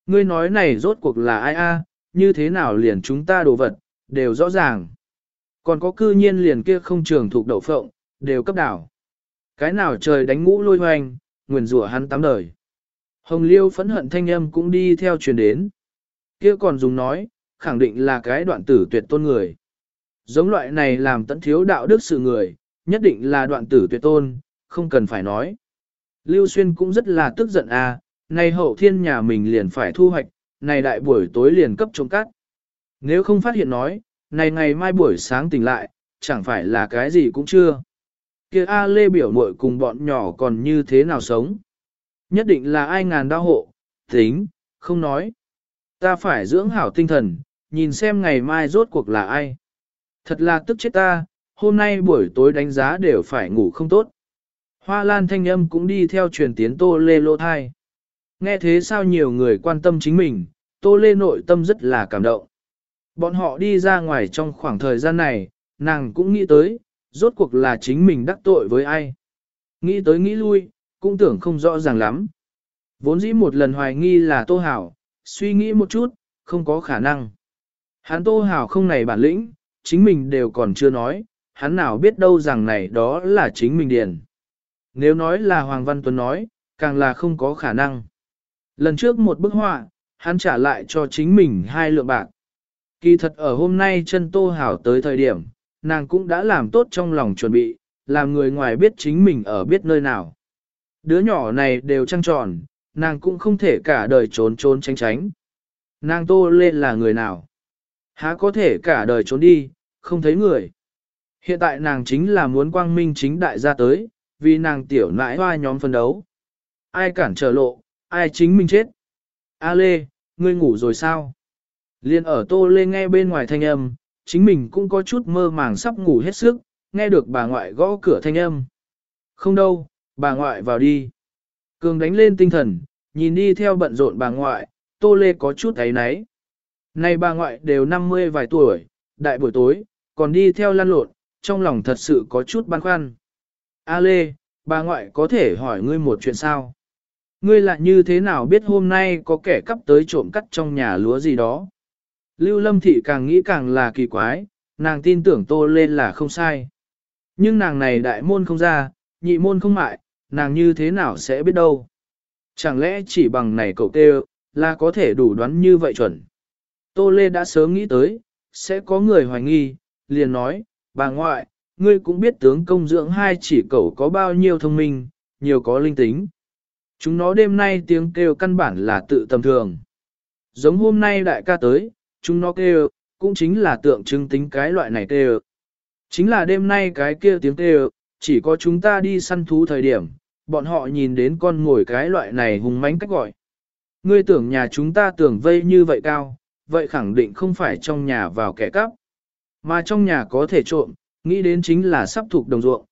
[SPEAKER 1] Ngươi nói này rốt cuộc là ai a? như thế nào liền chúng ta đồ vật, đều rõ ràng. Còn có cư nhiên liền kia không trường thuộc đậu phộng, đều cấp đảo. Cái nào trời đánh ngũ lôi hoành, nguyền rủa hắn tám đời. Hồng Liêu phẫn hận thanh âm cũng đi theo truyền đến. Kia còn dùng nói, khẳng định là cái đoạn tử tuyệt tôn người. Giống loại này làm tận thiếu đạo đức sự người, nhất định là đoạn tử tuyệt tôn, không cần phải nói. Lưu Xuyên cũng rất là tức giận à, nay hậu thiên nhà mình liền phải thu hoạch, này đại buổi tối liền cấp trông cắt. Nếu không phát hiện nói, này ngày mai buổi sáng tỉnh lại, chẳng phải là cái gì cũng chưa. Kia A Lê biểu muội cùng bọn nhỏ còn như thế nào sống. Nhất định là ai ngàn đau hộ, tính, không nói. Ta phải dưỡng hảo tinh thần, nhìn xem ngày mai rốt cuộc là ai. Thật là tức chết ta, hôm nay buổi tối đánh giá đều phải ngủ không tốt. Hoa lan thanh âm cũng đi theo truyền tiến tô lê lô thai. Nghe thế sao nhiều người quan tâm chính mình, tô lê nội tâm rất là cảm động. Bọn họ đi ra ngoài trong khoảng thời gian này, nàng cũng nghĩ tới, rốt cuộc là chính mình đắc tội với ai. Nghĩ tới nghĩ lui, cũng tưởng không rõ ràng lắm. Vốn dĩ một lần hoài nghi là Tô Hảo, suy nghĩ một chút, không có khả năng. Hắn Tô Hảo không này bản lĩnh, chính mình đều còn chưa nói, hắn nào biết đâu rằng này đó là chính mình điền. Nếu nói là Hoàng Văn Tuấn nói, càng là không có khả năng. Lần trước một bức họa, hắn trả lại cho chính mình hai lượng bạc. Kỳ thật ở hôm nay chân Tô Hảo tới thời điểm, nàng cũng đã làm tốt trong lòng chuẩn bị, làm người ngoài biết chính mình ở biết nơi nào. Đứa nhỏ này đều trăng tròn, nàng cũng không thể cả đời trốn trốn tránh tránh. Nàng tô lên là người nào? Há có thể cả đời trốn đi, không thấy người. Hiện tại nàng chính là muốn quang minh chính đại ra tới, vì nàng tiểu nãi hoa nhóm phân đấu. Ai cản trở lộ, ai chính mình chết. A Lê, ngươi ngủ rồi sao? Liên ở tô lê nghe bên ngoài thanh âm, chính mình cũng có chút mơ màng sắp ngủ hết sức, nghe được bà ngoại gõ cửa thanh âm. Không đâu, bà ngoại vào đi. Cường đánh lên tinh thần, nhìn đi theo bận rộn bà ngoại, tô lê có chút thấy náy. Này bà ngoại đều 50 vài tuổi, đại buổi tối, còn đi theo lăn lộn, trong lòng thật sự có chút băn khoăn. A lê, bà ngoại có thể hỏi ngươi một chuyện sao? Ngươi lại như thế nào biết hôm nay có kẻ cắp tới trộm cắt trong nhà lúa gì đó? Lưu Lâm Thị càng nghĩ càng là kỳ quái, nàng tin tưởng Tô Lên là không sai. Nhưng nàng này đại môn không ra, nhị môn không mại, nàng như thế nào sẽ biết đâu. Chẳng lẽ chỉ bằng này cậu kêu, là có thể đủ đoán như vậy chuẩn. Tô Lê đã sớm nghĩ tới, sẽ có người hoài nghi, liền nói, bà ngoại, ngươi cũng biết tướng công dưỡng hai chỉ cậu có bao nhiêu thông minh, nhiều có linh tính. Chúng nó đêm nay tiếng kêu căn bản là tự tầm thường. Giống hôm nay đại ca tới, chúng nó kêu, cũng chính là tượng trưng tính cái loại này kêu. Chính là đêm nay cái kia tiếng kêu, chỉ có chúng ta đi săn thú thời điểm, bọn họ nhìn đến con ngồi cái loại này hùng mánh cách gọi. Ngươi tưởng nhà chúng ta tưởng vây như vậy cao, vậy khẳng định không phải trong nhà vào kẻ cắp. Mà trong nhà có thể trộm, nghĩ đến chính là sắp thuộc đồng ruộng.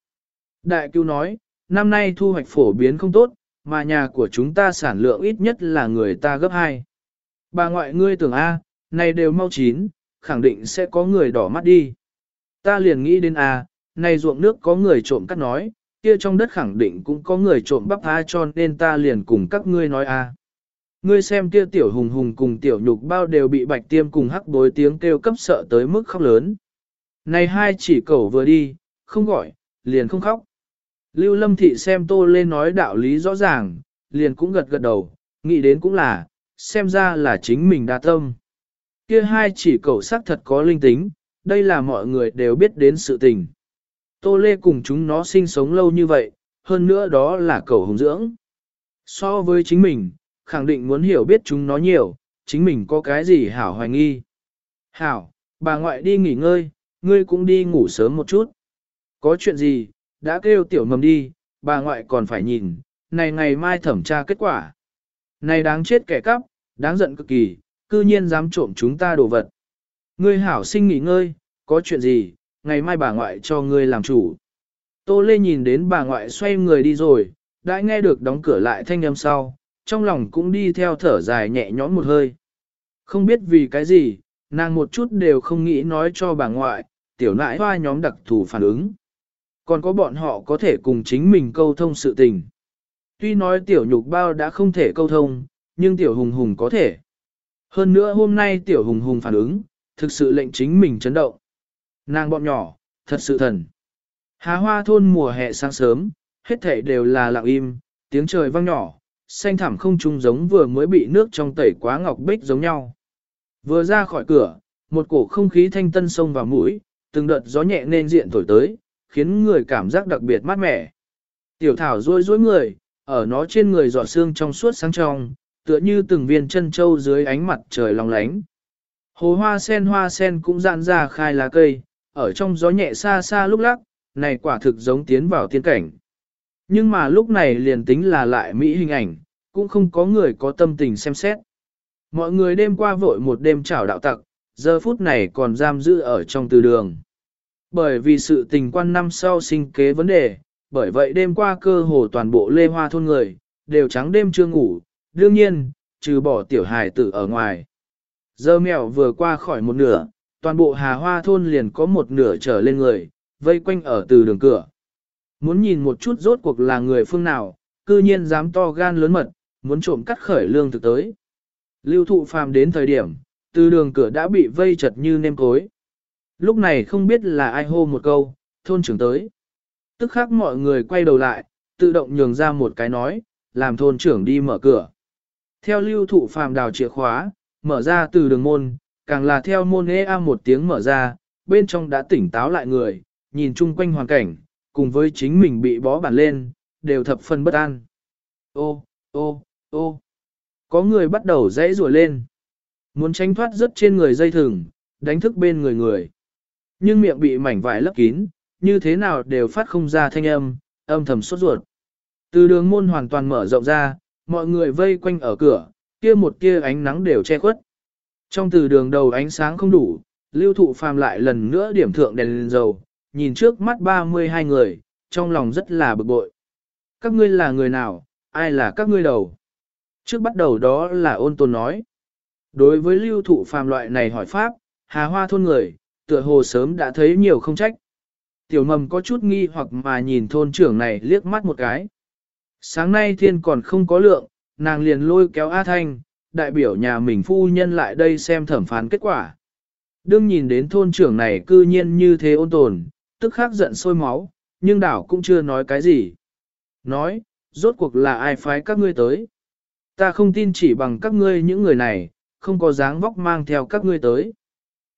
[SPEAKER 1] Đại cứu nói, năm nay thu hoạch phổ biến không tốt, mà nhà của chúng ta sản lượng ít nhất là người ta gấp hai. Bà ngoại ngươi tưởng A, này đều mau chín, khẳng định sẽ có người đỏ mắt đi. Ta liền nghĩ đến à, A, này ruộng nước có người trộm cắt nói, kia trong đất khẳng định cũng có người trộm bắp tha cho nên ta liền cùng các ngươi nói A. Ngươi xem kia tiểu hùng hùng cùng tiểu nhục bao đều bị bạch tiêm cùng hắc bối tiếng kêu cấp sợ tới mức khóc lớn. Này hai chỉ cẩu vừa đi, không gọi, liền không khóc. Lưu Lâm Thị xem Tô Lê nói đạo lý rõ ràng, liền cũng gật gật đầu, nghĩ đến cũng là, xem ra là chính mình đa tâm. Kia hai chỉ cẩu xác thật có linh tính, đây là mọi người đều biết đến sự tình. Tô Lê cùng chúng nó sinh sống lâu như vậy, hơn nữa đó là cẩu hùng dưỡng. So với chính mình, khẳng định muốn hiểu biết chúng nó nhiều, chính mình có cái gì hảo hoài nghi. Hảo, bà ngoại đi nghỉ ngơi, ngươi cũng đi ngủ sớm một chút. Có chuyện gì, đã kêu tiểu mầm đi, bà ngoại còn phải nhìn, này ngày mai thẩm tra kết quả. Này đáng chết kẻ cắp, đáng giận cực kỳ, cư nhiên dám trộm chúng ta đồ vật. Ngươi hảo sinh nghỉ ngơi, có chuyện gì, ngày mai bà ngoại cho ngươi làm chủ. Tô Lê nhìn đến bà ngoại xoay người đi rồi, đã nghe được đóng cửa lại thanh âm sau, trong lòng cũng đi theo thở dài nhẹ nhõm một hơi. Không biết vì cái gì, nàng một chút đều không nghĩ nói cho bà ngoại, tiểu nãi hoa nhóm đặc thù phản ứng. Còn có bọn họ có thể cùng chính mình câu thông sự tình. Tuy nói tiểu nhục bao đã không thể câu thông, nhưng tiểu hùng hùng có thể. Hơn nữa hôm nay tiểu hùng hùng phản ứng, thực sự lệnh chính mình chấn động. Nàng bọn nhỏ, thật sự thần. Hà hoa thôn mùa hè sáng sớm, hết thảy đều là lặng im, tiếng trời vang nhỏ, xanh thẳm không trung giống vừa mới bị nước trong tẩy quá ngọc bích giống nhau. Vừa ra khỏi cửa, một cổ không khí thanh tân sông vào mũi, từng đợt gió nhẹ nên diện thổi tới, khiến người cảm giác đặc biệt mát mẻ. Tiểu thảo rôi rối người, ở nó trên người giọt xương trong suốt sáng trong, tựa như từng viên chân châu dưới ánh mặt trời long lánh. Hồ hoa sen hoa sen cũng dạn ra khai lá cây, ở trong gió nhẹ xa xa lúc lắc, này quả thực giống tiến vào tiên cảnh. Nhưng mà lúc này liền tính là lại mỹ hình ảnh, cũng không có người có tâm tình xem xét. Mọi người đêm qua vội một đêm chảo đạo tặc, giờ phút này còn giam giữ ở trong từ đường. Bởi vì sự tình quan năm sau sinh kế vấn đề, bởi vậy đêm qua cơ hồ toàn bộ lê hoa thôn người, đều trắng đêm chưa ngủ, đương nhiên, trừ bỏ tiểu hài tử ở ngoài. Giờ mèo vừa qua khỏi một nửa, toàn bộ hà hoa thôn liền có một nửa trở lên người, vây quanh ở từ đường cửa. Muốn nhìn một chút rốt cuộc là người phương nào, cư nhiên dám to gan lớn mật, muốn trộm cắt khởi lương thực tới. Lưu thụ phàm đến thời điểm, từ đường cửa đã bị vây chật như nêm cối. Lúc này không biết là ai hô một câu, thôn trưởng tới. Tức khác mọi người quay đầu lại, tự động nhường ra một cái nói, làm thôn trưởng đi mở cửa. Theo lưu thụ phàm đào chìa khóa, mở ra từ đường môn, càng là theo môn ê a một tiếng mở ra, bên trong đã tỉnh táo lại người, nhìn chung quanh hoàn cảnh, cùng với chính mình bị bó bản lên, đều thập phần bất an. Ô, ô, ô, có người bắt đầu dãy rùa lên. Muốn tránh thoát rất trên người dây thừng, đánh thức bên người người. Nhưng miệng bị mảnh vải lấp kín, như thế nào đều phát không ra thanh âm, âm thầm sốt ruột. Từ đường môn hoàn toàn mở rộng ra, mọi người vây quanh ở cửa, kia một kia ánh nắng đều che khuất. Trong từ đường đầu ánh sáng không đủ, lưu thụ phàm lại lần nữa điểm thượng đèn lên dầu, nhìn trước mắt 32 người, trong lòng rất là bực bội. Các ngươi là người nào, ai là các ngươi đầu? Trước bắt đầu đó là ôn tồn nói. Đối với lưu thụ phàm loại này hỏi pháp, hà hoa thôn người, tựa hồ sớm đã thấy nhiều không trách. Tiểu mầm có chút nghi hoặc mà nhìn thôn trưởng này liếc mắt một cái. Sáng nay thiên còn không có lượng, nàng liền lôi kéo A Thanh, đại biểu nhà mình phu nhân lại đây xem thẩm phán kết quả. Đương nhìn đến thôn trưởng này cư nhiên như thế ôn tồn, tức khắc giận sôi máu, nhưng đảo cũng chưa nói cái gì. Nói, rốt cuộc là ai phái các ngươi tới. Ta không tin chỉ bằng các ngươi những người này, không có dáng vóc mang theo các ngươi tới.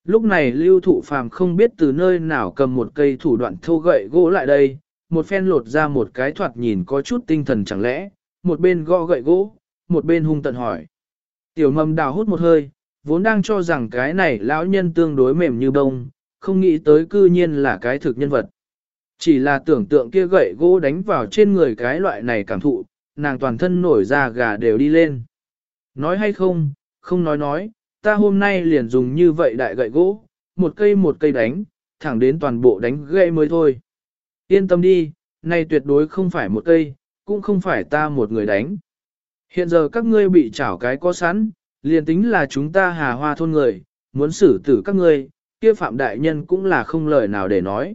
[SPEAKER 1] Lúc này lưu thụ phàm không biết từ nơi nào cầm một cây thủ đoạn thô gậy gỗ lại đây, một phen lột ra một cái thoạt nhìn có chút tinh thần chẳng lẽ, một bên gõ gậy gỗ, một bên hung tận hỏi. Tiểu mầm đào hút một hơi, vốn đang cho rằng cái này lão nhân tương đối mềm như bông, không nghĩ tới cư nhiên là cái thực nhân vật. Chỉ là tưởng tượng kia gậy gỗ đánh vào trên người cái loại này cảm thụ, nàng toàn thân nổi da gà đều đi lên. Nói hay không, không nói nói, ta hôm nay liền dùng như vậy đại gậy gỗ, một cây một cây đánh, thẳng đến toàn bộ đánh gậy mới thôi. Yên tâm đi, này tuyệt đối không phải một cây, cũng không phải ta một người đánh. Hiện giờ các ngươi bị chảo cái có sẵn, liền tính là chúng ta hà hoa thôn người, muốn xử tử các ngươi, kia phạm đại nhân cũng là không lời nào để nói.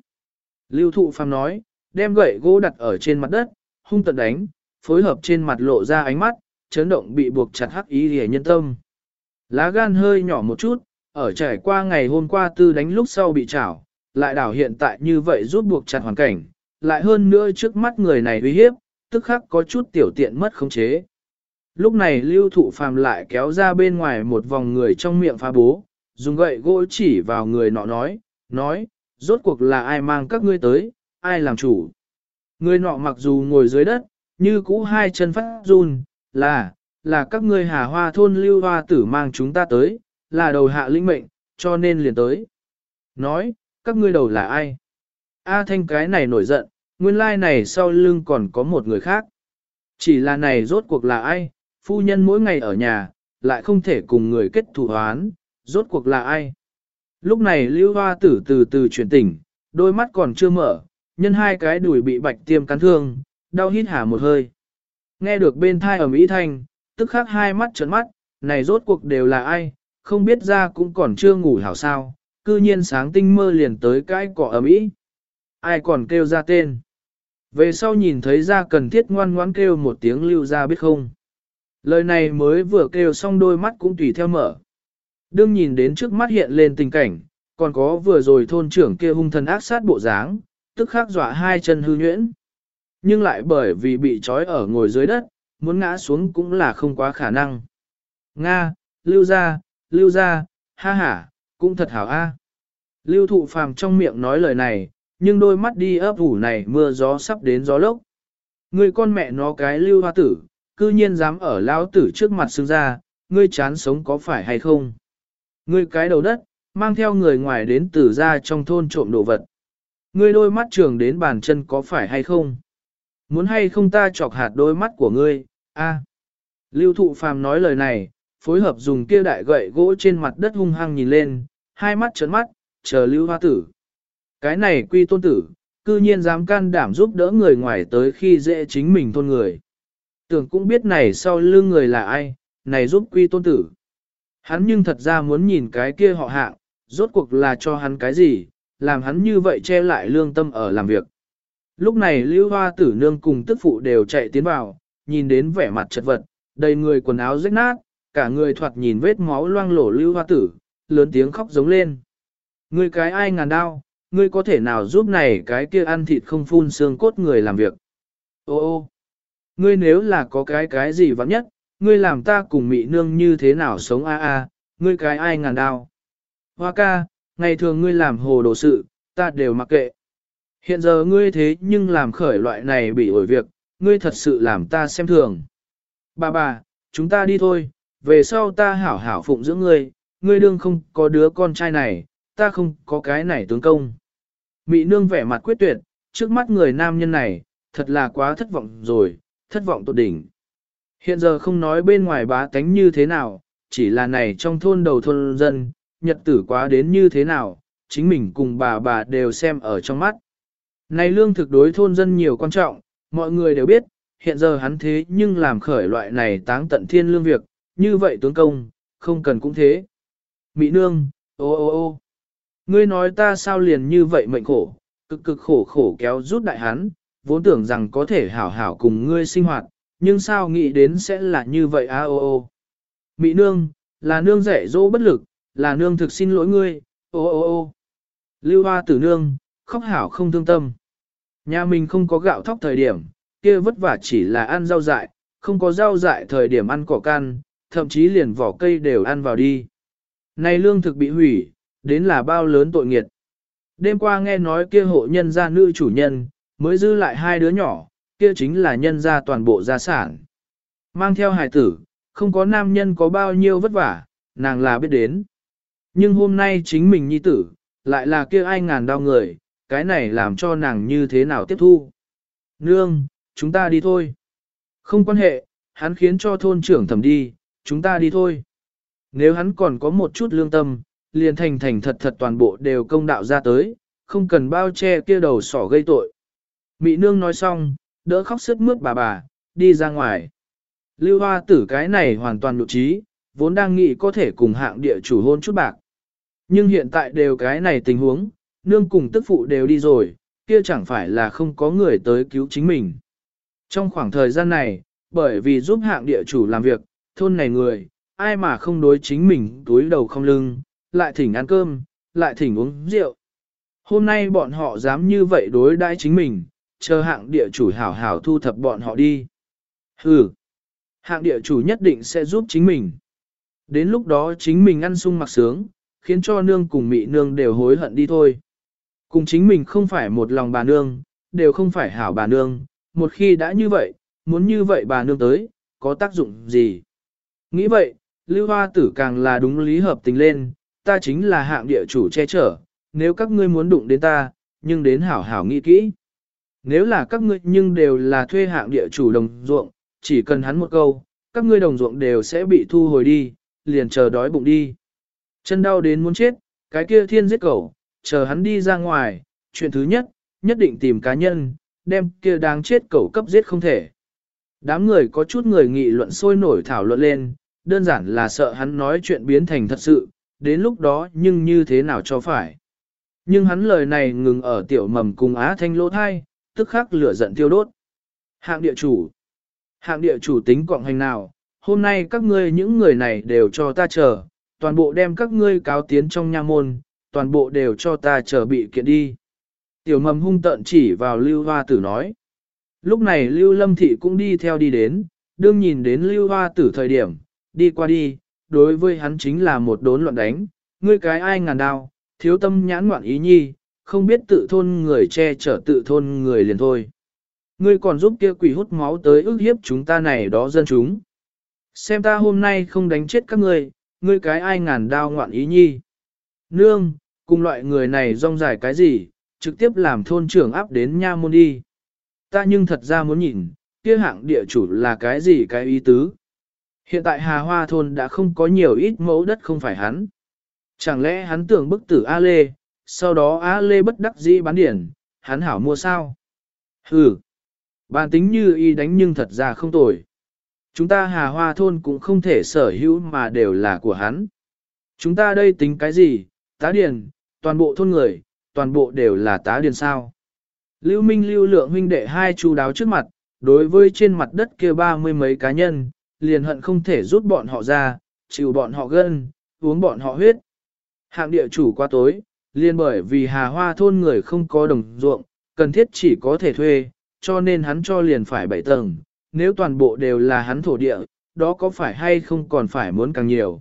[SPEAKER 1] Lưu thụ phàm nói, đem gậy gỗ đặt ở trên mặt đất, hung tận đánh, phối hợp trên mặt lộ ra ánh mắt, chấn động bị buộc chặt hắc ý hề nhân tâm. Lá gan hơi nhỏ một chút, ở trải qua ngày hôm qua tư đánh lúc sau bị chảo, lại đảo hiện tại như vậy rút buộc chặt hoàn cảnh, lại hơn nữa trước mắt người này uy hiếp, tức khắc có chút tiểu tiện mất khống chế. Lúc này lưu thụ phàm lại kéo ra bên ngoài một vòng người trong miệng phá bố, dùng gậy gỗ chỉ vào người nọ nói, nói, rốt cuộc là ai mang các ngươi tới, ai làm chủ. Người nọ mặc dù ngồi dưới đất, như cũ hai chân phát run, là, là các ngươi hà hoa thôn lưu hoa tử mang chúng ta tới, là đầu hạ linh mệnh, cho nên liền tới. Nói, các ngươi đầu là ai? A thanh cái này nổi giận, nguyên lai này sau lưng còn có một người khác. Chỉ là này rốt cuộc là ai, phu nhân mỗi ngày ở nhà, lại không thể cùng người kết thủ hoán, rốt cuộc là ai. Lúc này lưu hoa tử từ từ chuyển tỉnh, đôi mắt còn chưa mở, nhân hai cái đùi bị bạch tiêm cắn thương, đau hít hả một hơi. Nghe được bên thai ở Mỹ Thanh, tức khắc hai mắt trợn mắt, này rốt cuộc đều là ai, không biết ra cũng còn chưa ngủ hảo sao, cư nhiên sáng tinh mơ liền tới cái cỏ ở Mỹ. Ai còn kêu ra tên. Về sau nhìn thấy ra cần thiết ngoan ngoãn kêu một tiếng lưu ra biết không. Lời này mới vừa kêu xong đôi mắt cũng tùy theo mở. Đương nhìn đến trước mắt hiện lên tình cảnh, còn có vừa rồi thôn trưởng kia hung thần ác sát bộ dáng, tức khắc dọa hai chân hư nhuyễn. Nhưng lại bởi vì bị trói ở ngồi dưới đất, muốn ngã xuống cũng là không quá khả năng. Nga, lưu ra, lưu ra, ha ha, cũng thật hảo a. Lưu thụ phàm trong miệng nói lời này, nhưng đôi mắt đi ấp ủ này mưa gió sắp đến gió lốc. Người con mẹ nó cái lưu hoa tử, cư nhiên dám ở lao tử trước mặt xương ra, ngươi chán sống có phải hay không? Ngươi cái đầu đất, mang theo người ngoài đến tử ra trong thôn trộm đồ vật. Ngươi đôi mắt trường đến bàn chân có phải hay không? Muốn hay không ta chọc hạt đôi mắt của ngươi, a Lưu thụ phàm nói lời này, phối hợp dùng kia đại gậy gỗ trên mặt đất hung hăng nhìn lên, hai mắt trấn mắt, chờ lưu hoa tử. Cái này quy tôn tử, cư nhiên dám can đảm giúp đỡ người ngoài tới khi dễ chính mình thôn người. Tưởng cũng biết này sau lưng người là ai, này giúp quy tôn tử. Hắn nhưng thật ra muốn nhìn cái kia họ hạng, rốt cuộc là cho hắn cái gì, làm hắn như vậy che lại lương tâm ở làm việc. Lúc này lưu hoa tử nương cùng tức phụ đều chạy tiến vào, nhìn đến vẻ mặt chật vật, đầy người quần áo rách nát, cả người thoạt nhìn vết máu loang lổ lưu hoa tử, lớn tiếng khóc giống lên. Ngươi cái ai ngàn đau, ngươi có thể nào giúp này cái kia ăn thịt không phun xương cốt người làm việc. Ô ô, ngươi nếu là có cái cái gì vắng nhất, ngươi làm ta cùng mị nương như thế nào sống a a, ngươi cái ai ngàn đau. Hoa ca, ngày thường ngươi làm hồ đồ sự, ta đều mặc kệ. Hiện giờ ngươi thế nhưng làm khởi loại này bị ổi việc, ngươi thật sự làm ta xem thường. Bà bà, chúng ta đi thôi, về sau ta hảo hảo phụng dưỡng ngươi, ngươi đương không có đứa con trai này, ta không có cái này tướng công. Mị nương vẻ mặt quyết tuyệt, trước mắt người nam nhân này, thật là quá thất vọng rồi, thất vọng tột đỉnh. Hiện giờ không nói bên ngoài bá tánh như thế nào, chỉ là này trong thôn đầu thôn dân, nhật tử quá đến như thế nào, chính mình cùng bà bà đều xem ở trong mắt. Này lương thực đối thôn dân nhiều quan trọng, mọi người đều biết, hiện giờ hắn thế nhưng làm khởi loại này táng tận thiên lương việc, như vậy tướng công, không cần cũng thế. Mỹ nương, ô ô ô ngươi nói ta sao liền như vậy mệnh khổ, cực cực khổ khổ kéo rút đại hắn, vốn tưởng rằng có thể hảo hảo cùng ngươi sinh hoạt, nhưng sao nghĩ đến sẽ là như vậy a ô ô. Mỹ nương, là nương rẻ dỗ bất lực, là nương thực xin lỗi ngươi, ô ô ô. Lưu hoa tử nương, khóc hảo không thương tâm. Nhà mình không có gạo thóc thời điểm, kia vất vả chỉ là ăn rau dại, không có rau dại thời điểm ăn cỏ can, thậm chí liền vỏ cây đều ăn vào đi. Này lương thực bị hủy, đến là bao lớn tội nghiệt. Đêm qua nghe nói kia hộ nhân gia nữ chủ nhân, mới dư lại hai đứa nhỏ, kia chính là nhân gia toàn bộ gia sản. Mang theo hài tử, không có nam nhân có bao nhiêu vất vả, nàng là biết đến. Nhưng hôm nay chính mình nhi tử, lại là kia ai ngàn đau người, cái này làm cho nàng như thế nào tiếp thu. Nương, chúng ta đi thôi. Không quan hệ, hắn khiến cho thôn trưởng thẩm đi, chúng ta đi thôi. Nếu hắn còn có một chút lương tâm, liền thành thành thật thật toàn bộ đều công đạo ra tới, không cần bao che kia đầu sỏ gây tội. Mị nương nói xong, đỡ khóc sức mướt bà bà, đi ra ngoài. Lưu hoa tử cái này hoàn toàn nụ trí, vốn đang nghĩ có thể cùng hạng địa chủ hôn chút bạc. Nhưng hiện tại đều cái này tình huống, nương cùng tức phụ đều đi rồi, kia chẳng phải là không có người tới cứu chính mình. Trong khoảng thời gian này, bởi vì giúp hạng địa chủ làm việc, thôn này người, ai mà không đối chính mình túi đầu không lưng, lại thỉnh ăn cơm, lại thỉnh uống rượu. Hôm nay bọn họ dám như vậy đối đãi chính mình, chờ hạng địa chủ hảo hảo thu thập bọn họ đi. Hừ, hạng địa chủ nhất định sẽ giúp chính mình. Đến lúc đó chính mình ăn sung mặc sướng, khiến cho nương cùng mị nương đều hối hận đi thôi. Cùng chính mình không phải một lòng bà nương, đều không phải hảo bà nương, một khi đã như vậy, muốn như vậy bà nương tới, có tác dụng gì? Nghĩ vậy, lưu hoa tử càng là đúng lý hợp tình lên, ta chính là hạng địa chủ che chở, nếu các ngươi muốn đụng đến ta, nhưng đến hảo hảo nghĩ kỹ. Nếu là các ngươi nhưng đều là thuê hạng địa chủ đồng ruộng, chỉ cần hắn một câu, các ngươi đồng ruộng đều sẽ bị thu hồi đi, liền chờ đói bụng đi. Chân đau đến muốn chết, cái kia thiên giết cẩu, chờ hắn đi ra ngoài, chuyện thứ nhất, nhất định tìm cá nhân, đem kia đáng chết cẩu cấp giết không thể. Đám người có chút người nghị luận sôi nổi thảo luận lên, đơn giản là sợ hắn nói chuyện biến thành thật sự, đến lúc đó nhưng như thế nào cho phải. Nhưng hắn lời này ngừng ở tiểu mầm cùng Á Thanh lỗ thai, tức khắc lửa giận tiêu đốt. Hạng địa chủ. Hạng địa chủ tính quọng hành nào, hôm nay các ngươi những người này đều cho ta chờ, toàn bộ đem các ngươi cáo tiến trong nha môn, toàn bộ đều cho ta chờ bị kiện đi. Tiểu mầm hung tận chỉ vào lưu hoa tử nói. Lúc này lưu lâm thị cũng đi theo đi đến, đương nhìn đến lưu hoa tử thời điểm, đi qua đi, đối với hắn chính là một đốn loạn đánh, ngươi cái ai ngàn đao, thiếu tâm nhãn ngoạn ý nhi, không biết tự thôn người che chở tự thôn người liền thôi. Ngươi còn giúp kia quỷ hút máu tới ức hiếp chúng ta này đó dân chúng. Xem ta hôm nay không đánh chết các ngươi, ngươi cái ai ngàn đao ngoạn ý nhi. Nương, cùng loại người này rong dài cái gì, trực tiếp làm thôn trưởng áp đến nha môn đi. Ta nhưng thật ra muốn nhìn, kia hạng địa chủ là cái gì cái ý tứ. Hiện tại Hà Hoa thôn đã không có nhiều ít mẫu đất không phải hắn. Chẳng lẽ hắn tưởng bức tử A Lê, sau đó A Lê bất đắc dĩ bán điển, hắn hảo mua sao? Hừ, bản tính như y đánh nhưng thật ra không tồi. Chúng ta Hà Hoa thôn cũng không thể sở hữu mà đều là của hắn. Chúng ta đây tính cái gì, tá điền, toàn bộ thôn người, toàn bộ đều là tá điền sao. Lưu Minh lưu lượng huynh đệ hai chú đáo trước mặt, đối với trên mặt đất kia ba mươi mấy cá nhân, liền hận không thể rút bọn họ ra, chịu bọn họ gân, uống bọn họ huyết. Hạng địa chủ qua tối, liền bởi vì hà hoa thôn người không có đồng ruộng, cần thiết chỉ có thể thuê, cho nên hắn cho liền phải bảy tầng, nếu toàn bộ đều là hắn thổ địa, đó có phải hay không còn phải muốn càng nhiều.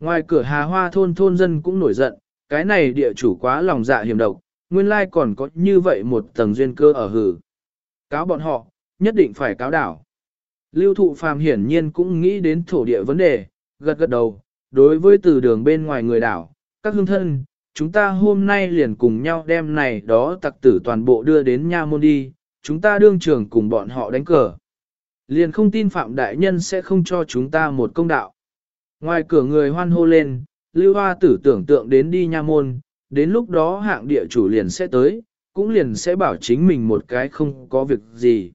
[SPEAKER 1] Ngoài cửa hà hoa thôn thôn dân cũng nổi giận, cái này địa chủ quá lòng dạ hiểm độc, nguyên lai còn có như vậy một tầng duyên cơ ở hử. Cáo bọn họ, nhất định phải cáo đảo. Lưu thụ phàm hiển nhiên cũng nghĩ đến thổ địa vấn đề, gật gật đầu, đối với từ đường bên ngoài người đảo, các hương thân, chúng ta hôm nay liền cùng nhau đem này đó tặc tử toàn bộ đưa đến nha môn đi, chúng ta đương trường cùng bọn họ đánh cờ. Liền không tin Phạm Đại Nhân sẽ không cho chúng ta một công đạo. Ngoài cửa người hoan hô lên, Lưu Hoa tử tưởng tượng đến đi nha môn, đến lúc đó hạng địa chủ liền sẽ tới, cũng liền sẽ bảo chính mình một cái không có việc gì.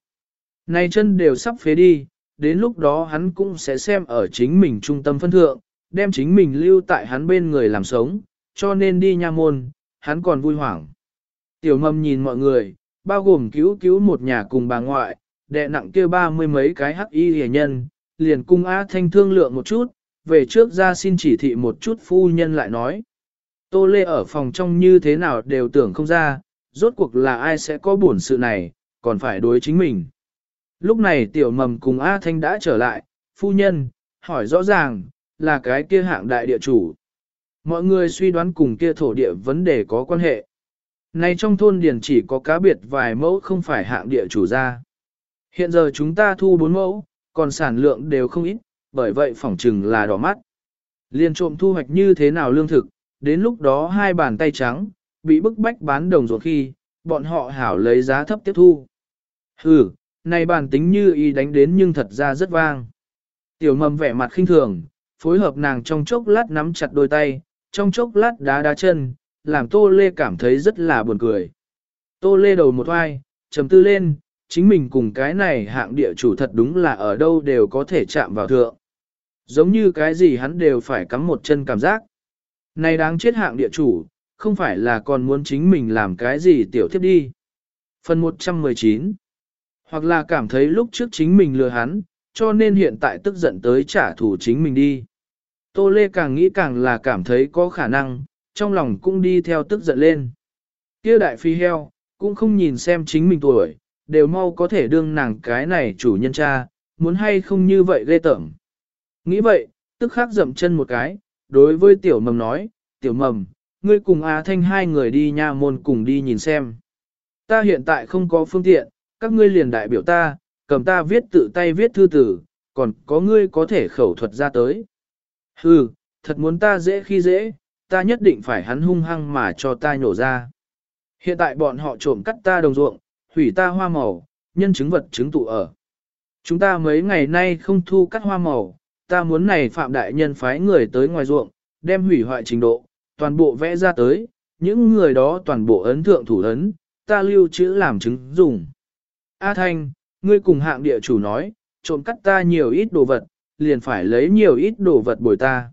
[SPEAKER 1] Này chân đều sắp phế đi, đến lúc đó hắn cũng sẽ xem ở chính mình trung tâm phân thượng, đem chính mình lưu tại hắn bên người làm sống, cho nên đi nha môn, hắn còn vui hoảng. Tiểu mầm nhìn mọi người, bao gồm cứu cứu một nhà cùng bà ngoại, đệ nặng kia ba mươi mấy cái hắc y hề nhân, liền cung A Thanh thương lượng một chút, về trước ra xin chỉ thị một chút phu nhân lại nói. Tô Lê ở phòng trong như thế nào đều tưởng không ra, rốt cuộc là ai sẽ có buồn sự này, còn phải đối chính mình. Lúc này tiểu mầm cùng A Thanh đã trở lại, phu nhân, hỏi rõ ràng, là cái kia hạng đại địa chủ. Mọi người suy đoán cùng kia thổ địa vấn đề có quan hệ. Này trong thôn điền chỉ có cá biệt vài mẫu không phải hạng địa chủ ra. Hiện giờ chúng ta thu 4 mẫu, còn sản lượng đều không ít, bởi vậy phỏng chừng là đỏ mắt. Liên trộm thu hoạch như thế nào lương thực, đến lúc đó hai bàn tay trắng, bị bức bách bán đồng ruộng khi, bọn họ hảo lấy giá thấp tiếp thu. Hừ, này bản tính như y đánh đến nhưng thật ra rất vang. Tiểu mầm vẻ mặt khinh thường, phối hợp nàng trong chốc lát nắm chặt đôi tay, trong chốc lát đá đá chân, làm Tô Lê cảm thấy rất là buồn cười. Tô Lê đầu một oai, trầm tư lên, chính mình cùng cái này hạng địa chủ thật đúng là ở đâu đều có thể chạm vào thượng. Giống như cái gì hắn đều phải cắm một chân cảm giác. Này đáng chết hạng địa chủ, không phải là còn muốn chính mình làm cái gì tiểu thiếp đi. Phần 119 hoặc là cảm thấy lúc trước chính mình lừa hắn, cho nên hiện tại tức giận tới trả thù chính mình đi. Tô Lê càng nghĩ càng là cảm thấy có khả năng, trong lòng cũng đi theo tức giận lên. Kia đại phi heo, cũng không nhìn xem chính mình tuổi, đều mau có thể đương nàng cái này chủ nhân cha, muốn hay không như vậy ghê tởm. Nghĩ vậy, tức khắc dậm chân một cái, đối với tiểu mầm nói, tiểu mầm, ngươi cùng Á Thanh hai người đi nha môn cùng đi nhìn xem. Ta hiện tại không có phương tiện, các ngươi liền đại biểu ta, cầm ta viết tự tay viết thư tử, còn có ngươi có thể khẩu thuật ra tới. Hừ, thật muốn ta dễ khi dễ, ta nhất định phải hắn hung hăng mà cho ta nhổ ra. Hiện tại bọn họ trộm cắt ta đồng ruộng, hủy ta hoa màu, nhân chứng vật chứng tụ ở. Chúng ta mấy ngày nay không thu cắt hoa màu, ta muốn này phạm đại nhân phái người tới ngoài ruộng, đem hủy hoại trình độ, toàn bộ vẽ ra tới, những người đó toàn bộ ấn thượng thủ ấn, ta lưu trữ làm chứng dùng. A Thanh, ngươi cùng hạng địa chủ nói, trộm cắt ta nhiều ít đồ vật, liền phải lấy nhiều ít đồ vật bồi ta.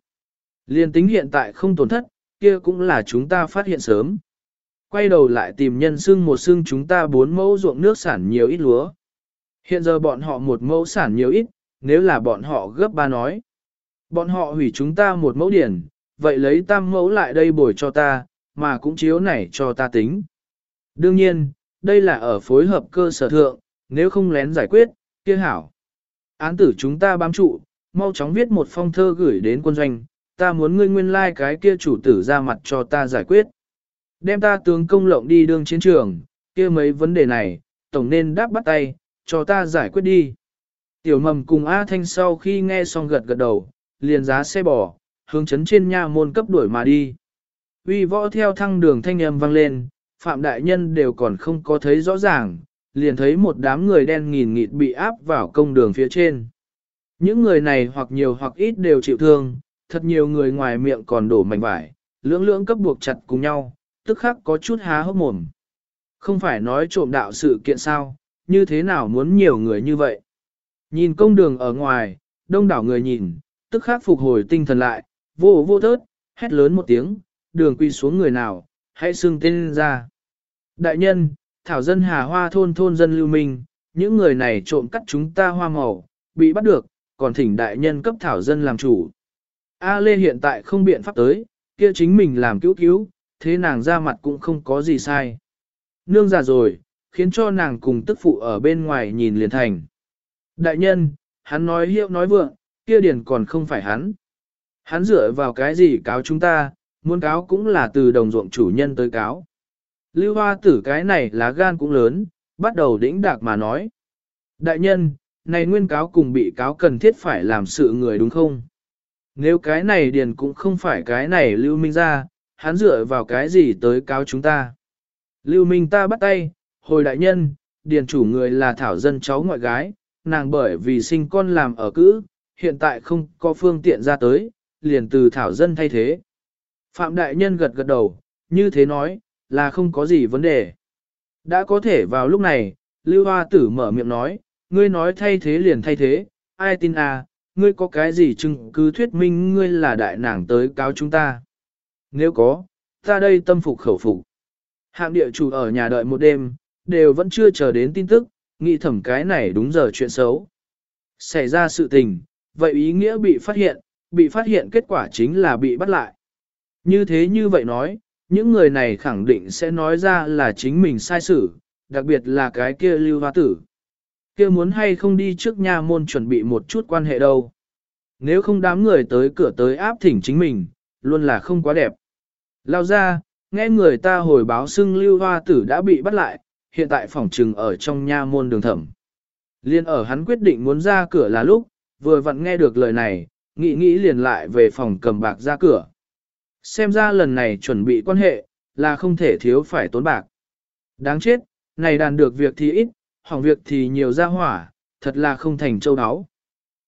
[SPEAKER 1] Liền tính hiện tại không tổn thất, kia cũng là chúng ta phát hiện sớm. Quay đầu lại tìm nhân xương một xương chúng ta bốn mẫu ruộng nước sản nhiều ít lúa. Hiện giờ bọn họ một mẫu sản nhiều ít, nếu là bọn họ gấp ba nói. Bọn họ hủy chúng ta một mẫu điển, vậy lấy tam mẫu lại đây bồi cho ta, mà cũng chiếu này cho ta tính. Đương nhiên, đây là ở phối hợp cơ sở thượng, nếu không lén giải quyết, kia hảo. Án tử chúng ta bám trụ, mau chóng viết một phong thơ gửi đến quân doanh, ta muốn ngươi nguyên lai like cái kia chủ tử ra mặt cho ta giải quyết. Đem ta tướng công lộng đi đương chiến trường, kia mấy vấn đề này, tổng nên đáp bắt tay, cho ta giải quyết đi. Tiểu mầm cùng A Thanh sau khi nghe xong gật gật đầu, liền giá xe bò, hướng chấn trên nha môn cấp đuổi mà đi. Uy võ theo thăng đường thanh âm vang lên, phạm đại nhân đều còn không có thấy rõ ràng, liền thấy một đám người đen nghìn nghịt bị áp vào công đường phía trên. Những người này hoặc nhiều hoặc ít đều chịu thương, thật nhiều người ngoài miệng còn đổ mảnh vải, lưỡng lưỡng cấp buộc chặt cùng nhau, tức khắc có chút há hốc mồm. Không phải nói trộm đạo sự kiện sao, như thế nào muốn nhiều người như vậy. Nhìn công đường ở ngoài, đông đảo người nhìn, tức khắc phục hồi tinh thần lại, vô vô thớt, hét lớn một tiếng, đường quy xuống người nào, hãy xưng tên ra. Đại nhân, thảo dân hà hoa thôn thôn dân lưu minh, những người này trộm cắt chúng ta hoa màu, bị bắt được, còn thỉnh đại nhân cấp thảo dân làm chủ. A Lê hiện tại không biện pháp tới, kia chính mình làm cứu cứu, thế nàng ra mặt cũng không có gì sai. Nương già rồi, khiến cho nàng cùng tức phụ ở bên ngoài nhìn liền thành. Đại nhân, hắn nói hiệu nói vượng, kia điển còn không phải hắn. Hắn dựa vào cái gì cáo chúng ta, muốn cáo cũng là từ đồng ruộng chủ nhân tới cáo. Lưu hoa tử cái này lá gan cũng lớn, bắt đầu đĩnh đạc mà nói. Đại nhân, này nguyên cáo cùng bị cáo cần thiết phải làm sự người đúng không? Nếu cái này điền cũng không phải cái này lưu minh ra, hắn dựa vào cái gì tới cáo chúng ta? Lưu minh ta bắt tay, hồi đại nhân, điền chủ người là thảo dân cháu ngoại gái, nàng bởi vì sinh con làm ở cữ, hiện tại không có phương tiện ra tới, liền từ thảo dân thay thế. Phạm đại nhân gật gật đầu, như thế nói, là không có gì vấn đề. Đã có thể vào lúc này, Lưu Hoa Tử mở miệng nói, ngươi nói thay thế liền thay thế, ai tin à, ngươi có cái gì chứng cứ thuyết minh ngươi là đại nàng tới cáo chúng ta. Nếu có, ta đây tâm phục khẩu phục. Hạng địa chủ ở nhà đợi một đêm, đều vẫn chưa chờ đến tin tức, nghĩ thẩm cái này đúng giờ chuyện xấu. Xảy ra sự tình, vậy ý nghĩa bị phát hiện, bị phát hiện kết quả chính là bị bắt lại. Như thế như vậy nói, những người này khẳng định sẽ nói ra là chính mình sai xử, đặc biệt là cái kia lưu hoa tử. kia muốn hay không đi trước nha môn chuẩn bị một chút quan hệ đâu. Nếu không đám người tới cửa tới áp thỉnh chính mình, luôn là không quá đẹp. Lao ra, nghe người ta hồi báo xưng lưu hoa tử đã bị bắt lại, hiện tại phòng trừng ở trong nha môn đường thẩm. Liên ở hắn quyết định muốn ra cửa là lúc, vừa vặn nghe được lời này, nghĩ nghĩ liền lại về phòng cầm bạc ra cửa. Xem ra lần này chuẩn bị quan hệ, là không thể thiếu phải tốn bạc. Đáng chết, này đàn được việc thì ít, hỏng việc thì nhiều ra hỏa, thật là không thành châu áo.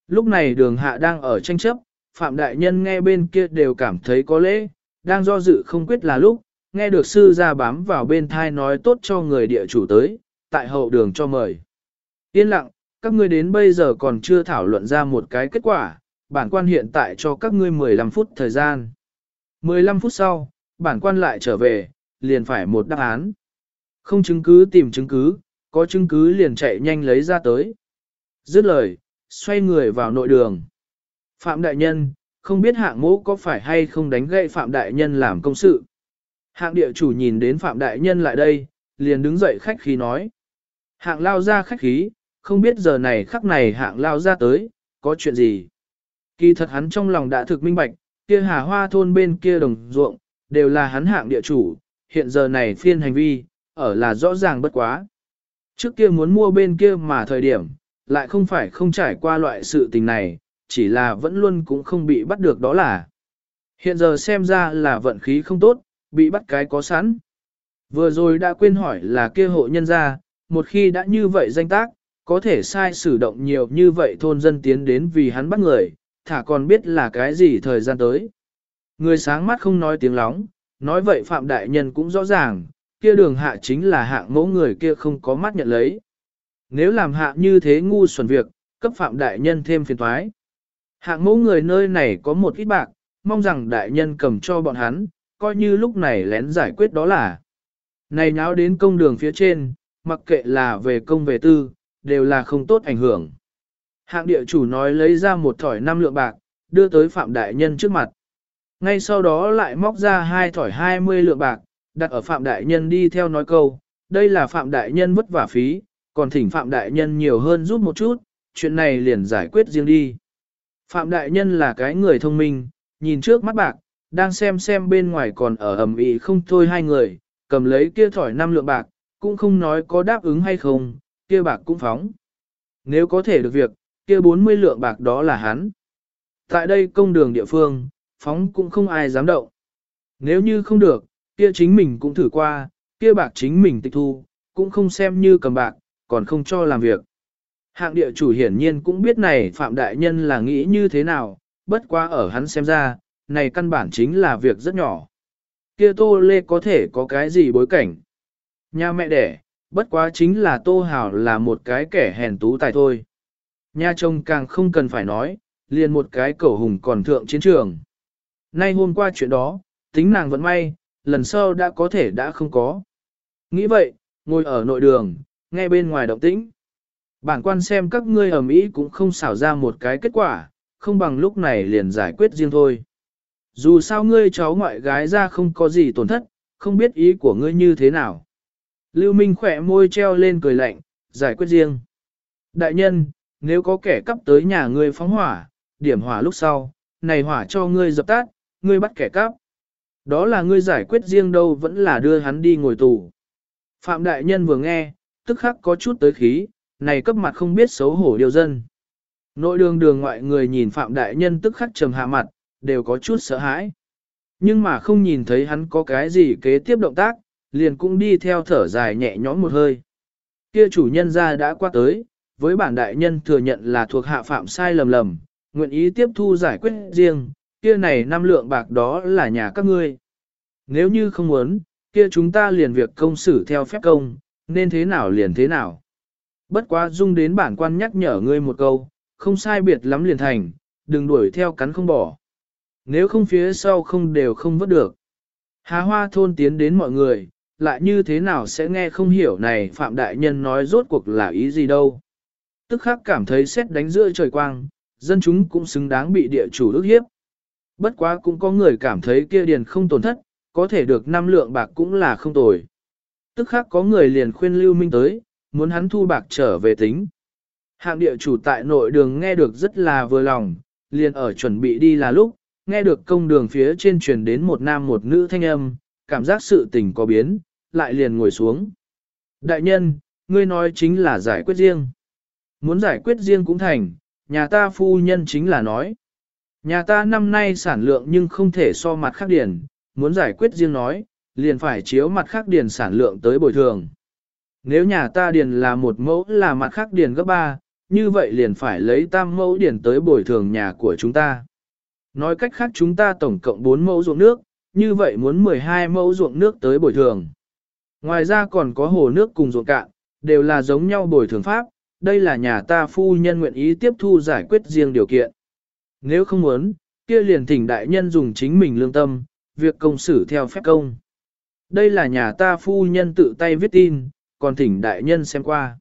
[SPEAKER 1] Lúc này đường hạ đang ở tranh chấp, Phạm Đại Nhân nghe bên kia đều cảm thấy có lễ, đang do dự không quyết là lúc, nghe được sư ra bám vào bên thai nói tốt cho người địa chủ tới, tại hậu đường cho mời. Yên lặng, các ngươi đến bây giờ còn chưa thảo luận ra một cái kết quả, bản quan hiện tại cho các ngươi 15 phút thời gian. 15 phút sau, bản quan lại trở về, liền phải một đáp án. Không chứng cứ tìm chứng cứ, có chứng cứ liền chạy nhanh lấy ra tới. Dứt lời, xoay người vào nội đường. Phạm Đại Nhân, không biết hạng mẫu có phải hay không đánh gậy Phạm Đại Nhân làm công sự. Hạng địa chủ nhìn đến Phạm Đại Nhân lại đây, liền đứng dậy khách khí nói. Hạng lao ra khách khí, không biết giờ này khắc này hạng lao ra tới, có chuyện gì. Kỳ thật hắn trong lòng đã thực minh bạch, kia hà hoa thôn bên kia đồng ruộng, đều là hắn hạng địa chủ, hiện giờ này phiên hành vi, ở là rõ ràng bất quá. Trước kia muốn mua bên kia mà thời điểm, lại không phải không trải qua loại sự tình này, chỉ là vẫn luôn cũng không bị bắt được đó là. Hiện giờ xem ra là vận khí không tốt, bị bắt cái có sẵn. Vừa rồi đã quên hỏi là kia hộ nhân ra, một khi đã như vậy danh tác, có thể sai sử động nhiều như vậy thôn dân tiến đến vì hắn bắt người, thả còn biết là cái gì thời gian tới. Người sáng mắt không nói tiếng lóng, nói vậy Phạm Đại Nhân cũng rõ ràng, kia đường hạ chính là hạng mẫu người kia không có mắt nhận lấy. Nếu làm hạ như thế ngu xuẩn việc, cấp Phạm Đại Nhân thêm phiền thoái. Hạng mẫu người nơi này có một ít bạc, mong rằng Đại Nhân cầm cho bọn hắn, coi như lúc này lén giải quyết đó là. Này nháo đến công đường phía trên, mặc kệ là về công về tư, đều là không tốt ảnh hưởng. Hạng địa chủ nói lấy ra một thỏi năm lượng bạc, đưa tới Phạm Đại Nhân trước mặt. Ngay sau đó lại móc ra hai thỏi hai mươi lượng bạc, đặt ở Phạm Đại Nhân đi theo nói câu, đây là Phạm Đại Nhân vất vả phí, còn thỉnh Phạm Đại Nhân nhiều hơn giúp một chút, chuyện này liền giải quyết riêng đi. Phạm Đại Nhân là cái người thông minh, nhìn trước mắt bạc, đang xem xem bên ngoài còn ở ẩm ĩ không thôi hai người, cầm lấy kia thỏi năm lượng bạc, cũng không nói có đáp ứng hay không, kia bạc cũng phóng. Nếu có thể được việc, kia 40 lượng bạc đó là hắn. Tại đây công đường địa phương, phóng cũng không ai dám động. Nếu như không được, kia chính mình cũng thử qua, kia bạc chính mình tịch thu, cũng không xem như cầm bạc, còn không cho làm việc. Hạng địa chủ hiển nhiên cũng biết này Phạm Đại Nhân là nghĩ như thế nào, bất quá ở hắn xem ra, này căn bản chính là việc rất nhỏ. Kia Tô Lê có thể có cái gì bối cảnh? Nhà mẹ đẻ, bất quá chính là Tô Hảo là một cái kẻ hèn tú tài thôi. Nhà chồng càng không cần phải nói, liền một cái cẩu hùng còn thượng chiến trường. Nay hôm qua chuyện đó, tính nàng vẫn may, lần sau đã có thể đã không có. Nghĩ vậy, ngồi ở nội đường, nghe bên ngoài động tĩnh. Bản quan xem các ngươi ở Mỹ cũng không xảo ra một cái kết quả, không bằng lúc này liền giải quyết riêng thôi. Dù sao ngươi cháu ngoại gái ra không có gì tổn thất, không biết ý của ngươi như thế nào. Lưu Minh khỏe môi treo lên cười lạnh, giải quyết riêng. Đại nhân, nếu có kẻ cắp tới nhà ngươi phóng hỏa, điểm hỏa lúc sau, này hỏa cho ngươi dập tắt, ngươi bắt kẻ cắp. Đó là ngươi giải quyết riêng đâu vẫn là đưa hắn đi ngồi tù. Phạm đại nhân vừa nghe, tức khắc có chút tới khí, này cấp mặt không biết xấu hổ điều dân. Nội đường đường ngoại người nhìn Phạm đại nhân tức khắc trầm hạ mặt, đều có chút sợ hãi. Nhưng mà không nhìn thấy hắn có cái gì kế tiếp động tác, liền cũng đi theo thở dài nhẹ nhõm một hơi. Kia chủ nhân ra đã qua tới, với bản đại nhân thừa nhận là thuộc hạ phạm sai lầm lầm, nguyện ý tiếp thu giải quyết riêng, kia này năm lượng bạc đó là nhà các ngươi. Nếu như không muốn, kia chúng ta liền việc công xử theo phép công, nên thế nào liền thế nào. Bất quá dung đến bản quan nhắc nhở ngươi một câu, không sai biệt lắm liền thành, đừng đuổi theo cắn không bỏ. Nếu không phía sau không đều không vớt được. Hà hoa thôn tiến đến mọi người, lại như thế nào sẽ nghe không hiểu này Phạm Đại Nhân nói rốt cuộc là ý gì đâu. Tức khắc cảm thấy xét đánh giữa trời quang, dân chúng cũng xứng đáng bị địa chủ ức hiếp. Bất quá cũng có người cảm thấy kia điền không tổn thất, có thể được năm lượng bạc cũng là không tồi. Tức khắc có người liền khuyên Lưu Minh tới, muốn hắn thu bạc trở về tính. Hạng địa chủ tại nội đường nghe được rất là vừa lòng, liền ở chuẩn bị đi là lúc, nghe được công đường phía trên truyền đến một nam một nữ thanh âm, cảm giác sự tình có biến, lại liền ngồi xuống. Đại nhân, ngươi nói chính là giải quyết riêng. Muốn giải quyết riêng cũng thành, nhà ta phu nhân chính là nói. Nhà ta năm nay sản lượng nhưng không thể so mặt khác điển, muốn giải quyết riêng nói, liền phải chiếu mặt khác điển sản lượng tới bồi thường. Nếu nhà ta điền là một mẫu là mặt khác điền gấp ba, như vậy liền phải lấy tam mẫu điền tới bồi thường nhà của chúng ta. Nói cách khác chúng ta tổng cộng 4 mẫu ruộng nước, như vậy muốn 12 mẫu ruộng nước tới bồi thường. Ngoài ra còn có hồ nước cùng ruộng cạn, đều là giống nhau bồi thường pháp, đây là nhà ta phu nhân nguyện ý tiếp thu giải quyết riêng điều kiện. Nếu không muốn, kia liền thỉnh đại nhân dùng chính mình lương tâm, việc công xử theo phép công. Đây là nhà ta phu nhân tự tay viết tin, còn thỉnh đại nhân xem qua.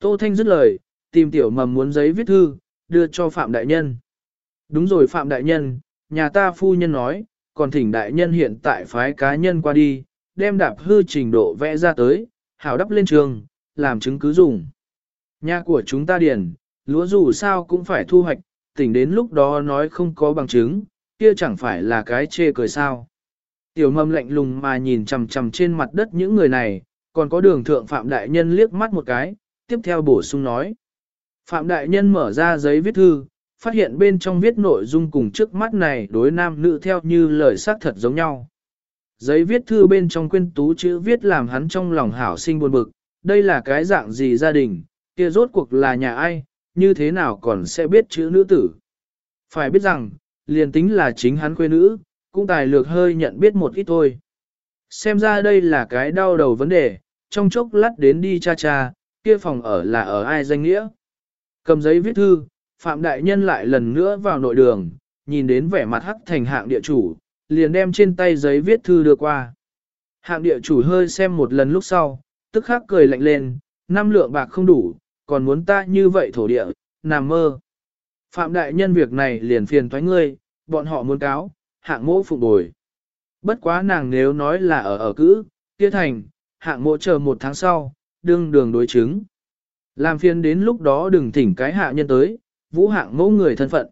[SPEAKER 1] Tô Thanh dứt lời, tìm tiểu mầm muốn giấy viết thư, đưa cho Phạm Đại Nhân. Đúng rồi Phạm Đại Nhân, nhà ta phu nhân nói, còn thỉnh Đại Nhân hiện tại phái cá nhân qua đi, đem đạp hư trình độ vẽ ra tới, hảo đắp lên trường, làm chứng cứ dùng. Nhà của chúng ta điền, lúa dù sao cũng phải thu hoạch, tỉnh đến lúc đó nói không có bằng chứng, kia chẳng phải là cái chê cười sao. Tiểu mầm lạnh lùng mà nhìn chằm chằm trên mặt đất những người này, còn có đường thượng Phạm Đại Nhân liếc mắt một cái, tiếp theo bổ sung nói. Phạm Đại Nhân mở ra giấy viết thư, phát hiện bên trong viết nội dung cùng trước mắt này đối nam nữ theo như lời xác thật giống nhau. Giấy viết thư bên trong quyên tú chữ viết làm hắn trong lòng hảo sinh buồn bực, đây là cái dạng gì gia đình, kia rốt cuộc là nhà ai, như thế nào còn sẽ biết chữ nữ tử. Phải biết rằng, liền tính là chính hắn quê nữ, cũng tài lược hơi nhận biết một ít thôi. Xem ra đây là cái đau đầu vấn đề, trong chốc lát đến đi cha cha, kia phòng ở là ở ai danh nghĩa. Cầm giấy viết thư, Phạm Đại Nhân lại lần nữa vào nội đường, nhìn đến vẻ mặt hắc thành hạng địa chủ, liền đem trên tay giấy viết thư đưa qua. Hạng địa chủ hơi xem một lần lúc sau, tức khắc cười lạnh lên, năm lượng bạc không đủ, còn muốn ta như vậy thổ địa, nằm mơ. Phạm Đại Nhân việc này liền phiền thoái ngươi, bọn họ muốn cáo, hạng mỗ phục bồi. Bất quá nàng nếu nói là ở ở cữ, kia thành, hạng mộ chờ một tháng sau, đương đường đối chứng. Làm phiền đến lúc đó đừng thỉnh cái hạ nhân tới, vũ hạng mẫu người thân phận.